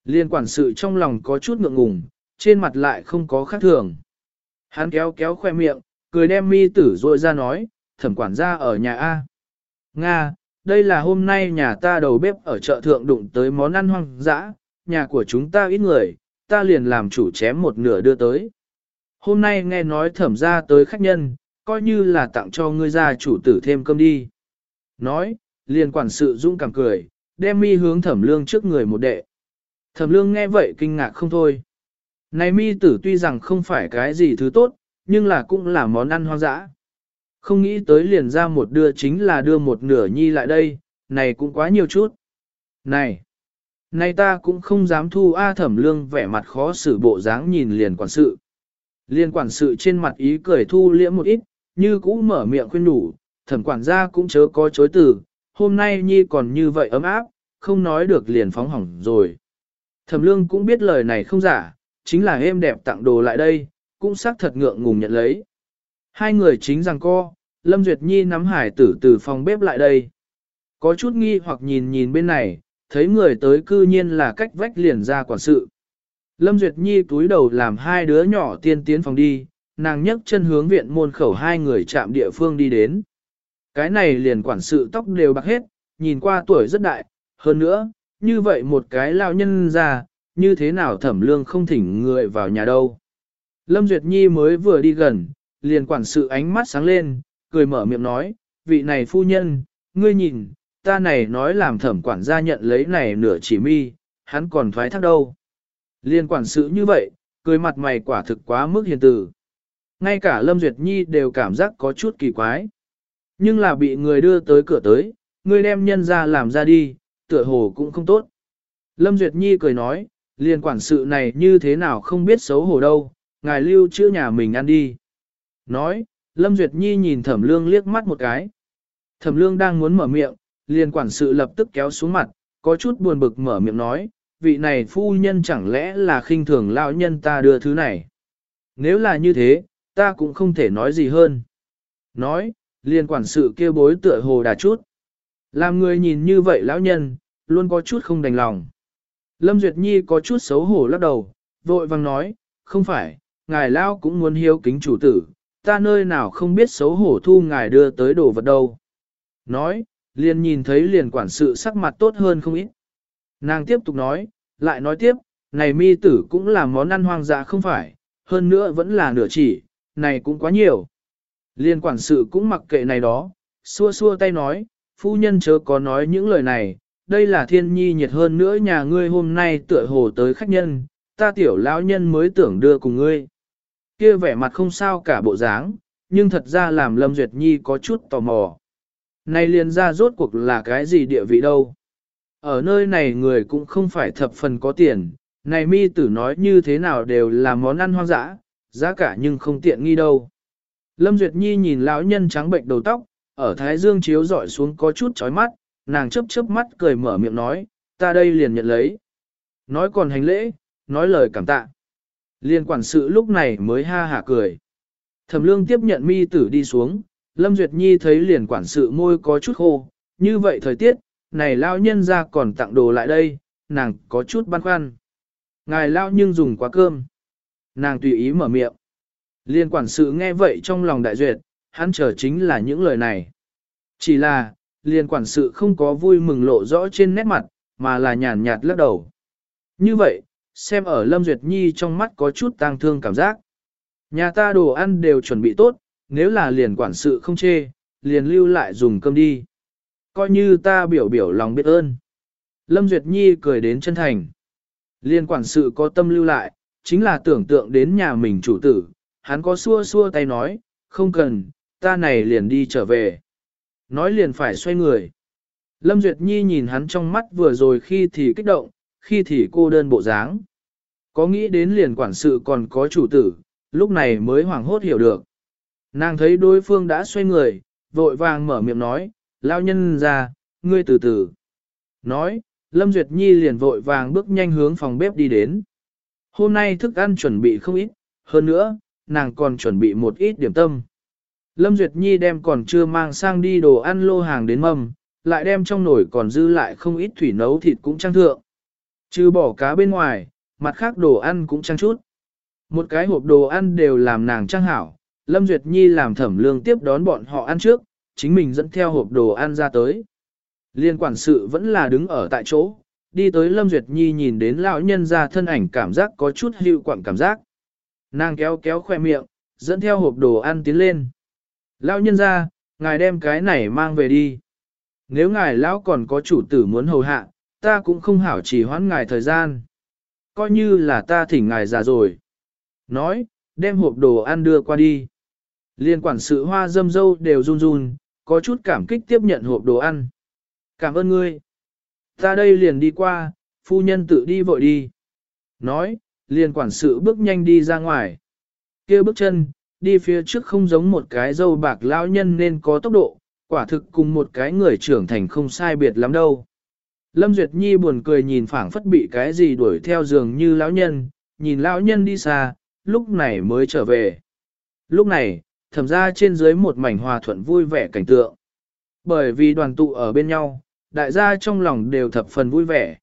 Liên quản sự trong lòng có chút ngượng ngùng, trên mặt lại không có khác thường. Hắn kéo kéo khoe miệng, cười đem mi tử rội ra nói, thẩm quản gia ở nhà A. Nga, đây là hôm nay nhà ta đầu bếp ở chợ thượng đụng tới món ăn hoang dã, nhà của chúng ta ít người, ta liền làm chủ chém một nửa đưa tới. Hôm nay nghe nói thẩm ra tới khách nhân, coi như là tặng cho ngươi gia chủ tử thêm cơm đi. Nói, liền quản sự dũng cảm cười, đem mi hướng thẩm lương trước người một đệ. Thẩm lương nghe vậy kinh ngạc không thôi. Này mi tử tuy rằng không phải cái gì thứ tốt, nhưng là cũng là món ăn hoang dã. Không nghĩ tới liền ra một đưa chính là đưa một nửa nhi lại đây, này cũng quá nhiều chút. Này, nay ta cũng không dám thu A thẩm lương vẻ mặt khó xử bộ dáng nhìn liền quản sự. Liên quản sự trên mặt ý cười thu liễm một ít, như cũ mở miệng khuyên đủ, thẩm quản gia cũng chớ có chối từ, hôm nay nhi còn như vậy ấm áp, không nói được liền phóng hỏng rồi. Thẩm lương cũng biết lời này không giả, chính là êm đẹp tặng đồ lại đây, cũng xác thật ngượng ngùng nhận lấy. Hai người chính rằng co, Lâm Duyệt Nhi nắm hải tử từ phòng bếp lại đây. Có chút nghi hoặc nhìn nhìn bên này, thấy người tới cư nhiên là cách vách liền ra quản sự. Lâm Duyệt Nhi túi đầu làm hai đứa nhỏ tiên tiến phòng đi, nàng nhấc chân hướng viện môn khẩu hai người chạm địa phương đi đến. Cái này liền quản sự tóc đều bạc hết, nhìn qua tuổi rất đại, hơn nữa, như vậy một cái lao nhân già như thế nào thẩm lương không thỉnh người vào nhà đâu. Lâm Duyệt Nhi mới vừa đi gần, liền quản sự ánh mắt sáng lên, cười mở miệng nói, vị này phu nhân, ngươi nhìn, ta này nói làm thẩm quản gia nhận lấy này nửa chỉ mi, hắn còn thoái thác đâu. Liên quản sự như vậy, cười mặt mày quả thực quá mức hiền từ. Ngay cả Lâm Duyệt Nhi đều cảm giác có chút kỳ quái. Nhưng là bị người đưa tới cửa tới, người đem nhân ra làm ra đi, tựa hồ cũng không tốt. Lâm Duyệt Nhi cười nói, liền quản sự này như thế nào không biết xấu hổ đâu, ngài lưu chữa nhà mình ăn đi. Nói, Lâm Duyệt Nhi nhìn thẩm lương liếc mắt một cái. Thẩm lương đang muốn mở miệng, liền quản sự lập tức kéo xuống mặt, có chút buồn bực mở miệng nói, vị này phu nhân chẳng lẽ là khinh thường lão nhân ta đưa thứ này. Nếu là như thế, ta cũng không thể nói gì hơn. Nói, liền quản sự kêu bối tựa hồ đà chút. Làm người nhìn như vậy lão nhân, luôn có chút không đành lòng. Lâm Duyệt Nhi có chút xấu hổ lắc đầu, vội vàng nói, không phải, ngài lão cũng muốn hiếu kính chủ tử, ta nơi nào không biết xấu hổ thu ngài đưa tới đồ vật đâu. Nói, liền nhìn thấy liền quản sự sắc mặt tốt hơn không ít. Nàng tiếp tục nói, lại nói tiếp, này mi tử cũng là món ăn hoang dã không phải, hơn nữa vẫn là nửa chỉ, này cũng quá nhiều. Liên quản sự cũng mặc kệ này đó, xua xua tay nói, phu nhân chớ có nói những lời này, đây là thiên nhi nhiệt hơn nữa nhà ngươi hôm nay tựa hồ tới khách nhân, ta tiểu lão nhân mới tưởng đưa cùng ngươi. Kia vẻ mặt không sao cả bộ dáng, nhưng thật ra làm Lâm Duyệt Nhi có chút tò mò. Này liền ra rốt cuộc là cái gì địa vị đâu. Ở nơi này người cũng không phải thập phần có tiền, này mi tử nói như thế nào đều là món ăn hoang dã, giá cả nhưng không tiện nghi đâu. Lâm Duyệt Nhi nhìn lão nhân trắng bệnh đầu tóc, ở thái dương chiếu dọi xuống có chút chói mắt, nàng chớp chớp mắt cười mở miệng nói, ta đây liền nhận lấy. Nói còn hành lễ, nói lời cảm tạ. Liên quản sự lúc này mới ha hả cười. Thẩm lương tiếp nhận mi tử đi xuống, Lâm Duyệt Nhi thấy liền quản sự môi có chút khô, như vậy thời tiết, này lao nhân ra còn tặng đồ lại đây, nàng có chút băn khoăn. Ngài lao nhưng dùng quá cơm. Nàng tùy ý mở miệng. Liên quản sự nghe vậy trong lòng đại duyệt, hắn chờ chính là những lời này. Chỉ là, liên quản sự không có vui mừng lộ rõ trên nét mặt, mà là nhàn nhạt lắc đầu. Như vậy, xem ở Lâm Duyệt Nhi trong mắt có chút tang thương cảm giác. Nhà ta đồ ăn đều chuẩn bị tốt, nếu là liền quản sự không chê, liền lưu lại dùng cơm đi. Coi như ta biểu biểu lòng biết ơn. Lâm Duyệt Nhi cười đến chân thành. Liên quản sự có tâm lưu lại, chính là tưởng tượng đến nhà mình chủ tử, hắn có xua xua tay nói, không cần, ta này liền đi trở về. Nói liền phải xoay người. Lâm Duyệt Nhi nhìn hắn trong mắt vừa rồi khi thì kích động, khi thì cô đơn bộ dáng. Có nghĩ đến liền quản sự còn có chủ tử, lúc này mới hoảng hốt hiểu được. Nàng thấy đối phương đã xoay người, vội vàng mở miệng nói, lao nhân ra, ngươi từ từ. Nói, Lâm Duyệt Nhi liền vội vàng bước nhanh hướng phòng bếp đi đến. Hôm nay thức ăn chuẩn bị không ít, hơn nữa, nàng còn chuẩn bị một ít điểm tâm. Lâm Duyệt Nhi đem còn chưa mang sang đi đồ ăn lô hàng đến mâm, lại đem trong nồi còn dư lại không ít thủy nấu thịt cũng trang thượng. Chứ bỏ cá bên ngoài, mặt khác đồ ăn cũng trang chút. Một cái hộp đồ ăn đều làm nàng trang hảo, Lâm Duyệt Nhi làm thẩm lương tiếp đón bọn họ ăn trước, chính mình dẫn theo hộp đồ ăn ra tới. Liên quản sự vẫn là đứng ở tại chỗ, đi tới Lâm Duyệt Nhi nhìn đến lão nhân ra thân ảnh cảm giác có chút hữu quặng cảm giác. Nàng kéo kéo khoe miệng, dẫn theo hộp đồ ăn tiến lên. Lão nhân ra, ngài đem cái này mang về đi. Nếu ngài lão còn có chủ tử muốn hầu hạ, ta cũng không hảo chỉ hoãn ngài thời gian. Coi như là ta thỉnh ngài già rồi. Nói, đem hộp đồ ăn đưa qua đi. Liên quản sự hoa dâm dâu đều run run, có chút cảm kích tiếp nhận hộp đồ ăn. Cảm ơn ngươi. Ta đây liền đi qua, phu nhân tự đi vội đi. Nói, liền quản sự bước nhanh đi ra ngoài. kia bước chân, đi phía trước không giống một cái dâu bạc lão nhân nên có tốc độ, quả thực cùng một cái người trưởng thành không sai biệt lắm đâu. Lâm Duyệt Nhi buồn cười nhìn phảng phất bị cái gì đuổi theo giường như lão nhân, nhìn lão nhân đi xa, lúc này mới trở về. Lúc này, thẩm ra trên dưới một mảnh hòa thuận vui vẻ cảnh tượng. Bởi vì đoàn tụ ở bên nhau, đại gia trong lòng đều thập phần vui vẻ.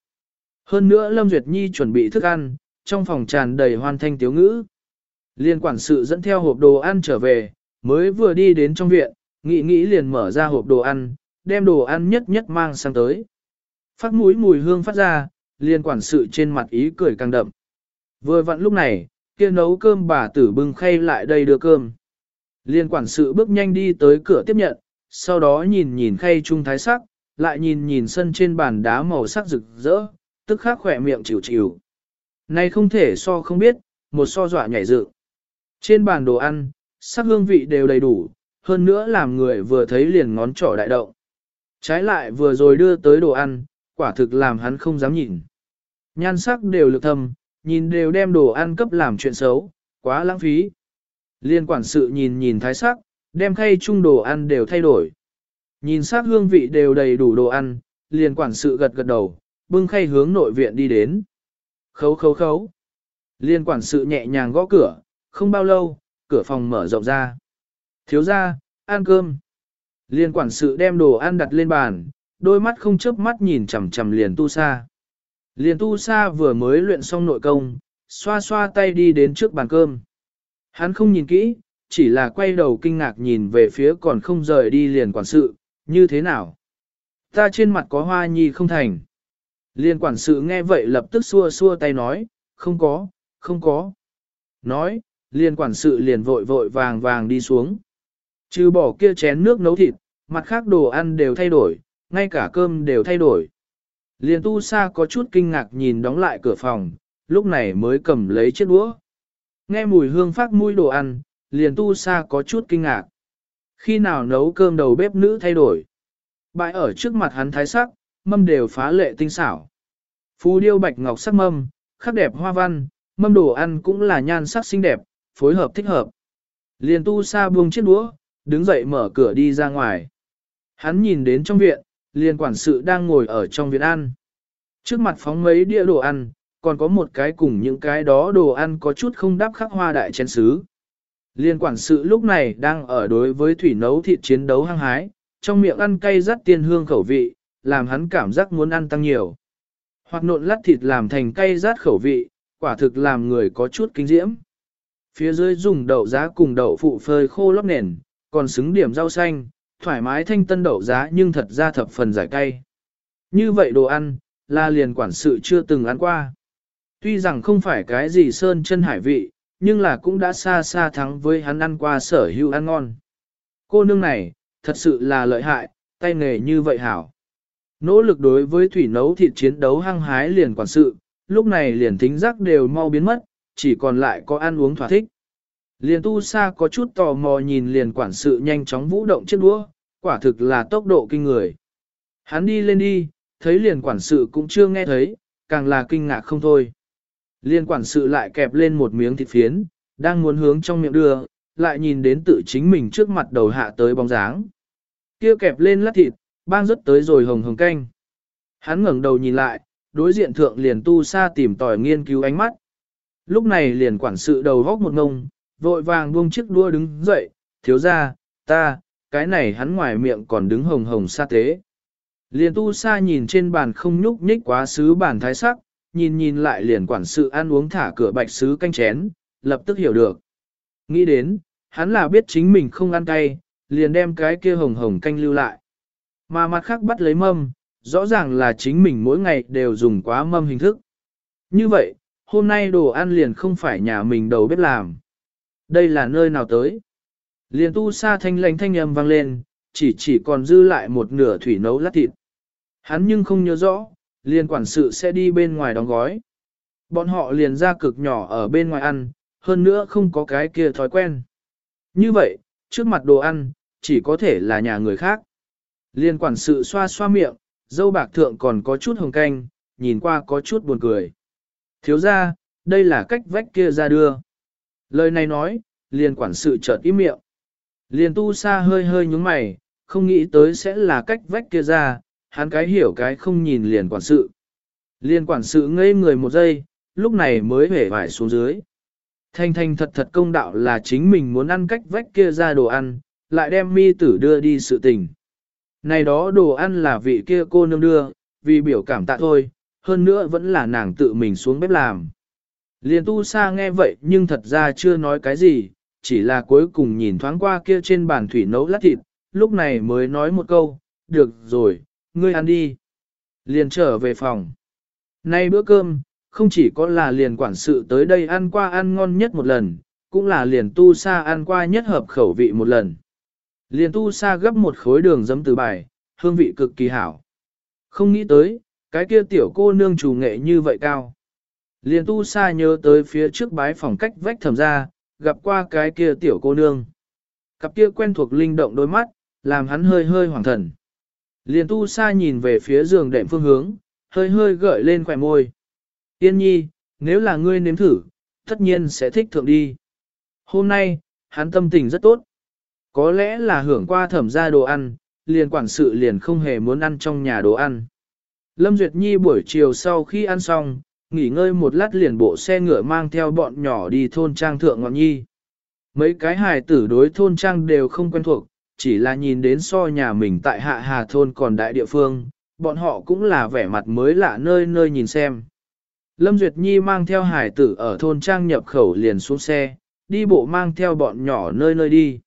Hơn nữa Lâm Duyệt Nhi chuẩn bị thức ăn, trong phòng tràn đầy hoàn thanh tiếu ngữ. Liên quản sự dẫn theo hộp đồ ăn trở về, mới vừa đi đến trong viện, nghĩ nghĩ liền mở ra hộp đồ ăn, đem đồ ăn nhất nhất mang sang tới. Phát mũi mùi hương phát ra, liên quản sự trên mặt ý cười càng đậm. Vừa vặn lúc này, kia nấu cơm bà tử bưng khay lại đây đưa cơm. Liên quản sự bước nhanh đi tới cửa tiếp nhận, sau đó nhìn nhìn khay trung thái sắc, lại nhìn nhìn sân trên bàn đá màu sắc rực rỡ, tức khắc khỏe miệng chịu chịu. Này không thể so không biết, một so dọa nhảy dự. Trên bàn đồ ăn, sắc hương vị đều đầy đủ, hơn nữa làm người vừa thấy liền ngón trỏ đại động. Trái lại vừa rồi đưa tới đồ ăn, quả thực làm hắn không dám nhìn. Nhan sắc đều lực thầm, nhìn đều đem đồ ăn cấp làm chuyện xấu, quá lãng phí. Liên quản sự nhìn nhìn thái sắc, đem khay chung đồ ăn đều thay đổi. Nhìn sắc hương vị đều đầy đủ đồ ăn, liền quản sự gật gật đầu, bưng khay hướng nội viện đi đến. Khấu khấu khấu. Liên quản sự nhẹ nhàng gõ cửa, không bao lâu, cửa phòng mở rộng ra. Thiếu ra, ăn cơm. Liên quản sự đem đồ ăn đặt lên bàn, đôi mắt không chớp mắt nhìn chằm chằm liền tu sa. Liền tu sa vừa mới luyện xong nội công, xoa xoa tay đi đến trước bàn cơm. Hắn không nhìn kỹ, chỉ là quay đầu kinh ngạc nhìn về phía còn không rời đi liền quản sự, như thế nào? Ta trên mặt có hoa nhi không thành. Liên quản sự nghe vậy lập tức xua xua tay nói, không có, không có. Nói, liên quản sự liền vội vội vàng vàng đi xuống. Trừ bỏ kia chén nước nấu thịt, mặt khác đồ ăn đều thay đổi, ngay cả cơm đều thay đổi. Liên tu sa có chút kinh ngạc nhìn đóng lại cửa phòng, lúc này mới cầm lấy chiếc đũa. Nghe mùi hương phát mũi đồ ăn, liền tu sa có chút kinh ngạc. Khi nào nấu cơm đầu bếp nữ thay đổi. Bãi ở trước mặt hắn thái sắc, mâm đều phá lệ tinh xảo. Phú điêu bạch ngọc sắc mâm, khắc đẹp hoa văn, mâm đồ ăn cũng là nhan sắc xinh đẹp, phối hợp thích hợp. Liền tu sa buông chiếc đũa, đứng dậy mở cửa đi ra ngoài. Hắn nhìn đến trong viện, liền quản sự đang ngồi ở trong viện ăn. Trước mặt phóng mấy đĩa đồ ăn, còn có một cái cùng những cái đó đồ ăn có chút không đáp khắc hoa đại chén sứ. Liên quản sự lúc này đang ở đối với thủy nấu thịt chiến đấu hăng hái, trong miệng ăn cay rắt tiên hương khẩu vị, làm hắn cảm giác muốn ăn tăng nhiều. Hoặc nộn lát thịt làm thành cay rát khẩu vị, quả thực làm người có chút kinh diễm. Phía dưới dùng đậu giá cùng đậu phụ phơi khô lóc nền, còn xứng điểm rau xanh, thoải mái thanh tân đậu giá nhưng thật ra thập phần giải cay. Như vậy đồ ăn, là liền quản sự chưa từng ăn qua. Tuy rằng không phải cái gì sơn chân hải vị, nhưng là cũng đã xa xa thắng với hắn ăn qua sở hữu ăn ngon. Cô nương này, thật sự là lợi hại, tay nghề như vậy hảo. Nỗ lực đối với thủy nấu thịt chiến đấu hăng hái liền quản sự, lúc này liền thính giác đều mau biến mất, chỉ còn lại có ăn uống thỏa thích. Liền tu sa có chút tò mò nhìn liền quản sự nhanh chóng vũ động chiếc đũa, quả thực là tốc độ kinh người. Hắn đi lên đi, thấy liền quản sự cũng chưa nghe thấy, càng là kinh ngạc không thôi. Liên quản sự lại kẹp lên một miếng thịt phiến, Đang muốn hướng trong miệng đưa, lại nhìn đến tự chính mình trước mặt đầu hạ tới bóng dáng. Kia kẹp lên lát thịt, bang rất tới rồi hồng hồng canh. Hắn ngẩng đầu nhìn lại, đối diện thượng liền tu sa tìm tòi nghiên cứu ánh mắt. Lúc này liền quản sự đầu góc một ngông, vội vàng buông chiếc đua đứng dậy, thiếu ra, ta, cái này hắn ngoài miệng còn đứng hồng hồng sa tế. Liền tu sa nhìn trên bàn không nhúc nhích quá sứ bàn thái sắc, nhìn nhìn lại liền quản sự ăn uống thả cửa bạch sứ canh chén, lập tức hiểu được. Nghĩ đến, hắn là biết chính mình không ăn cay, liền đem cái kia hồng hồng canh lưu lại. Mà mặt khác bắt lấy mâm, rõ ràng là chính mình mỗi ngày đều dùng quá mâm hình thức. Như vậy, hôm nay đồ ăn liền không phải nhà mình đầu bếp làm. Đây là nơi nào tới? Liền tu sa thanh lãnh thanh âm vang lên, chỉ chỉ còn dư lại một nửa thủy nấu lát thịt. Hắn nhưng không nhớ rõ, liền quản sự sẽ đi bên ngoài đóng gói. Bọn họ liền ra cực nhỏ ở bên ngoài ăn, hơn nữa không có cái kia thói quen. Như vậy, trước mặt đồ ăn, chỉ có thể là nhà người khác. Liên quản sự xoa xoa miệng, dâu bạc thượng còn có chút hồng canh, nhìn qua có chút buồn cười. Thiếu ra, đây là cách vách kia ra đưa. Lời này nói, liền quản sự chợt im miệng. Liền tu sa hơi hơi nhúng mày, không nghĩ tới sẽ là cách vách kia ra, hắn cái hiểu cái không nhìn liền quản sự. Liền quản sự ngây người một giây, lúc này mới hể vải xuống dưới. Thanh thanh thật thật công đạo là chính mình muốn ăn cách vách kia ra đồ ăn, lại đem mi tử đưa đi sự tình. Này đó đồ ăn là vị kia cô nương đưa, vì biểu cảm tạ thôi, hơn nữa vẫn là nàng tự mình xuống bếp làm. Liên tu sa nghe vậy nhưng thật ra chưa nói cái gì, chỉ là cuối cùng nhìn thoáng qua kia trên bàn thủy nấu lát thịt, lúc này mới nói một câu, được rồi, ngươi ăn đi. Liền trở về phòng. Nay bữa cơm, không chỉ có là liền quản sự tới đây ăn qua ăn ngon nhất một lần, cũng là liền tu sa ăn qua nhất hợp khẩu vị một lần. Liền tu sa gấp một khối đường giấm từ bài, hương vị cực kỳ hảo. Không nghĩ tới, cái kia tiểu cô nương chủ nghệ như vậy cao. Liền tu sa nhớ tới phía trước bái phòng cách vách thầm ra, gặp qua cái kia tiểu cô nương. Cặp kia quen thuộc linh động đôi mắt, làm hắn hơi hơi hoảng thần. Liền tu sa nhìn về phía giường đệm phương hướng, hơi hơi gợi lên khỏe môi. Yên nhi, nếu là ngươi nếm thử, tất nhiên sẽ thích thượng đi. Hôm nay, hắn tâm tình rất tốt. Có lẽ là hưởng qua thẩm gia đồ ăn, liền quản sự liền không hề muốn ăn trong nhà đồ ăn. Lâm Duyệt Nhi buổi chiều sau khi ăn xong, nghỉ ngơi một lát liền bộ xe ngựa mang theo bọn nhỏ đi thôn trang thượng ngọn nhi. Mấy cái hài tử đối thôn trang đều không quen thuộc, chỉ là nhìn đến so nhà mình tại hạ hà thôn còn đại địa phương, bọn họ cũng là vẻ mặt mới lạ nơi nơi nhìn xem. Lâm Duyệt Nhi mang theo hải tử ở thôn trang nhập khẩu liền xuống xe, đi bộ mang theo bọn nhỏ nơi nơi đi.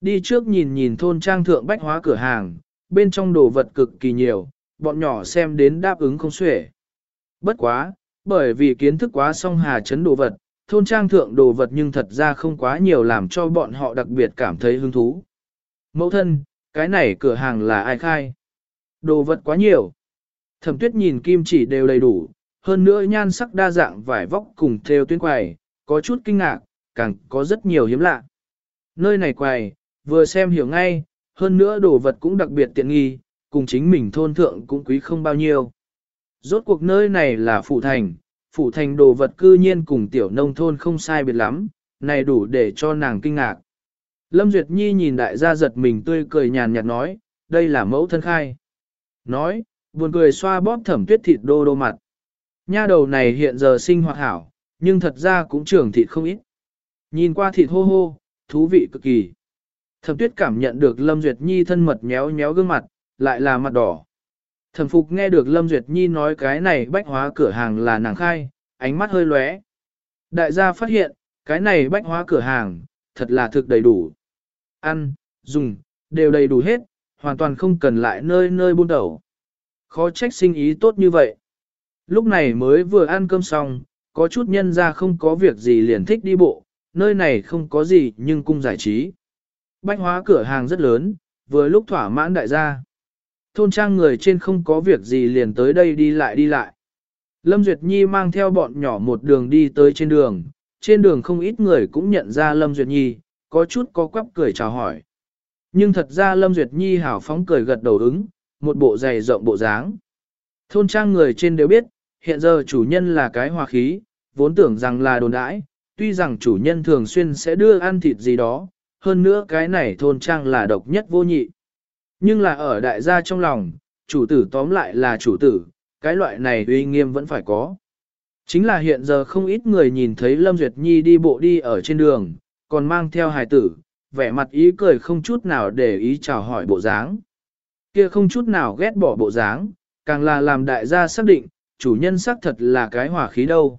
Đi trước nhìn nhìn thôn trang thượng bách hóa cửa hàng, bên trong đồ vật cực kỳ nhiều, bọn nhỏ xem đến đáp ứng không xuể. Bất quá, bởi vì kiến thức quá song hà chấn đồ vật, thôn trang thượng đồ vật nhưng thật ra không quá nhiều làm cho bọn họ đặc biệt cảm thấy hứng thú. Mẫu thân, cái này cửa hàng là ai khai? Đồ vật quá nhiều. Thẩm tuyết nhìn kim chỉ đều đầy đủ, hơn nữa nhan sắc đa dạng vải vóc cùng theo tuyến quầy, có chút kinh ngạc, càng có rất nhiều hiếm lạ. Nơi này quầy, vừa xem hiểu ngay, hơn nữa đồ vật cũng đặc biệt tiện nghi, cùng chính mình thôn thượng cũng quý không bao nhiêu. Rốt cuộc nơi này là phủ thành, phủ thành đồ vật cư nhiên cùng tiểu nông thôn không sai biệt lắm, này đủ để cho nàng kinh ngạc. Lâm Duyệt Nhi nhìn đại gia giật mình tươi cười nhàn nhạt nói, đây là mẫu thân khai. Nói, buồn cười xoa bóp thẩm tuyết thịt đô đô mặt. Nha đầu này hiện giờ sinh hoạt hảo, nhưng thật ra cũng trưởng thịt không ít. Nhìn qua thịt hô hô, thú vị cực kỳ. Thẩm tuyết cảm nhận được Lâm Duyệt Nhi thân mật nhéo nhéo gương mặt, lại là mặt đỏ. Thẩm phục nghe được Lâm Duyệt Nhi nói cái này bách hóa cửa hàng là nàng khai, ánh mắt hơi lóe. Đại gia phát hiện, cái này bách hóa cửa hàng, thật là thực đầy đủ. Ăn, dùng, đều đầy đủ hết, hoàn toàn không cần lại nơi nơi buôn đầu. Khó trách sinh ý tốt như vậy. Lúc này mới vừa ăn cơm xong, có chút nhân ra không có việc gì liền thích đi bộ, nơi này không có gì nhưng cung giải trí. Bách hóa cửa hàng rất lớn, vừa lúc thỏa mãn đại gia. Thôn trang người trên không có việc gì liền tới đây đi lại đi lại. Lâm Duyệt Nhi mang theo bọn nhỏ một đường đi tới trên đường, trên đường không ít người cũng nhận ra Lâm Duyệt Nhi, có chút có quắp cười chào hỏi. Nhưng thật ra Lâm Duyệt Nhi hảo phóng cười gật đầu ứng, một bộ dày rộng bộ dáng. Thôn trang người trên đều biết, hiện giờ chủ nhân là cái hòa khí, vốn tưởng rằng là đồn đãi, tuy rằng chủ nhân thường xuyên sẽ đưa ăn thịt gì đó, hơn nữa cái này thôn trang là độc nhất vô nhị. Nhưng là ở đại gia trong lòng, chủ tử tóm lại là chủ tử, cái loại này uy nghiêm vẫn phải có. Chính là hiện giờ không ít người nhìn thấy Lâm Duyệt Nhi đi bộ đi ở trên đường, còn mang theo hài tử, vẻ mặt ý cười không chút nào để ý chào hỏi bộ dáng. Kia không chút nào ghét bỏ bộ dáng, càng là làm đại gia xác định, chủ nhân xác thật là cái hỏa khí đâu.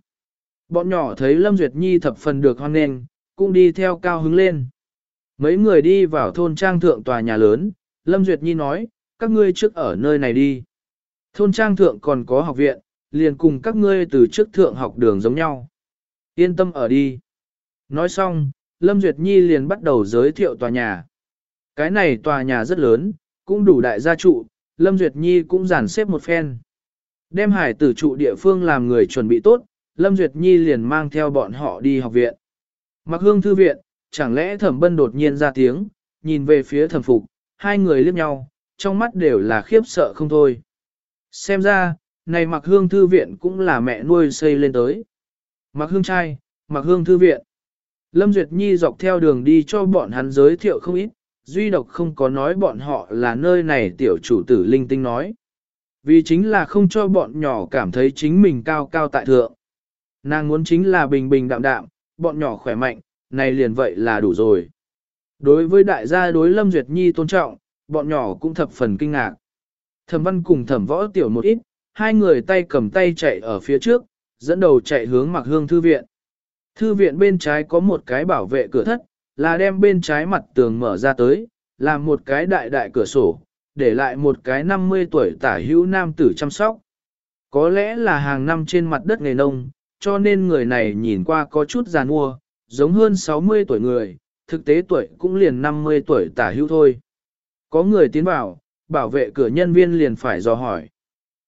Bọn nhỏ thấy Lâm Duyệt Nhi thập phần được hoan nghênh, cũng đi theo cao hứng lên. Mấy người đi vào thôn trang thượng tòa nhà lớn, Lâm Duyệt Nhi nói, các ngươi trước ở nơi này đi. Thôn trang thượng còn có học viện, liền cùng các ngươi từ trước thượng học đường giống nhau. Yên tâm ở đi. Nói xong, Lâm Duyệt Nhi liền bắt đầu giới thiệu tòa nhà. Cái này tòa nhà rất lớn, cũng đủ đại gia trụ, Lâm Duyệt Nhi cũng giản xếp một phen. Đem hải tử trụ địa phương làm người chuẩn bị tốt, Lâm Duyệt Nhi liền mang theo bọn họ đi học viện. Mặc hương thư viện, chẳng lẽ thẩm bân đột nhiên ra tiếng, nhìn về phía thẩm phục, hai người liếc nhau, trong mắt đều là khiếp sợ không thôi. Xem ra, này mặc hương thư viện cũng là mẹ nuôi xây lên tới. Mặc hương trai, mặc hương thư viện. Lâm Duyệt Nhi dọc theo đường đi cho bọn hắn giới thiệu không ít, duy độc không có nói bọn họ là nơi này tiểu chủ tử linh tinh nói. Vì chính là không cho bọn nhỏ cảm thấy chính mình cao cao tại thượng. Nàng muốn chính là bình bình đạm đạm, bọn nhỏ khỏe mạnh, này liền vậy là đủ rồi. Đối với đại gia đối Lâm Duyệt Nhi tôn trọng, bọn nhỏ cũng thập phần kinh ngạc. Thẩm văn cùng thẩm võ tiểu một ít, hai người tay cầm tay chạy ở phía trước, dẫn đầu chạy hướng mặc hương thư viện. Thư viện bên trái có một cái bảo vệ cửa thất, là đem bên trái mặt tường mở ra tới, làm một cái đại đại cửa sổ, để lại một cái 50 tuổi tả hữu nam tử chăm sóc. Có lẽ là hàng năm trên mặt đất nghề nông, cho nên người này nhìn qua có chút già nua, giống hơn 60 tuổi người, thực tế tuổi cũng liền 50 tuổi tả hữu thôi. Có người tiến vào, bảo vệ cửa nhân viên liền phải dò hỏi.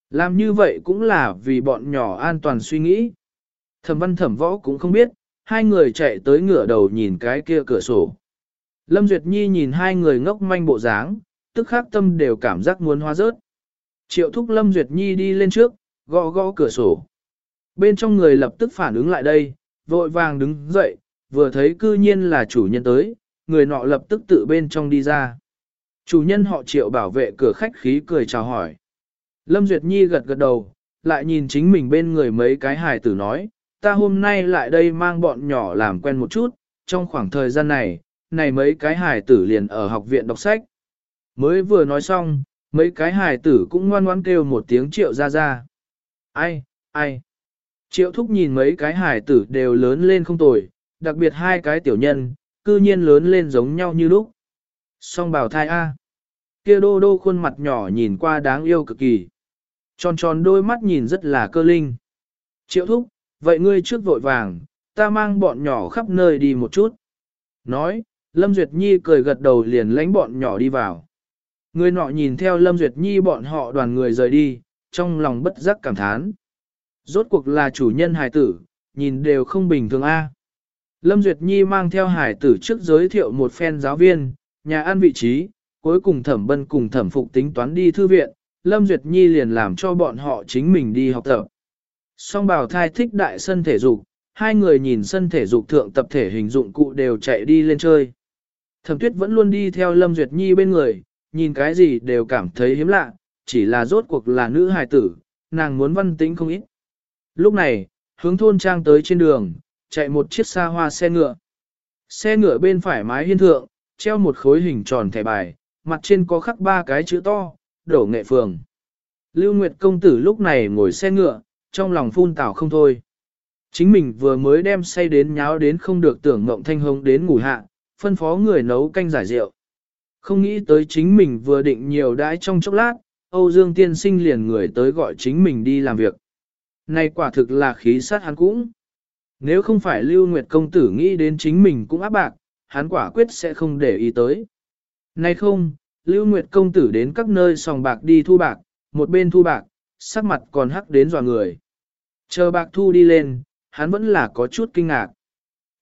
Làm như vậy cũng là vì bọn nhỏ an toàn suy nghĩ. Thẩm văn thẩm võ cũng không biết, hai người chạy tới ngửa đầu nhìn cái kia cửa sổ. Lâm Duyệt Nhi nhìn hai người ngốc manh bộ dáng, tức khắc tâm đều cảm giác muốn hoa rớt. Triệu thúc Lâm Duyệt Nhi đi lên trước, gõ gõ cửa sổ. Bên trong người lập tức phản ứng lại đây, vội vàng đứng dậy, vừa thấy cư nhiên là chủ nhân tới, người nọ lập tức tự bên trong đi ra. Chủ nhân họ triệu bảo vệ cửa khách khí cười chào hỏi. Lâm Duyệt Nhi gật gật đầu, lại nhìn chính mình bên người mấy cái hài tử nói, ta hôm nay lại đây mang bọn nhỏ làm quen một chút, trong khoảng thời gian này, này mấy cái hài tử liền ở học viện đọc sách. Mới vừa nói xong, mấy cái hài tử cũng ngoan ngoãn kêu một tiếng triệu ra ra. Ai, ai. Triệu thúc nhìn mấy cái hài tử đều lớn lên không tồi, đặc biệt hai cái tiểu nhân, cư nhiên lớn lên giống nhau như lúc. Song bảo thai A. Kia đô đô khuôn mặt nhỏ nhìn qua đáng yêu cực kỳ. Tròn tròn đôi mắt nhìn rất là cơ linh. Triệu thúc, vậy ngươi trước vội vàng, ta mang bọn nhỏ khắp nơi đi một chút. Nói, Lâm Duyệt Nhi cười gật đầu liền lánh bọn nhỏ đi vào. Người nọ nhìn theo Lâm Duyệt Nhi bọn họ đoàn người rời đi, trong lòng bất giác cảm thán. Rốt cuộc là chủ nhân hài tử, nhìn đều không bình thường a. À. Lâm Duyệt Nhi mang theo hải tử trước giới thiệu một phen giáo viên, nhà ăn vị trí, cuối cùng thẩm bân cùng thẩm phục tính toán đi thư viện, Lâm Duyệt Nhi liền làm cho bọn họ chính mình đi học tập. Song bào thai thích đại sân thể dục, hai người nhìn sân thể dục thượng tập thể hình dụng cụ đều chạy đi lên chơi. Thẩm tuyết vẫn luôn đi theo Lâm Duyệt Nhi bên người, nhìn cái gì đều cảm thấy hiếm lạ, chỉ là rốt cuộc là nữ hài tử, nàng muốn văn tĩnh không ít. Lúc này, hướng thôn trang tới trên đường, chạy một chiếc xa hoa xe ngựa. Xe ngựa bên phải mái hiên thượng, treo một khối hình tròn thẻ bài, mặt trên có khắc ba cái chữ to, đổ nghệ phường. Lưu Nguyệt công tử lúc này ngồi xe ngựa, trong lòng phun tảo không thôi. Chính mình vừa mới đem say đến nháo đến không được tưởng ngộng thanh hồng đến ngủ hạ, phân phó người nấu canh giải rượu. Không nghĩ tới chính mình vừa định nhiều đãi trong chốc lát, Âu Dương tiên sinh liền người tới gọi chính mình đi làm việc. Này quả thực là khí sát hắn cũng. Nếu không phải Lưu Nguyệt công tử nghĩ đến chính mình cũng áp bạc, hắn quả quyết sẽ không để ý tới. Này không, Lưu Nguyệt công tử đến các nơi sòng bạc đi thu bạc, một bên thu bạc, sắc mặt còn hắc đến dò người. Chờ bạc thu đi lên, hắn vẫn là có chút kinh ngạc.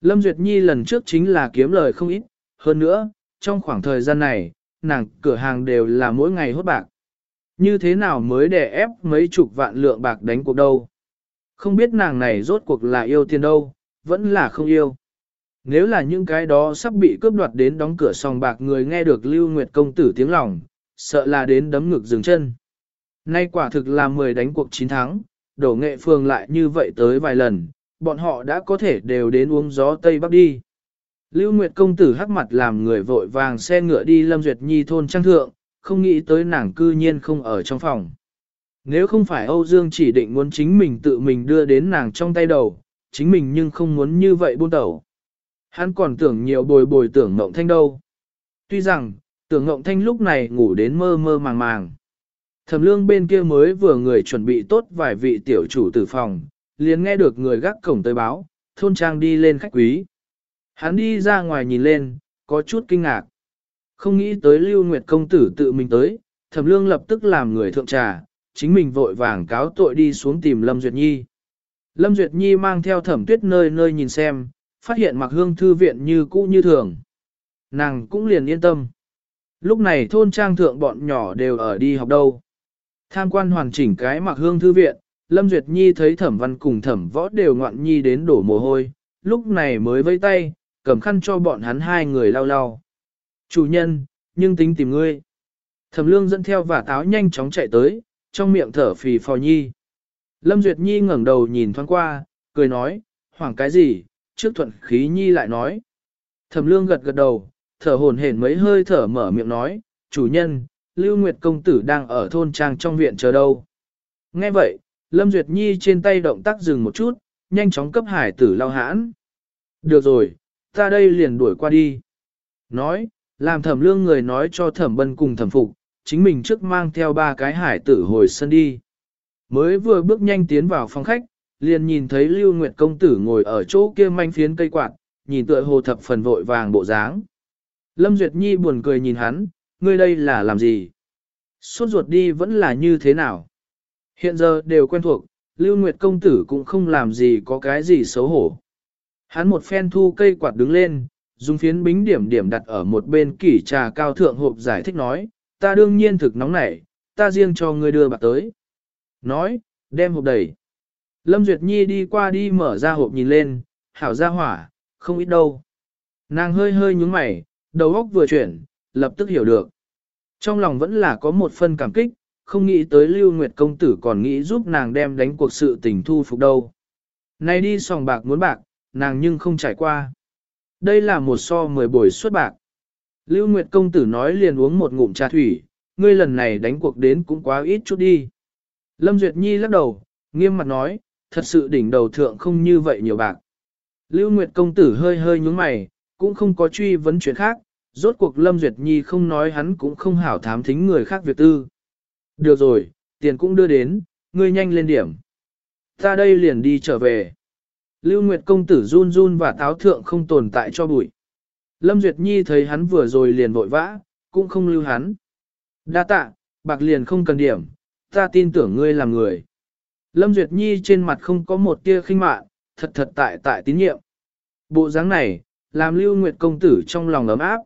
Lâm Duyệt Nhi lần trước chính là kiếm lời không ít, hơn nữa, trong khoảng thời gian này, nàng cửa hàng đều là mỗi ngày hốt bạc. Như thế nào mới để ép mấy chục vạn lượng bạc đánh cuộc đâu? Không biết nàng này rốt cuộc là yêu tiền đâu, vẫn là không yêu. Nếu là những cái đó sắp bị cướp đoạt đến đóng cửa sòng bạc người nghe được Lưu Nguyệt công tử tiếng lòng, sợ là đến đấm ngực dừng chân. Nay quả thực là 10 đánh cuộc 9 thắng, đổ nghệ phường lại như vậy tới vài lần, bọn họ đã có thể đều đến uống gió Tây Bắc đi. Lưu Nguyệt công tử hắc mặt làm người vội vàng xe ngựa đi Lâm Duyệt Nhi thôn trang thượng, không nghĩ tới nàng cư nhiên không ở trong phòng. Nếu không phải Âu Dương chỉ định muốn chính mình tự mình đưa đến nàng trong tay đầu, chính mình nhưng không muốn như vậy buôn tẩu. Hắn còn tưởng nhiều bồi bồi tưởng Ngộng Thanh đâu. Tuy rằng, tưởng Ngộng Thanh lúc này ngủ đến mơ mơ màng màng. Thẩm lương bên kia mới vừa người chuẩn bị tốt vài vị tiểu chủ tử phòng, liền nghe được người gác cổng tới báo, thôn trang đi lên khách quý. Hắn đi ra ngoài nhìn lên, có chút kinh ngạc. Không nghĩ tới Lưu Nguyệt công tử tự mình tới, Thẩm Lương lập tức làm người thượng trà, chính mình vội vàng cáo tội đi xuống tìm Lâm Duyệt Nhi. Lâm Duyệt Nhi mang theo Thẩm Tuyết nơi nơi nhìn xem, phát hiện mặc hương thư viện như cũ như thường. Nàng cũng liền yên tâm. Lúc này thôn trang thượng bọn nhỏ đều ở đi học đâu. Tham quan hoàn chỉnh cái mặc hương thư viện, Lâm Duyệt Nhi thấy thẩm văn cùng thẩm võ đều ngoạn nhi đến đổ mồ hôi, lúc này mới vây tay, cầm khăn cho bọn hắn hai người lau lau. Chủ nhân, nhưng tính tìm ngươi. Thẩm lương dẫn theo và táo nhanh chóng chạy tới, trong miệng thở phì phò nhi. Lâm Duyệt Nhi ngẩng đầu nhìn thoáng qua, cười nói, hoảng cái gì, trước thuận khí nhi lại nói. Thẩm lương gật gật đầu, thở hồn hển mấy hơi thở mở miệng nói, chủ nhân, Lưu Nguyệt công tử đang ở thôn trang trong viện chờ đâu. Nghe vậy, Lâm Duyệt Nhi trên tay động tác dừng một chút, nhanh chóng cấp hải tử lao hãn. Được rồi, ta đây liền đuổi qua đi. Nói, làm thẩm lương người nói cho thẩm bân cùng thẩm phục, chính mình trước mang theo ba cái hải tử hồi sân đi. Mới vừa bước nhanh tiến vào phòng khách, liền nhìn thấy Lưu Nguyệt công tử ngồi ở chỗ kia manh phiến cây quạt, nhìn tựa hồ thập phần vội vàng bộ dáng. Lâm Duyệt Nhi buồn cười nhìn hắn, ngươi đây là làm gì? Suốt ruột đi vẫn là như thế nào? Hiện giờ đều quen thuộc, Lưu Nguyệt công tử cũng không làm gì có cái gì xấu hổ. Hắn một phen thu cây quạt đứng lên, dùng phiến bính điểm điểm đặt ở một bên kỷ trà cao thượng hộp giải thích nói, ta đương nhiên thực nóng nảy, ta riêng cho ngươi đưa bạc tới. Nói, đem hộp đầy. Lâm Duyệt Nhi đi qua đi mở ra hộp nhìn lên, hảo ra hỏa, không ít đâu. Nàng hơi hơi nhúng mày, đầu óc vừa chuyển, lập tức hiểu được. Trong lòng vẫn là có một phân cảm kích, không nghĩ tới Lưu Nguyệt công tử còn nghĩ giúp nàng đem đánh cuộc sự tình thu phục đâu. Này đi sòng bạc muốn bạc, nàng nhưng không trải qua. Đây là một so mười buổi suất bạc. Lưu Nguyệt công tử nói liền uống một ngụm trà thủy, ngươi lần này đánh cuộc đến cũng quá ít chút đi. Lâm Duyệt Nhi lắc đầu, nghiêm mặt nói, thật sự đỉnh đầu thượng không như vậy nhiều bạc. Lưu Nguyệt công tử hơi hơi nhúng mày, cũng không có truy vấn chuyện khác, rốt cuộc Lâm Duyệt Nhi không nói hắn cũng không hảo thám thính người khác việc tư. Được rồi, tiền cũng đưa đến, ngươi nhanh lên điểm. Ta đây liền đi trở về. Lưu Nguyệt công tử run run và táo thượng không tồn tại cho bụi. Lâm Duyệt Nhi thấy hắn vừa rồi liền vội vã, cũng không lưu hắn. Đa tạ, bạc liền không cần điểm, ta tin tưởng ngươi là người. Lâm Duyệt Nhi trên mặt không có một tia khinh mạn, thật thật tại tại tín nhiệm. Bộ dáng này, làm Lưu Nguyệt công tử trong lòng ấm áp.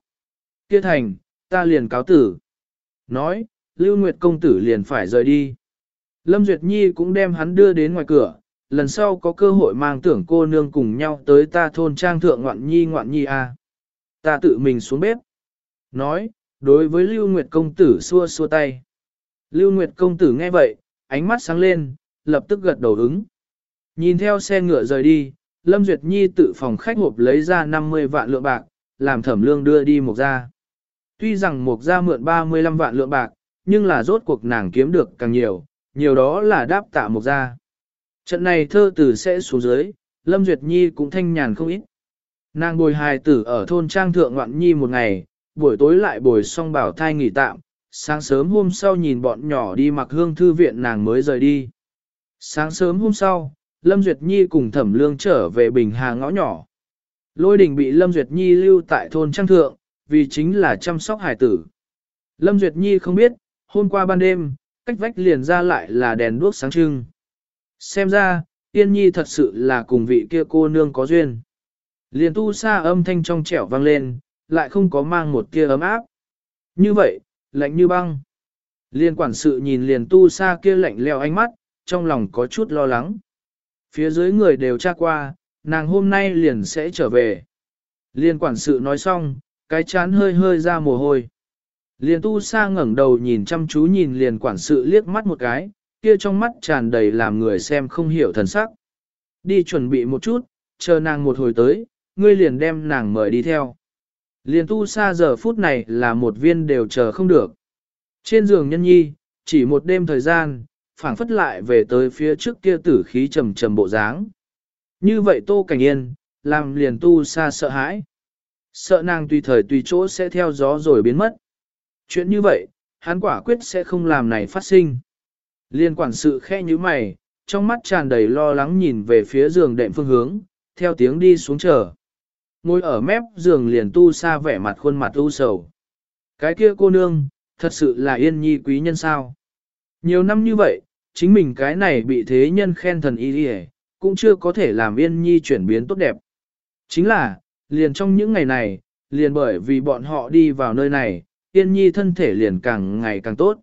Kia thành, ta liền cáo tử. Nói, Lưu Nguyệt công tử liền phải rời đi. Lâm Duyệt Nhi cũng đem hắn đưa đến ngoài cửa, lần sau có cơ hội mang tưởng cô nương cùng nhau tới ta thôn trang thượng ngoạn nhi ngoạn nhi a. À. Ta tự mình xuống bếp. Nói, đối với Lưu Nguyệt công tử xua xua tay. Lưu Nguyệt công tử nghe vậy, ánh mắt sáng lên, lập tức gật đầu ứng. Nhìn theo xe ngựa rời đi, Lâm Duyệt Nhi tự phòng khách hộp lấy ra 50 vạn lượng bạc, làm thẩm lương đưa đi một ra. Tuy rằng mục gia mượn 35 vạn lượng bạc, nhưng là rốt cuộc nàng kiếm được càng nhiều, nhiều đó là đáp tạ mục gia. Trận này thơ tử sẽ xuống dưới, Lâm Duyệt Nhi cũng thanh nhàn không ít. Nàng bồi hài tử ở thôn trang thượng ngoạn nhi một ngày, buổi tối lại bồi xong bảo thai nghỉ tạm, sáng sớm hôm sau nhìn bọn nhỏ đi mặc hương thư viện nàng mới rời đi. Sáng sớm hôm sau, Lâm Duyệt Nhi cùng Thẩm Lương trở về Bình Hà ngõ nhỏ. Lôi đình bị Lâm Duyệt Nhi lưu tại thôn trang thượng, vì chính là chăm sóc hài tử. Lâm Duyệt Nhi không biết, hôm qua ban đêm, cách vách liền ra lại là đèn đuốc sáng trưng. Xem ra, Tiên Nhi thật sự là cùng vị kia cô nương có duyên. Liền tu sa âm thanh trong trẻo vang lên, lại không có mang một kia ấm áp. Như vậy, lạnh như băng. Liên quản sự nhìn liền tu sa kia lạnh leo ánh mắt, trong lòng có chút lo lắng. Phía dưới người đều tra qua, nàng hôm nay liền sẽ trở về. Liên quản sự nói xong, cái chán hơi hơi ra mồ hôi. Liền tu sa ngẩng đầu nhìn chăm chú nhìn liền quản sự liếc mắt một cái, kia trong mắt tràn đầy làm người xem không hiểu thần sắc. Đi chuẩn bị một chút, chờ nàng một hồi tới, ngươi liền đem nàng mời đi theo. Liền tu sa giờ phút này là một viên đều chờ không được. Trên giường nhân nhi, chỉ một đêm thời gian, phảng phất lại về tới phía trước kia tử khí trầm trầm bộ dáng. Như vậy Tô Cảnh Yên, làm liền tu sa sợ hãi. Sợ nàng tùy thời tùy chỗ sẽ theo gió rồi biến mất. Chuyện như vậy, hắn quả quyết sẽ không làm này phát sinh. Liên quản sự khe như mày, trong mắt tràn đầy lo lắng nhìn về phía giường đệm phương hướng, theo tiếng đi xuống chờ. Ngồi ở mép giường liền tu xa vẻ mặt khuôn mặt u sầu. Cái kia cô nương, thật sự là yên nhi quý nhân sao. Nhiều năm như vậy, chính mình cái này bị thế nhân khen thần y đi cũng chưa có thể làm yên nhi chuyển biến tốt đẹp. Chính là, liền trong những ngày này, liền bởi vì bọn họ đi vào nơi này, yên nhi thân thể liền càng ngày càng tốt.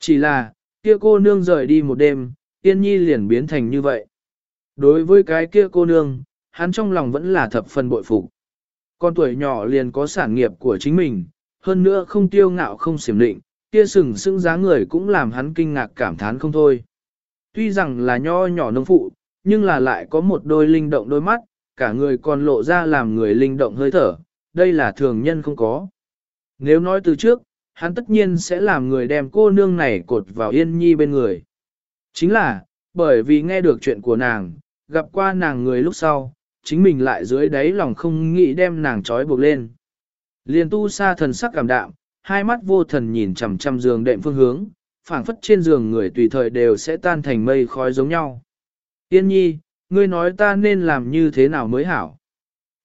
Chỉ là, kia cô nương rời đi một đêm, yên nhi liền biến thành như vậy. Đối với cái kia cô nương, hắn trong lòng vẫn là thập phần bội phục. Con tuổi nhỏ liền có sản nghiệp của chính mình, hơn nữa không tiêu ngạo không xiểm định, kia sừng sững giá người cũng làm hắn kinh ngạc cảm thán không thôi. Tuy rằng là nho nhỏ nông phụ, nhưng là lại có một đôi linh động đôi mắt, cả người còn lộ ra làm người linh động hơi thở, đây là thường nhân không có. Nếu nói từ trước, hắn tất nhiên sẽ làm người đem cô nương này cột vào yên nhi bên người. Chính là, bởi vì nghe được chuyện của nàng, gặp qua nàng người lúc sau, chính mình lại dưới đáy lòng không nghĩ đem nàng trói buộc lên. Liền tu sa thần sắc cảm đạm, hai mắt vô thần nhìn chằm chằm giường đệm phương hướng, phảng phất trên giường người tùy thời đều sẽ tan thành mây khói giống nhau. yên nhi, ngươi nói ta nên làm như thế nào mới hảo.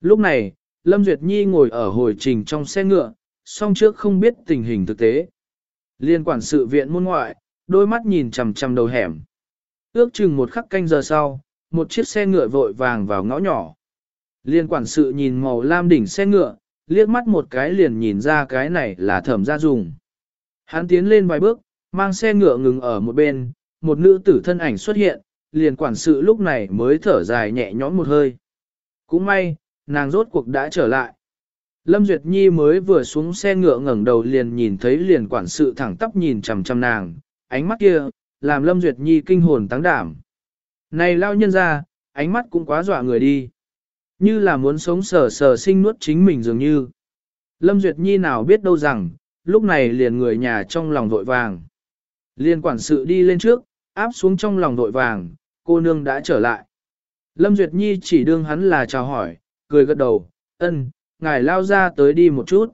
Lúc này, Lâm Duyệt Nhi ngồi ở hồi trình trong xe ngựa, song trước không biết tình hình thực tế. Liên quản sự viện môn ngoại, đôi mắt nhìn chằm chằm đầu hẻm. Ước chừng một khắc canh giờ sau, một chiếc xe ngựa vội vàng vào ngõ nhỏ. Liên quản sự nhìn màu lam đỉnh xe ngựa, liếc mắt một cái liền nhìn ra cái này là thẩm gia dùng. Hắn tiến lên vài bước, mang xe ngựa ngừng ở một bên, một nữ tử thân ảnh xuất hiện, liền quản sự lúc này mới thở dài nhẹ nhõm một hơi. Cũng may, nàng rốt cuộc đã trở lại. Lâm Duyệt Nhi mới vừa xuống xe ngựa ngẩng đầu liền nhìn thấy liền quản sự thẳng tắp nhìn chằm chằm nàng, ánh mắt kia, làm Lâm Duyệt Nhi kinh hồn tăng đảm. Này lao nhân ra, ánh mắt cũng quá dọa người đi. Như là muốn sống sờ sờ sinh nuốt chính mình dường như. Lâm Duyệt Nhi nào biết đâu rằng, lúc này liền người nhà trong lòng vội vàng. Liên quản sự đi lên trước, áp xuống trong lòng vội vàng, cô nương đã trở lại. Lâm Duyệt Nhi chỉ đương hắn là chào hỏi, cười gật đầu, ân, ngài lao ra tới đi một chút.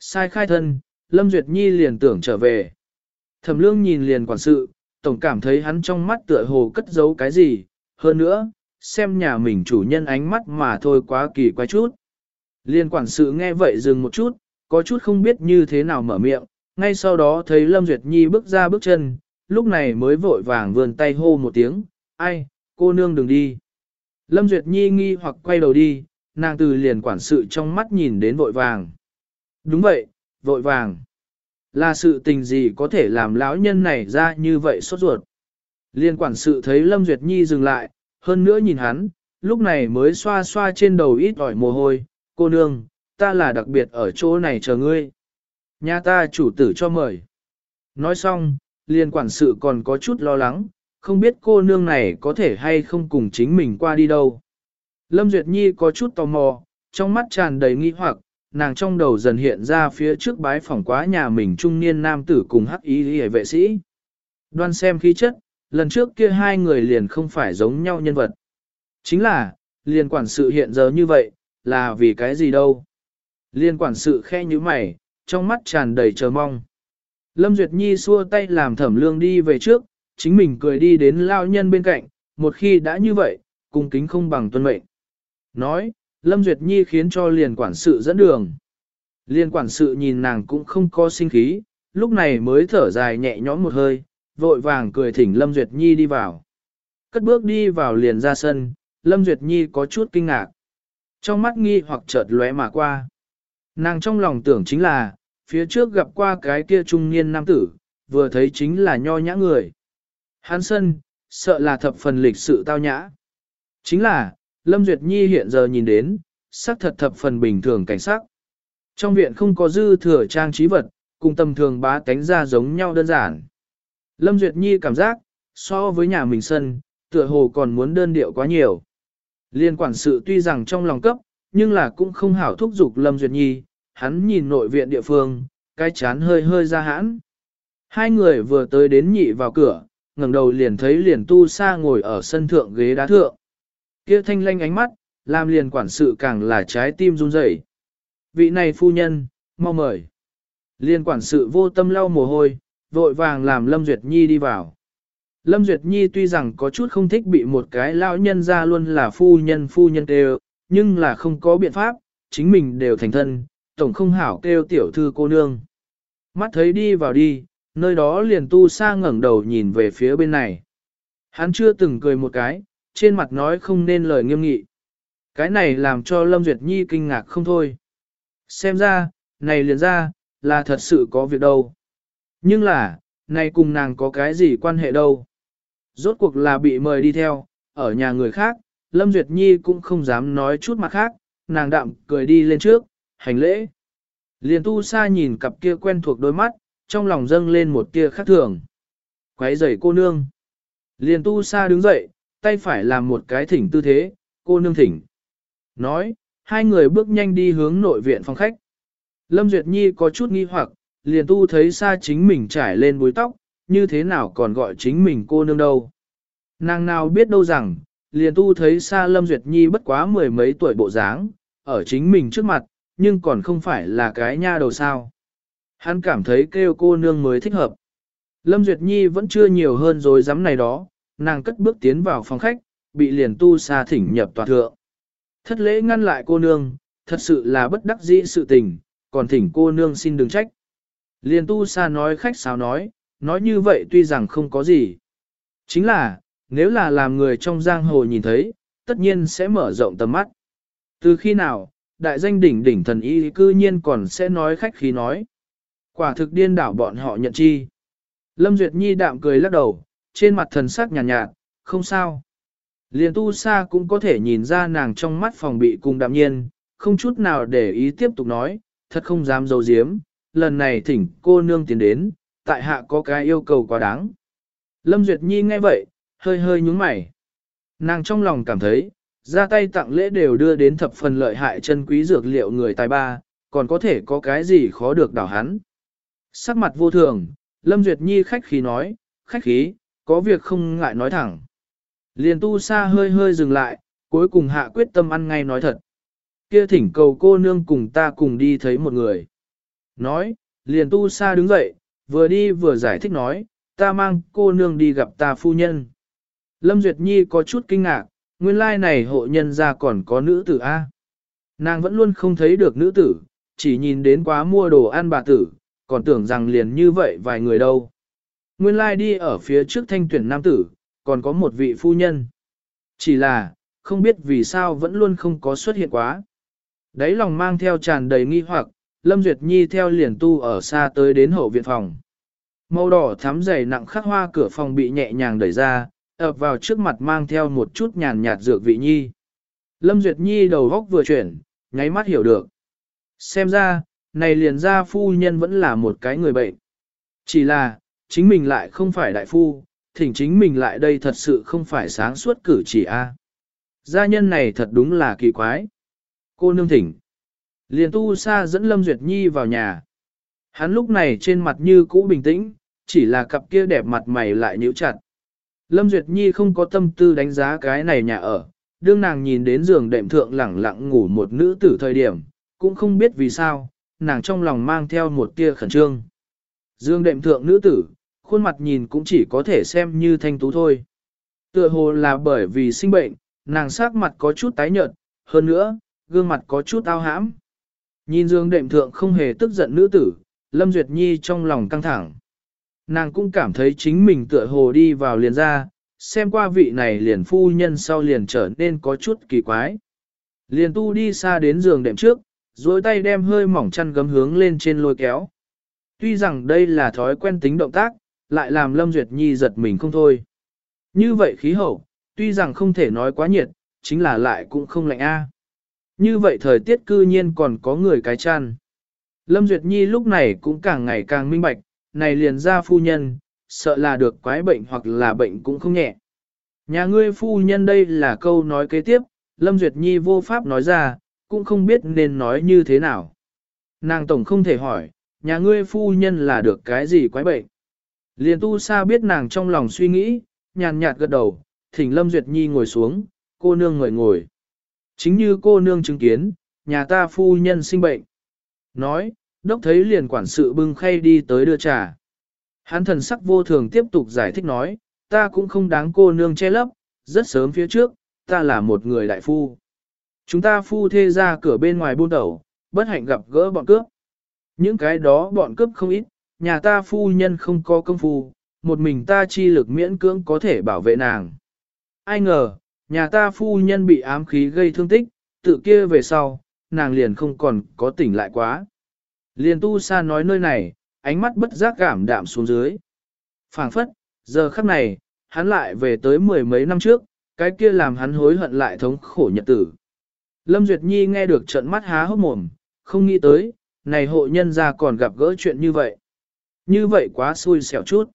Sai khai thân, Lâm Duyệt Nhi liền tưởng trở về. Thẩm lương nhìn liền quản sự, tổng cảm thấy hắn trong mắt tựa hồ cất giấu cái gì, hơn nữa, xem nhà mình chủ nhân ánh mắt mà thôi quá kỳ quái chút. Liên quản sự nghe vậy dừng một chút, có chút không biết như thế nào mở miệng, ngay sau đó thấy Lâm Duyệt Nhi bước ra bước chân, lúc này mới vội vàng vươn tay hô một tiếng, ai, cô nương đừng đi. Lâm Duyệt Nhi nghi hoặc quay đầu đi, nàng từ liền quản sự trong mắt nhìn đến vội vàng. Đúng vậy, vội vàng. Là sự tình gì có thể làm lão nhân này ra như vậy sốt ruột. Liên quản sự thấy Lâm Duyệt Nhi dừng lại, hơn nữa nhìn hắn, lúc này mới xoa xoa trên đầu ít ỏi mồ hôi, cô nương, ta là đặc biệt ở chỗ này chờ ngươi. Nhà ta chủ tử cho mời. Nói xong, liên quản sự còn có chút lo lắng, không biết cô nương này có thể hay không cùng chính mình qua đi đâu. Lâm Duyệt Nhi có chút tò mò, trong mắt tràn đầy nghi hoặc, nàng trong đầu dần hiện ra phía trước bái phỏng quá nhà mình trung niên nam tử cùng hắc ý hề vệ sĩ. Đoan xem khí chất, lần trước kia hai người liền không phải giống nhau nhân vật. Chính là, liên quản sự hiện giờ như vậy, là vì cái gì đâu. Liên quản sự khe như mày, trong mắt tràn đầy chờ mong. Lâm Duyệt Nhi xua tay làm thẩm lương đi về trước, chính mình cười đi đến lao nhân bên cạnh, một khi đã như vậy, cung kính không bằng tuân mệnh. Nói, Lâm Duyệt Nhi khiến cho liền quản sự dẫn đường. Liên quản sự nhìn nàng cũng không có sinh khí, lúc này mới thở dài nhẹ nhõm một hơi, vội vàng cười thỉnh Lâm Duyệt Nhi đi vào. Cất bước đi vào liền ra sân, Lâm Duyệt Nhi có chút kinh ngạc. Trong mắt nghi hoặc chợt lóe mà qua. Nàng trong lòng tưởng chính là, phía trước gặp qua cái kia trung niên nam tử, vừa thấy chính là nho nhã người. Hắn sân, sợ là thập phần lịch sự tao nhã. Chính là, Lâm Duyệt Nhi hiện giờ nhìn đến, sắc thật thập phần bình thường cảnh sắc. Trong viện không có dư thừa trang trí vật, cùng tầm thường bá tánh ra giống nhau đơn giản. Lâm Duyệt Nhi cảm giác, so với nhà mình sân, tựa hồ còn muốn đơn điệu quá nhiều. Liên quản sự tuy rằng trong lòng cấp, nhưng là cũng không hảo thúc giục Lâm Duyệt Nhi, hắn nhìn nội viện địa phương, cái chán hơi hơi ra hãn. Hai người vừa tới đến nhị vào cửa, ngẩng đầu liền thấy liền tu sa ngồi ở sân thượng ghế đá thượng. Kia thanh lanh ánh mắt, làm liền quản sự càng là trái tim run rẩy. Vị này phu nhân, mau mời. Liên quản sự vô tâm lau mồ hôi, vội vàng làm Lâm Duyệt Nhi đi vào. Lâm Duyệt Nhi tuy rằng có chút không thích bị một cái lão nhân ra luôn là phu nhân phu nhân kêu, nhưng là không có biện pháp, chính mình đều thành thân, tổng không hảo kêu tiểu thư cô nương. Mắt thấy đi vào đi, nơi đó liền tu sa ngẩng đầu nhìn về phía bên này. Hắn chưa từng cười một cái, trên mặt nói không nên lời nghiêm nghị. Cái này làm cho Lâm Duyệt Nhi kinh ngạc không thôi. Xem ra, này liền ra, là thật sự có việc đâu. Nhưng là, này cùng nàng có cái gì quan hệ đâu. Rốt cuộc là bị mời đi theo, ở nhà người khác, Lâm Duyệt Nhi cũng không dám nói chút mặt khác, nàng đạm cười đi lên trước, hành lễ. Liền tu sa nhìn cặp kia quen thuộc đôi mắt, trong lòng dâng lên một tia khác thường. Quấy rầy cô nương. Liền tu sa đứng dậy, tay phải làm một cái thỉnh tư thế, cô nương thỉnh. Nói, hai người bước nhanh đi hướng nội viện phòng khách. Lâm Duyệt Nhi có chút nghi hoặc, liền tu thấy xa chính mình trải lên búi tóc, như thế nào còn gọi chính mình cô nương đâu. Nàng nào biết đâu rằng, liền tu thấy xa Lâm Duyệt Nhi bất quá mười mấy tuổi bộ dáng, ở chính mình trước mặt, nhưng còn không phải là cái nha đầu sao. Hắn cảm thấy kêu cô nương mới thích hợp. Lâm Duyệt Nhi vẫn chưa nhiều hơn rồi dám này đó, nàng cất bước tiến vào phòng khách, bị liền tu xa thỉnh nhập tòa thượng. Thất lễ ngăn lại cô nương, thật sự là bất đắc dĩ sự tình, còn thỉnh cô nương xin đừng trách. Liền tu xa nói khách sao nói, nói như vậy tuy rằng không có gì. Chính là, nếu là làm người trong giang hồ nhìn thấy, tất nhiên sẽ mở rộng tầm mắt. Từ khi nào, đại danh đỉnh đỉnh thần y cư nhiên còn sẽ nói khách khí nói. Quả thực điên đảo bọn họ nhận chi. Lâm Duyệt Nhi đạm cười lắc đầu, trên mặt thần sắc nhàn nhạt, nhạt, không sao. Liền tu sa cũng có thể nhìn ra nàng trong mắt phòng bị cùng đạm nhiên, không chút nào để ý tiếp tục nói, thật không dám dấu diếm, lần này thỉnh cô nương tiến đến, tại hạ có cái yêu cầu quá đáng. Lâm Duyệt Nhi nghe vậy, hơi hơi nhúng mày. Nàng trong lòng cảm thấy, ra tay tặng lễ đều đưa đến thập phần lợi hại chân quý dược liệu người tài ba, còn có thể có cái gì khó được đảo hắn. Sắc mặt vô thường, Lâm Duyệt Nhi khách khí nói, khách khí, có việc không ngại nói thẳng. Liền tu sa hơi hơi dừng lại, cuối cùng hạ quyết tâm ăn ngay nói thật. Kia thỉnh cầu cô nương cùng ta cùng đi thấy một người. Nói, liền tu sa đứng dậy, vừa đi vừa giải thích nói, ta mang cô nương đi gặp ta phu nhân. Lâm Duyệt Nhi có chút kinh ngạc, nguyên lai này hộ nhân ra còn có nữ tử A. Nàng vẫn luôn không thấy được nữ tử, chỉ nhìn đến quá mua đồ ăn bà tử, còn tưởng rằng liền như vậy vài người đâu. Nguyên lai đi ở phía trước thanh tuyển nam tử, còn có một vị phu nhân. Chỉ là, không biết vì sao vẫn luôn không có xuất hiện quá. Đấy lòng mang theo tràn đầy nghi hoặc, Lâm Duyệt Nhi theo liền tu ở xa tới đến hậu viện phòng. Màu đỏ thắm dày nặng khắc hoa cửa phòng bị nhẹ nhàng đẩy ra, ập vào trước mặt mang theo một chút nhàn nhạt dược vị nhi. Lâm Duyệt Nhi đầu góc vừa chuyển, nháy mắt hiểu được. Xem ra, này liền ra phu nhân vẫn là một cái người bệnh. Chỉ là, chính mình lại không phải đại phu, thỉnh chính mình lại đây thật sự không phải sáng suốt cử chỉ a. Gia nhân này thật đúng là kỳ quái. Cô nương thỉnh. Liền tu sa dẫn Lâm Duyệt Nhi vào nhà. Hắn lúc này trên mặt như cũ bình tĩnh, chỉ là cặp kia đẹp mặt mày lại nhíu chặt. Lâm Duyệt Nhi không có tâm tư đánh giá cái này nhà ở, đương nàng nhìn đến giường đệm thượng lẳng lặng ngủ một nữ tử thời điểm, cũng không biết vì sao, nàng trong lòng mang theo một tia khẩn trương. Dương đệm thượng nữ tử, khuôn mặt nhìn cũng chỉ có thể xem như thanh tú thôi. Tựa hồ là bởi vì sinh bệnh, nàng sắc mặt có chút tái nhợt, hơn nữa, gương mặt có chút ao hãm. Nhìn dương đệm thượng không hề tức giận nữ tử, Lâm Duyệt Nhi trong lòng căng thẳng. Nàng cũng cảm thấy chính mình tựa hồ đi vào liền ra, xem qua vị này liền phu nhân sau liền trở nên có chút kỳ quái. Liền tu đi xa đến giường đệm trước, duỗi tay đem hơi mỏng chăn gấm hướng lên trên lôi kéo. Tuy rằng đây là thói quen tính động tác, lại làm Lâm Duyệt Nhi giật mình không thôi. Như vậy khí hậu, tuy rằng không thể nói quá nhiệt, chính là lại cũng không lạnh a. Như vậy thời tiết cư nhiên còn có người cái chăn. Lâm Duyệt Nhi lúc này cũng càng ngày càng minh bạch, này liền ra phu nhân, sợ là được quái bệnh hoặc là bệnh cũng không nhẹ. Nhà ngươi phu nhân đây là câu nói kế tiếp, Lâm Duyệt Nhi vô pháp nói ra, cũng không biết nên nói như thế nào. Nàng tổng không thể hỏi, nhà ngươi phu nhân là được cái gì quái bệnh. Liền tu sa biết nàng trong lòng suy nghĩ, nhàn nhạt gật đầu, thỉnh Lâm Duyệt Nhi ngồi xuống, cô nương ngồi ngồi. Chính như cô nương chứng kiến, nhà ta phu nhân sinh bệnh. Nói, đốc thấy liền quản sự bưng khay đi tới đưa trà. Hắn thần sắc vô thường tiếp tục giải thích nói, ta cũng không đáng cô nương che lấp, rất sớm phía trước, ta là một người đại phu. Chúng ta phu thê ra cửa bên ngoài buôn tẩu, bất hạnh gặp gỡ bọn cướp. Những cái đó bọn cướp không ít, nhà ta phu nhân không có công phu, một mình ta chi lực miễn cưỡng có thể bảo vệ nàng. Ai ngờ, nhà ta phu nhân bị ám khí gây thương tích, tự kia về sau, nàng liền không còn có tỉnh lại quá. Liền tu sa nói nơi này, ánh mắt bất giác cảm đạm xuống dưới. phảng phất, giờ khắc này, hắn lại về tới mười mấy năm trước, cái kia làm hắn hối hận lại thống khổ nhật tử. Lâm Duyệt Nhi nghe được trận mắt há hốc mồm, không nghĩ tới, này hộ nhân ra còn gặp gỡ chuyện như vậy. Như vậy quá xui xẻo chút.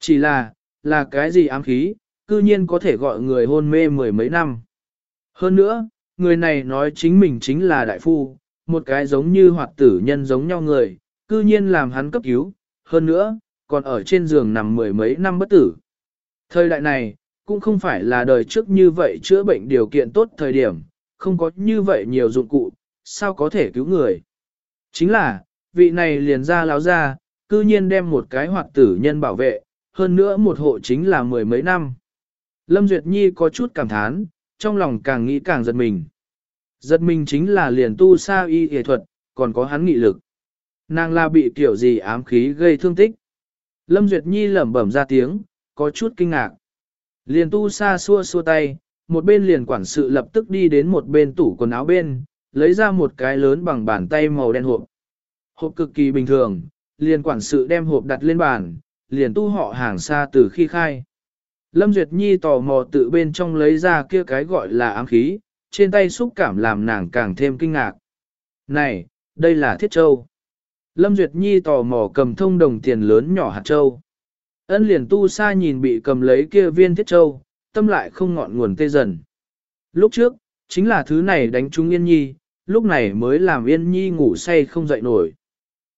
Chỉ là, là cái gì ám khí, cư nhiên có thể gọi người hôn mê mười mấy năm. Hơn nữa, người này nói chính mình chính là đại phu, một cái giống như hoạt tử nhân giống nhau người, cư nhiên làm hắn cấp cứu, hơn nữa, còn ở trên giường nằm mười mấy năm bất tử. Thời đại này, cũng không phải là đời trước như vậy chữa bệnh điều kiện tốt thời điểm, không có như vậy nhiều dụng cụ, sao có thể cứu người. Chính là, vị này liền ra láo ra, cư nhiên đem một cái hoạt tử nhân bảo vệ, hơn nữa một hộ chính là mười mấy năm. Lâm Duyệt Nhi có chút cảm thán, trong lòng càng nghĩ càng giật mình. Giật mình chính là liền tu sa y y thuật, còn có hắn nghị lực. Nàng là bị kiểu gì ám khí gây thương tích. Lâm Duyệt Nhi lẩm bẩm ra tiếng, có chút kinh ngạc. Liền tu sa xua xua tay, một bên liền quản sự lập tức đi đến một bên tủ quần áo bên, lấy ra một cái lớn bằng bàn tay màu đen hộp. Hộp cực kỳ bình thường, liền quản sự đem hộp đặt lên bàn, liền tu họ hàng xa từ khi khai. Lâm Duyệt Nhi tò mò tự bên trong lấy ra kia cái gọi là ám khí, trên tay xúc cảm làm nàng càng thêm kinh ngạc. Này, đây là thiết châu. Lâm Duyệt Nhi tò mò cầm thông đồng tiền lớn nhỏ hạt châu. Ân liền tu sa nhìn bị cầm lấy kia viên thiết châu, tâm lại không ngọn nguồn tê dần. Lúc trước, chính là thứ này đánh trúng Yên Nhi, lúc này mới làm Yên Nhi ngủ say không dậy nổi.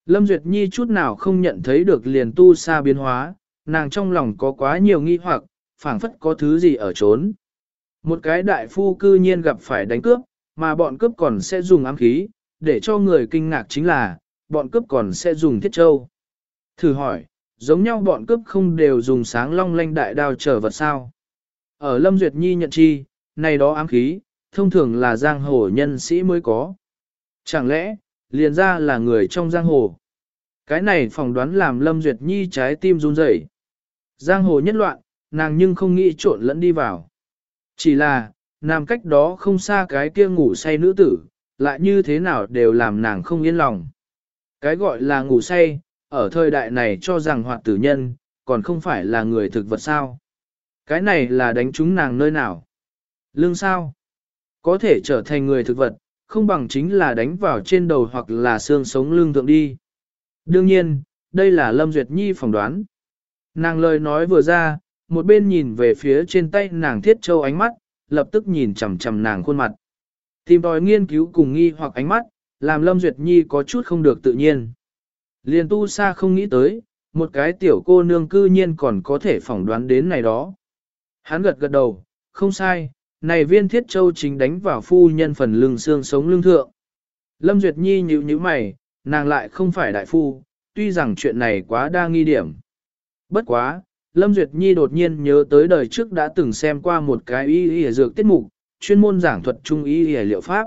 Lâm Duyệt Nhi chút nào không nhận thấy được liền tu sa biến hóa, nàng trong lòng có quá nhiều nghi hoặc, phảng phất có thứ gì ở trốn. Một cái đại phu cư nhiên gặp phải đánh cướp, mà bọn cướp còn sẽ dùng ám khí, để cho người kinh ngạc chính là, bọn cướp còn sẽ dùng thiết châu. Thử hỏi, giống nhau bọn cướp không đều dùng sáng long lanh đại đao trở vật sao? Ở Lâm Duyệt Nhi nhận chi, này đó ám khí, thông thường là giang hồ nhân sĩ mới có. Chẳng lẽ, liền ra là người trong giang hồ? Cái này phỏng đoán làm Lâm Duyệt Nhi trái tim run rẩy. Giang hồ nhất loạn, nàng nhưng không nghĩ trộn lẫn đi vào. Chỉ là, nằm cách đó không xa cái kia ngủ say nữ tử, lại như thế nào đều làm nàng không yên lòng. Cái gọi là ngủ say, ở thời đại này cho rằng hoạt tử nhân, còn không phải là người thực vật sao. Cái này là đánh trúng nàng nơi nào? Lương sao? Có thể trở thành người thực vật, không bằng chính là đánh vào trên đầu hoặc là xương sống lương thượng đi. Đương nhiên, đây là Lâm Duyệt Nhi phỏng đoán. Nàng lời nói vừa ra, một bên nhìn về phía trên tay nàng thiết châu ánh mắt, lập tức nhìn chằm chằm nàng khuôn mặt. Tìm tòi nghiên cứu cùng nghi hoặc ánh mắt, làm Lâm Duyệt Nhi có chút không được tự nhiên. Liền tu sa không nghĩ tới, một cái tiểu cô nương cư nhiên còn có thể phỏng đoán đến này đó. Hắn gật gật đầu, không sai, này viên thiết châu chính đánh vào phu nhân phần lưng xương sống lưng thượng. Lâm Duyệt Nhi nhíu nhíu mày, nàng lại không phải đại phu, tuy rằng chuyện này quá đa nghi điểm. Bất quá, Lâm Duyệt Nhi đột nhiên nhớ tới đời trước đã từng xem qua một cái y y dược tiết mục, chuyên môn giảng thuật trung y y liệu pháp.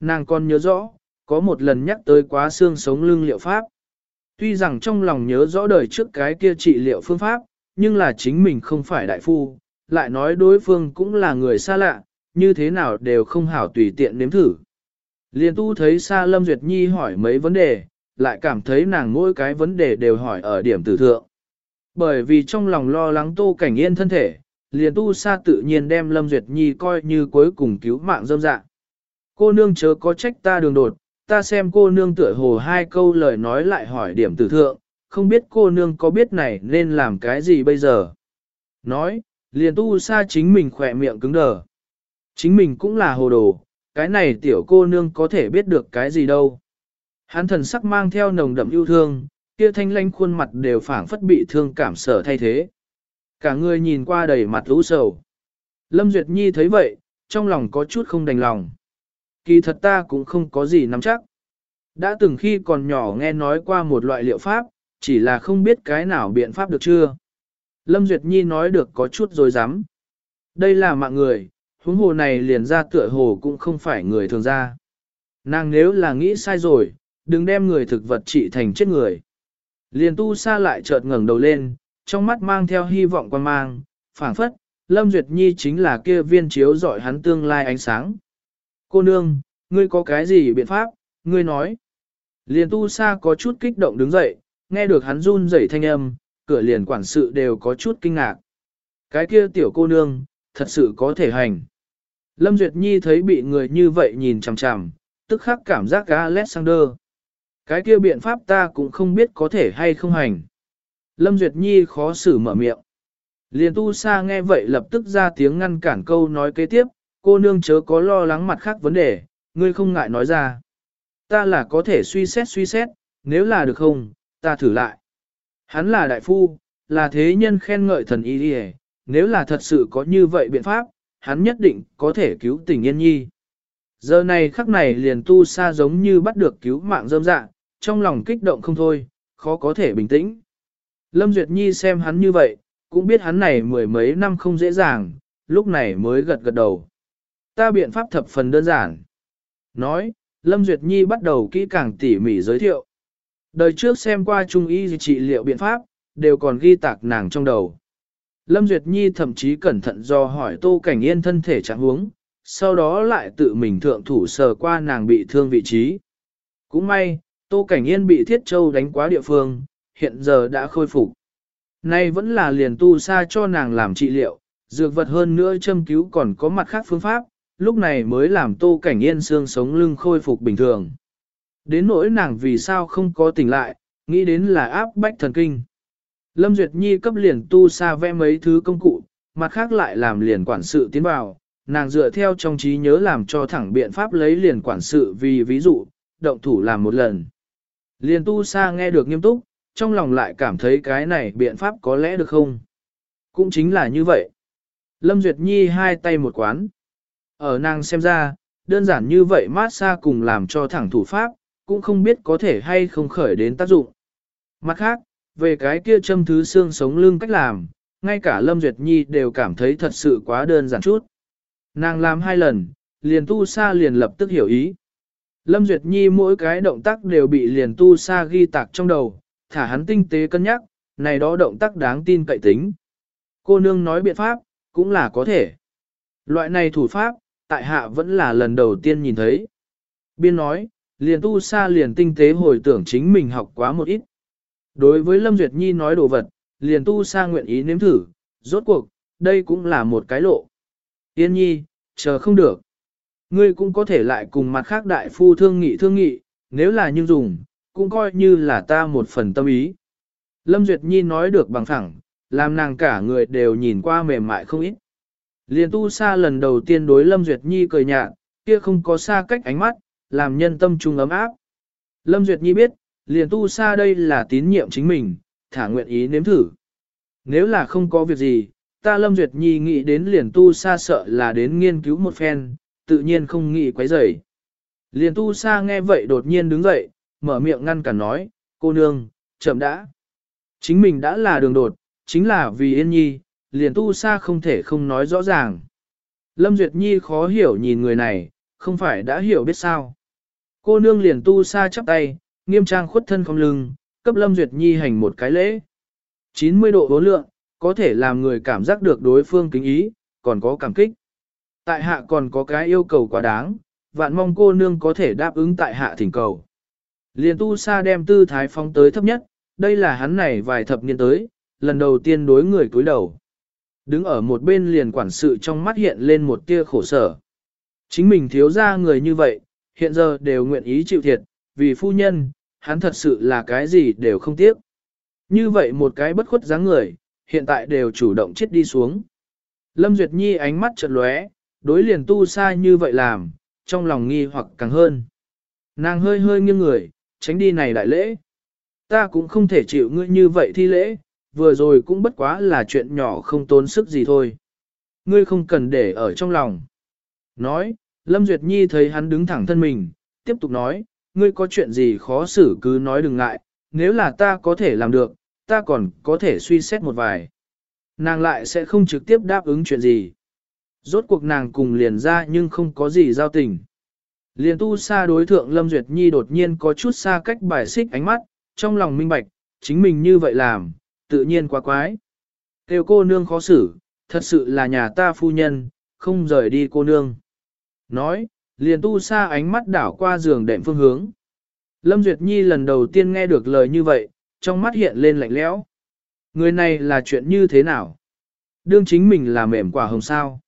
Nàng còn nhớ rõ, có một lần nhắc tới quá xương sống lưng liệu pháp. Tuy rằng trong lòng nhớ rõ đời trước cái kia trị liệu phương pháp, nhưng là chính mình không phải đại phu, lại nói đối phương cũng là người xa lạ, như thế nào đều không hảo tùy tiện nếm thử. Liên tu thấy xa Lâm Duyệt Nhi hỏi mấy vấn đề, lại cảm thấy nàng mỗi cái vấn đề đều hỏi ở điểm tử thượng. Bởi vì trong lòng lo lắng tô cảnh yên thân thể, liền tu sa tự nhiên đem Lâm Duyệt Nhi coi như cuối cùng cứu mạng dâm dạ. Cô nương chớ có trách ta đường đột, ta xem cô nương tựa hồ hai câu lời nói lại hỏi điểm tử thượng, không biết cô nương có biết này nên làm cái gì bây giờ. Nói, liền tu sa chính mình khỏe miệng cứng đờ. Chính mình cũng là hồ đồ, cái này tiểu cô nương có thể biết được cái gì đâu. Hắn thần sắc mang theo nồng đậm yêu thương, kia thanh lanh khuôn mặt đều phảng phất bị thương cảm sở thay thế. Cả người nhìn qua đầy mặt lũ sầu. Lâm Duyệt Nhi thấy vậy, trong lòng có chút không đành lòng. Kỳ thật ta cũng không có gì nắm chắc. Đã từng khi còn nhỏ nghe nói qua một loại liệu pháp, chỉ là không biết cái nào biện pháp được chưa. Lâm Duyệt Nhi nói được có chút rồi dám. Đây là mạng người, huống hồ này liền ra tựa hồ cũng không phải người thường ra. Nàng nếu là nghĩ sai rồi, đừng đem người thực vật trị thành chết người. Liền tu sa lại chợt ngẩng đầu lên, trong mắt mang theo hy vọng quan mang, phảng phất, Lâm Duyệt Nhi chính là kia viên chiếu dọi hắn tương lai ánh sáng. Cô nương, ngươi có cái gì biện pháp, ngươi nói. Liền tu sa có chút kích động đứng dậy, nghe được hắn run rẩy thanh âm, cửa liền quản sự đều có chút kinh ngạc. Cái kia tiểu cô nương, thật sự có thể hành. Lâm Duyệt Nhi thấy bị người như vậy nhìn chằm chằm, tức khắc cảm giác Alexander. Cái kia biện pháp ta cũng không biết có thể hay không hành. Lâm Duyệt Nhi khó xử mở miệng. Liền tu sa nghe vậy lập tức ra tiếng ngăn cản câu nói kế tiếp, cô nương chớ có lo lắng mặt khác vấn đề, ngươi không ngại nói ra. Ta là có thể suy xét suy xét, nếu là được không, ta thử lại. Hắn là đại phu, là thế nhân khen ngợi thần y đi nếu là thật sự có như vậy biện pháp, hắn nhất định có thể cứu tình yên nhi. Giờ này khắc này liền tu sa giống như bắt được cứu mạng dâm dạ, trong lòng kích động không thôi, khó có thể bình tĩnh. Lâm Duyệt Nhi xem hắn như vậy, cũng biết hắn này mười mấy năm không dễ dàng, lúc này mới gật gật đầu. Ta biện pháp thập phần đơn giản. Nói, Lâm Duyệt Nhi bắt đầu kỹ càng tỉ mỉ giới thiệu. Đời trước xem qua trung y trị liệu biện pháp, đều còn ghi tạc nàng trong đầu. Lâm Duyệt Nhi thậm chí cẩn thận do hỏi Tô Cảnh Yên thân thể trạng huống, sau đó lại tự mình thượng thủ sờ qua nàng bị thương vị trí. Cũng may, Tô Cảnh Yên bị Thiết Châu đánh quá địa phương, hiện giờ đã khôi phục. Nay vẫn là liền tu sa cho nàng làm trị liệu, dược vật hơn nữa châm cứu còn có mặt khác phương pháp, lúc này mới làm Tô Cảnh Yên xương sống lưng khôi phục bình thường. Đến nỗi nàng vì sao không có tỉnh lại, nghĩ đến là áp bách thần kinh. Lâm Duyệt Nhi cấp liền tu xa vẽ mấy thứ công cụ, mặt khác lại làm liền quản sự tiến vào, nàng dựa theo trong trí nhớ làm cho thẳng biện pháp lấy liền quản sự vì ví dụ, động thủ làm một lần. Liền tu sa nghe được nghiêm túc, trong lòng lại cảm thấy cái này biện pháp có lẽ được không? Cũng chính là như vậy. Lâm Duyệt Nhi hai tay một quán. Ở nàng xem ra, đơn giản như vậy mát xa cùng làm cho thẳng thủ pháp, cũng không biết có thể hay không khởi đến tác dụng. Mặt khác, về cái kia châm thứ xương sống lưng cách làm, ngay cả Lâm Duyệt Nhi đều cảm thấy thật sự quá đơn giản chút. Nàng làm hai lần, liền tu sa liền lập tức hiểu ý. Lâm Duyệt Nhi mỗi cái động tác đều bị liền tu sa ghi tạc trong đầu, thả hắn tinh tế cân nhắc, này đó động tác đáng tin cậy tính. Cô nương nói biện pháp, cũng là có thể. Loại này thủ pháp, tại hạ vẫn là lần đầu tiên nhìn thấy. Biên nói, liền tu sa liền tinh tế hồi tưởng chính mình học quá một ít. Đối với Lâm Duyệt Nhi nói đồ vật, liền tu sa nguyện ý nếm thử, rốt cuộc, đây cũng là một cái lộ. Yên nhi, chờ không được. Ngươi cũng có thể lại cùng mặt khác đại phu thương nghị thương nghị, nếu là như dùng, cũng coi như là ta một phần tâm ý. Lâm Duyệt Nhi nói được bằng thẳng, làm nàng cả người đều nhìn qua mềm mại không ít. Liên tu sa lần đầu tiên đối Lâm Duyệt Nhi cười nhạt, kia không có xa cách ánh mắt, làm nhân tâm trung ấm áp. Lâm Duyệt Nhi biết, liền tu sa đây là tín nhiệm chính mình, thả nguyện ý nếm thử. Nếu là không có việc gì, ta Lâm Duyệt Nhi nghĩ đến liền tu sa sợ là đến nghiên cứu một phen, tự nhiên không nghĩ quấy rầy. Liền tu sa nghe vậy đột nhiên đứng dậy, mở miệng ngăn cản nói, cô nương, chậm đã. Chính mình đã là đường đột, chính là vì yên nhi, liền tu sa không thể không nói rõ ràng. Lâm Duyệt Nhi khó hiểu nhìn người này, không phải đã hiểu biết sao. Cô nương liền tu sa chắp tay, nghiêm trang khuất thân không lưng, cấp Lâm Duyệt Nhi hành một cái lễ. 90 độ vốn lượng, có thể làm người cảm giác được đối phương kính ý, còn có cảm kích. Tại hạ còn có cái yêu cầu quá đáng, vạn mong cô nương có thể đáp ứng tại hạ thỉnh cầu. Liền tu sa đem tư thái phóng tới thấp nhất, đây là hắn này vài thập niên tới, lần đầu tiên đối người cúi đầu. Đứng ở một bên liền quản sự trong mắt hiện lên một tia khổ sở. Chính mình thiếu ra người như vậy, hiện giờ đều nguyện ý chịu thiệt, vì phu nhân, hắn thật sự là cái gì đều không tiếc. Như vậy một cái bất khuất dáng người, hiện tại đều chủ động chết đi xuống. Lâm Duyệt Nhi ánh mắt chợt lóe, đối liền tu sai như vậy làm, trong lòng nghi hoặc càng hơn. Nàng hơi hơi nghiêng người, tránh đi này đại lễ. Ta cũng không thể chịu ngươi như vậy thi lễ, vừa rồi cũng bất quá là chuyện nhỏ không tốn sức gì thôi. Ngươi không cần để ở trong lòng. Nói, Lâm Duyệt Nhi thấy hắn đứng thẳng thân mình, tiếp tục nói, ngươi có chuyện gì khó xử cứ nói đừng ngại, nếu là ta có thể làm được, ta còn có thể suy xét một vài. Nàng lại sẽ không trực tiếp đáp ứng chuyện gì. Rốt cuộc nàng cùng liền ra nhưng không có gì giao tình. Liền tu xa đối thượng Lâm Duyệt Nhi đột nhiên có chút xa cách bài xích ánh mắt, trong lòng minh bạch, chính mình như vậy làm, tự nhiên quá quái. Kêu cô nương khó xử, thật sự là nhà ta phu nhân, không rời đi cô nương. Nói, liền tu sa ánh mắt đảo qua giường đệm phương hướng. Lâm Duyệt Nhi lần đầu tiên nghe được lời như vậy, trong mắt hiện lên lạnh lẽo. Người này là chuyện như thế nào? Đương chính mình là mềm quả hồng sao.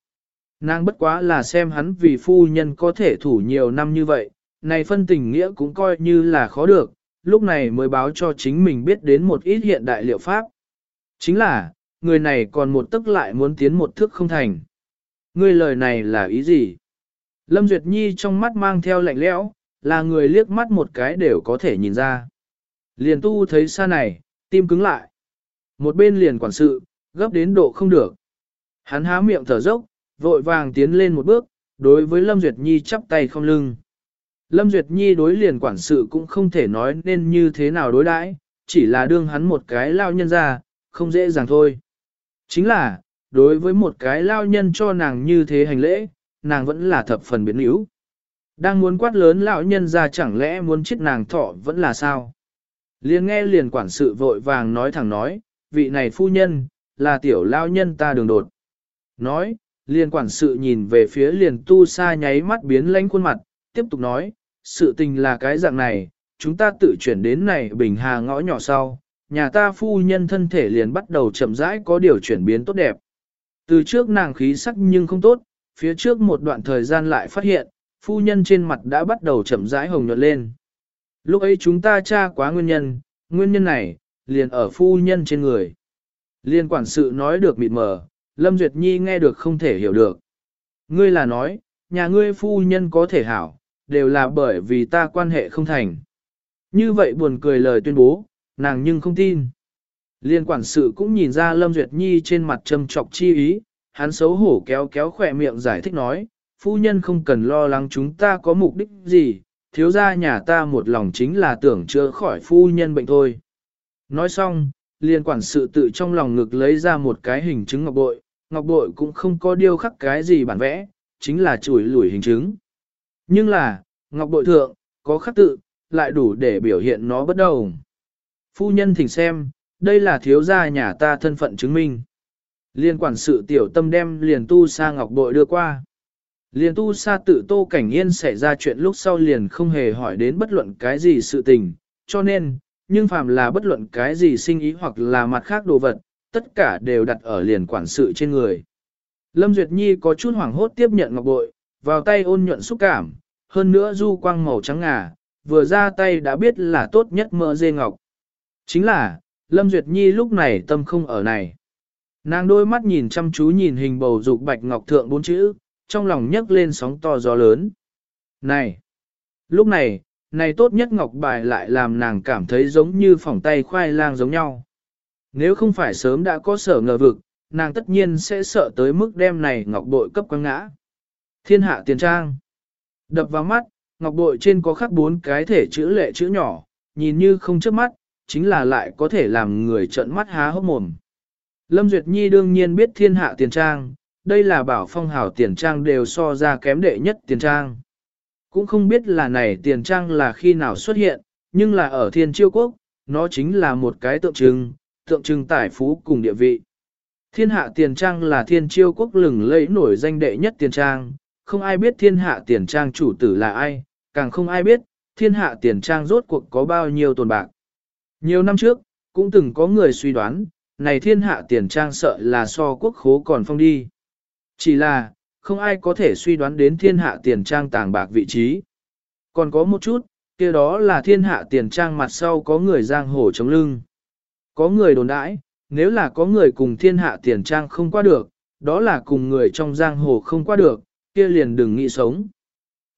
Nàng bất quá là xem hắn vì phu nhân có thể thủ nhiều năm như vậy, này phân tình nghĩa cũng coi như là khó được, lúc này mới báo cho chính mình biết đến một ít hiện đại liệu pháp. Chính là, người này còn một tức lại muốn tiến một thước không thành. Ngươi lời này là ý gì? Lâm Duyệt Nhi trong mắt mang theo lạnh lẽo, là người liếc mắt một cái đều có thể nhìn ra. Liền tu thấy xa này, tim cứng lại. Một bên liền quản sự, gấp đến độ không được. Hắn há miệng thở dốc, vội vàng tiến lên một bước, đối với Lâm Duyệt Nhi chắp tay không lưng. Lâm Duyệt Nhi đối liền quản sự cũng không thể nói nên như thế nào đối đãi, chỉ là đương hắn một cái lao nhân ra, không dễ dàng thôi. Chính là, đối với một cái lao nhân cho nàng như thế hành lễ, nàng vẫn là thập phần biến yếu. Đang muốn quát lớn lão nhân ra chẳng lẽ muốn chết nàng thọ vẫn là sao? Liền nghe liền quản sự vội vàng nói thẳng nói, vị này phu nhân, là tiểu lao nhân ta đường đột. Nói, liền quản sự nhìn về phía liền tu sa nháy mắt biến lánh khuôn mặt, tiếp tục nói, sự tình là cái dạng này, chúng ta tự chuyển đến này bình hà ngõ nhỏ sau, nhà ta phu nhân thân thể liền bắt đầu chậm rãi có điều chuyển biến tốt đẹp. Từ trước nàng khí sắc nhưng không tốt, phía trước một đoạn thời gian lại phát hiện, phu nhân trên mặt đã bắt đầu chậm rãi hồng nhuận lên. Lúc ấy chúng ta tra quá nguyên nhân, nguyên nhân này, liền ở phu nhân trên người. Liên quản sự nói được mịt mờ, Lâm Duyệt Nhi nghe được không thể hiểu được. Ngươi là nói, nhà ngươi phu nhân có thể hảo, đều là bởi vì ta quan hệ không thành. Như vậy buồn cười lời tuyên bố, nàng nhưng không tin. Liên quản sự cũng nhìn ra Lâm Duyệt Nhi trên mặt trầm trọc chi ý, hắn xấu hổ kéo kéo khỏe miệng giải thích nói, phu nhân không cần lo lắng chúng ta có mục đích gì, thiếu gia nhà ta một lòng chính là tưởng chữa khỏi phu nhân bệnh thôi. Nói xong, liền quản sự tự trong lòng ngực lấy ra một cái hình chứng ngọc bội, ngọc bội cũng không có điêu khắc cái gì bản vẽ, chính là chuỗi lủi hình chứng. Nhưng là, ngọc bội thượng, có khắc tự, lại đủ để biểu hiện nó bất đồng. Phu nhân thỉnh xem, đây là thiếu gia nhà ta thân phận chứng minh. Liên quản sự tiểu tâm đem liền tu sa ngọc bội đưa qua. Liền tu sa tự tô cảnh yên xảy ra chuyện lúc sau liền không hề hỏi đến bất luận cái gì sự tình, cho nên, nhưng phàm là bất luận cái gì sinh ý hoặc là mặt khác đồ vật, tất cả đều đặt ở liền quản sự trên người. Lâm Duyệt Nhi có chút hoảng hốt tiếp nhận ngọc bội, vào tay ôn nhuận xúc cảm, hơn nữa du quang màu trắng ngà, vừa ra tay đã biết là tốt nhất mỡ dê ngọc. Chính là, Lâm Duyệt Nhi lúc này tâm không ở này. Nàng đôi mắt nhìn chăm chú nhìn hình bầu dục bạch ngọc thượng bốn chữ, trong lòng nhấc lên sóng to gió lớn. Này! Lúc này, này tốt nhất ngọc bài lại làm nàng cảm thấy giống như phỏng tay khoai lang giống nhau. Nếu không phải sớm đã có sở ngờ vực, nàng tất nhiên sẽ sợ tới mức đem này ngọc bội cấp quăng ngã. Thiên hạ tiền trang. Đập vào mắt, ngọc bội trên có khắc bốn cái thể chữ lệ chữ nhỏ, nhìn như không chớp mắt, chính là lại có thể làm người trợn mắt há hốc mồm. Lâm Duyệt Nhi đương nhiên biết thiên hạ tiền trang, đây là bảo phong hảo tiền trang đều so ra kém đệ nhất tiền trang. Cũng không biết là này tiền trang là khi nào xuất hiện, nhưng là ở thiên chiêu quốc, nó chính là một cái tượng trưng, tượng trưng tài phú cùng địa vị. Thiên hạ tiền trang là thiên chiêu quốc lừng lẫy nổi danh đệ nhất tiền trang, không ai biết thiên hạ tiền trang chủ tử là ai, càng không ai biết thiên hạ tiền trang rốt cuộc có bao nhiêu tồn bạc. Nhiều năm trước, cũng từng có người suy đoán, này thiên hạ tiền trang sợ là so quốc khố còn phong đi. Chỉ là, không ai có thể suy đoán đến thiên hạ tiền trang tàng bạc vị trí. Còn có một chút, kia đó là thiên hạ tiền trang mặt sau có người giang hồ chống lưng. Có người đồn đãi, nếu là có người cùng thiên hạ tiền trang không qua được, đó là cùng người trong giang hồ không qua được, kia liền đừng nghĩ sống.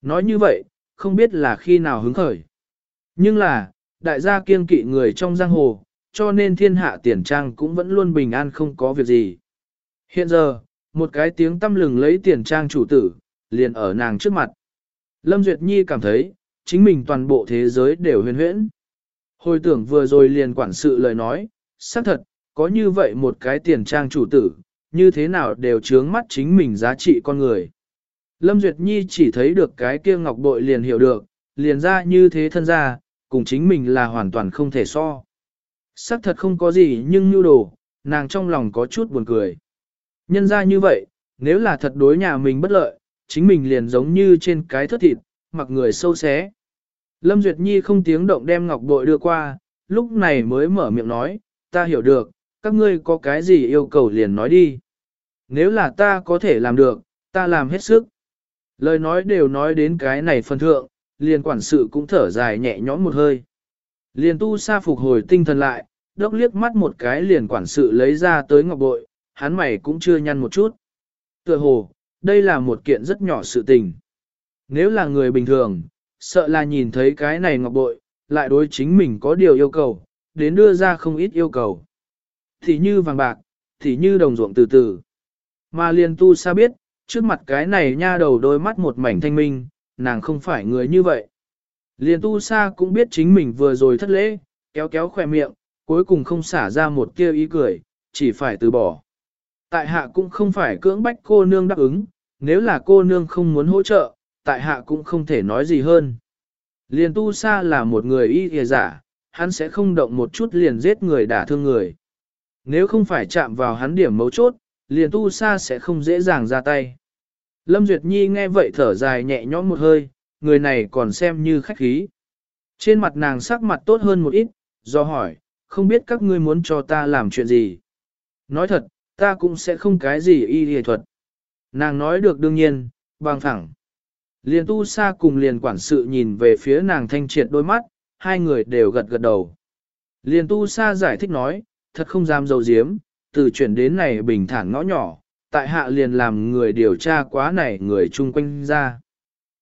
Nói như vậy, không biết là khi nào hứng khởi. Nhưng là, đại gia kiên kỵ người trong giang hồ, cho nên thiên hạ tiền trang cũng vẫn luôn bình an không có việc gì. Hiện giờ, một cái tiếng tâm lừng lấy tiền trang chủ tử, liền ở nàng trước mặt. Lâm Duyệt Nhi cảm thấy, chính mình toàn bộ thế giới đều huyền huyễn. Hồi tưởng vừa rồi liền quản sự lời nói, xác thật, có như vậy một cái tiền trang chủ tử, như thế nào đều chướng mắt chính mình giá trị con người. Lâm Duyệt Nhi chỉ thấy được cái kia ngọc bội liền hiểu được, liền ra như thế thân ra, cùng chính mình là hoàn toàn không thể so. Sắc thật không có gì nhưng nhu đồ, nàng trong lòng có chút buồn cười. Nhân ra như vậy, nếu là thật đối nhà mình bất lợi, chính mình liền giống như trên cái thất thịt, mặc người sâu xé. Lâm Duyệt Nhi không tiếng động đem ngọc bội đưa qua, lúc này mới mở miệng nói, ta hiểu được, các ngươi có cái gì yêu cầu liền nói đi. Nếu là ta có thể làm được, ta làm hết sức. Lời nói đều nói đến cái này phân thượng, liền quản sự cũng thở dài nhẹ nhõm một hơi. Liền tu sa phục hồi tinh thần lại, đốc liếc mắt một cái liền quản sự lấy ra tới ngọc bội, hắn mày cũng chưa nhăn một chút. Tựa hồ, đây là một kiện rất nhỏ sự tình. Nếu là người bình thường, sợ là nhìn thấy cái này ngọc bội, lại đối chính mình có điều yêu cầu, đến đưa ra không ít yêu cầu. Thì như vàng bạc, thì như đồng ruộng từ từ. Mà liền tu sa biết, trước mặt cái này nha đầu đôi mắt một mảnh thanh minh, nàng không phải người như vậy. Liền tu sa cũng biết chính mình vừa rồi thất lễ, kéo kéo khỏe miệng, cuối cùng không xả ra một kia ý cười, chỉ phải từ bỏ. Tại hạ cũng không phải cưỡng bách cô nương đáp ứng, nếu là cô nương không muốn hỗ trợ, tại hạ cũng không thể nói gì hơn. Liền tu sa là một người y kìa giả, hắn sẽ không động một chút liền giết người đả thương người. Nếu không phải chạm vào hắn điểm mấu chốt, liền tu sa sẽ không dễ dàng ra tay. Lâm Duyệt Nhi nghe vậy thở dài nhẹ nhõm một hơi, người này còn xem như khách khí. Trên mặt nàng sắc mặt tốt hơn một ít, do hỏi, không biết các ngươi muốn cho ta làm chuyện gì. Nói thật, ta cũng sẽ không cái gì y y thuật. Nàng nói được đương nhiên, bằng thẳng. Liền tu sa cùng liền quản sự nhìn về phía nàng thanh triệt đôi mắt, hai người đều gật gật đầu. Liền tu sa giải thích nói, thật không dám dầu diếm, từ chuyển đến này bình thản ngõ nhỏ, tại hạ liền làm người điều tra quá này người chung quanh ra.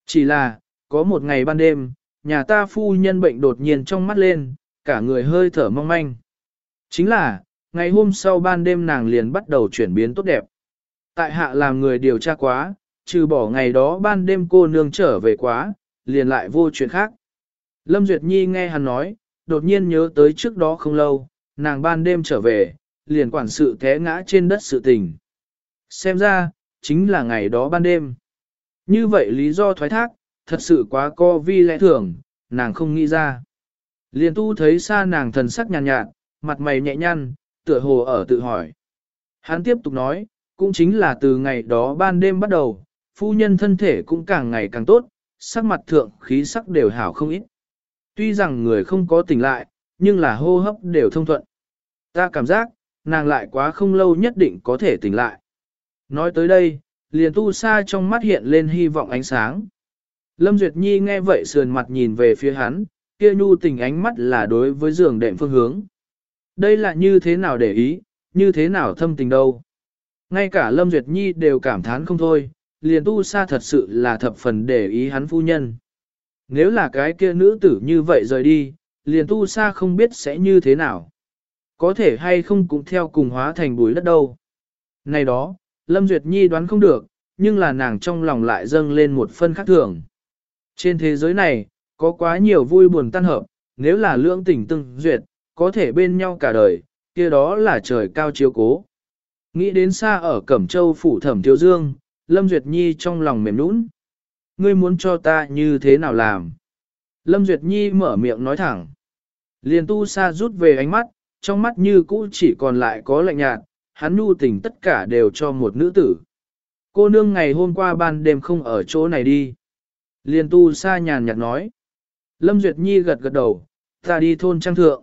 Chỉ là, có một ngày ban đêm, nhà ta phu nhân bệnh đột nhiên trong mắt lên, cả người hơi thở mong manh. Chính là, ngày hôm sau ban đêm nàng liền bắt đầu chuyển biến tốt đẹp. Tại hạ làm người điều tra quá, trừ bỏ ngày đó ban đêm cô nương trở về quá, liền lại vô chuyện khác. Lâm Duyệt Nhi nghe hắn nói, đột nhiên nhớ tới trước đó không lâu, nàng ban đêm trở về, liền quản sự té ngã trên đất sự tình. Xem ra, chính là ngày đó ban đêm. Như vậy lý do thoái thác, thật sự quá co vi lẽ thường, nàng không nghĩ ra. Liên tu thấy xa nàng thần sắc nhàn nhạt, nhạt, mặt mày nhẹ nhăn, tựa hồ ở tự hỏi. Hắn tiếp tục nói, cũng chính là từ ngày đó ban đêm bắt đầu, phu nhân thân thể cũng càng ngày càng tốt, sắc mặt thượng khí sắc đều hảo không ít. Tuy rằng người không có tỉnh lại, nhưng là hô hấp đều thông thuận. Ta cảm giác, nàng lại quá không lâu nhất định có thể tỉnh lại. Nói tới đây, liền tu sa trong mắt hiện lên hy vọng ánh sáng. Lâm Duyệt Nhi nghe vậy sườn mặt nhìn về phía hắn, kia nhu tình ánh mắt là đối với giường đệm phương hướng. Đây là như thế nào để ý, như thế nào thâm tình đâu. Ngay cả Lâm Duyệt Nhi đều cảm thán không thôi, liền tu sa thật sự là thập phần để ý hắn phu nhân. Nếu là cái kia nữ tử như vậy rời đi, liền tu sa không biết sẽ như thế nào. Có thể hay không cũng theo cùng hóa thành bùi đất đâu. Này đó, Lâm Duyệt Nhi đoán không được, nhưng là nàng trong lòng lại dâng lên một phân khác thường. Trên thế giới này, có quá nhiều vui buồn tan hợp, nếu là lưỡng tình từng duyệt, có thể bên nhau cả đời, kia đó là trời cao chiếu cố. Nghĩ đến xa ở Cẩm Châu phủ thẩm thiếu dương, Lâm Duyệt Nhi trong lòng mềm nũng. Ngươi muốn cho ta như thế nào làm? Lâm Duyệt Nhi mở miệng nói thẳng. Liền tu sa rút về ánh mắt, trong mắt như cũ chỉ còn lại có lạnh nhạt, hắn nhu tình tất cả đều cho một nữ tử. Cô nương ngày hôm qua ban đêm không ở chỗ này đi. Liên tu sa nhàn nhạt nói. Lâm Duyệt Nhi gật gật đầu, ta đi thôn trang thượng.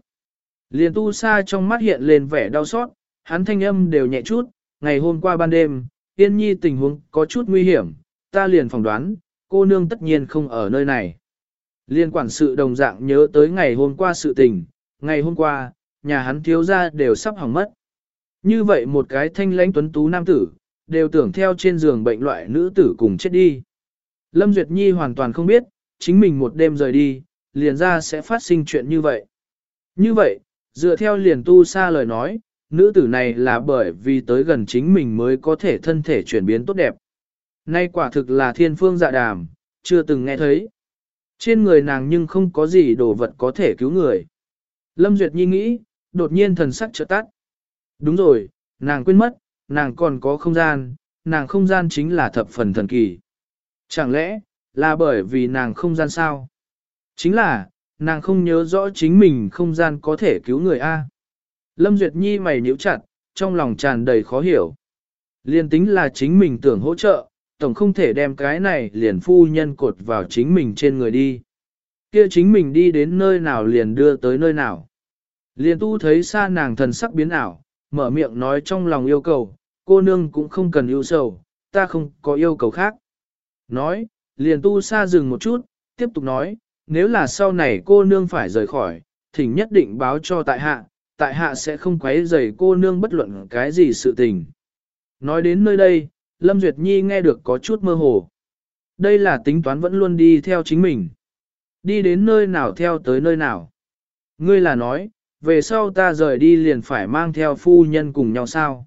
Liên tu sa trong mắt hiện lên vẻ đau xót, Hắn thanh âm đều nhẹ chút, ngày hôm qua ban đêm, Yên Nhi tình huống có chút nguy hiểm, ta liền phỏng đoán, cô nương tất nhiên không ở nơi này. Liên quản sự đồng dạng nhớ tới ngày hôm qua sự tình, ngày hôm qua, nhà hắn thiếu ra đều sắp hỏng mất. Như vậy một cái thanh lãnh tuấn tú nam tử, đều tưởng theo trên giường bệnh loại nữ tử cùng chết đi. Lâm Duyệt Nhi hoàn toàn không biết, chính mình một đêm rời đi, liền ra sẽ phát sinh chuyện như vậy. Như vậy, dựa theo liền tu xa lời nói, nữ tử này là bởi vì tới gần chính mình mới có thể thân thể chuyển biến tốt đẹp. Nay quả thực là thiên phương dạ đàm, chưa từng nghe thấy. Trên người nàng nhưng không có gì đồ vật có thể cứu người. Lâm Duyệt Nhi nghĩ, đột nhiên thần sắc chợt tắt. Đúng rồi, nàng quên mất, nàng còn có không gian, nàng không gian chính là thập phần thần kỳ. Chẳng lẽ, là bởi vì nàng không gian sao? Chính là, nàng không nhớ rõ chính mình không gian có thể cứu người A. Lâm Duyệt Nhi mày nhíu chặt, trong lòng tràn đầy khó hiểu. Liên tính là chính mình tưởng hỗ trợ, tổng không thể đem cái này liền phu nhân cột vào chính mình trên người đi. Kia chính mình đi đến nơi nào liền đưa tới nơi nào. Liền tu thấy xa nàng thần sắc biến ảo, mở miệng nói trong lòng yêu cầu, cô nương cũng không cần yêu sầu, ta không có yêu cầu khác. Nói, liền tu xa dừng một chút, tiếp tục nói, nếu là sau này cô nương phải rời khỏi, thỉnh nhất định báo cho tại hạ, tại hạ sẽ không quấy rầy cô nương bất luận cái gì sự tình. Nói đến nơi đây, Lâm Duyệt Nhi nghe được có chút mơ hồ. Đây là tính toán vẫn luôn đi theo chính mình. Đi đến nơi nào theo tới nơi nào. Ngươi là nói, về sau ta rời đi liền phải mang theo phu nhân cùng nhau sao.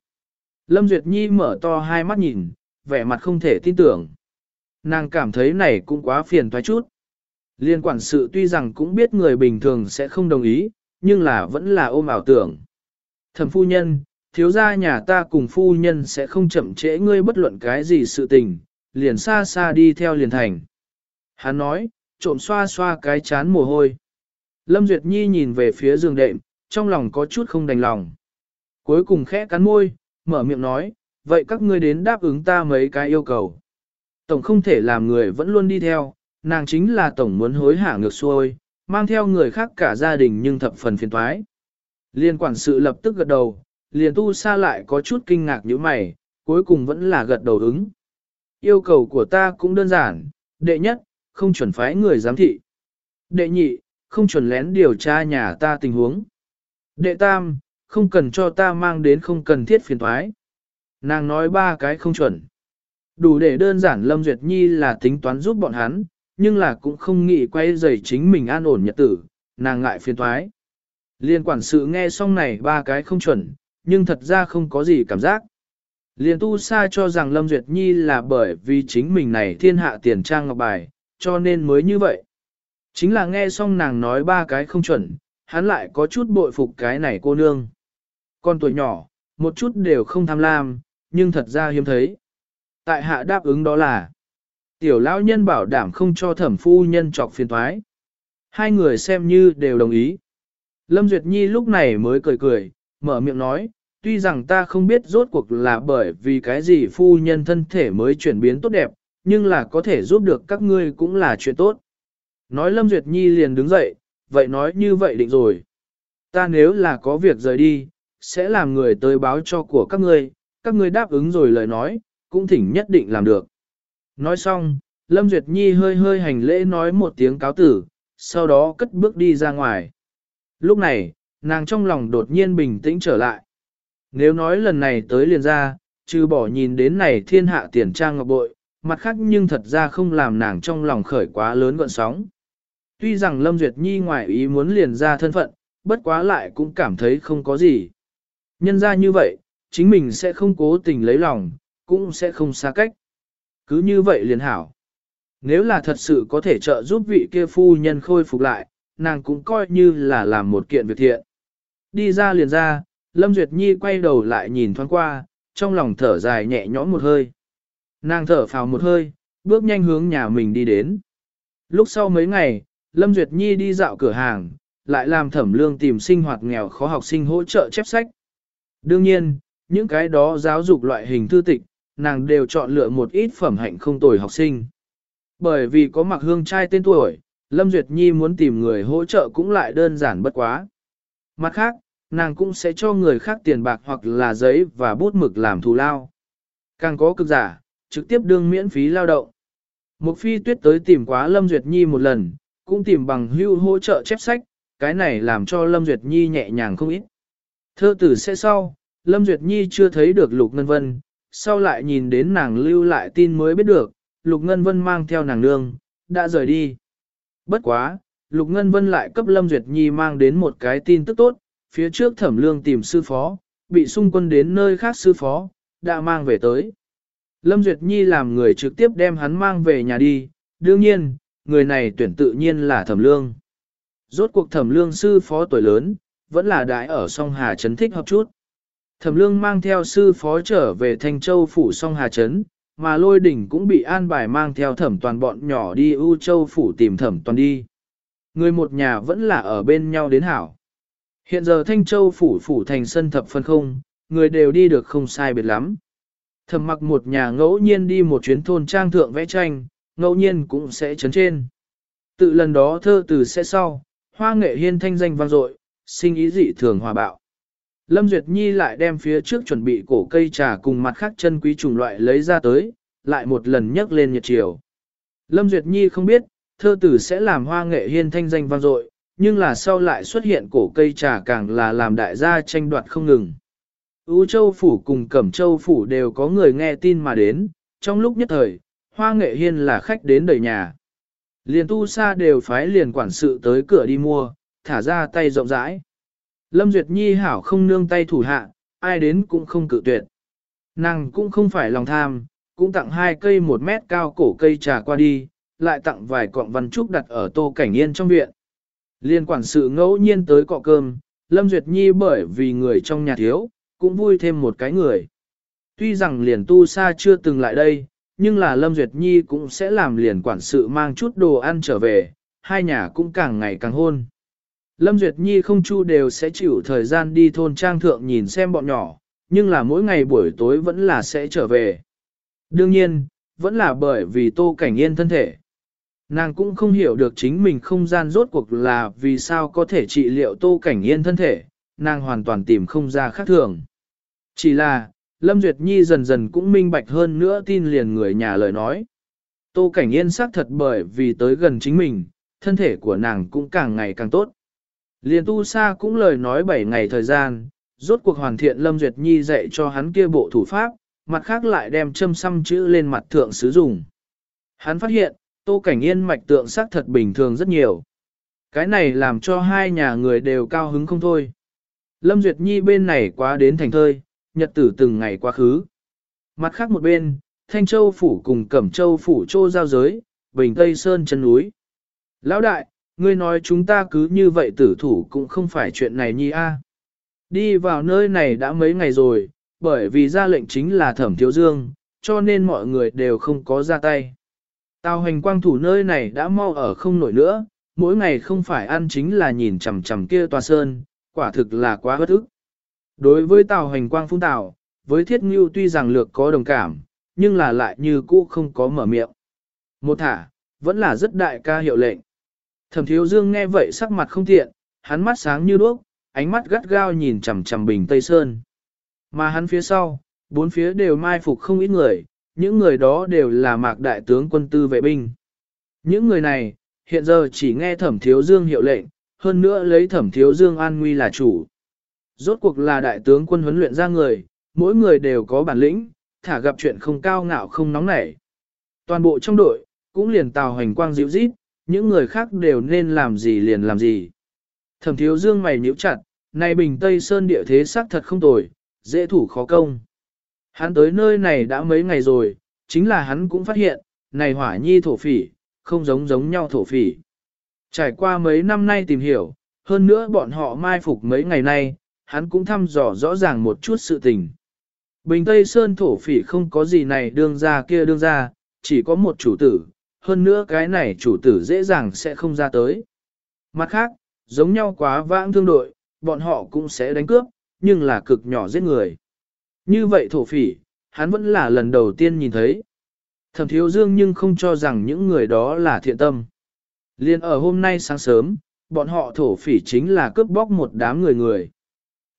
Lâm Duyệt Nhi mở to hai mắt nhìn, vẻ mặt không thể tin tưởng. Nàng cảm thấy này cũng quá phiền toái chút. Liên quản sự tuy rằng cũng biết người bình thường sẽ không đồng ý, nhưng là vẫn là ôm ảo tưởng. Thẩm phu nhân, thiếu gia nhà ta cùng phu nhân sẽ không chậm trễ ngươi bất luận cái gì sự tình, liền xa xa đi theo liền thành. Hắn nói, trộm xoa xoa cái chán mồ hôi. Lâm Duyệt Nhi nhìn về phía giường đệm, trong lòng có chút không đành lòng. Cuối cùng khẽ cắn môi, mở miệng nói, vậy các ngươi đến đáp ứng ta mấy cái yêu cầu. Tổng không thể làm người vẫn luôn đi theo, nàng chính là tổng muốn hối hả ngược xuôi, mang theo người khác cả gia đình nhưng thập phần phiền thoái. Liên quản sự lập tức gật đầu, liền tu xa lại có chút kinh ngạc như mày, cuối cùng vẫn là gật đầu ứng. Yêu cầu của ta cũng đơn giản, đệ nhất, không chuẩn phái người giám thị. Đệ nhị, không chuẩn lén điều tra nhà ta tình huống. Đệ tam, không cần cho ta mang đến không cần thiết phiền thoái. Nàng nói ba cái không chuẩn. Đủ để đơn giản Lâm Duyệt Nhi là tính toán giúp bọn hắn, nhưng là cũng không nghĩ quay dày chính mình an ổn nhật tử, nàng ngại phiền thoái. Liên quản sự nghe xong này ba cái không chuẩn, nhưng thật ra không có gì cảm giác. Liên tu sa cho rằng Lâm Duyệt Nhi là bởi vì chính mình này thiên hạ tiền trang ngọc bài, cho nên mới như vậy. Chính là nghe xong nàng nói ba cái không chuẩn, hắn lại có chút bội phục cái này cô nương. Con tuổi nhỏ, một chút đều không tham lam, nhưng thật ra hiếm thấy. Tại hạ đáp ứng đó là, tiểu lão nhân bảo đảm không cho thẩm phu nhân trọc phiền thoái. Hai người xem như đều đồng ý. Lâm Duyệt Nhi lúc này mới cười cười, mở miệng nói, tuy rằng ta không biết rốt cuộc là bởi vì cái gì phu nhân thân thể mới chuyển biến tốt đẹp, nhưng là có thể giúp được các ngươi cũng là chuyện tốt. Nói Lâm Duyệt Nhi liền đứng dậy, vậy nói như vậy định rồi. Ta nếu là có việc rời đi, sẽ làm người tới báo cho của các ngươi, các ngươi đáp ứng rồi lời nói, cũng thỉnh nhất định làm được. Nói xong, Lâm Duyệt Nhi hơi hơi hành lễ nói một tiếng cáo tử, sau đó cất bước đi ra ngoài. Lúc này, nàng trong lòng đột nhiên bình tĩnh trở lại. Nếu nói lần này tới liền ra, trừ bỏ nhìn đến này thiên hạ tiền trang ngọc bội, mặt khác nhưng thật ra không làm nàng trong lòng khởi quá lớn gọn sóng. Tuy rằng Lâm Duyệt Nhi ngoài ý muốn liền ra thân phận, bất quá lại cũng cảm thấy không có gì. Nhân ra như vậy, chính mình sẽ không cố tình lấy lòng, cũng sẽ không xa cách. Cứ như vậy liền hảo. Nếu là thật sự có thể trợ giúp vị kia phu nhân khôi phục lại, nàng cũng coi như là làm một kiện việc thiện. Đi ra liền ra, Lâm Duyệt Nhi quay đầu lại nhìn thoáng qua, trong lòng thở dài nhẹ nhõm một hơi. Nàng thở phào một hơi, bước nhanh hướng nhà mình đi đến. Lúc sau mấy ngày, Lâm Duyệt Nhi đi dạo cửa hàng, lại làm thẩm lương tìm sinh hoạt nghèo khó học sinh hỗ trợ chép sách. Đương nhiên, những cái đó giáo dục loại hình thư tịch, nàng đều chọn lựa một ít phẩm hạnh không tồi học sinh. Bởi vì có mặc hương trai tên tuổi, Lâm Duyệt Nhi muốn tìm người hỗ trợ cũng lại đơn giản bất quá. Mặt khác, nàng cũng sẽ cho người khác tiền bạc hoặc là giấy và bút mực làm thù lao. Càng có cực giả, trực tiếp đương miễn phí lao động. Một phi tuyết tới tìm quá Lâm Duyệt Nhi một lần, cũng tìm bằng hưu hỗ trợ chép sách, cái này làm cho Lâm Duyệt Nhi nhẹ nhàng không ít. Thơ tử sẽ sau, Lâm Duyệt Nhi chưa thấy được Lục Ngân Vân, sau lại nhìn đến nàng lưu lại tin mới biết được, Lục Ngân Vân mang theo nàng nương, đã rời đi. Bất quá, Lục Ngân Vân lại cấp Lâm Duyệt Nhi mang đến một cái tin tức tốt, phía trước thẩm lương tìm sư phó, bị xung quân đến nơi khác sư phó, đã mang về tới. Lâm Duyệt Nhi làm người trực tiếp đem hắn mang về nhà đi, đương nhiên, người này tuyển tự nhiên là thẩm lương. Rốt cuộc thẩm lương sư phó tuổi lớn, vẫn là đại ở song Hà chấn thích hợp chút. Thẩm lương mang theo sư phó trở về Thanh Châu phủ song Hà Trấn, mà lôi đỉnh cũng bị an bài mang theo thẩm toàn bọn nhỏ đi U Châu phủ tìm thẩm toàn đi. Người một nhà vẫn là ở bên nhau đến hảo. Hiện giờ Thanh Châu phủ phủ thành sân thập phân không, người đều đi được không sai biệt lắm. Thẩm mặc một nhà ngẫu nhiên đi một chuyến thôn trang thượng vẽ tranh, ngẫu nhiên cũng sẽ chấn trên. Tự lần đó thơ từ sẽ sau, hoa nghệ hiên thanh danh vang dội, sinh ý dị thường hòa bạo. Lâm Duyệt Nhi lại đem phía trước chuẩn bị cổ cây trà cùng mặt khác chân quý chủng loại lấy ra tới, lại một lần nhấc lên nhiệt chiều. Lâm Duyệt Nhi không biết, thơ tử sẽ làm hoa nghệ hiên thanh danh vang dội, nhưng là sau lại xuất hiện cổ cây trà càng là làm đại gia tranh đoạt không ngừng. U Châu Phủ cùng Cẩm Châu Phủ đều có người nghe tin mà đến, trong lúc nhất thời, hoa nghệ hiên là khách đến đời nhà. Liền tu sa đều phái liền quản sự tới cửa đi mua, thả ra tay rộng rãi. Lâm Duyệt Nhi hảo không nương tay thủ hạ, ai đến cũng không cự tuyệt. Nàng cũng không phải lòng tham, cũng tặng hai cây một mét cao cổ cây trà qua đi, lại tặng vài cọng văn trúc đặt ở tô cảnh yên trong viện. Liên quản sự ngẫu nhiên tới cọ cơm, Lâm Duyệt Nhi bởi vì người trong nhà thiếu, cũng vui thêm một cái người. Tuy rằng liền tu sa chưa từng lại đây, nhưng là Lâm Duyệt Nhi cũng sẽ làm liền quản sự mang chút đồ ăn trở về, hai nhà cũng càng ngày càng hôn. Lâm Duyệt Nhi không chu đều sẽ chịu thời gian đi thôn trang thượng nhìn xem bọn nhỏ, nhưng là mỗi ngày buổi tối vẫn là sẽ trở về. Đương nhiên, vẫn là bởi vì tô cảnh yên thân thể. Nàng cũng không hiểu được chính mình không gian rốt cuộc là vì sao có thể trị liệu tô cảnh yên thân thể, nàng hoàn toàn tìm không ra khác thường. Chỉ là, Lâm Duyệt Nhi dần dần cũng minh bạch hơn nữa tin liền người nhà lời nói. Tô Cảnh Yên xác thật bởi vì tới gần chính mình, thân thể của nàng cũng càng ngày càng tốt. Liền tu sa cũng lời nói 7 ngày thời gian, rốt cuộc hoàn thiện Lâm Duyệt Nhi dạy cho hắn kia bộ thủ pháp, mặt khác lại đem châm xăm chữ lên mặt thượng sử dụng. Hắn phát hiện, Tô Cảnh Yên mạch tượng sắc thật bình thường rất nhiều. Cái này làm cho hai nhà người đều cao hứng không thôi. Lâm Duyệt Nhi bên này quá đến thành thơi, nhật tử từng ngày quá khứ. Mặt khác một bên, Thanh Châu Phủ cùng Cẩm Châu Phủ trô giao giới, Bình Tây Sơn chân núi. Lão đại, ngươi nói chúng ta cứ như vậy tử thủ cũng không phải chuyện này nhi a. Đi vào nơi này đã mấy ngày rồi, bởi vì ra lệnh chính là thẩm thiếu dương, cho nên mọi người đều không có ra tay. Tào hành quang thủ nơi này đã mau ở không nổi nữa, mỗi ngày không phải ăn chính là nhìn chằm chằm kia tòa sơn, quả thực là quá bất ức. Đối với tào hành quang phung tào, với thiết ngưu tuy rằng lược có đồng cảm, nhưng là lại như cũ không có mở miệng. Một thả, vẫn là rất đại ca hiệu lệnh. Thẩm thiếu dương nghe vậy sắc mặt không tiện, hắn mắt sáng như đuốc, ánh mắt gắt gao nhìn chằm chằm bình Tây Sơn. Mà hắn phía sau, bốn phía đều mai phục không ít người, những người đó đều là mạc đại tướng quân tư vệ binh. Những người này, hiện giờ chỉ nghe thẩm thiếu dương hiệu lệnh, hơn nữa lấy thẩm thiếu dương an nguy là chủ. Rốt cuộc là đại tướng quân huấn luyện ra người, mỗi người đều có bản lĩnh, thả gặp chuyện không cao ngạo không nóng nảy. Toàn bộ trong đội, cũng liền tào hành quang dịu rít, những người khác đều nên làm gì liền làm gì. Thẩm thiếu dương mày nhíu chặt, này bình Tây Sơn địa thế sắc thật không tồi, dễ thủ khó công. Hắn tới nơi này đã mấy ngày rồi, chính là hắn cũng phát hiện, này hỏa nhi thổ phỉ, không giống giống nhau thổ phỉ. Trải qua mấy năm nay tìm hiểu, hơn nữa bọn họ mai phục mấy ngày nay, hắn cũng thăm dò rõ ràng một chút sự tình. Bình Tây Sơn thổ phỉ không có gì này đương ra kia đương ra, chỉ có một chủ tử, hơn nữa cái này chủ tử dễ dàng sẽ không ra tới. Mặt khác, giống nhau quá vãng thương đội, bọn họ cũng sẽ đánh cướp, nhưng là cực nhỏ giết người. Như vậy thổ phỉ, hắn vẫn là lần đầu tiên nhìn thấy. Thẩm thiếu dương nhưng không cho rằng những người đó là thiện tâm. Liên ở hôm nay sáng sớm, bọn họ thổ phỉ chính là cướp bóc một đám người người.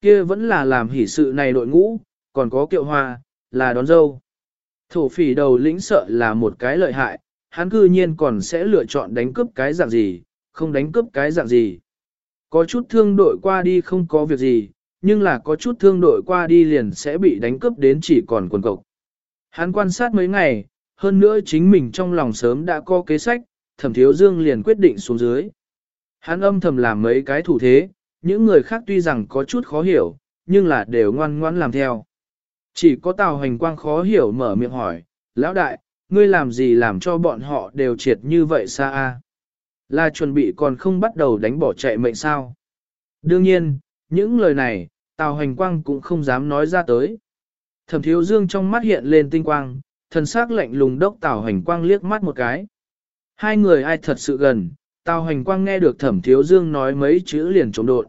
Kia vẫn là làm hỷ sự này đội ngũ, còn có kiệu hoa, là đón dâu. Thổ phỉ đầu lĩnh sợ là một cái lợi hại, hắn cư nhiên còn sẽ lựa chọn đánh cướp cái dạng gì, không đánh cướp cái dạng gì. Có chút thương đội qua đi không có việc gì, nhưng là có chút thương đội qua đi liền sẽ bị đánh cướp đến chỉ còn quần cộc. Hắn quan sát mấy ngày, hơn nữa chính mình trong lòng sớm đã có kế sách, thẩm thiếu dương liền quyết định xuống dưới. Hắn âm thầm làm mấy cái thủ thế, những người khác tuy rằng có chút khó hiểu, nhưng là đều ngoan ngoãn làm theo. Chỉ có Tào Hành Quang khó hiểu mở miệng hỏi, lão đại, ngươi làm gì làm cho bọn họ đều triệt như vậy xa a? Là chuẩn bị còn không bắt đầu đánh bỏ chạy mệnh sao? Đương nhiên, những lời này, Tào Hành Quang cũng không dám nói ra tới. Thẩm Thiếu Dương trong mắt hiện lên tinh quang, thần sắc lạnh lùng đốc Tào Hành Quang liếc mắt một cái. Hai người ai thật sự gần, Tào Hành Quang nghe được Thẩm Thiếu Dương nói mấy chữ liền trống đột.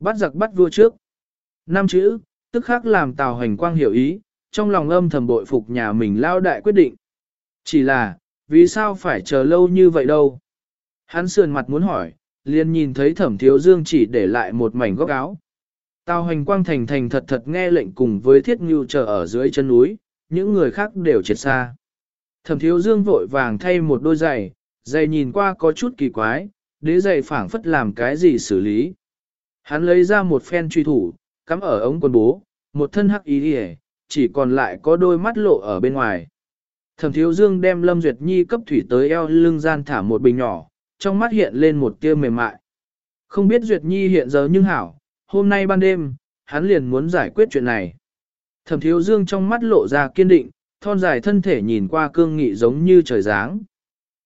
Bắt giặc bắt vua trước. Năm chữ, tức khắc làm Tào Hành Quang hiểu ý, trong lòng âm thầm bội phục nhà mình lao đại quyết định. Chỉ là, vì sao phải chờ lâu như vậy đâu? Hắn sườn mặt muốn hỏi, liền nhìn thấy thẩm thiếu dương chỉ để lại một mảnh góc áo. Tào hành quang thành thành thật thật nghe lệnh cùng với thiết ngưu chờ ở dưới chân núi, những người khác đều triệt xa. Thẩm thiếu dương vội vàng thay một đôi giày, giày nhìn qua có chút kỳ quái, đế giày phảng phất làm cái gì xử lý. Hắn lấy ra một phen truy thủ, cắm ở ống quần bố, một thân hắc ý hề, chỉ còn lại có đôi mắt lộ ở bên ngoài. Thẩm thiếu dương đem Lâm Duyệt Nhi cấp thủy tới eo lưng gian thả một bình nhỏ, trong mắt hiện lên một tia mềm mại. Không biết Duyệt Nhi hiện giờ nhưng hảo, hôm nay ban đêm, hắn liền muốn giải quyết chuyện này. Thẩm thiếu dương trong mắt lộ ra kiên định, thon dài thân thể nhìn qua cương nghị giống như trời giáng.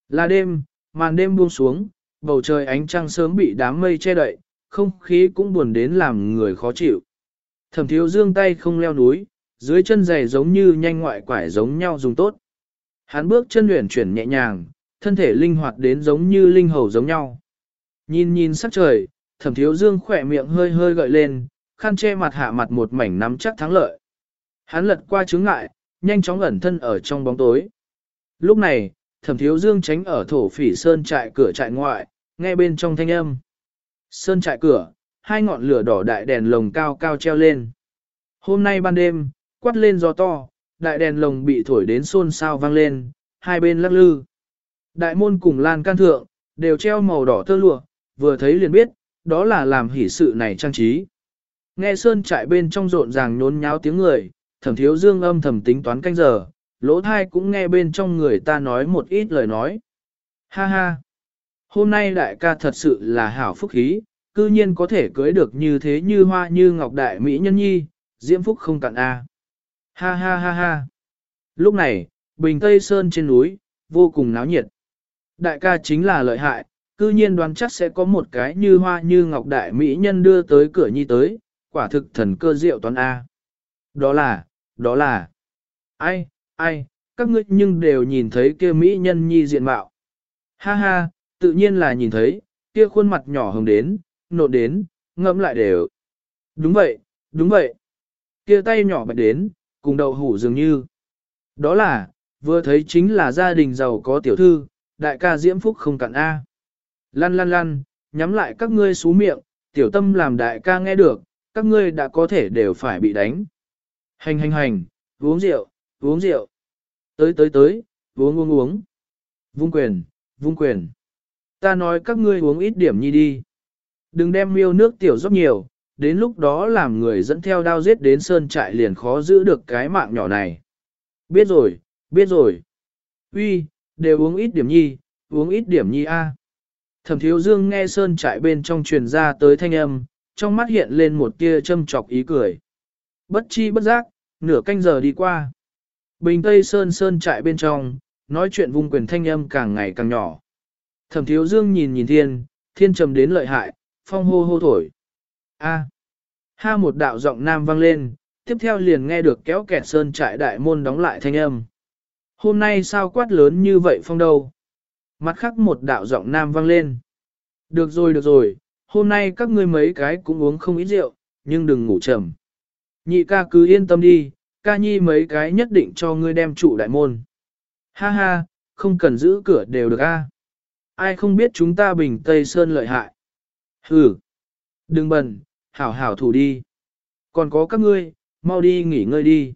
Là đêm, màn đêm buông xuống, bầu trời ánh trăng sớm bị đám mây che đậy, không khí cũng buồn đến làm người khó chịu. Thẩm thiếu dương tay không leo núi, dưới chân giày giống như nhanh ngoại quải giống nhau dùng tốt. Hắn bước chân luyện chuyển nhẹ nhàng, thân thể linh hoạt đến giống như linh hầu giống nhau. Nhìn nhìn sắc trời, thẩm thiếu dương khỏe miệng hơi hơi gợi lên, khăn che mặt hạ mặt một mảnh nắm chắc thắng lợi. Hắn lật qua chướng ngại, nhanh chóng ẩn thân ở trong bóng tối. Lúc này, thẩm thiếu dương tránh ở thổ phỉ sơn trại cửa trại ngoại, nghe bên trong thanh âm. Sơn trại cửa, hai ngọn lửa đỏ đại đèn lồng cao cao treo lên. Hôm nay ban đêm, quát lên gió to, đại đèn lồng bị thổi đến xôn xao vang lên, hai bên lắc lư. Đại môn cùng lan can thượng, đều treo màu đỏ tơ lụa, vừa thấy liền biết, đó là làm hỷ sự này trang trí. Nghe sơn trại bên trong rộn ràng nhốn nháo tiếng người, thẩm thiếu dương âm thầm tính toán canh giờ, lỗ thai cũng nghe bên trong người ta nói một ít lời nói. Ha ha! Hôm nay đại ca thật sự là hảo phúc khí, cư nhiên có thể cưới được như thế như hoa như ngọc đại mỹ nhân nhi, diễm phúc không cạn a. Ha ha ha ha! Lúc này, bình Tây Sơn trên núi, vô cùng náo nhiệt. Đại ca chính là lợi hại, cư nhiên đoán chắc sẽ có một cái như hoa như ngọc đại mỹ nhân đưa tới cửa nhi tới, quả thực thần cơ diệu toán A. Đó là, đó là, ai, ai, các ngươi nhưng đều nhìn thấy kia mỹ nhân nhi diện mạo. Ha ha, tự nhiên là nhìn thấy, kia khuôn mặt nhỏ hồng đến, nộn đến, ngẫm lại đều. Đúng vậy, đúng vậy. Kia tay nhỏ bạch đến, cùng đậu hủ dường như. Đó là, vừa thấy chính là gia đình giàu có tiểu thư, đại ca diễm phúc không cạn A. Lăn lăn lăn, nhắm lại các ngươi xú miệng, tiểu tâm làm đại ca nghe được, các ngươi đã có thể đều phải bị đánh. Hành hành hành, uống rượu, uống rượu. Tới tới tới, uống uống uống. Vung quyền, vung quyền. Ta nói các ngươi uống ít điểm nhi đi. Đừng đem miêu nước tiểu rót nhiều, đến lúc đó làm người dẫn theo đao giết đến sơn trại liền khó giữ được cái mạng nhỏ này. Biết rồi, biết rồi. Uy, đều uống ít điểm nhi, uống ít điểm nhi a. Thẩm thiếu dương nghe sơn trại bên trong truyền ra tới thanh âm, trong mắt hiện lên một tia châm chọc ý cười. Bất chi bất giác, nửa canh giờ đi qua. Bình Tây Sơn Sơn trại bên trong, nói chuyện vung quyền thanh âm càng ngày càng nhỏ. Thẩm thiếu dương nhìn nhìn thiên, thiên trầm đến lợi hại, phong hô hô thổi. A. Ha một đạo giọng nam vang lên, tiếp theo liền nghe được kéo kẹt Sơn trại đại môn đóng lại thanh âm. Hôm nay sao quát lớn như vậy phong đâu? Mặt khác một đạo giọng nam vang lên. Được rồi được rồi, hôm nay các ngươi mấy cái cũng uống không ít rượu, nhưng đừng ngủ trầm. Nhị ca cứ yên tâm đi, ca nhi mấy cái nhất định cho ngươi đem trụ đại môn. Ha ha, không cần giữ cửa đều được a. Ai không biết chúng ta bình Tây Sơn lợi hại. Hừ, đừng bẩn hảo hảo thủ đi. Còn có các ngươi, mau đi nghỉ ngơi đi.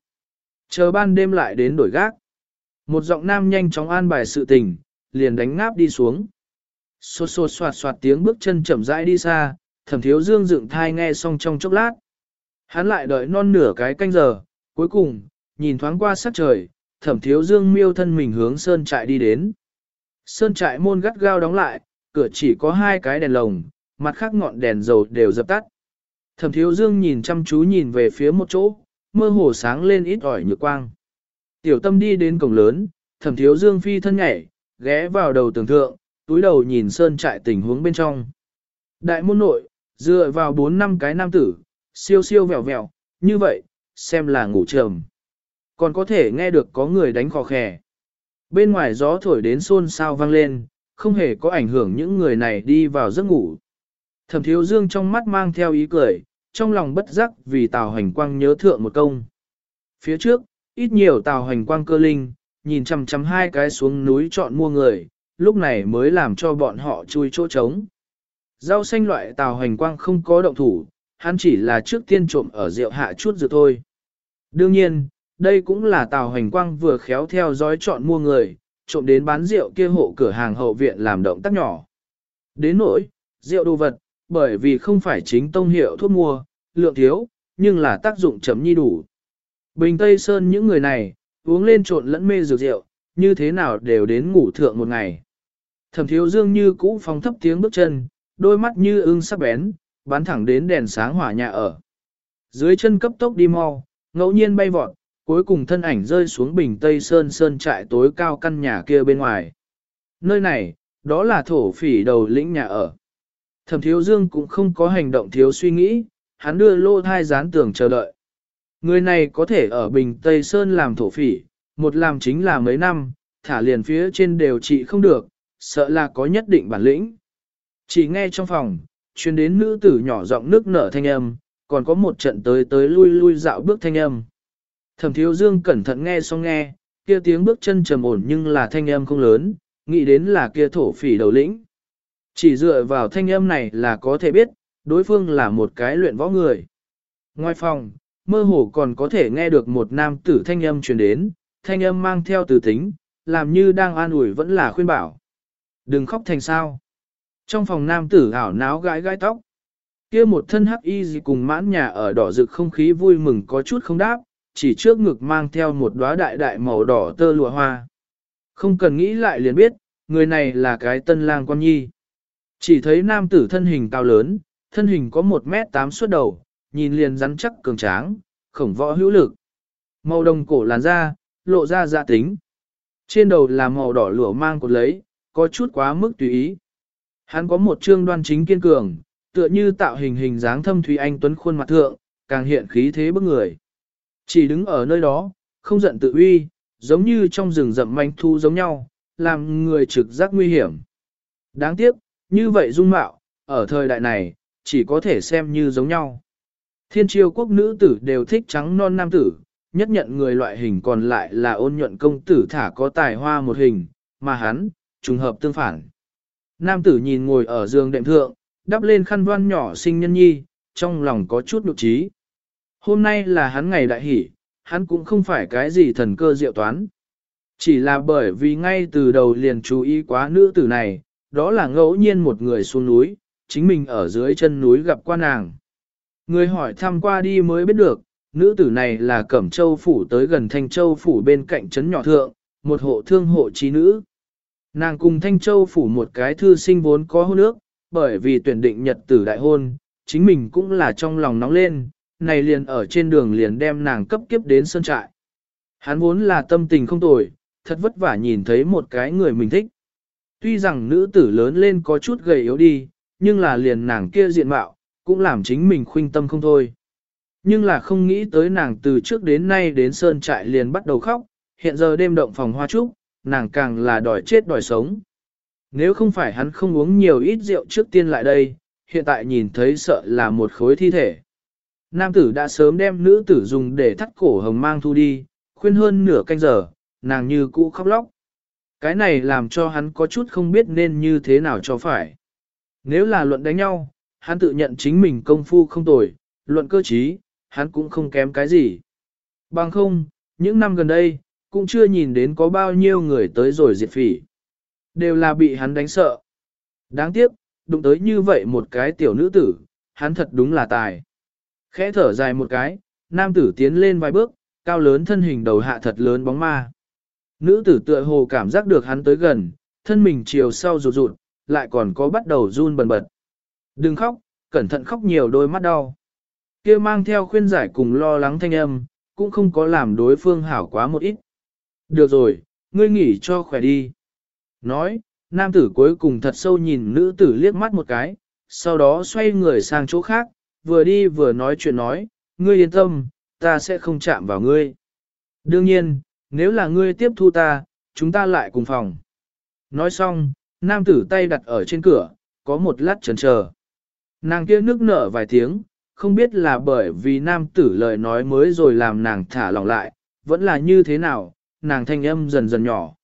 Chờ ban đêm lại đến đổi gác. Một giọng nam nhanh chóng an bài sự tình, liền đánh ngáp đi xuống. Xô xô soạt soạt tiếng bước chân chậm rãi đi xa, thẩm thiếu dương dựng thai nghe xong trong chốc lát. Hắn lại đợi non nửa cái canh giờ, cuối cùng, nhìn thoáng qua sắc trời, thẩm thiếu dương miêu thân mình hướng sơn trại đi đến. Sơn trại môn gắt gao đóng lại, cửa chỉ có hai cái đèn lồng, mặt khác ngọn đèn dầu đều dập tắt. Thẩm thiếu dương nhìn chăm chú nhìn về phía một chỗ, mơ hồ sáng lên ít ỏi nhược quang. Tiểu tâm đi đến cổng lớn, thẩm thiếu dương phi thân nhảy, ghé vào đầu tường thượng, túi đầu nhìn sơn trại tình huống bên trong. Đại môn nội, dựa vào bốn năm cái nam tử, siêu siêu vẹo vẹo, như vậy, xem là ngủ trầm. Còn có thể nghe được có người đánh khò khè. Bên ngoài gió thổi đến xôn xao vang lên, không hề có ảnh hưởng những người này đi vào giấc ngủ. Thẩm thiếu dương trong mắt mang theo ý cười, trong lòng bất giác vì tào hành quang nhớ thượng một công. Phía trước, ít nhiều tào hành quang cơ linh, nhìn chằm chằm hai cái xuống núi chọn mua người, lúc này mới làm cho bọn họ chui chỗ trống. Rau xanh loại tào hành quang không có động thủ, hắn chỉ là trước tiên trộm ở rượu hạ chút rồi thôi. Đương nhiên, đây cũng là tào hành quang vừa khéo theo dõi chọn mua người, trộm đến bán rượu kia hộ cửa hàng hậu viện làm động tác nhỏ. Đến nỗi, rượu đồ vật, bởi vì không phải chính tông hiệu thuốc mua, lượng thiếu, nhưng là tác dụng chấm nhi đủ. Bình Tây Sơn những người này, uống lên trộn lẫn mê dược rượu, như thế nào đều đến ngủ thượng một ngày. Thẩm thiếu dương như cũ phóng thấp tiếng bước chân, đôi mắt như ưng sắc bén, bắn thẳng đến đèn sáng hỏa nhà ở. Dưới chân cấp tốc đi mau, ngẫu nhiên bay vọt, cuối cùng thân ảnh rơi xuống bình Tây Sơn Sơn trại tối cao căn nhà kia bên ngoài. Nơi này, đó là thổ phỉ đầu lĩnh nhà ở. Thẩm thiếu dương cũng không có hành động thiếu suy nghĩ, hắn đưa lô thai dán tường chờ đợi. Người này có thể ở Bình Tây Sơn làm thổ phỉ, một làm chính là mấy năm, thả liền phía trên đều trị không được, sợ là có nhất định bản lĩnh. Chỉ nghe trong phòng, truyền đến nữ tử nhỏ giọng nước nở thanh âm, còn có một trận tới tới lui lui dạo bước thanh âm. Thẩm thiếu dương cẩn thận nghe xong nghe, kia tiếng bước chân trầm ổn nhưng là thanh âm không lớn, nghĩ đến là kia thổ phỉ đầu lĩnh. Chỉ dựa vào thanh âm này là có thể biết, đối phương là một cái luyện võ người. Ngoài phòng, mơ hồ còn có thể nghe được một nam tử thanh âm truyền đến, thanh âm mang theo từ tính, làm như đang an ủi vẫn là khuyên bảo. Đừng khóc thành sao. Trong phòng nam tử ảo náo gãi gãi tóc. kia một thân hắc y gì cùng mãn nhà ở đỏ rực không khí vui mừng có chút không đáp, chỉ trước ngực mang theo một đóa đại đại màu đỏ tơ lụa hoa. Không cần nghĩ lại liền biết, người này là cái tân lang quan nhi. Chỉ thấy nam tử thân hình cao lớn, thân hình có một mét tám suốt đầu, nhìn liền rắn chắc cường tráng, khổng võ hữu lực. Màu đồng cổ làn da, lộ ra dạ tính. Trên đầu là màu đỏ lửa mang cột lấy, có chút quá mức tùy ý. Hắn có một trương đoan chính kiên cường, tựa như tạo hình hình dáng thâm thủy anh tuấn khuôn mặt thượng, càng hiện khí thế bức người. Chỉ đứng ở nơi đó, không giận tự uy, giống như trong rừng rậm manh thu giống nhau, làm người trực giác nguy hiểm. Đáng tiếc, như vậy dung mạo, ở thời đại này, chỉ có thể xem như giống nhau. Thiên triều quốc nữ tử đều thích trắng non nam tử, nhất nhận người loại hình còn lại là ôn nhuận công tử thả có tài hoa một hình, mà hắn, trùng hợp tương phản. Nam tử nhìn ngồi ở giường đệm thượng, đắp lên khăn voan nhỏ sinh nhân nhi, trong lòng có chút nụ trí. Hôm nay là hắn ngày đại hỷ, hắn cũng không phải cái gì thần cơ diệu toán. Chỉ là bởi vì ngay từ đầu liền chú ý quá nữ tử này, đó là ngẫu nhiên một người xuống núi, chính mình ở dưới chân núi gặp qua nàng. Người hỏi thăm qua đi mới biết được, nữ tử này là Cẩm Châu Phủ tới gần Thanh Châu Phủ bên cạnh trấn nhỏ thượng, một hộ thương hộ trí nữ. Nàng cùng Thanh Châu Phủ một cái thư sinh vốn có hôn ước, bởi vì tuyển định nhật tử đại hôn, chính mình cũng là trong lòng nóng lên, này liền ở trên đường liền đem nàng cấp kiếp đến sơn trại. Hắn vốn là tâm tình không tồi, thật vất vả nhìn thấy một cái người mình thích. Tuy rằng nữ tử lớn lên có chút gầy yếu đi, nhưng là liền nàng kia diện mạo, cũng làm chính mình khuynh tâm không thôi. Nhưng là không nghĩ tới nàng từ trước đến nay đến sơn trại liền bắt đầu khóc, hiện giờ đêm động phòng hoa trúc, nàng càng là đòi chết đòi sống. Nếu không phải hắn không uống nhiều ít rượu trước tiên lại đây, hiện tại nhìn thấy sợ là một khối thi thể. Nam tử đã sớm đem nữ tử dùng để thắt cổ hồng mang thu đi, khuyên hơn nửa canh giờ, nàng như cũ khóc lóc. Cái này làm cho hắn có chút không biết nên như thế nào cho phải. Nếu là luận đánh nhau, hắn tự nhận chính mình công phu không tồi, luận cơ trí, hắn cũng không kém cái gì. Bằng không, những năm gần đây, cũng chưa nhìn đến có bao nhiêu người tới rồi diệt phỉ. Đều là bị hắn đánh sợ. Đáng tiếc, đụng tới như vậy một cái tiểu nữ tử, hắn thật đúng là tài. Khẽ thở dài một cái, nam tử tiến lên vài bước, cao lớn thân hình đầu hạ thật lớn bóng ma. Nữ tử tựa hồ cảm giác được hắn tới gần, thân mình chiều sau rụt rụt, lại còn có bắt đầu run bần bật. Đừng khóc, cẩn thận khóc nhiều đôi mắt đau. kia mang theo khuyên giải cùng lo lắng thanh âm, cũng không có làm đối phương hảo quá một ít. Được rồi, ngươi nghỉ cho khỏe đi. Nói, nam tử cuối cùng thật sâu nhìn nữ tử liếc mắt một cái, sau đó xoay người sang chỗ khác, vừa đi vừa nói chuyện nói, ngươi yên tâm, ta sẽ không chạm vào ngươi. Đương nhiên, nếu là ngươi tiếp thu ta, chúng ta lại cùng phòng. Nói xong, nam tử tay đặt ở trên cửa, có một lát chần chờ. Nàng kia nước nở vài tiếng, không biết là bởi vì nam tử lời nói mới rồi làm nàng thả lòng lại, vẫn là như thế nào, nàng thanh âm dần dần nhỏ.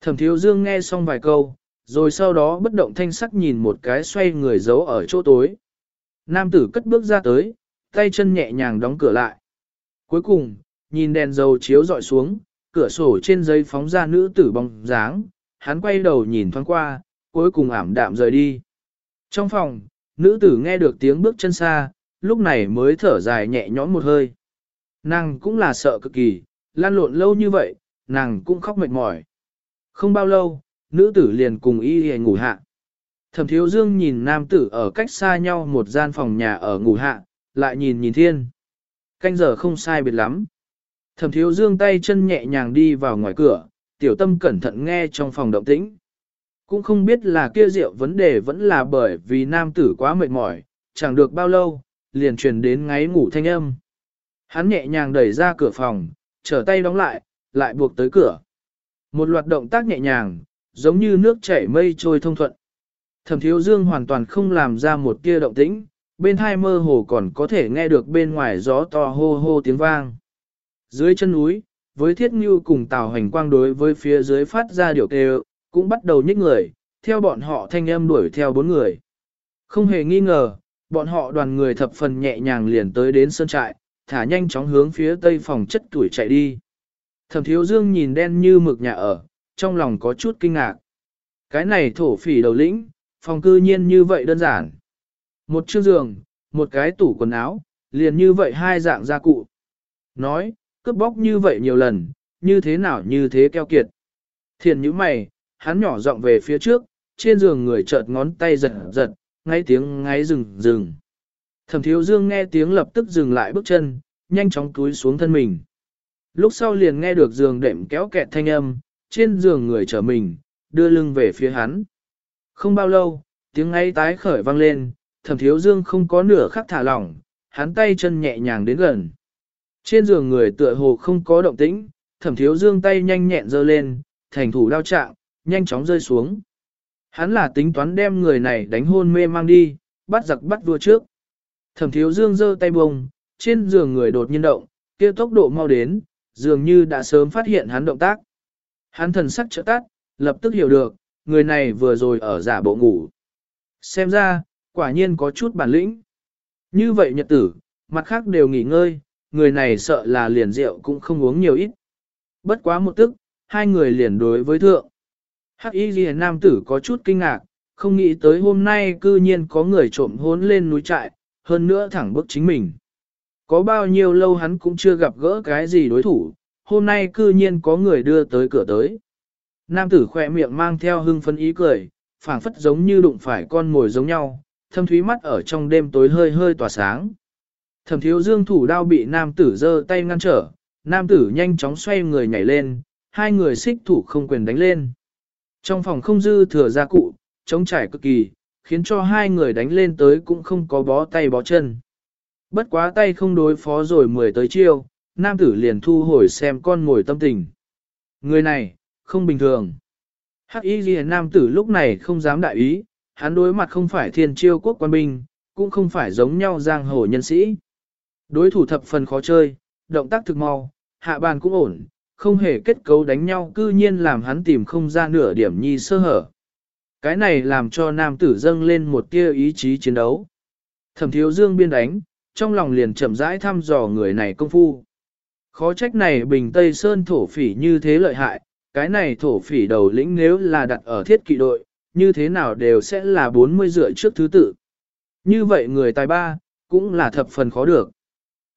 Thẩm thiếu dương nghe xong vài câu, rồi sau đó bất động thanh sắc nhìn một cái xoay người giấu ở chỗ tối. Nam tử cất bước ra tới, tay chân nhẹ nhàng đóng cửa lại. Cuối cùng, nhìn đèn dầu chiếu dọi xuống, cửa sổ trên giấy phóng ra nữ tử bóng dáng, hắn quay đầu nhìn thoáng qua, cuối cùng ảm đạm rời đi. Trong phòng, nữ tử nghe được tiếng bước chân xa, lúc này mới thở dài nhẹ nhõm một hơi. Nàng cũng là sợ cực kỳ, lan lộn lâu như vậy, nàng cũng khóc mệt mỏi. Không bao lâu, nữ tử liền cùng y hề ngủ hạ. Thẩm thiếu dương nhìn nam tử ở cách xa nhau một gian phòng nhà ở ngủ hạ, lại nhìn nhìn thiên. Canh giờ không sai biệt lắm. Thẩm thiếu dương tay chân nhẹ nhàng đi vào ngoài cửa, tiểu tâm cẩn thận nghe trong phòng động tĩnh. Cũng không biết là kia rượu vấn đề vẫn là bởi vì nam tử quá mệt mỏi, chẳng được bao lâu, liền truyền đến ngáy ngủ thanh âm. Hắn nhẹ nhàng đẩy ra cửa phòng, trở tay đóng lại, lại buộc tới cửa. Một loạt động tác nhẹ nhàng, giống như nước chảy mây trôi thông thuận. Thẩm thiếu dương hoàn toàn không làm ra một tia động tĩnh, bên hai mơ hồ còn có thể nghe được bên ngoài gió to hô hô tiếng vang. Dưới chân núi, với thiết ngưu cùng tàu hành quang đối với phía dưới phát ra điều kêu, cũng bắt đầu nhích người, theo bọn họ thanh âm đuổi theo bốn người. Không hề nghi ngờ, bọn họ đoàn người thập phần nhẹ nhàng liền tới đến sơn trại, thả nhanh chóng hướng phía tây phòng chất tuổi chạy đi. Thẩm thiếu dương nhìn đen như mực nhà ở, trong lòng có chút kinh ngạc. Cái này thổ phỉ đầu lĩnh, phòng cư nhiên như vậy đơn giản. Một chiếc giường, một cái tủ quần áo, liền như vậy hai dạng gia cụ. Nói, cướp bóc như vậy nhiều lần, như thế nào như thế keo kiệt. Thiền như mày, hắn nhỏ giọng về phía trước, trên giường người chợt ngón tay giật giật, ngay tiếng ngáy rừng rừng. Thẩm thiếu dương nghe tiếng lập tức dừng lại bước chân, nhanh chóng túi xuống thân mình. Lúc sau liền nghe được giường đệm kéo kẹt thanh âm, trên giường người trở mình, đưa lưng về phía hắn. Không bao lâu, tiếng ngay tái khởi vang lên, thẩm thiếu dương không có nửa khắc thả lỏng, hắn tay chân nhẹ nhàng đến gần. Trên giường người tựa hồ không có động tĩnh, thẩm thiếu dương tay nhanh nhẹn giơ lên, thành thủ đao trạng, nhanh chóng rơi xuống. Hắn là tính toán đem người này đánh hôn mê mang đi, bắt giặc bắt vua trước. Thẩm thiếu dương giơ tay bông, trên giường người đột nhiên động, kia tốc độ mau đến, dường như đã sớm phát hiện hắn động tác. Hắn thần sắc trợ tắt, lập tức hiểu được, người này vừa rồi ở giả bộ ngủ. Xem ra, quả nhiên có chút bản lĩnh. Như vậy nhật tử, mặt khác đều nghỉ ngơi, người này sợ là liền rượu cũng không uống nhiều ít. Bất quá một tức, hai người liền đối với thượng. Hắc y ghi nam tử có chút kinh ngạc, không nghĩ tới hôm nay cư nhiên có người trộm hốn lên núi trại, hơn nữa thẳng bước chính mình. Có bao nhiêu lâu hắn cũng chưa gặp gỡ cái gì đối thủ, hôm nay cư nhiên có người đưa tới cửa tới. Nam tử khỏe miệng mang theo hưng phấn ý cười, phảng phất giống như đụng phải con mồi giống nhau, thâm thúy mắt ở trong đêm tối hơi hơi tỏa sáng. Thẩm thiếu dương thủ đao bị nam tử giơ tay ngăn trở, nam tử nhanh chóng xoay người nhảy lên, hai người xích thủ không quyền đánh lên. Trong phòng không dư thừa gia cụ, chống trải cực kỳ, khiến cho hai người đánh lên tới cũng không có bó tay bó chân. Bất quá tay không đối phó rồi mười tới chiêu, nam tử liền thu hồi xem con ngồi tâm tình. Người này, không bình thường. Hắc y ghi nam tử lúc này không dám đại ý, hắn đối mặt không phải thiên chiêu quốc quan binh, cũng không phải giống nhau giang hồ nhân sĩ. Đối thủ thập phần khó chơi, động tác thực mau, hạ bàn cũng ổn, không hề kết cấu đánh nhau cư nhiên làm hắn tìm không ra nửa điểm nhi sơ hở. Cái này làm cho nam tử dâng lên một tia ý chí chiến đấu. Thẩm thiếu dương biên đánh, trong lòng liền chậm rãi thăm dò người này công phu. Khó trách này bình Tây Sơn thổ phỉ như thế lợi hại, cái này thổ phỉ đầu lĩnh nếu là đặt ở thiết kỵ đội, như thế nào đều sẽ là 40 rưỡi trước thứ tự. Như vậy người tài ba, cũng là thập phần khó được.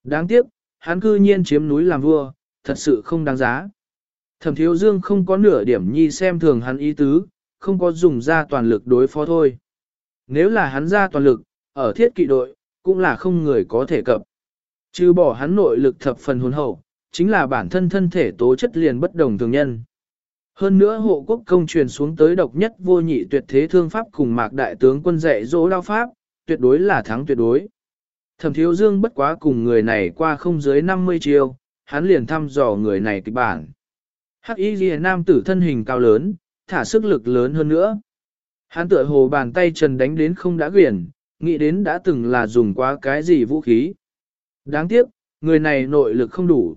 Đáng tiếc, hắn cư nhiên chiếm núi làm vua, thật sự không đáng giá. Thẩm thiếu dương không có nửa điểm nhi xem thường hắn ý tứ, không có dùng ra toàn lực đối phó thôi. Nếu là hắn ra toàn lực, ở thiết kỵ đội, cũng là không người có thể cập. Trừ bỏ hắn nội lực thập phần hồn hậu, chính là bản thân thân thể tố chất liền bất đồng thường nhân. Hơn nữa hộ quốc công truyền xuống tới độc nhất vô nhị tuyệt thế thương pháp cùng mạc đại tướng quân dạy dỗ đao pháp, tuyệt đối là thắng tuyệt đối. Thẩm thiếu dương bất quá cùng người này qua không dưới 50 chiêu, hắn liền thăm dò người này kịch bản. Hắc y ghi nam tử thân hình cao lớn, thả sức lực lớn hơn nữa. Hắn tựa hồ bàn tay trần đánh đến không đã quyển, nghĩ đến đã từng là dùng quá cái gì vũ khí. Đáng tiếc, người này nội lực không đủ.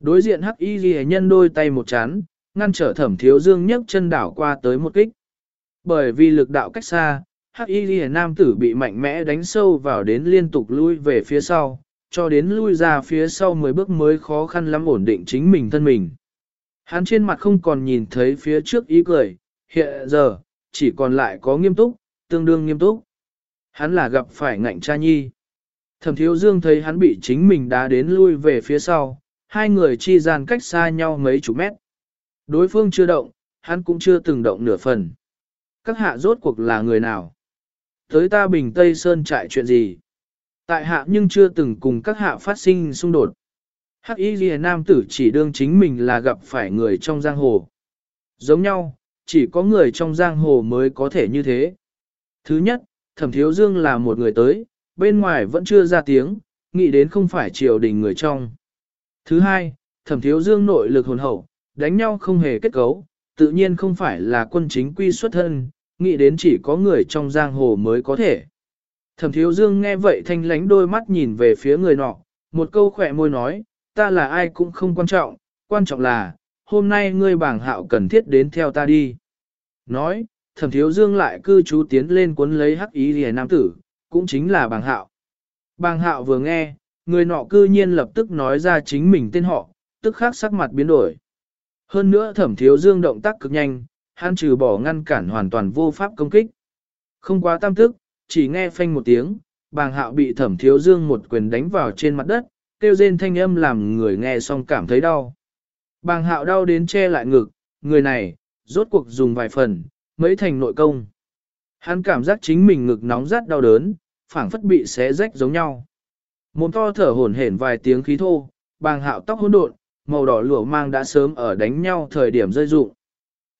Đối diện hắc y ghi nhân đôi tay một chán, ngăn trở thẩm thiếu dương nhấc chân đảo qua tới một kích. Bởi vì lực đạo cách xa, hắc y ghi nam tử bị mạnh mẽ đánh sâu vào đến liên tục lui về phía sau, cho đến lui ra phía sau 10 bước mới khó khăn lắm ổn định chính mình thân mình. Hắn trên mặt không còn nhìn thấy phía trước ý cười, hiện giờ, chỉ còn lại có nghiêm túc, tương đương nghiêm túc. Hắn là gặp phải ngạnh cha nhi. Thẩm thiếu dương thấy hắn bị chính mình đá đến lui về phía sau, hai người chi gian cách xa nhau mấy chục mét. Đối phương chưa động, hắn cũng chưa từng động nửa phần. Các hạ rốt cuộc là người nào? Tới ta bình Tây Sơn trại chuyện gì? Tại hạ nhưng chưa từng cùng các hạ phát sinh xung đột. Hắc y ghi nam tử chỉ đương chính mình là gặp phải người trong giang hồ. Giống nhau, chỉ có người trong giang hồ mới có thể như thế. Thứ nhất, thẩm thiếu dương là một người tới, bên ngoài vẫn chưa ra tiếng, nghĩ đến không phải triều đình người trong. Thứ hai, thẩm thiếu dương nội lực hồn hậu, đánh nhau không hề kết cấu, tự nhiên không phải là quân chính quy xuất thân, nghĩ đến chỉ có người trong giang hồ mới có thể. Thẩm thiếu dương nghe vậy thanh lánh đôi mắt nhìn về phía người nọ, một câu khỏe môi nói, ta là ai cũng không quan trọng, quan trọng là, hôm nay ngươi bảng hạo cần thiết đến theo ta đi. Nói, thẩm thiếu dương lại cư trú tiến lên cuốn lấy hắc ý rìa nam tử, cũng chính là bảng hạo. Bàng hạo vừa nghe, người nọ cư nhiên lập tức nói ra chính mình tên họ, tức khắc sắc mặt biến đổi. Hơn nữa thẩm thiếu dương động tác cực nhanh, hắn trừ bỏ ngăn cản hoàn toàn vô pháp công kích. Không quá tam tức, chỉ nghe phanh một tiếng, bàng hạo bị thẩm thiếu dương một quyền đánh vào trên mặt đất, kêu rên thanh âm làm người nghe xong cảm thấy đau. Bàng hạo đau đến che lại ngực, người này, rốt cuộc dùng vài phần, mấy thành nội công. Hắn cảm giác chính mình ngực nóng rát đau đớn, phảng phất bị xé rách giống nhau. Mồm to thở hổn hển vài tiếng khí thô, bàng hạo tóc hỗn độn, màu đỏ lửa mang đã sớm ở đánh nhau thời điểm rơi rụng.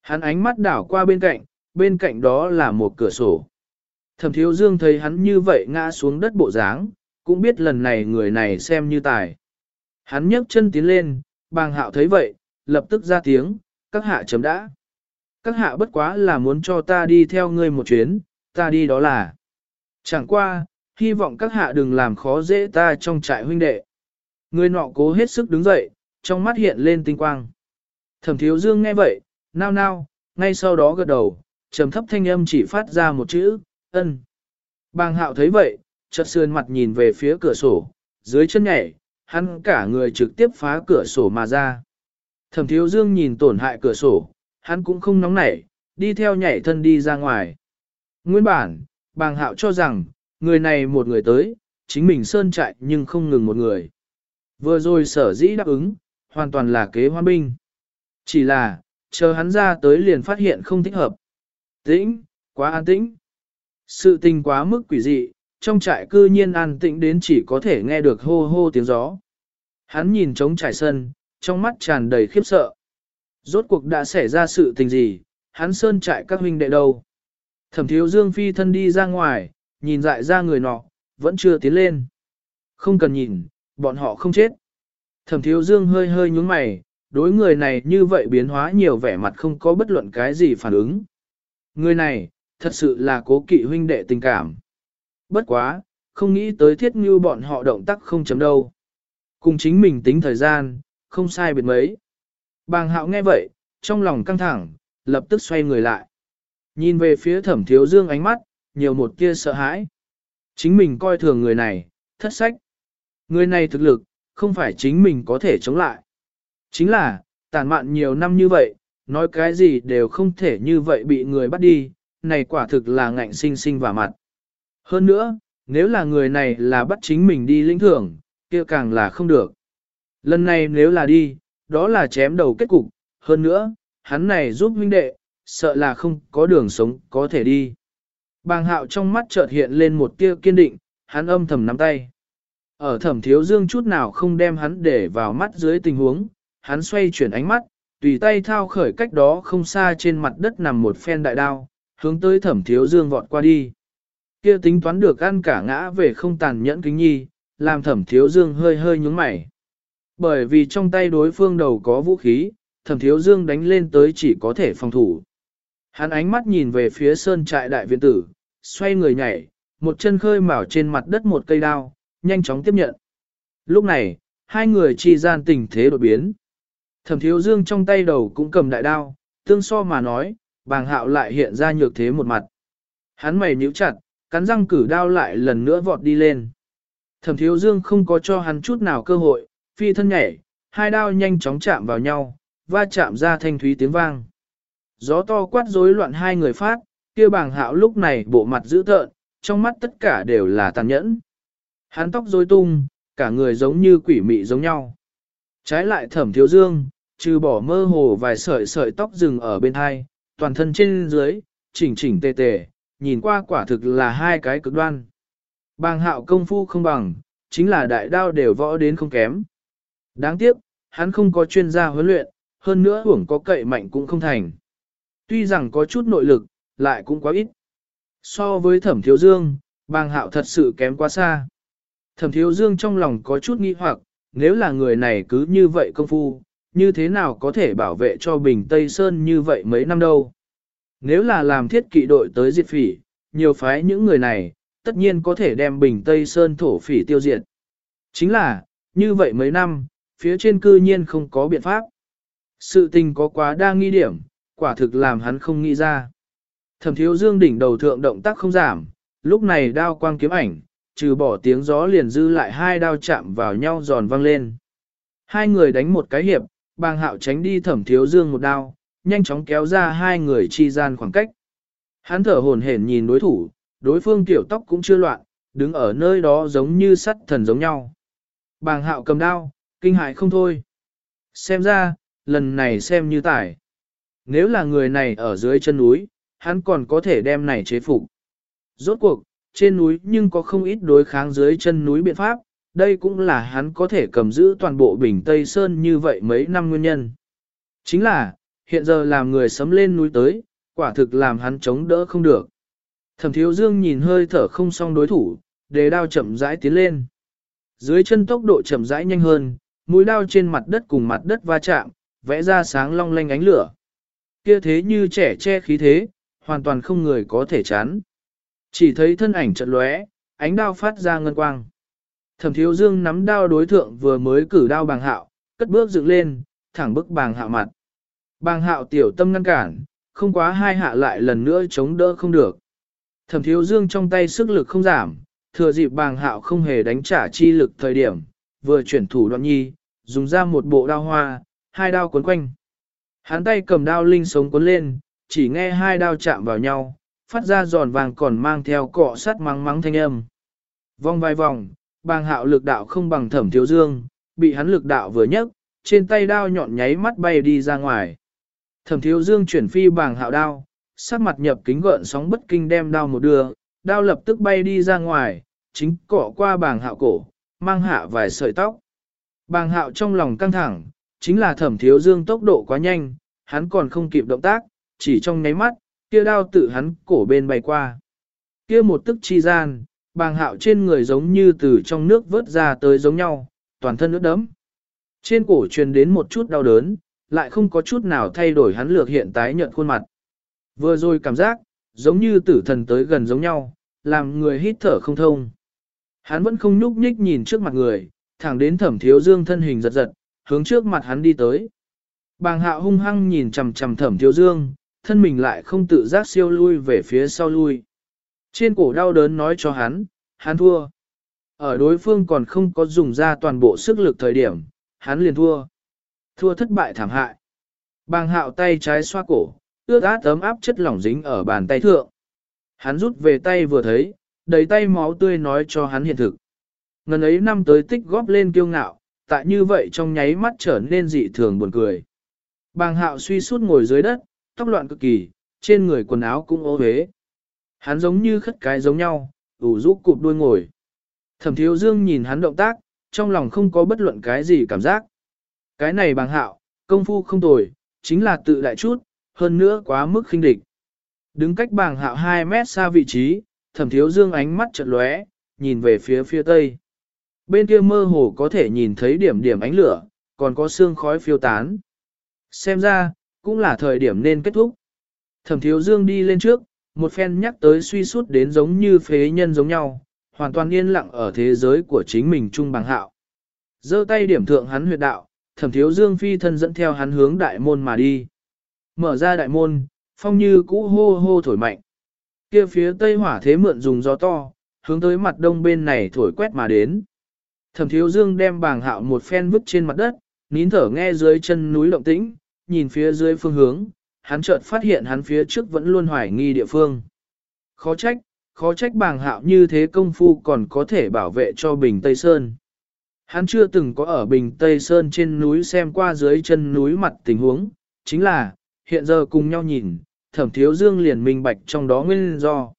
Hắn ánh mắt đảo qua bên cạnh, bên cạnh đó là một cửa sổ. Thẩm thiếu dương thấy hắn như vậy ngã xuống đất bộ dáng, cũng biết lần này người này xem như tài. Hắn nhấc chân tiến lên, bàng hạo thấy vậy, lập tức ra tiếng, các hạ chấm đã. Các hạ bất quá là muốn cho ta đi theo ngươi một chuyến, ta đi đó là. Chẳng qua, hy vọng các hạ đừng làm khó dễ ta trong trại huynh đệ. Người nọ cố hết sức đứng dậy, trong mắt hiện lên tinh quang. Thẩm thiếu dương nghe vậy, nao nao, ngay sau đó gật đầu, trầm thấp thanh âm chỉ phát ra một chữ, ân. Bàng hạo thấy vậy, chợt sườn mặt nhìn về phía cửa sổ, dưới chân nhảy, hắn cả người trực tiếp phá cửa sổ mà ra. Thẩm thiếu dương nhìn tổn hại cửa sổ, hắn cũng không nóng nảy, đi theo nhảy thân đi ra ngoài. Nguyên bản, bàng hạo cho rằng, người này một người tới, chính mình sơn chạy nhưng không ngừng một người. Vừa rồi sở dĩ đáp ứng, hoàn toàn là kế hoan binh. Chỉ là, chờ hắn ra tới liền phát hiện không thích hợp. Tĩnh, quá an tĩnh. Sự tình quá mức quỷ dị, trong trại cư nhiên an tĩnh đến chỉ có thể nghe được hô hô tiếng gió. Hắn nhìn trống trải sân, trong mắt tràn đầy khiếp sợ. Rốt cuộc đã xảy ra sự tình gì, hắn sơn trại các huynh đệ đâu. Thẩm thiếu dương phi thân đi ra ngoài, nhìn dại ra người nọ, vẫn chưa tiến lên. Không cần nhìn, bọn họ không chết. Thẩm thiếu dương hơi hơi nhúng mày, đối người này như vậy biến hóa nhiều vẻ mặt không có bất luận cái gì phản ứng. Người này, thật sự là cố kỵ huynh đệ tình cảm. Bất quá, không nghĩ tới thiết như bọn họ động tác không chấm đâu. Cùng chính mình tính thời gian, không sai biệt mấy. Bàng hạo nghe vậy, trong lòng căng thẳng, lập tức xoay người lại. Nhìn về phía thẩm thiếu dương ánh mắt, nhiều một tia sợ hãi. Chính mình coi thường người này, thất sách. Người này thực lực, không phải chính mình có thể chống lại. Chính là, tàn mạn nhiều năm như vậy, nói cái gì đều không thể như vậy bị người bắt đi, này quả thực là ngạnh sinh sinh và mặt. Hơn nữa, nếu là người này là bắt chính mình đi lĩnh thưởng, kia càng là không được. Lần này nếu là đi, đó là chém đầu kết cục, hơn nữa, hắn này giúp huynh đệ, sợ là không có đường sống có thể đi. Bàng hạo trong mắt chợt hiện lên một tia kiên định, hắn âm thầm nắm tay. Ở thẩm thiếu dương chút nào không đem hắn để vào mắt dưới tình huống, hắn xoay chuyển ánh mắt, tùy tay thao khởi cách đó không xa trên mặt đất nằm một phen đại đao, hướng tới thẩm thiếu dương vọt qua đi. Kia tính toán được ăn cả ngã về không tàn nhẫn kính nhi, làm thẩm thiếu dương hơi hơi nhúng mày. Bởi vì trong tay đối phương đầu có vũ khí, thẩm thiếu dương đánh lên tới chỉ có thể phòng thủ. Hắn ánh mắt nhìn về phía sơn trại đại viện tử, xoay người nhảy, một chân khơi mào trên mặt đất một cây đao, nhanh chóng tiếp nhận. Lúc này, hai người chi gian tình thế đột biến. Thẩm thiếu dương trong tay đầu cũng cầm đại đao, tương so mà nói, bàng hạo lại hiện ra nhược thế một mặt. Hắn mày nhíu chặt, cắn răng cử đao lại lần nữa vọt đi lên. Thẩm thiếu dương không có cho hắn chút nào cơ hội, phi thân nhảy, hai đao nhanh chóng chạm vào nhau, va chạm ra thanh thúy tiếng vang. Gió to quát rối loạn hai người phát, kia bàng hạo lúc này bộ mặt dữ tợn, trong mắt tất cả đều là tàn nhẫn. Hắn tóc rối tung, cả người giống như quỷ mị giống nhau. Trái lại thẩm thiếu dương, trừ bỏ mơ hồ vài sợi sợi tóc rừng ở bên hai, toàn thân trên dưới, chỉnh chỉnh tề tề, nhìn qua quả thực là hai cái cực đoan. Bàng hạo công phu không bằng, chính là đại đao đều võ đến không kém. Đáng tiếc, hắn không có chuyên gia huấn luyện, hơn nữa hưởng có cậy mạnh cũng không thành. Tuy rằng có chút nội lực, lại cũng quá ít. So với thẩm thiếu dương, bàng hạo thật sự kém quá xa. Thẩm thiếu dương trong lòng có chút nghi hoặc, nếu là người này cứ như vậy công phu, như thế nào có thể bảo vệ cho Bình Tây Sơn như vậy mấy năm đâu. Nếu là làm thiết kỵ đội tới diệt phỉ, nhiều phái những người này, tất nhiên có thể đem Bình Tây Sơn thổ phỉ tiêu diệt. Chính là, như vậy mấy năm, phía trên cư nhiên không có biện pháp. Sự tình có quá đa nghi điểm, quả thực làm hắn không nghĩ ra. Thẩm thiếu dương đỉnh đầu thượng động tác không giảm, lúc này đao quang kiếm ảnh, trừ bỏ tiếng gió liền dư lại hai đao chạm vào nhau giòn vang lên. Hai người đánh một cái hiệp, bàng hạo tránh đi thẩm thiếu dương một đao, nhanh chóng kéo ra hai người chi gian khoảng cách. Hắn thở hổn hển nhìn đối thủ, đối phương tiểu tóc cũng chưa loạn, đứng ở nơi đó giống như sắt thần giống nhau. Bàng hạo cầm đao, kinh hại không thôi. Xem ra, lần này xem như tải. Nếu là người này ở dưới chân núi, hắn còn có thể đem này chế phục. Rốt cuộc, trên núi nhưng có không ít đối kháng dưới chân núi biện pháp, đây cũng là hắn có thể cầm giữ toàn bộ bình Tây Sơn như vậy mấy năm nguyên nhân. Chính là, hiện giờ làm người sấm lên núi tới, quả thực làm hắn chống đỡ không được. Thẩm thiếu dương nhìn hơi thở không xong đối thủ, đề đao chậm rãi tiến lên. Dưới chân tốc độ chậm rãi nhanh hơn, mũi đao trên mặt đất cùng mặt đất va chạm, vẽ ra sáng long lanh ánh lửa. Kia thế như trẻ che khí thế, hoàn toàn không người có thể chán. Chỉ thấy thân ảnh chợt lóe, ánh đao phát ra ngân quang. Thẩm thiếu dương nắm đao đối thượng vừa mới cử đao bàng hạo, cất bước dựng lên, thẳng bức bàng hạo mặt. Bàng hạo tiểu tâm ngăn cản, không quá hai hạ lại lần nữa chống đỡ không được. Thẩm thiếu dương trong tay sức lực không giảm, thừa dịp bàng hạo không hề đánh trả chi lực thời điểm, vừa chuyển thủ đoạn nhi, dùng ra một bộ đao hoa, hai đao cuốn quanh. Hắn tay cầm đao linh sống cuốn lên, chỉ nghe hai đao chạm vào nhau, phát ra giòn vàng còn mang theo cọ sắt mắng mắng thanh âm. Vòng vài vòng, bàng hạo lực đạo không bằng thẩm thiếu dương, bị hắn lực đạo vừa nhấc, trên tay đao nhọn nháy mắt bay đi ra ngoài. Thẩm thiếu dương chuyển phi bàng hạo đao, sắc mặt nhập kính gợn sóng bất kinh đem đao một đưa, đao lập tức bay đi ra ngoài, chính cọ qua bàng hạo cổ, mang hạ vài sợi tóc. Bàng hạo trong lòng căng thẳng, chính là thẩm thiếu dương tốc độ quá nhanh, hắn còn không kịp động tác, chỉ trong nháy mắt, kia đao tự hắn cổ bên bay qua. Kia một tức chi gian, bàng hạo trên người giống như từ trong nước vớt ra tới giống nhau, toàn thân ướt đẫm. Trên cổ truyền đến một chút đau đớn, lại không có chút nào thay đổi hắn lược hiện tái nhợt khuôn mặt. Vừa rồi cảm giác, giống như tử thần tới gần giống nhau, làm người hít thở không thông. Hắn vẫn không nhúc nhích nhìn trước mặt người, thẳng đến thẩm thiếu dương thân hình giật giật, hướng trước mặt hắn đi tới. Bàng hạo hung hăng nhìn chầm chầm thẩm thiếu dương, thân mình lại không tự giác siêu lui về phía sau lui. Trên cổ đau đớn nói cho hắn, hắn thua. Ở đối phương còn không có dùng ra toàn bộ sức lực thời điểm, hắn liền thua. Thua thất bại thảm hại. Bàng hạo tay trái xoa cổ, ướt át ấm áp chất lỏng dính ở bàn tay thượng. Hắn rút về tay vừa thấy, đầy tay máu tươi nói cho hắn hiện thực. Ngần ấy năm tới tích góp lên kiêu ngạo, tại như vậy trong nháy mắt trở nên dị thường buồn cười. Bàng hạo suy sút ngồi dưới đất, tóc loạn cực kỳ, trên người quần áo cũng ố huế. Hắn giống như khất cái giống nhau, ủ rũ cụp đuôi ngồi. Thẩm thiếu dương nhìn hắn động tác, trong lòng không có bất luận cái gì cảm giác. Cái này bàng hạo, công phu không tồi, chính là tự đại chút, hơn nữa quá mức khinh địch. Đứng cách bàng hạo 2 mét xa vị trí, thẩm thiếu dương ánh mắt chợt lóe, nhìn về phía phía tây. Bên kia mơ hồ có thể nhìn thấy điểm điểm ánh lửa, còn có xương khói phiêu tán. Xem ra, cũng là thời điểm nên kết thúc. Thẩm thiếu dương đi lên trước, một phen nhắc tới suy sút đến giống như phế nhân giống nhau, hoàn toàn yên lặng ở thế giới của chính mình trung bằng hạo. giơ tay điểm thượng hắn huyệt đạo, thẩm thiếu dương phi thân dẫn theo hắn hướng đại môn mà đi. Mở ra đại môn, phong như cũ hô hô thổi mạnh. Kia phía tây hỏa thế mượn dùng gió to, hướng tới mặt đông bên này thổi quét mà đến. Thẩm thiếu dương đem bàng hạo một phen vứt trên mặt đất, nín thở nghe dưới chân núi động tĩnh, nhìn phía dưới phương hướng, hắn chợt phát hiện hắn phía trước vẫn luôn hoài nghi địa phương. Khó trách, khó trách bàng hạo như thế công phu còn có thể bảo vệ cho Bình Tây Sơn. Hắn chưa từng có ở Bình Tây Sơn trên núi xem qua dưới chân núi mặt tình huống, chính là, hiện giờ cùng nhau nhìn, thẩm thiếu dương liền minh bạch trong đó nguyên do.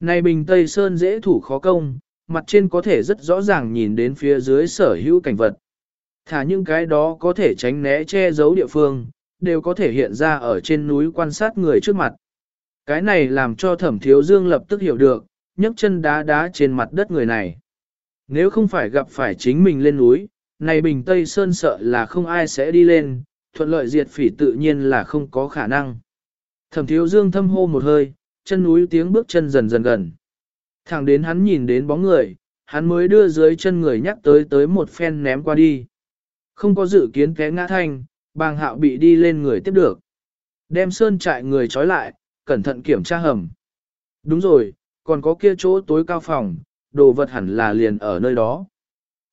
Này Bình Tây Sơn dễ thủ khó công, mặt trên có thể rất rõ ràng nhìn đến phía dưới sở hữu cảnh vật. Thả những cái đó có thể tránh né che giấu địa phương, đều có thể hiện ra ở trên núi quan sát người trước mặt. Cái này làm cho thẩm thiếu dương lập tức hiểu được, nhấc chân đá đá trên mặt đất người này. Nếu không phải gặp phải chính mình lên núi, này bình Tây Sơn sợ là không ai sẽ đi lên, thuận lợi diệt phỉ tự nhiên là không có khả năng. Thẩm thiếu dương thâm hô một hơi, chân núi tiếng bước chân dần dần gần. Thẳng đến hắn nhìn đến bóng người, hắn mới đưa dưới chân người nhắc tới tới một phen ném qua đi. Không có dự kiến té ngã thanh, bàng hạo bị đi lên người tiếp được. Đem sơn trại người trói lại, cẩn thận kiểm tra hầm. Đúng rồi, còn có kia chỗ tối cao phòng, đồ vật hẳn là liền ở nơi đó.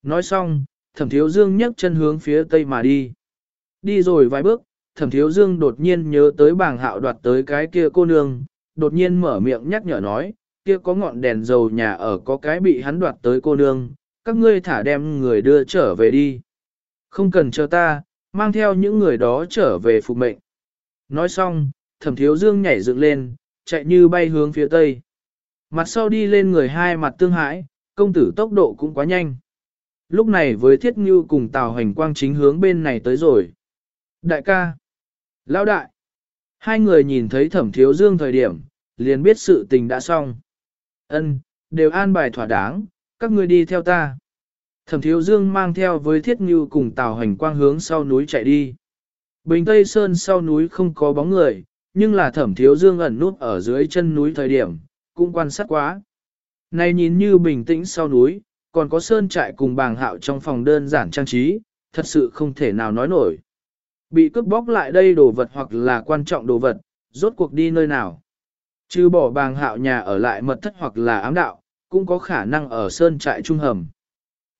Nói xong, thẩm thiếu dương nhấc chân hướng phía tây mà đi. Đi rồi vài bước, thẩm thiếu dương đột nhiên nhớ tới bàng hạo đoạt tới cái kia cô nương, đột nhiên mở miệng nhắc nhở nói, kia có ngọn đèn dầu nhà ở có cái bị hắn đoạt tới cô nương, các ngươi thả đem người đưa trở về đi. Không cần chờ ta, mang theo những người đó trở về phục mệnh. Nói xong, thẩm thiếu dương nhảy dựng lên, chạy như bay hướng phía tây. Mặt sau đi lên người hai mặt tương hãi, công tử tốc độ cũng quá nhanh. Lúc này với thiết như cùng tào hành quang chính hướng bên này tới rồi. Đại ca, lão đại, hai người nhìn thấy thẩm thiếu dương thời điểm, liền biết sự tình đã xong. Ân, đều an bài thỏa đáng, các ngươi đi theo ta. Thẩm thiếu dương mang theo với thiết như cùng tào hành quang hướng sau núi chạy đi. Bình Tây Sơn sau núi không có bóng người, nhưng là thẩm thiếu dương ẩn nút ở dưới chân núi thời điểm, cũng quan sát quá. Này nhìn như bình tĩnh sau núi, còn có sơn trại cùng bàng hạo trong phòng đơn giản trang trí, thật sự không thể nào nói nổi. Bị cướp bóc lại đây đồ vật hoặc là quan trọng đồ vật, rốt cuộc đi nơi nào. Chứ bỏ bàng hạo nhà ở lại mật thất hoặc là ám đạo, cũng có khả năng ở sơn trại trung hầm.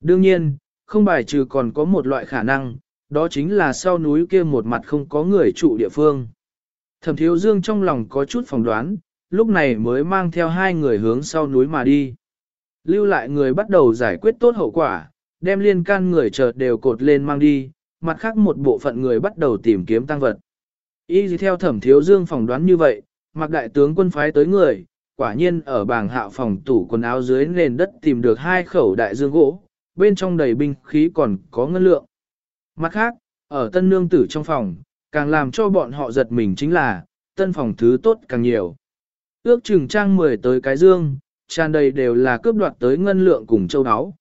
Đương nhiên, không bài trừ còn có một loại khả năng, đó chính là sau núi kia một mặt không có người trụ địa phương. Thẩm thiếu dương trong lòng có chút phỏng đoán, lúc này mới mang theo hai người hướng sau núi mà đi. Lưu lại người bắt đầu giải quyết tốt hậu quả, đem liên can người chợt đều cột lên mang đi, mặt khác một bộ phận người bắt đầu tìm kiếm tăng vật. Y theo thẩm thiếu dương phỏng đoán như vậy, mặc đại tướng quân phái tới người, quả nhiên ở bảng hạ phòng tủ quần áo dưới nền đất tìm được hai khẩu đại dương gỗ, bên trong đầy binh khí còn có ngân lượng. Mặt khác, ở tân nương tử trong phòng, càng làm cho bọn họ giật mình chính là, tân phòng thứ tốt càng nhiều. Ước chừng trang 10 tới cái dương, tràn đầy đều là cướp đoạt tới ngân lượng cùng châu áo.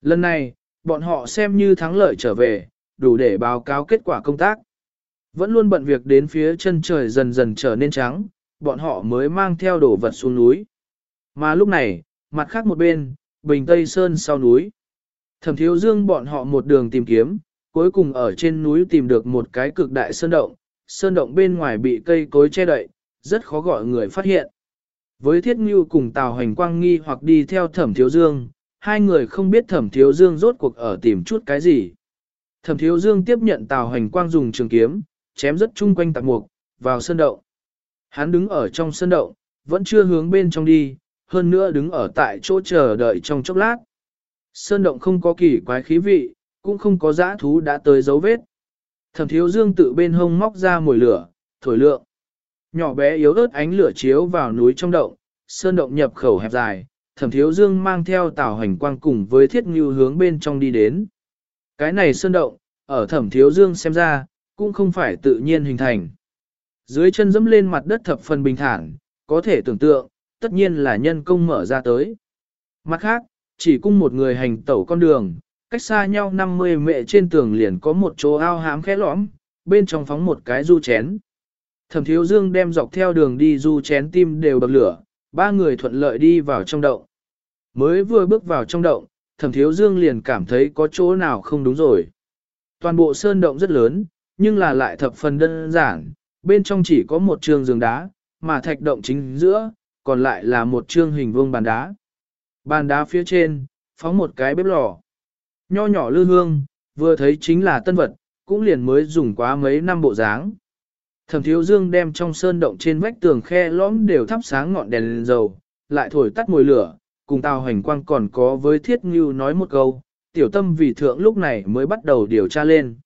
Lần này, bọn họ xem như thắng lợi trở về, đủ để báo cáo kết quả công tác. Vẫn luôn bận việc đến phía chân trời dần dần trở nên trắng, bọn họ mới mang theo đồ vật xuống núi. Mà lúc này, mặt khác một bên, bình Tây Sơn sau núi. Thẩm thiếu dương bọn họ một đường tìm kiếm, cuối cùng ở trên núi tìm được một cái cực đại sơn động, sơn động bên ngoài bị cây cối che đậy, rất khó gọi người phát hiện. Với thiết ngưu cùng Tào Hành Quang nghi hoặc đi theo thẩm thiếu dương, hai người không biết thẩm thiếu dương rốt cuộc ở tìm chút cái gì. Thẩm thiếu dương tiếp nhận tào hành quang dùng trường kiếm, chém rất chung quanh tạc mục, vào sơn động. Hắn đứng ở trong sơn động, vẫn chưa hướng bên trong đi, hơn nữa đứng ở tại chỗ chờ đợi trong chốc lát. Sơn động không có kỳ quái khí vị, cũng không có dã thú đã tới dấu vết. Thẩm thiếu dương tự bên hông móc ra mồi lửa, thổi lượng. Nhỏ bé yếu ớt ánh lửa chiếu vào núi trong động, sơn động nhập khẩu hẹp dài, thẩm thiếu dương mang theo tảo hành quang cùng với thiết như hướng bên trong đi đến. Cái này sơn động, ở thẩm thiếu dương xem ra, cũng không phải tự nhiên hình thành. Dưới chân dẫm lên mặt đất thập phần bình thản, có thể tưởng tượng, tất nhiên là nhân công mở ra tới. Mặt khác, chỉ cung một người hành tẩu con đường, cách xa nhau 50 mệ trên tường liền có một chỗ ao hám khẽ lõm, bên trong phóng một cái du chén. Thẩm thiếu dương đem dọc theo đường đi du chén tim đều bậc lửa, ba người thuận lợi đi vào trong động. Mới vừa bước vào trong động, thẩm thiếu dương liền cảm thấy có chỗ nào không đúng rồi. Toàn bộ sơn động rất lớn, nhưng là lại thập phần đơn giản, bên trong chỉ có một trường giường đá, mà thạch động chính giữa, còn lại là một trương hình vuông bàn đá. Bàn đá phía trên, phóng một cái bếp lò. Nho nhỏ lư hương, vừa thấy chính là tân vật, cũng liền mới dùng quá mấy năm bộ dáng. Thẩm thiếu dương đem trong sơn động trên vách tường khe lõm đều thắp sáng ngọn đèn lên dầu, lại thổi tắt mùi lửa, cùng tào hành quang còn có với thiết như nói một câu, tiểu tâm vì thượng lúc này mới bắt đầu điều tra lên.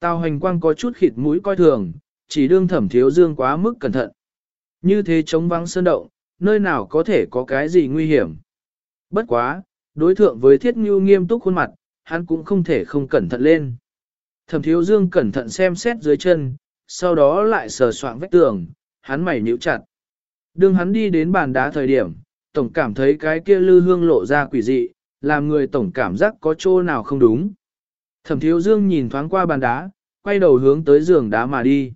Tào hành quang có chút khịt mũi coi thường, chỉ đương thẩm thiếu dương quá mức cẩn thận. Như thế chống vắng sơn động, nơi nào có thể có cái gì nguy hiểm. Bất quá, đối thượng với thiết như nghiêm túc khuôn mặt, hắn cũng không thể không cẩn thận lên. Thẩm thiếu dương cẩn thận xem xét dưới chân, sau đó lại sờ soạn vách tường, hắn mày nhíu chặt. Đương hắn đi đến bàn đá thời điểm, tổng cảm thấy cái kia lư hương lộ ra quỷ dị, làm người tổng cảm giác có chỗ nào không đúng. Thẩm thiếu dương nhìn thoáng qua bàn đá, quay đầu hướng tới giường đá mà đi.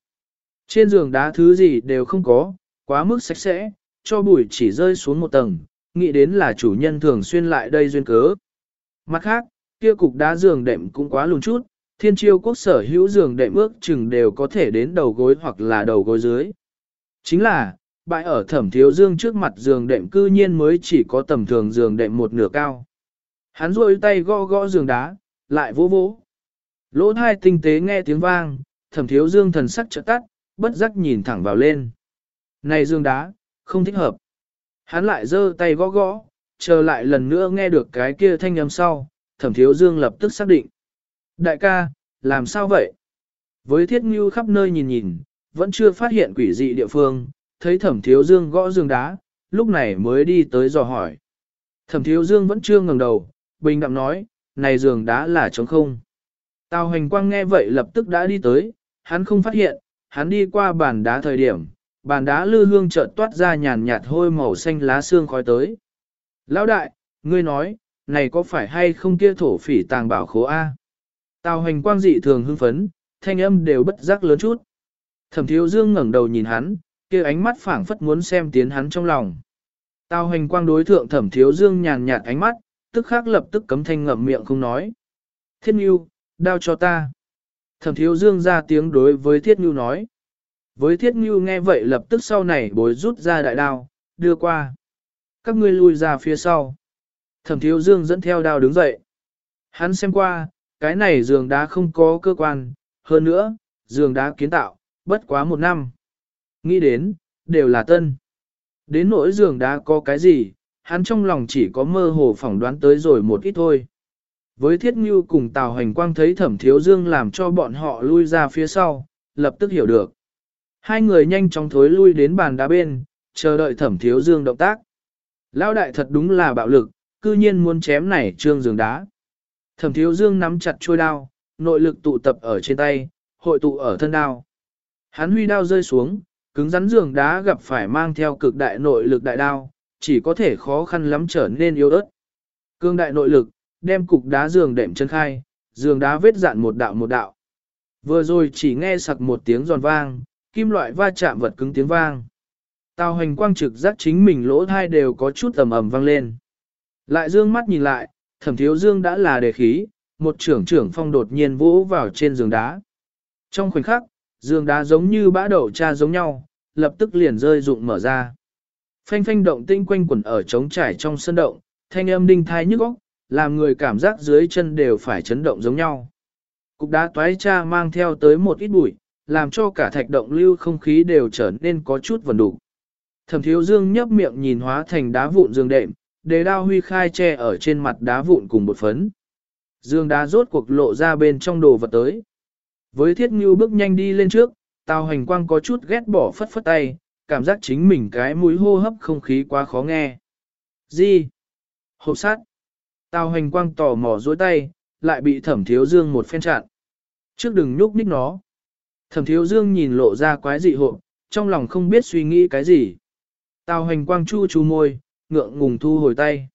Trên giường đá thứ gì đều không có, quá mức sạch sẽ, cho bụi chỉ rơi xuống một tầng, nghĩ đến là chủ nhân thường xuyên lại đây duyên cớ. Mặt khác, kia cục đá giường đệm cũng quá lùn chút, thiên chiêu quốc sở hữu giường đệm ước chừng đều có thể đến đầu gối hoặc là đầu gối dưới. Chính là, bãi ở thẩm thiếu dương trước mặt giường đệm cư nhiên mới chỉ có tầm thường giường đệm một nửa cao. Hắn rôi tay gõ gõ giường đá, lại vỗ vỗ. Lỗ thai tinh tế nghe tiếng vang, thẩm thiếu dương thần sắc trợ tắt, bất giác nhìn thẳng vào lên. Này giường đá, không thích hợp. Hắn lại giơ tay gõ gõ, chờ lại lần nữa nghe được cái kia thanh âm sau, thẩm thiếu dương lập tức xác định. Đại ca, làm sao vậy? Với thiết ngưu khắp nơi nhìn nhìn, vẫn chưa phát hiện quỷ dị địa phương, thấy thẩm thiếu dương gõ giường đá, lúc này mới đi tới dò hỏi. Thẩm thiếu dương vẫn chưa ngẩng đầu, bình đạm nói, này giường đá là trống không. Tào hành quang nghe vậy lập tức đã đi tới, hắn không phát hiện, hắn đi qua bàn đá thời điểm, bàn đá lư hương chợt toát ra nhàn nhạt hôi màu xanh lá xương khói tới. Lão đại, ngươi nói, này có phải hay không kia thổ phỉ tàng bảo khố A? Tào hành quang dị thường hưng phấn, thanh âm đều bất giác lớn chút. Thẩm thiếu dương ngẩng đầu nhìn hắn, kia ánh mắt phảng phất muốn xem tiến hắn trong lòng. Tào hành quang đối thượng thẩm thiếu dương nhàn nhạt ánh mắt, tức khắc lập tức cấm thanh ngậm miệng không nói. Thiết Nhu, đao cho ta. Thẩm thiếu dương ra tiếng đối với Thiết Nhu nói. Với Thiết Nhu nghe vậy lập tức sau này bối rút ra đại đao, đưa qua. Các ngươi lui ra phía sau. Thẩm thiếu dương dẫn theo đao đứng dậy. Hắn xem qua, cái này giường đá không có cơ quan, hơn nữa, giường đá kiến tạo, bất quá một năm. Nghĩ đến, đều là tân. Đến nỗi giường đá có cái gì, hắn trong lòng chỉ có mơ hồ phỏng đoán tới rồi một ít thôi. Với thiết ngưu cùng Tào Hành Quang thấy thẩm thiếu dương làm cho bọn họ lui ra phía sau, lập tức hiểu được. Hai người nhanh chóng thối lui đến bàn đá bên, chờ đợi thẩm thiếu dương động tác. Lão đại thật đúng là bạo lực, cư nhiên muốn chém này trương giường đá. Thẩm thiếu dương nắm chặt trôi đao, nội lực tụ tập ở trên tay, hội tụ ở thân đao. Hắn huy đao rơi xuống, cứng rắn giường đá gặp phải mang theo cực đại nội lực đại đao, chỉ có thể khó khăn lắm trở nên yếu ớt. Cương đại nội lực, đem cục đá giường đệm chân khai, giường đá vết dạn một đạo một đạo. Vừa rồi chỉ nghe sặc một tiếng giòn vang, kim loại va chạm vật cứng tiếng vang. Tào hành quang trực giác chính mình lỗ thai đều có chút ầm ầm vang lên. Lại dương mắt nhìn lại, thẩm thiếu dương đã là đề khí, một trưởng trưởng phong đột nhiên vỗ vào trên giường đá. Trong khoảnh khắc, giường đá giống như bã đậu cha giống nhau, lập tức liền rơi rụng mở ra. Phanh phanh động tinh quanh quẩn ở trống trải trong sân động, thanh âm đinh thai nhức óc, làm người cảm giác dưới chân đều phải chấn động giống nhau. Cục đá toái cha mang theo tới một ít bụi, làm cho cả thạch động lưu không khí đều trở nên có chút vần đủ. Thẩm thiếu dương nhấp miệng nhìn hóa thành đá vụn dương đệm, đề đao huy khai che ở trên mặt đá vụn cùng một phấn. Dương đá rốt cuộc lộ ra bên trong đồ vật tới. Với thiết ngưu bước nhanh đi lên trước, tào hành quang có chút ghét bỏ phất phất tay, cảm giác chính mình cái mũi hô hấp không khí quá khó nghe. Gì? Hộp sát. Tào hành quang tò mò dối tay, lại bị thẩm thiếu dương một phen chặn. Trước đừng nhúc nhích nó. Thẩm thiếu dương nhìn lộ ra quái dị hộp, trong lòng không biết suy nghĩ cái gì. Tào hành quang chu chu môi, ngượng ngùng thu hồi tay.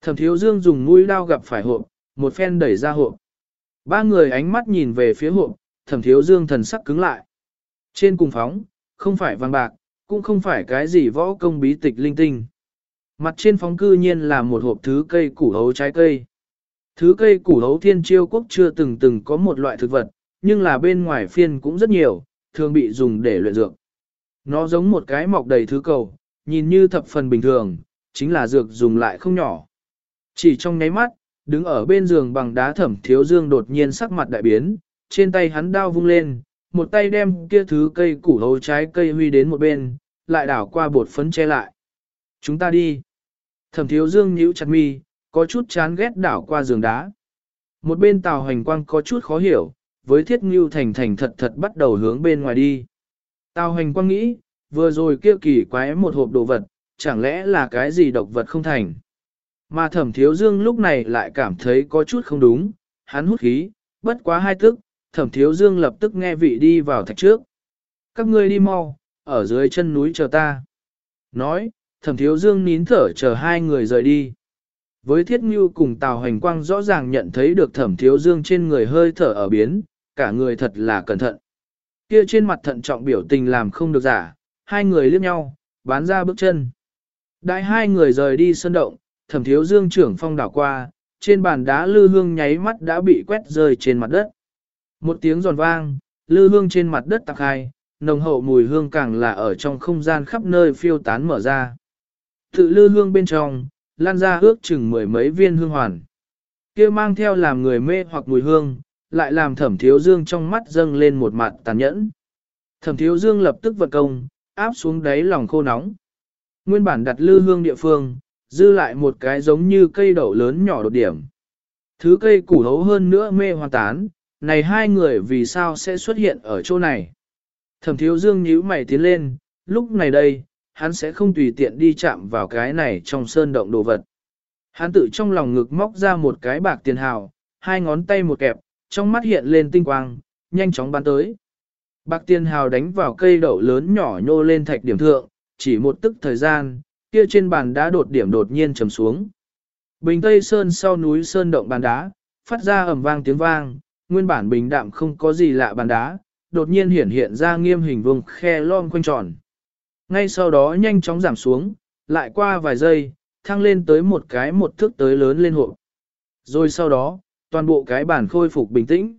Thẩm thiếu dương dùng mũi đao gặp phải hộp, một phen đẩy ra hộp. Ba người ánh mắt nhìn về phía hộp, thẩm thiếu dương thần sắc cứng lại. Trên cùng phóng, không phải vàng bạc, cũng không phải cái gì võ công bí tịch linh tinh. Mặt trên phóng cư nhiên là một hộp thứ cây củ hấu trái cây. Thứ cây củ hấu thiên chiêu quốc chưa từng từng có một loại thực vật, nhưng là bên ngoài phiên cũng rất nhiều, thường bị dùng để luyện dược. Nó giống một cái mọc đầy thứ cầu, nhìn như thập phần bình thường, chính là dược dùng lại không nhỏ. Chỉ trong nháy mắt, đứng ở bên giường bằng đá thẩm thiếu dương đột nhiên sắc mặt đại biến, trên tay hắn đao vung lên, một tay đem kia thứ cây củ hấu trái cây huy đến một bên, lại đảo qua bột phấn che lại. Chúng ta đi. Thẩm thiếu dương nhíu chặt mi, có chút chán ghét đảo qua giường đá. Một bên tàu hành quang có chút khó hiểu, với thiết ngưu thành thành thật thật bắt đầu hướng bên ngoài đi. Tào hành quang nghĩ, vừa rồi kia kỳ quái một hộp đồ vật, chẳng lẽ là cái gì độc vật không thành. Mà thẩm thiếu dương lúc này lại cảm thấy có chút không đúng, hắn hút khí, bất quá hai tức, thẩm thiếu dương lập tức nghe vị đi vào thạch trước. Các ngươi đi mau, ở dưới chân núi chờ ta. Nói, thẩm thiếu dương nín thở chờ hai người rời đi. Với thiết ngưu cùng tào hành quang rõ ràng nhận thấy được thẩm thiếu dương trên người hơi thở ở biến, cả người thật là cẩn thận. Kia trên mặt thận trọng biểu tình làm không được giả, hai người liếc nhau, bán ra bước chân. Đại hai người rời đi sân động, thẩm thiếu dương trưởng phong đảo qua, trên bàn đá lư hương nháy mắt đã bị quét rơi trên mặt đất. Một tiếng giòn vang, lư hương trên mặt đất tạc hai, nồng hậu mùi hương càng là ở trong không gian khắp nơi phiêu tán mở ra. Tự lư hương bên trong, lan ra ước chừng mười mấy viên hương hoàn. kia mang theo làm người mê hoặc mùi hương, lại làm thẩm thiếu dương trong mắt dâng lên một mặt tàn nhẫn. Thẩm thiếu dương lập tức vận công, áp xuống đáy lòng khô nóng. Nguyên bản đặt lư hương địa phương, dư lại một cái giống như cây đậu lớn nhỏ đột điểm. Thứ cây củ hấu hơn nữa mê hoa tán, này hai người vì sao sẽ xuất hiện ở chỗ này. Thẩm thiếu dương nhíu mày tiến lên, lúc này đây, hắn sẽ không tùy tiện đi chạm vào cái này trong sơn động đồ vật. Hắn tự trong lòng ngực móc ra một cái bạc tiền hào, hai ngón tay một kẹp, trong mắt hiện lên tinh quang, nhanh chóng bắn tới. Bạc tiên hào đánh vào cây đậu lớn nhỏ nhô lên thạch điểm thượng, chỉ một tức thời gian, kia trên bàn đá đột điểm đột nhiên trầm xuống. Bình Tây Sơn sau núi Sơn động bàn đá, phát ra ầm vang tiếng vang, nguyên bản bình đạm không có gì lạ bàn đá, đột nhiên hiển hiện ra nghiêm hình vùng khe lom quanh tròn. Ngay sau đó nhanh chóng giảm xuống, lại qua vài giây, thăng lên tới một cái một thước tới lớn lên hộ. Rồi sau đó, toàn bộ cái bàn khôi phục bình tĩnh.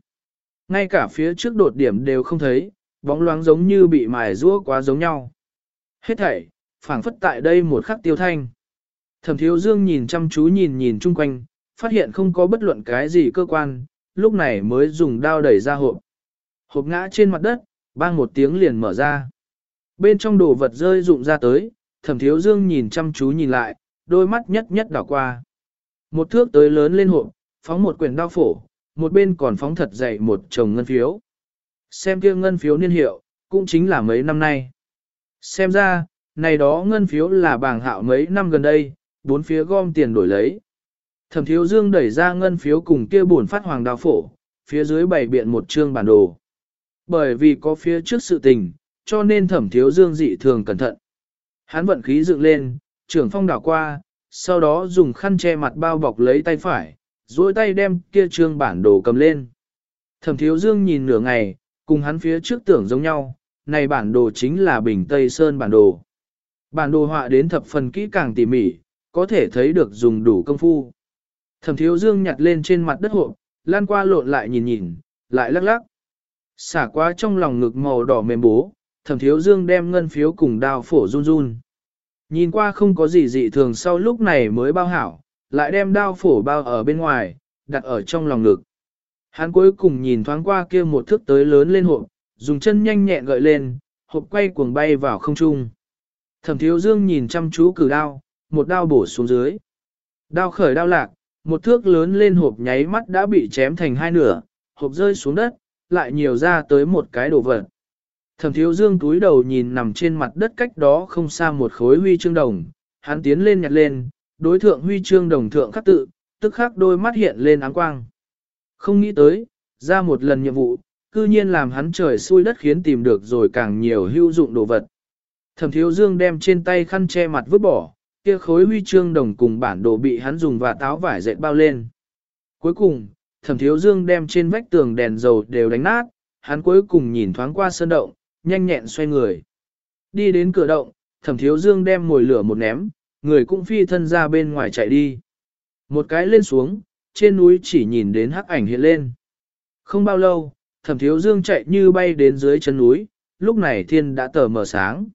Ngay cả phía trước đột điểm đều không thấy, bóng loáng giống như bị mài rũa quá giống nhau. Hết thảy, phảng phất tại đây một khắc tiêu thanh. Thẩm thiếu dương nhìn chăm chú nhìn nhìn chung quanh, phát hiện không có bất luận cái gì cơ quan, lúc này mới dùng đao đẩy ra hộp. Hộp ngã trên mặt đất, bang một tiếng liền mở ra. Bên trong đồ vật rơi rụng ra tới, thẩm thiếu dương nhìn chăm chú nhìn lại, đôi mắt nhất nhất đảo qua. Một thước tới lớn lên hộp, phóng một quyển đao phổ, một bên còn phóng thật dày một chồng ngân phiếu. Xem kia ngân phiếu niên hiệu, cũng chính là mấy năm nay. Xem ra, này đó ngân phiếu là bảng hạo mấy năm gần đây, bốn phía gom tiền đổi lấy. Thẩm thiếu dương đẩy ra ngân phiếu cùng kia buồn phát hoàng đao phổ, phía dưới bày biện một chương bản đồ. Bởi vì có phía trước sự tình, cho nên thẩm thiếu dương dị thường cẩn thận. Hắn vận khí dựng lên, trưởng phong đảo qua, sau đó dùng khăn che mặt bao bọc lấy tay phải, duỗi tay đem kia trương bản đồ cầm lên. Thẩm thiếu dương nhìn nửa ngày, cùng hắn phía trước tưởng giống nhau, này bản đồ chính là Bình Tây Sơn bản đồ. Bản đồ họa đến thập phần kỹ càng tỉ mỉ, có thể thấy được dùng đủ công phu. Thẩm thiếu dương nhặt lên trên mặt đất hộp, lan qua lộn lại nhìn nhìn, lại lắc lắc. Xả qua trong lòng ngực màu đỏ mềm bố, thẩm thiếu dương đem ngân phiếu cùng đao phổ run run. Nhìn qua không có gì dị thường sau lúc này mới bao hảo, lại đem đao phổ bao ở bên ngoài, đặt ở trong lòng ngực. Hắn cuối cùng nhìn thoáng qua kia một thước tới lớn lên hộp, dùng chân nhanh nhẹn gợi lên, hộp quay cuồng bay vào không trung. Thẩm thiếu dương nhìn chăm chú cử đao, một đao bổ xuống dưới. Đao khởi đao lạc, một thước lớn lên hộp nháy mắt đã bị chém thành hai nửa, hộp rơi xuống đất, lại nhiều ra tới một cái đồ vật. Thẩm thiếu dương túi đầu nhìn nằm trên mặt đất cách đó không xa một khối huy chương đồng, hắn tiến lên nhặt lên, đối thượng huy chương đồng thượng khắc tự, tức khắc đôi mắt hiện lên áng quang. Không nghĩ tới, ra một lần nhiệm vụ, cư nhiên làm hắn trời xui đất khiến tìm được rồi càng nhiều hữu dụng đồ vật. Thẩm thiếu dương đem trên tay khăn che mặt vứt bỏ, kia khối huy chương đồng cùng bản đồ bị hắn dùng và táo vải dệt bao lên. Cuối cùng, thẩm thiếu dương đem trên vách tường đèn dầu đều đánh nát, hắn cuối cùng nhìn thoáng qua sơn động, nhanh nhẹn xoay người. Đi đến cửa động, thẩm thiếu dương đem mồi lửa một ném, người cũng phi thân ra bên ngoài chạy đi. Một cái lên xuống, trên núi chỉ nhìn đến hắc ảnh hiện lên. Không bao lâu, thẩm thiếu dương chạy như bay đến dưới chân núi, lúc này thiên đã tờ mờ sáng.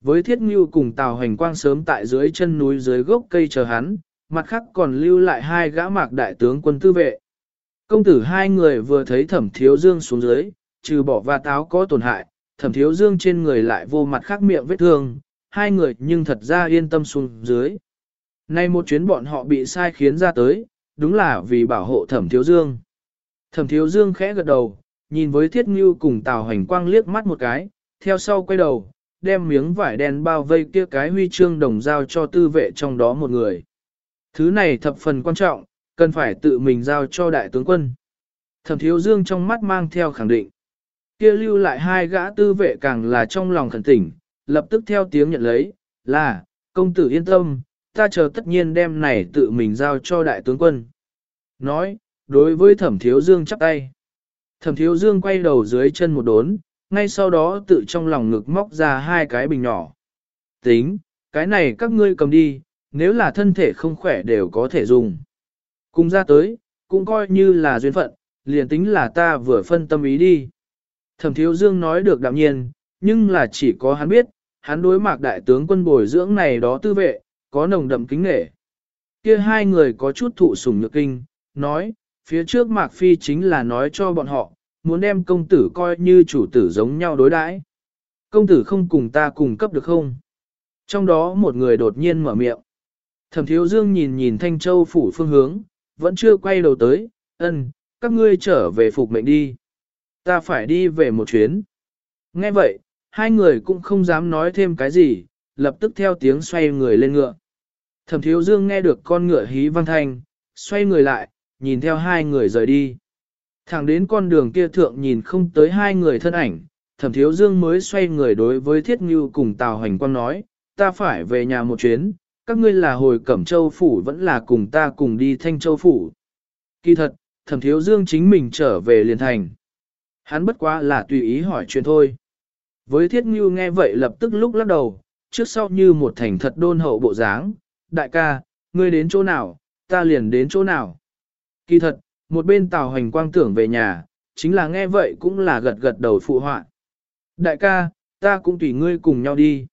Với thiết ngưu cùng tàu hành quang sớm tại dưới chân núi dưới gốc cây chờ hắn, mặt khác còn lưu lại hai gã mạc đại tướng quân tư vệ. Công tử hai người vừa thấy thẩm thiếu dương xuống dưới, trừ bỏ và táo có tổn hại, thẩm thiếu dương trên người lại vô mặt khác miệng vết thương, hai người nhưng thật ra yên tâm xuống dưới. Nay một chuyến bọn họ bị sai khiến ra tới, đúng là vì bảo hộ thẩm thiếu dương. Thẩm thiếu dương khẽ gật đầu, nhìn với thiết ngưu cùng tào hành quang liếc mắt một cái, theo sau quay đầu, đem miếng vải đen bao vây kia cái huy chương đồng giao cho tư vệ trong đó một người. Thứ này thập phần quan trọng, cần phải tự mình giao cho đại tướng quân. Thẩm thiếu dương trong mắt mang theo khẳng định. Kia lưu lại hai gã tư vệ càng là trong lòng khẩn tỉnh, lập tức theo tiếng nhận lấy, là, công tử yên tâm, ta chờ tất nhiên đem này tự mình giao cho đại tướng quân. Nói, đối với thẩm thiếu dương chắp tay. Thẩm thiếu dương quay đầu dưới chân một đốn, ngay sau đó tự trong lòng ngực móc ra hai cái bình nhỏ. Tính, cái này các ngươi cầm đi, nếu là thân thể không khỏe đều có thể dùng. Cùng ra tới, cũng coi như là duyên phận, liền tính là ta vừa phân tâm ý đi. Thẩm thiếu dương nói được đạm nhiên, nhưng là chỉ có hắn biết, hắn đối mạc đại tướng quân bồi dưỡng này đó tư vệ, có nồng đậm kính nghệ. Kia hai người có chút thụ sủng nhược kinh, nói, phía trước mạc phi chính là nói cho bọn họ, muốn đem công tử coi như chủ tử giống nhau đối đãi. Công tử không cùng ta cùng cấp được không? Trong đó một người đột nhiên mở miệng. Thẩm thiếu dương nhìn nhìn Thanh Châu phủ phương hướng, vẫn chưa quay đầu tới, ân, các ngươi trở về phục mệnh đi. Ta phải đi về một chuyến. Nghe vậy, hai người cũng không dám nói thêm cái gì, lập tức theo tiếng xoay người lên ngựa. Thẩm thiếu dương nghe được con ngựa hí văn thanh, xoay người lại, nhìn theo hai người rời đi. Thẳng đến con đường kia thượng nhìn không tới hai người thân ảnh, thẩm thiếu dương mới xoay người đối với thiết ngưu cùng tào hành quang nói, ta phải về nhà một chuyến, các ngươi là hồi cẩm châu phủ vẫn là cùng ta cùng đi thanh châu phủ. Kỳ thật, thẩm thiếu dương chính mình trở về liền thành. Hắn bất quá là tùy ý hỏi chuyện thôi. Với thiết ngưu nghe vậy lập tức lúc lắc đầu, trước sau như một thành thật đôn hậu bộ dáng, đại ca, ngươi đến chỗ nào, ta liền đến chỗ nào. Kỳ thật, một bên tào hành quang tưởng về nhà, chính là nghe vậy cũng là gật gật đầu phụ họa. Đại ca, ta cũng tùy ngươi cùng nhau đi.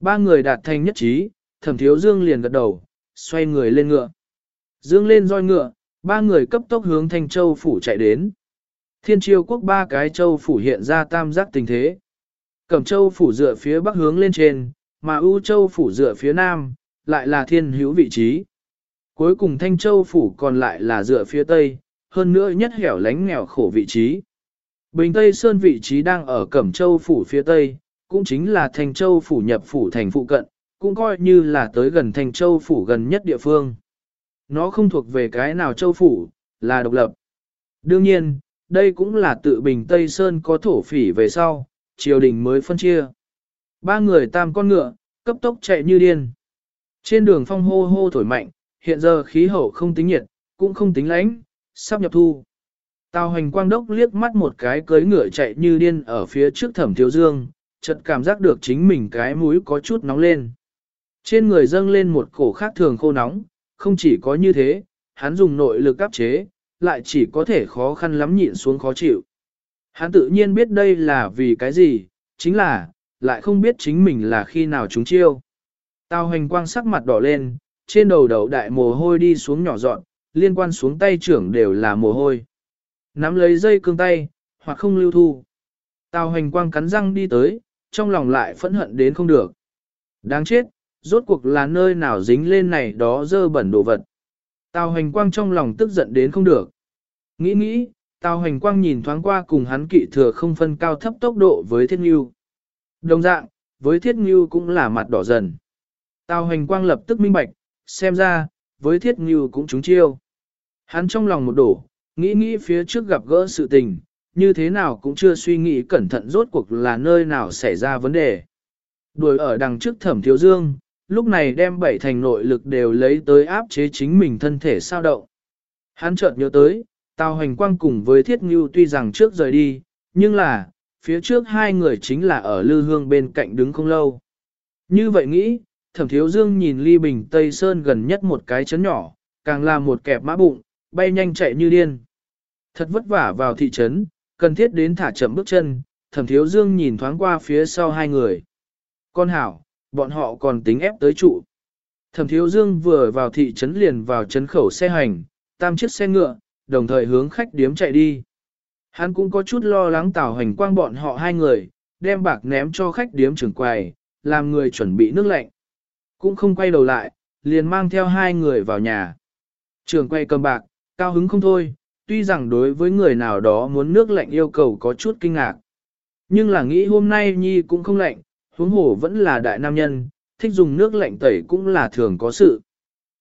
Ba người đạt thành nhất trí, thẩm thiếu dương liền gật đầu, xoay người lên ngựa. Dương lên roi ngựa, ba người cấp tốc hướng Thanh Châu phủ chạy đến. Thiên triều quốc ba cái châu phủ hiện ra tam giác tình thế. Cẩm châu phủ dựa phía bắc hướng lên trên, mà U châu phủ dựa phía nam, lại là thiên hữu vị trí. Cuối cùng Thanh Châu phủ còn lại là dựa phía tây, hơn nữa nhất hẻo lánh nghèo khổ vị trí. Bình Tây Sơn vị trí đang ở Cẩm Châu phủ phía tây, cũng chính là Thanh Châu phủ nhập phủ thành phụ cận, cũng coi như là tới gần Thanh Châu phủ gần nhất địa phương. Nó không thuộc về cái nào châu phủ, là độc lập. Đương nhiên, đây cũng là tự Bình Tây Sơn có thổ phỉ về sau, triều đình mới phân chia. Ba người tam con ngựa, cấp tốc chạy như điên. Trên đường phong hô hô thổi mạnh, hiện giờ khí hậu không tính nhiệt, cũng không tính lạnh, sắp nhập thu. Tào hành quang đốc liếc mắt một cái cưới ngựa chạy như điên ở phía trước thẩm thiếu dương, chợt cảm giác được chính mình cái mũi có chút nóng lên. Trên người dâng lên một cổ khác thường khô nóng, không chỉ có như thế, hắn dùng nội lực áp chế, lại chỉ có thể khó khăn lắm nhịn xuống khó chịu. Hắn tự nhiên biết đây là vì cái gì, chính là, lại không biết chính mình là khi nào chúng chiêu. Tào hành quang sắc mặt đỏ lên, trên đầu đầu đại mồ hôi đi xuống nhỏ dọn, liên quan xuống tay trưởng đều là mồ hôi. Nắm lấy dây cương tay, hoặc không lưu thu. Tào hành quang cắn răng đi tới, trong lòng lại phẫn hận đến không được. Đáng chết, rốt cuộc là nơi nào dính lên này đó dơ bẩn đồ vật. Tào hành quang trong lòng tức giận đến không được. Nghĩ nghĩ, Tào hành quang nhìn thoáng qua cùng hắn kỵ thừa không phân cao thấp tốc độ với thiết nghiêu. Đồng dạng, với thiết nghiêu cũng là mặt đỏ dần. Tào hành quang lập tức minh bạch, xem ra, với thiết nghiêu cũng trúng chiêu. Hắn trong lòng một đổ, nghĩ nghĩ phía trước gặp gỡ sự tình, như thế nào cũng chưa suy nghĩ cẩn thận rốt cuộc là nơi nào xảy ra vấn đề. Đuổi ở đằng trước thẩm thiếu dương, lúc này đem bảy thành nội lực đều lấy tới áp chế chính mình thân thể sao động. Hắn chợt nhớ tới, Tào Hành Quang cùng với Thiết Ngưu tuy rằng trước rời đi, nhưng là, phía trước hai người chính là ở Lư Hương bên cạnh đứng không lâu. Như vậy nghĩ, Thẩm Thiếu Dương nhìn Ly Bình Tây Sơn gần nhất một cái chấn nhỏ, càng là một kẹp mã bụng, bay nhanh chạy như điên. Thật vất vả vào thị trấn, cần thiết đến thả chậm bước chân, Thẩm Thiếu Dương nhìn thoáng qua phía sau hai người. Con hảo, bọn họ còn tính ép tới trụ. Thẩm Thiếu Dương vừa vào thị trấn liền vào trấn khẩu xe hành, tam chiếc xe ngựa, đồng thời hướng khách điếm chạy đi. Hắn cũng có chút lo lắng tào hành quang bọn họ hai người, đem bạc ném cho khách điếm trưởng quầy, làm người chuẩn bị nước lạnh. Cũng không quay đầu lại, liền mang theo hai người vào nhà. Trưởng quầy cầm bạc, cao hứng không thôi, tuy rằng đối với người nào đó muốn nước lạnh yêu cầu có chút kinh ngạc. Nhưng là nghĩ hôm nay Nhi cũng không lạnh, huống hổ vẫn là đại nam nhân, thích dùng nước lạnh tẩy cũng là thường có sự.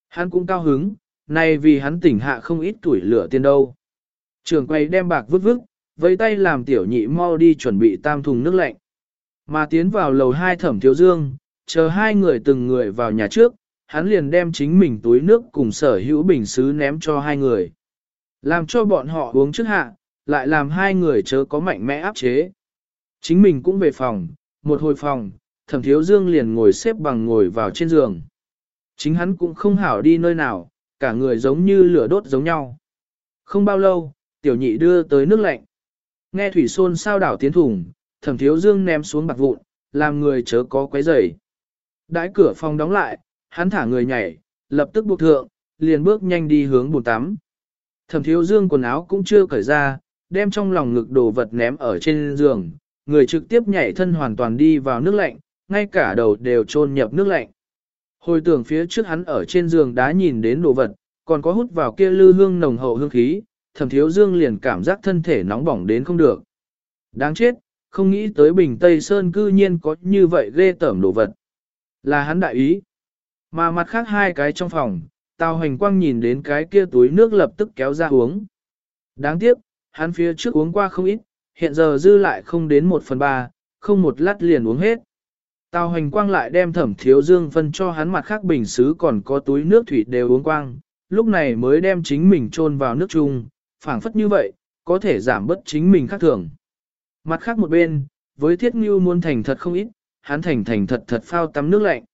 Hắn cũng cao hứng, nay vì hắn tỉnh hạ không ít tuổi lửa tiền đâu. Trường quay đem bạc vứt vứt, với tay làm tiểu nhị mau đi chuẩn bị tam thùng nước lạnh. Mà tiến vào lầu hai thẩm thiếu dương, chờ hai người từng người vào nhà trước, hắn liền đem chính mình túi nước cùng sở hữu bình xứ ném cho hai người. Làm cho bọn họ uống trước hạ, lại làm hai người chớ có mạnh mẽ áp chế. Chính mình cũng về phòng, một hồi phòng, thẩm thiếu dương liền ngồi xếp bằng ngồi vào trên giường. Chính hắn cũng không hảo đi nơi nào, cả người giống như lửa đốt giống nhau. Không bao lâu, tiểu nhị đưa tới nước lạnh. Nghe thủy xôn sao đảo tiến thủng, thẩm thiếu dương ném xuống bạc vụn, làm người chớ có quấy rầy. Đãi cửa phòng đóng lại, hắn thả người nhảy, lập tức buộc thượng, liền bước nhanh đi hướng bồn tắm. Thẩm thiếu dương quần áo cũng chưa cởi ra, đem trong lòng ngực đồ vật ném ở trên giường, người trực tiếp nhảy thân hoàn toàn đi vào nước lạnh, ngay cả đầu đều chôn nhập nước lạnh. Hồi tưởng phía trước hắn ở trên giường đá nhìn đến đồ vật, còn có hút vào kia lư hương nồng hậu hương khí, thẩm thiếu dương liền cảm giác thân thể nóng bỏng đến không được. Đáng chết, không nghĩ tới bình Tây Sơn cư nhiên có như vậy ghê tởm đồ vật. Là hắn đại ý. Mà mặt khác hai cái trong phòng, Tào Hành Quang nhìn đến cái kia túi nước lập tức kéo ra uống. Đáng tiếc, hắn phía trước uống qua không ít, hiện giờ dư lại không đến một phần ba, không một lát liền uống hết. Tào hành quang lại đem thẩm thiếu dương phân cho hắn mặt khác bình xứ còn có túi nước thủy đều uống quang, lúc này mới đem chính mình chôn vào nước chung, phảng phất như vậy, có thể giảm bớt chính mình khác thường. Mặt khác một bên, với thiết ngưu muốn thành thật không ít, hắn thành thành thật thật phao tắm nước lạnh.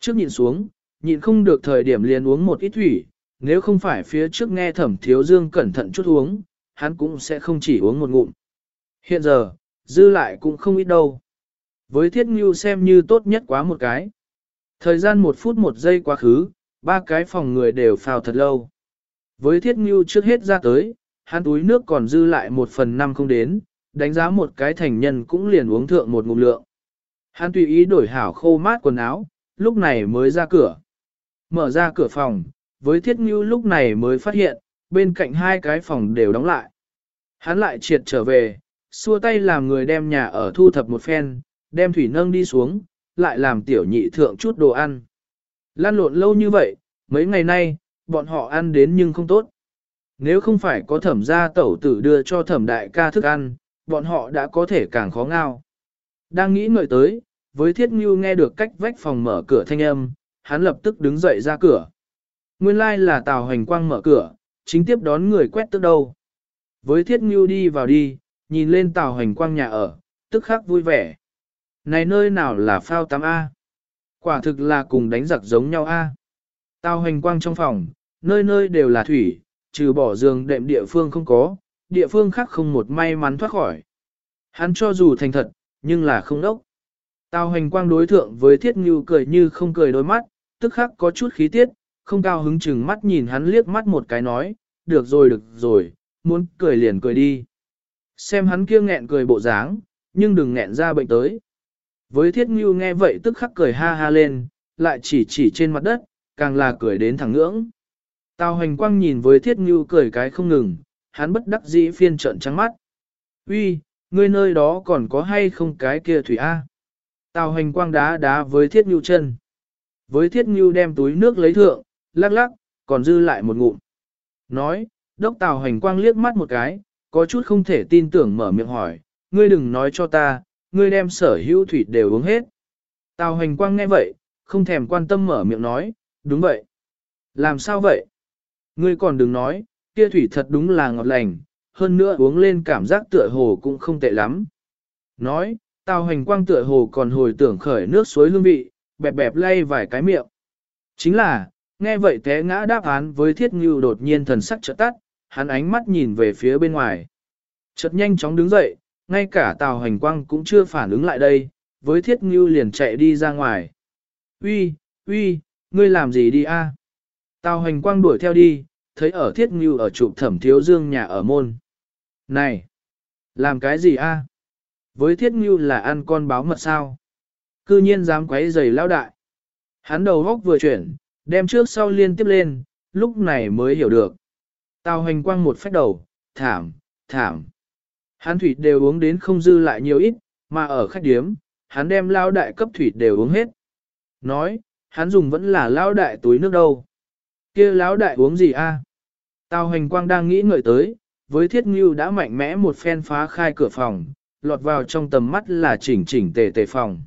Trước nhìn xuống, nhịn không được thời điểm liền uống một ít thủy, nếu không phải phía trước nghe thẩm thiếu dương cẩn thận chút uống, hắn cũng sẽ không chỉ uống một ngụm. Hiện giờ, dư lại cũng không ít đâu. Với thiết ngưu xem như tốt nhất quá một cái. Thời gian một phút một giây quá khứ, ba cái phòng người đều phào thật lâu. Với thiết ngưu trước hết ra tới, hắn túi nước còn dư lại một phần năm không đến, đánh giá một cái thành nhân cũng liền uống thượng một ngụm lượng. Hắn tùy ý đổi hảo khô mát quần áo, lúc này mới ra cửa. Mở ra cửa phòng, với thiết ngưu lúc này mới phát hiện, bên cạnh hai cái phòng đều đóng lại. Hắn lại triệt trở về, xua tay làm người đem nhà ở thu thập một phen, đem thủy nâng đi xuống, lại làm tiểu nhị thượng chút đồ ăn. Lan lộn lâu như vậy, mấy ngày nay, bọn họ ăn đến nhưng không tốt. Nếu không phải có thẩm gia tẩu tử đưa cho thẩm đại ca thức ăn, bọn họ đã có thể càng khó ngao. Đang nghĩ ngợi tới, với thiết ngưu nghe được cách vách phòng mở cửa thanh âm, hắn lập tức đứng dậy ra cửa. Nguyên lai like là tào hành quang mở cửa, chính tiếp đón người quét tức đâu. Với thiết ngưu đi vào đi, nhìn lên tào hành quang nhà ở, tức khắc vui vẻ. Này nơi nào là phao tắm A? Quả thực là cùng đánh giặc giống nhau A. Tao hành quang trong phòng, nơi nơi đều là thủy, trừ bỏ giường đệm địa phương không có, địa phương khác không một may mắn thoát khỏi. Hắn cho dù thành thật, nhưng là không đốc. Tao hành quang đối thượng với thiết ngưu cười như không cười đôi mắt, tức khắc có chút khí tiết, không cao hứng chừng mắt nhìn hắn liếc mắt một cái nói, được rồi được rồi, muốn cười liền cười đi. Xem hắn kia nghẹn cười bộ dáng, nhưng đừng nghẹn ra bệnh tới. Với thiết ngưu nghe vậy tức khắc cười ha ha lên, lại chỉ chỉ trên mặt đất, càng là cười đến thẳng ngưỡng. Tào hành quang nhìn với thiết ngưu cười cái không ngừng, hắn bất đắc dĩ phiên trận trắng mắt. Uy, ngươi nơi đó còn có hay không cái kia thủy A? Tào hành quang đá đá với thiết ngưu chân. Với thiết ngưu đem túi nước lấy thượng, lắc lắc, còn dư lại một ngụm. Nói, đốc tào hành quang liếc mắt một cái, có chút không thể tin tưởng mở miệng hỏi, ngươi đừng nói cho ta, ngươi đem sở hữu thủy đều uống hết. Tào hành quang nghe vậy, không thèm quan tâm mở miệng nói, đúng vậy. Làm sao vậy? Ngươi còn đừng nói, kia thủy thật đúng là ngọt lành, hơn nữa uống lên cảm giác tựa hồ cũng không tệ lắm. Nói, tào hành quang tựa hồ còn hồi tưởng khởi nước suối hương vị, bẹp bẹp lay vài cái miệng. Chính là, nghe vậy té ngã đáp án với thiết ngưu đột nhiên thần sắc trợ tắt, hắn ánh mắt nhìn về phía bên ngoài. Chợt nhanh chóng đứng dậy, ngay cả tàu hành quang cũng chưa phản ứng lại đây, với thiết ngưu liền chạy đi ra ngoài. Uy, uy, ngươi làm gì đi a? Tàu hành quang đuổi theo đi, thấy ở thiết ngưu ở trụ thẩm thiếu dương nhà ở môn. Này, làm cái gì a? Với thiết ngưu là ăn con báo mật sao? Cư nhiên dám quấy giày lao đại. Hắn đầu góc vừa chuyển, đem trước sau liên tiếp lên, lúc này mới hiểu được. Tào hành quang một phách đầu, thảm, thảm. Hắn thủy đều uống đến không dư lại nhiều ít, mà ở khách điếm, hắn đem lao đại cấp thủy đều uống hết. Nói, hắn dùng vẫn là lao đại túi nước đâu. kia lão đại uống gì a? Tào hành quang đang nghĩ ngợi tới, với thiết ngưu đã mạnh mẽ một phen phá khai cửa phòng, lọt vào trong tầm mắt là chỉnh chỉnh tề tề phòng.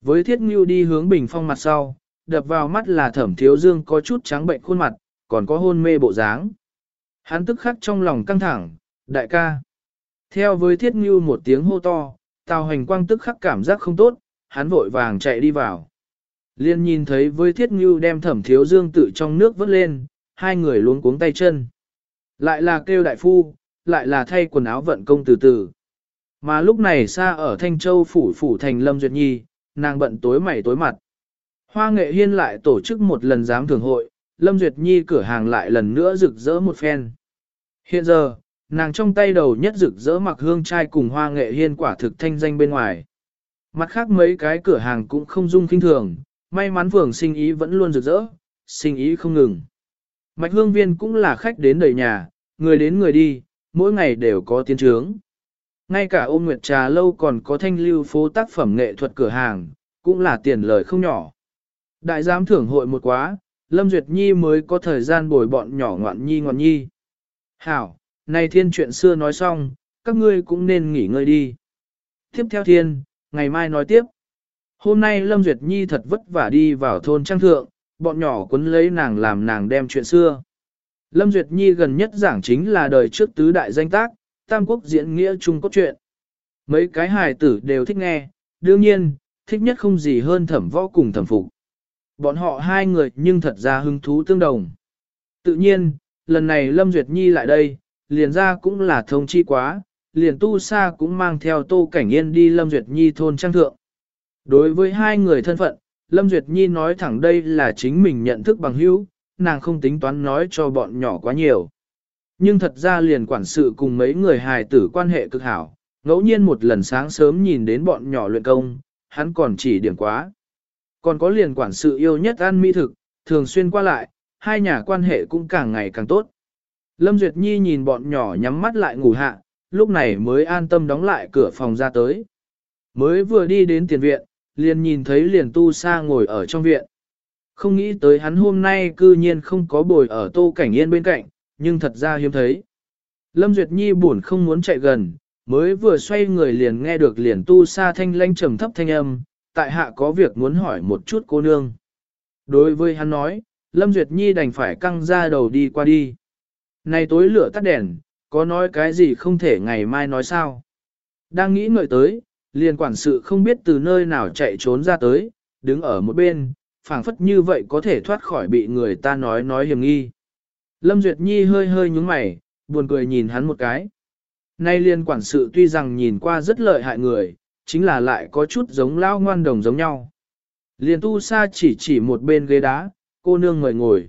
Với thiết ngưu đi hướng bình phong mặt sau, đập vào mắt là thẩm thiếu dương có chút trắng bệnh khuôn mặt, còn có hôn mê bộ dáng. Hắn tức khắc trong lòng căng thẳng, đại ca. Theo với thiết ngưu một tiếng hô to, tào hành quang tức khắc cảm giác không tốt, hắn vội vàng chạy đi vào. Liên nhìn thấy với thiết ngưu đem thẩm thiếu dương tự trong nước vớt lên, hai người luống cuống tay chân. Lại là kêu đại phu, lại là thay quần áo vận công từ từ. Mà lúc này xa ở Thanh Châu phủ phủ thành Lâm Duyệt Nhi, nàng bận tối mày tối mặt. Hoa nghệ hiên lại tổ chức một lần giám thường hội, Lâm Duyệt Nhi cửa hàng lại lần nữa rực rỡ một phen. Hiện giờ, nàng trong tay đầu nhất rực rỡ mặc hương trai cùng hoa nghệ hiên quả thực thanh danh bên ngoài. Mặt khác mấy cái cửa hàng cũng không dung kinh thường, may mắn phường sinh ý vẫn luôn rực rỡ, sinh ý không ngừng. Mạch hương viên cũng là khách đến đầy nhà, người đến người đi, mỗi ngày đều có tiến trướng. Ngay cả ôm nguyệt trà lâu còn có thanh lưu phố tác phẩm nghệ thuật cửa hàng, cũng là tiền lời không nhỏ. Đại giám thưởng hội một quá, Lâm Duyệt Nhi mới có thời gian bồi bọn nhỏ ngoạn nhi ngoạn nhi. Hảo, này thiên chuyện xưa nói xong, các ngươi cũng nên nghỉ ngơi đi. Tiếp theo thiên, ngày mai nói tiếp. Hôm nay Lâm Duyệt Nhi thật vất vả đi vào thôn trang thượng, bọn nhỏ quấn lấy nàng làm nàng đem chuyện xưa. Lâm Duyệt Nhi gần nhất giảng chính là đời trước tứ đại danh tác, Tam Quốc diễn nghĩa chung có truyện. Mấy cái hài tử đều thích nghe, đương nhiên, thích nhất không gì hơn thẩm võ cùng thẩm phục. Bọn họ hai người nhưng thật ra hứng thú tương đồng. Tự nhiên, lần này Lâm Duyệt Nhi lại đây, liền ra cũng là thông chi quá, liền tu sa cũng mang theo tô cảnh yên đi Lâm Duyệt Nhi thôn trang thượng. Đối với hai người thân phận, Lâm Duyệt Nhi nói thẳng đây là chính mình nhận thức bằng hữu, nàng không tính toán nói cho bọn nhỏ quá nhiều. Nhưng thật ra liền quản sự cùng mấy người hài tử quan hệ cực hảo, ngẫu nhiên một lần sáng sớm nhìn đến bọn nhỏ luyện công, hắn còn chỉ điểm quá. Còn có liền quản sự yêu nhất ăn mỹ thực, thường xuyên qua lại, hai nhà quan hệ cũng càng ngày càng tốt. Lâm Duyệt Nhi nhìn bọn nhỏ nhắm mắt lại ngủ hạ, lúc này mới an tâm đóng lại cửa phòng ra tới. Mới vừa đi đến tiền viện, liền nhìn thấy liền tu sa ngồi ở trong viện. Không nghĩ tới hắn hôm nay cư nhiên không có bồi ở tô cảnh yên bên cạnh, nhưng thật ra hiếm thấy. Lâm Duyệt Nhi buồn không muốn chạy gần, mới vừa xoay người liền nghe được liền tu sa thanh lanh trầm thấp thanh âm, tại hạ có việc muốn hỏi một chút cô nương. Đối với hắn nói, Lâm Duyệt Nhi đành phải căng ra đầu đi qua đi. Này tối lửa tắt đèn, có nói cái gì không thể ngày mai nói sao? Đang nghĩ ngợi tới, liền quản sự không biết từ nơi nào chạy trốn ra tới, đứng ở một bên, phảng phất như vậy có thể thoát khỏi bị người ta nói nói hiểm nghi. Lâm Duyệt Nhi hơi hơi nhúng mày, buồn cười nhìn hắn một cái. Nay liên quản sự tuy rằng nhìn qua rất lợi hại người, chính là lại có chút giống lao ngoan đồng giống nhau. Liền tu sa chỉ chỉ một bên ghế đá, cô nương mời ngồi.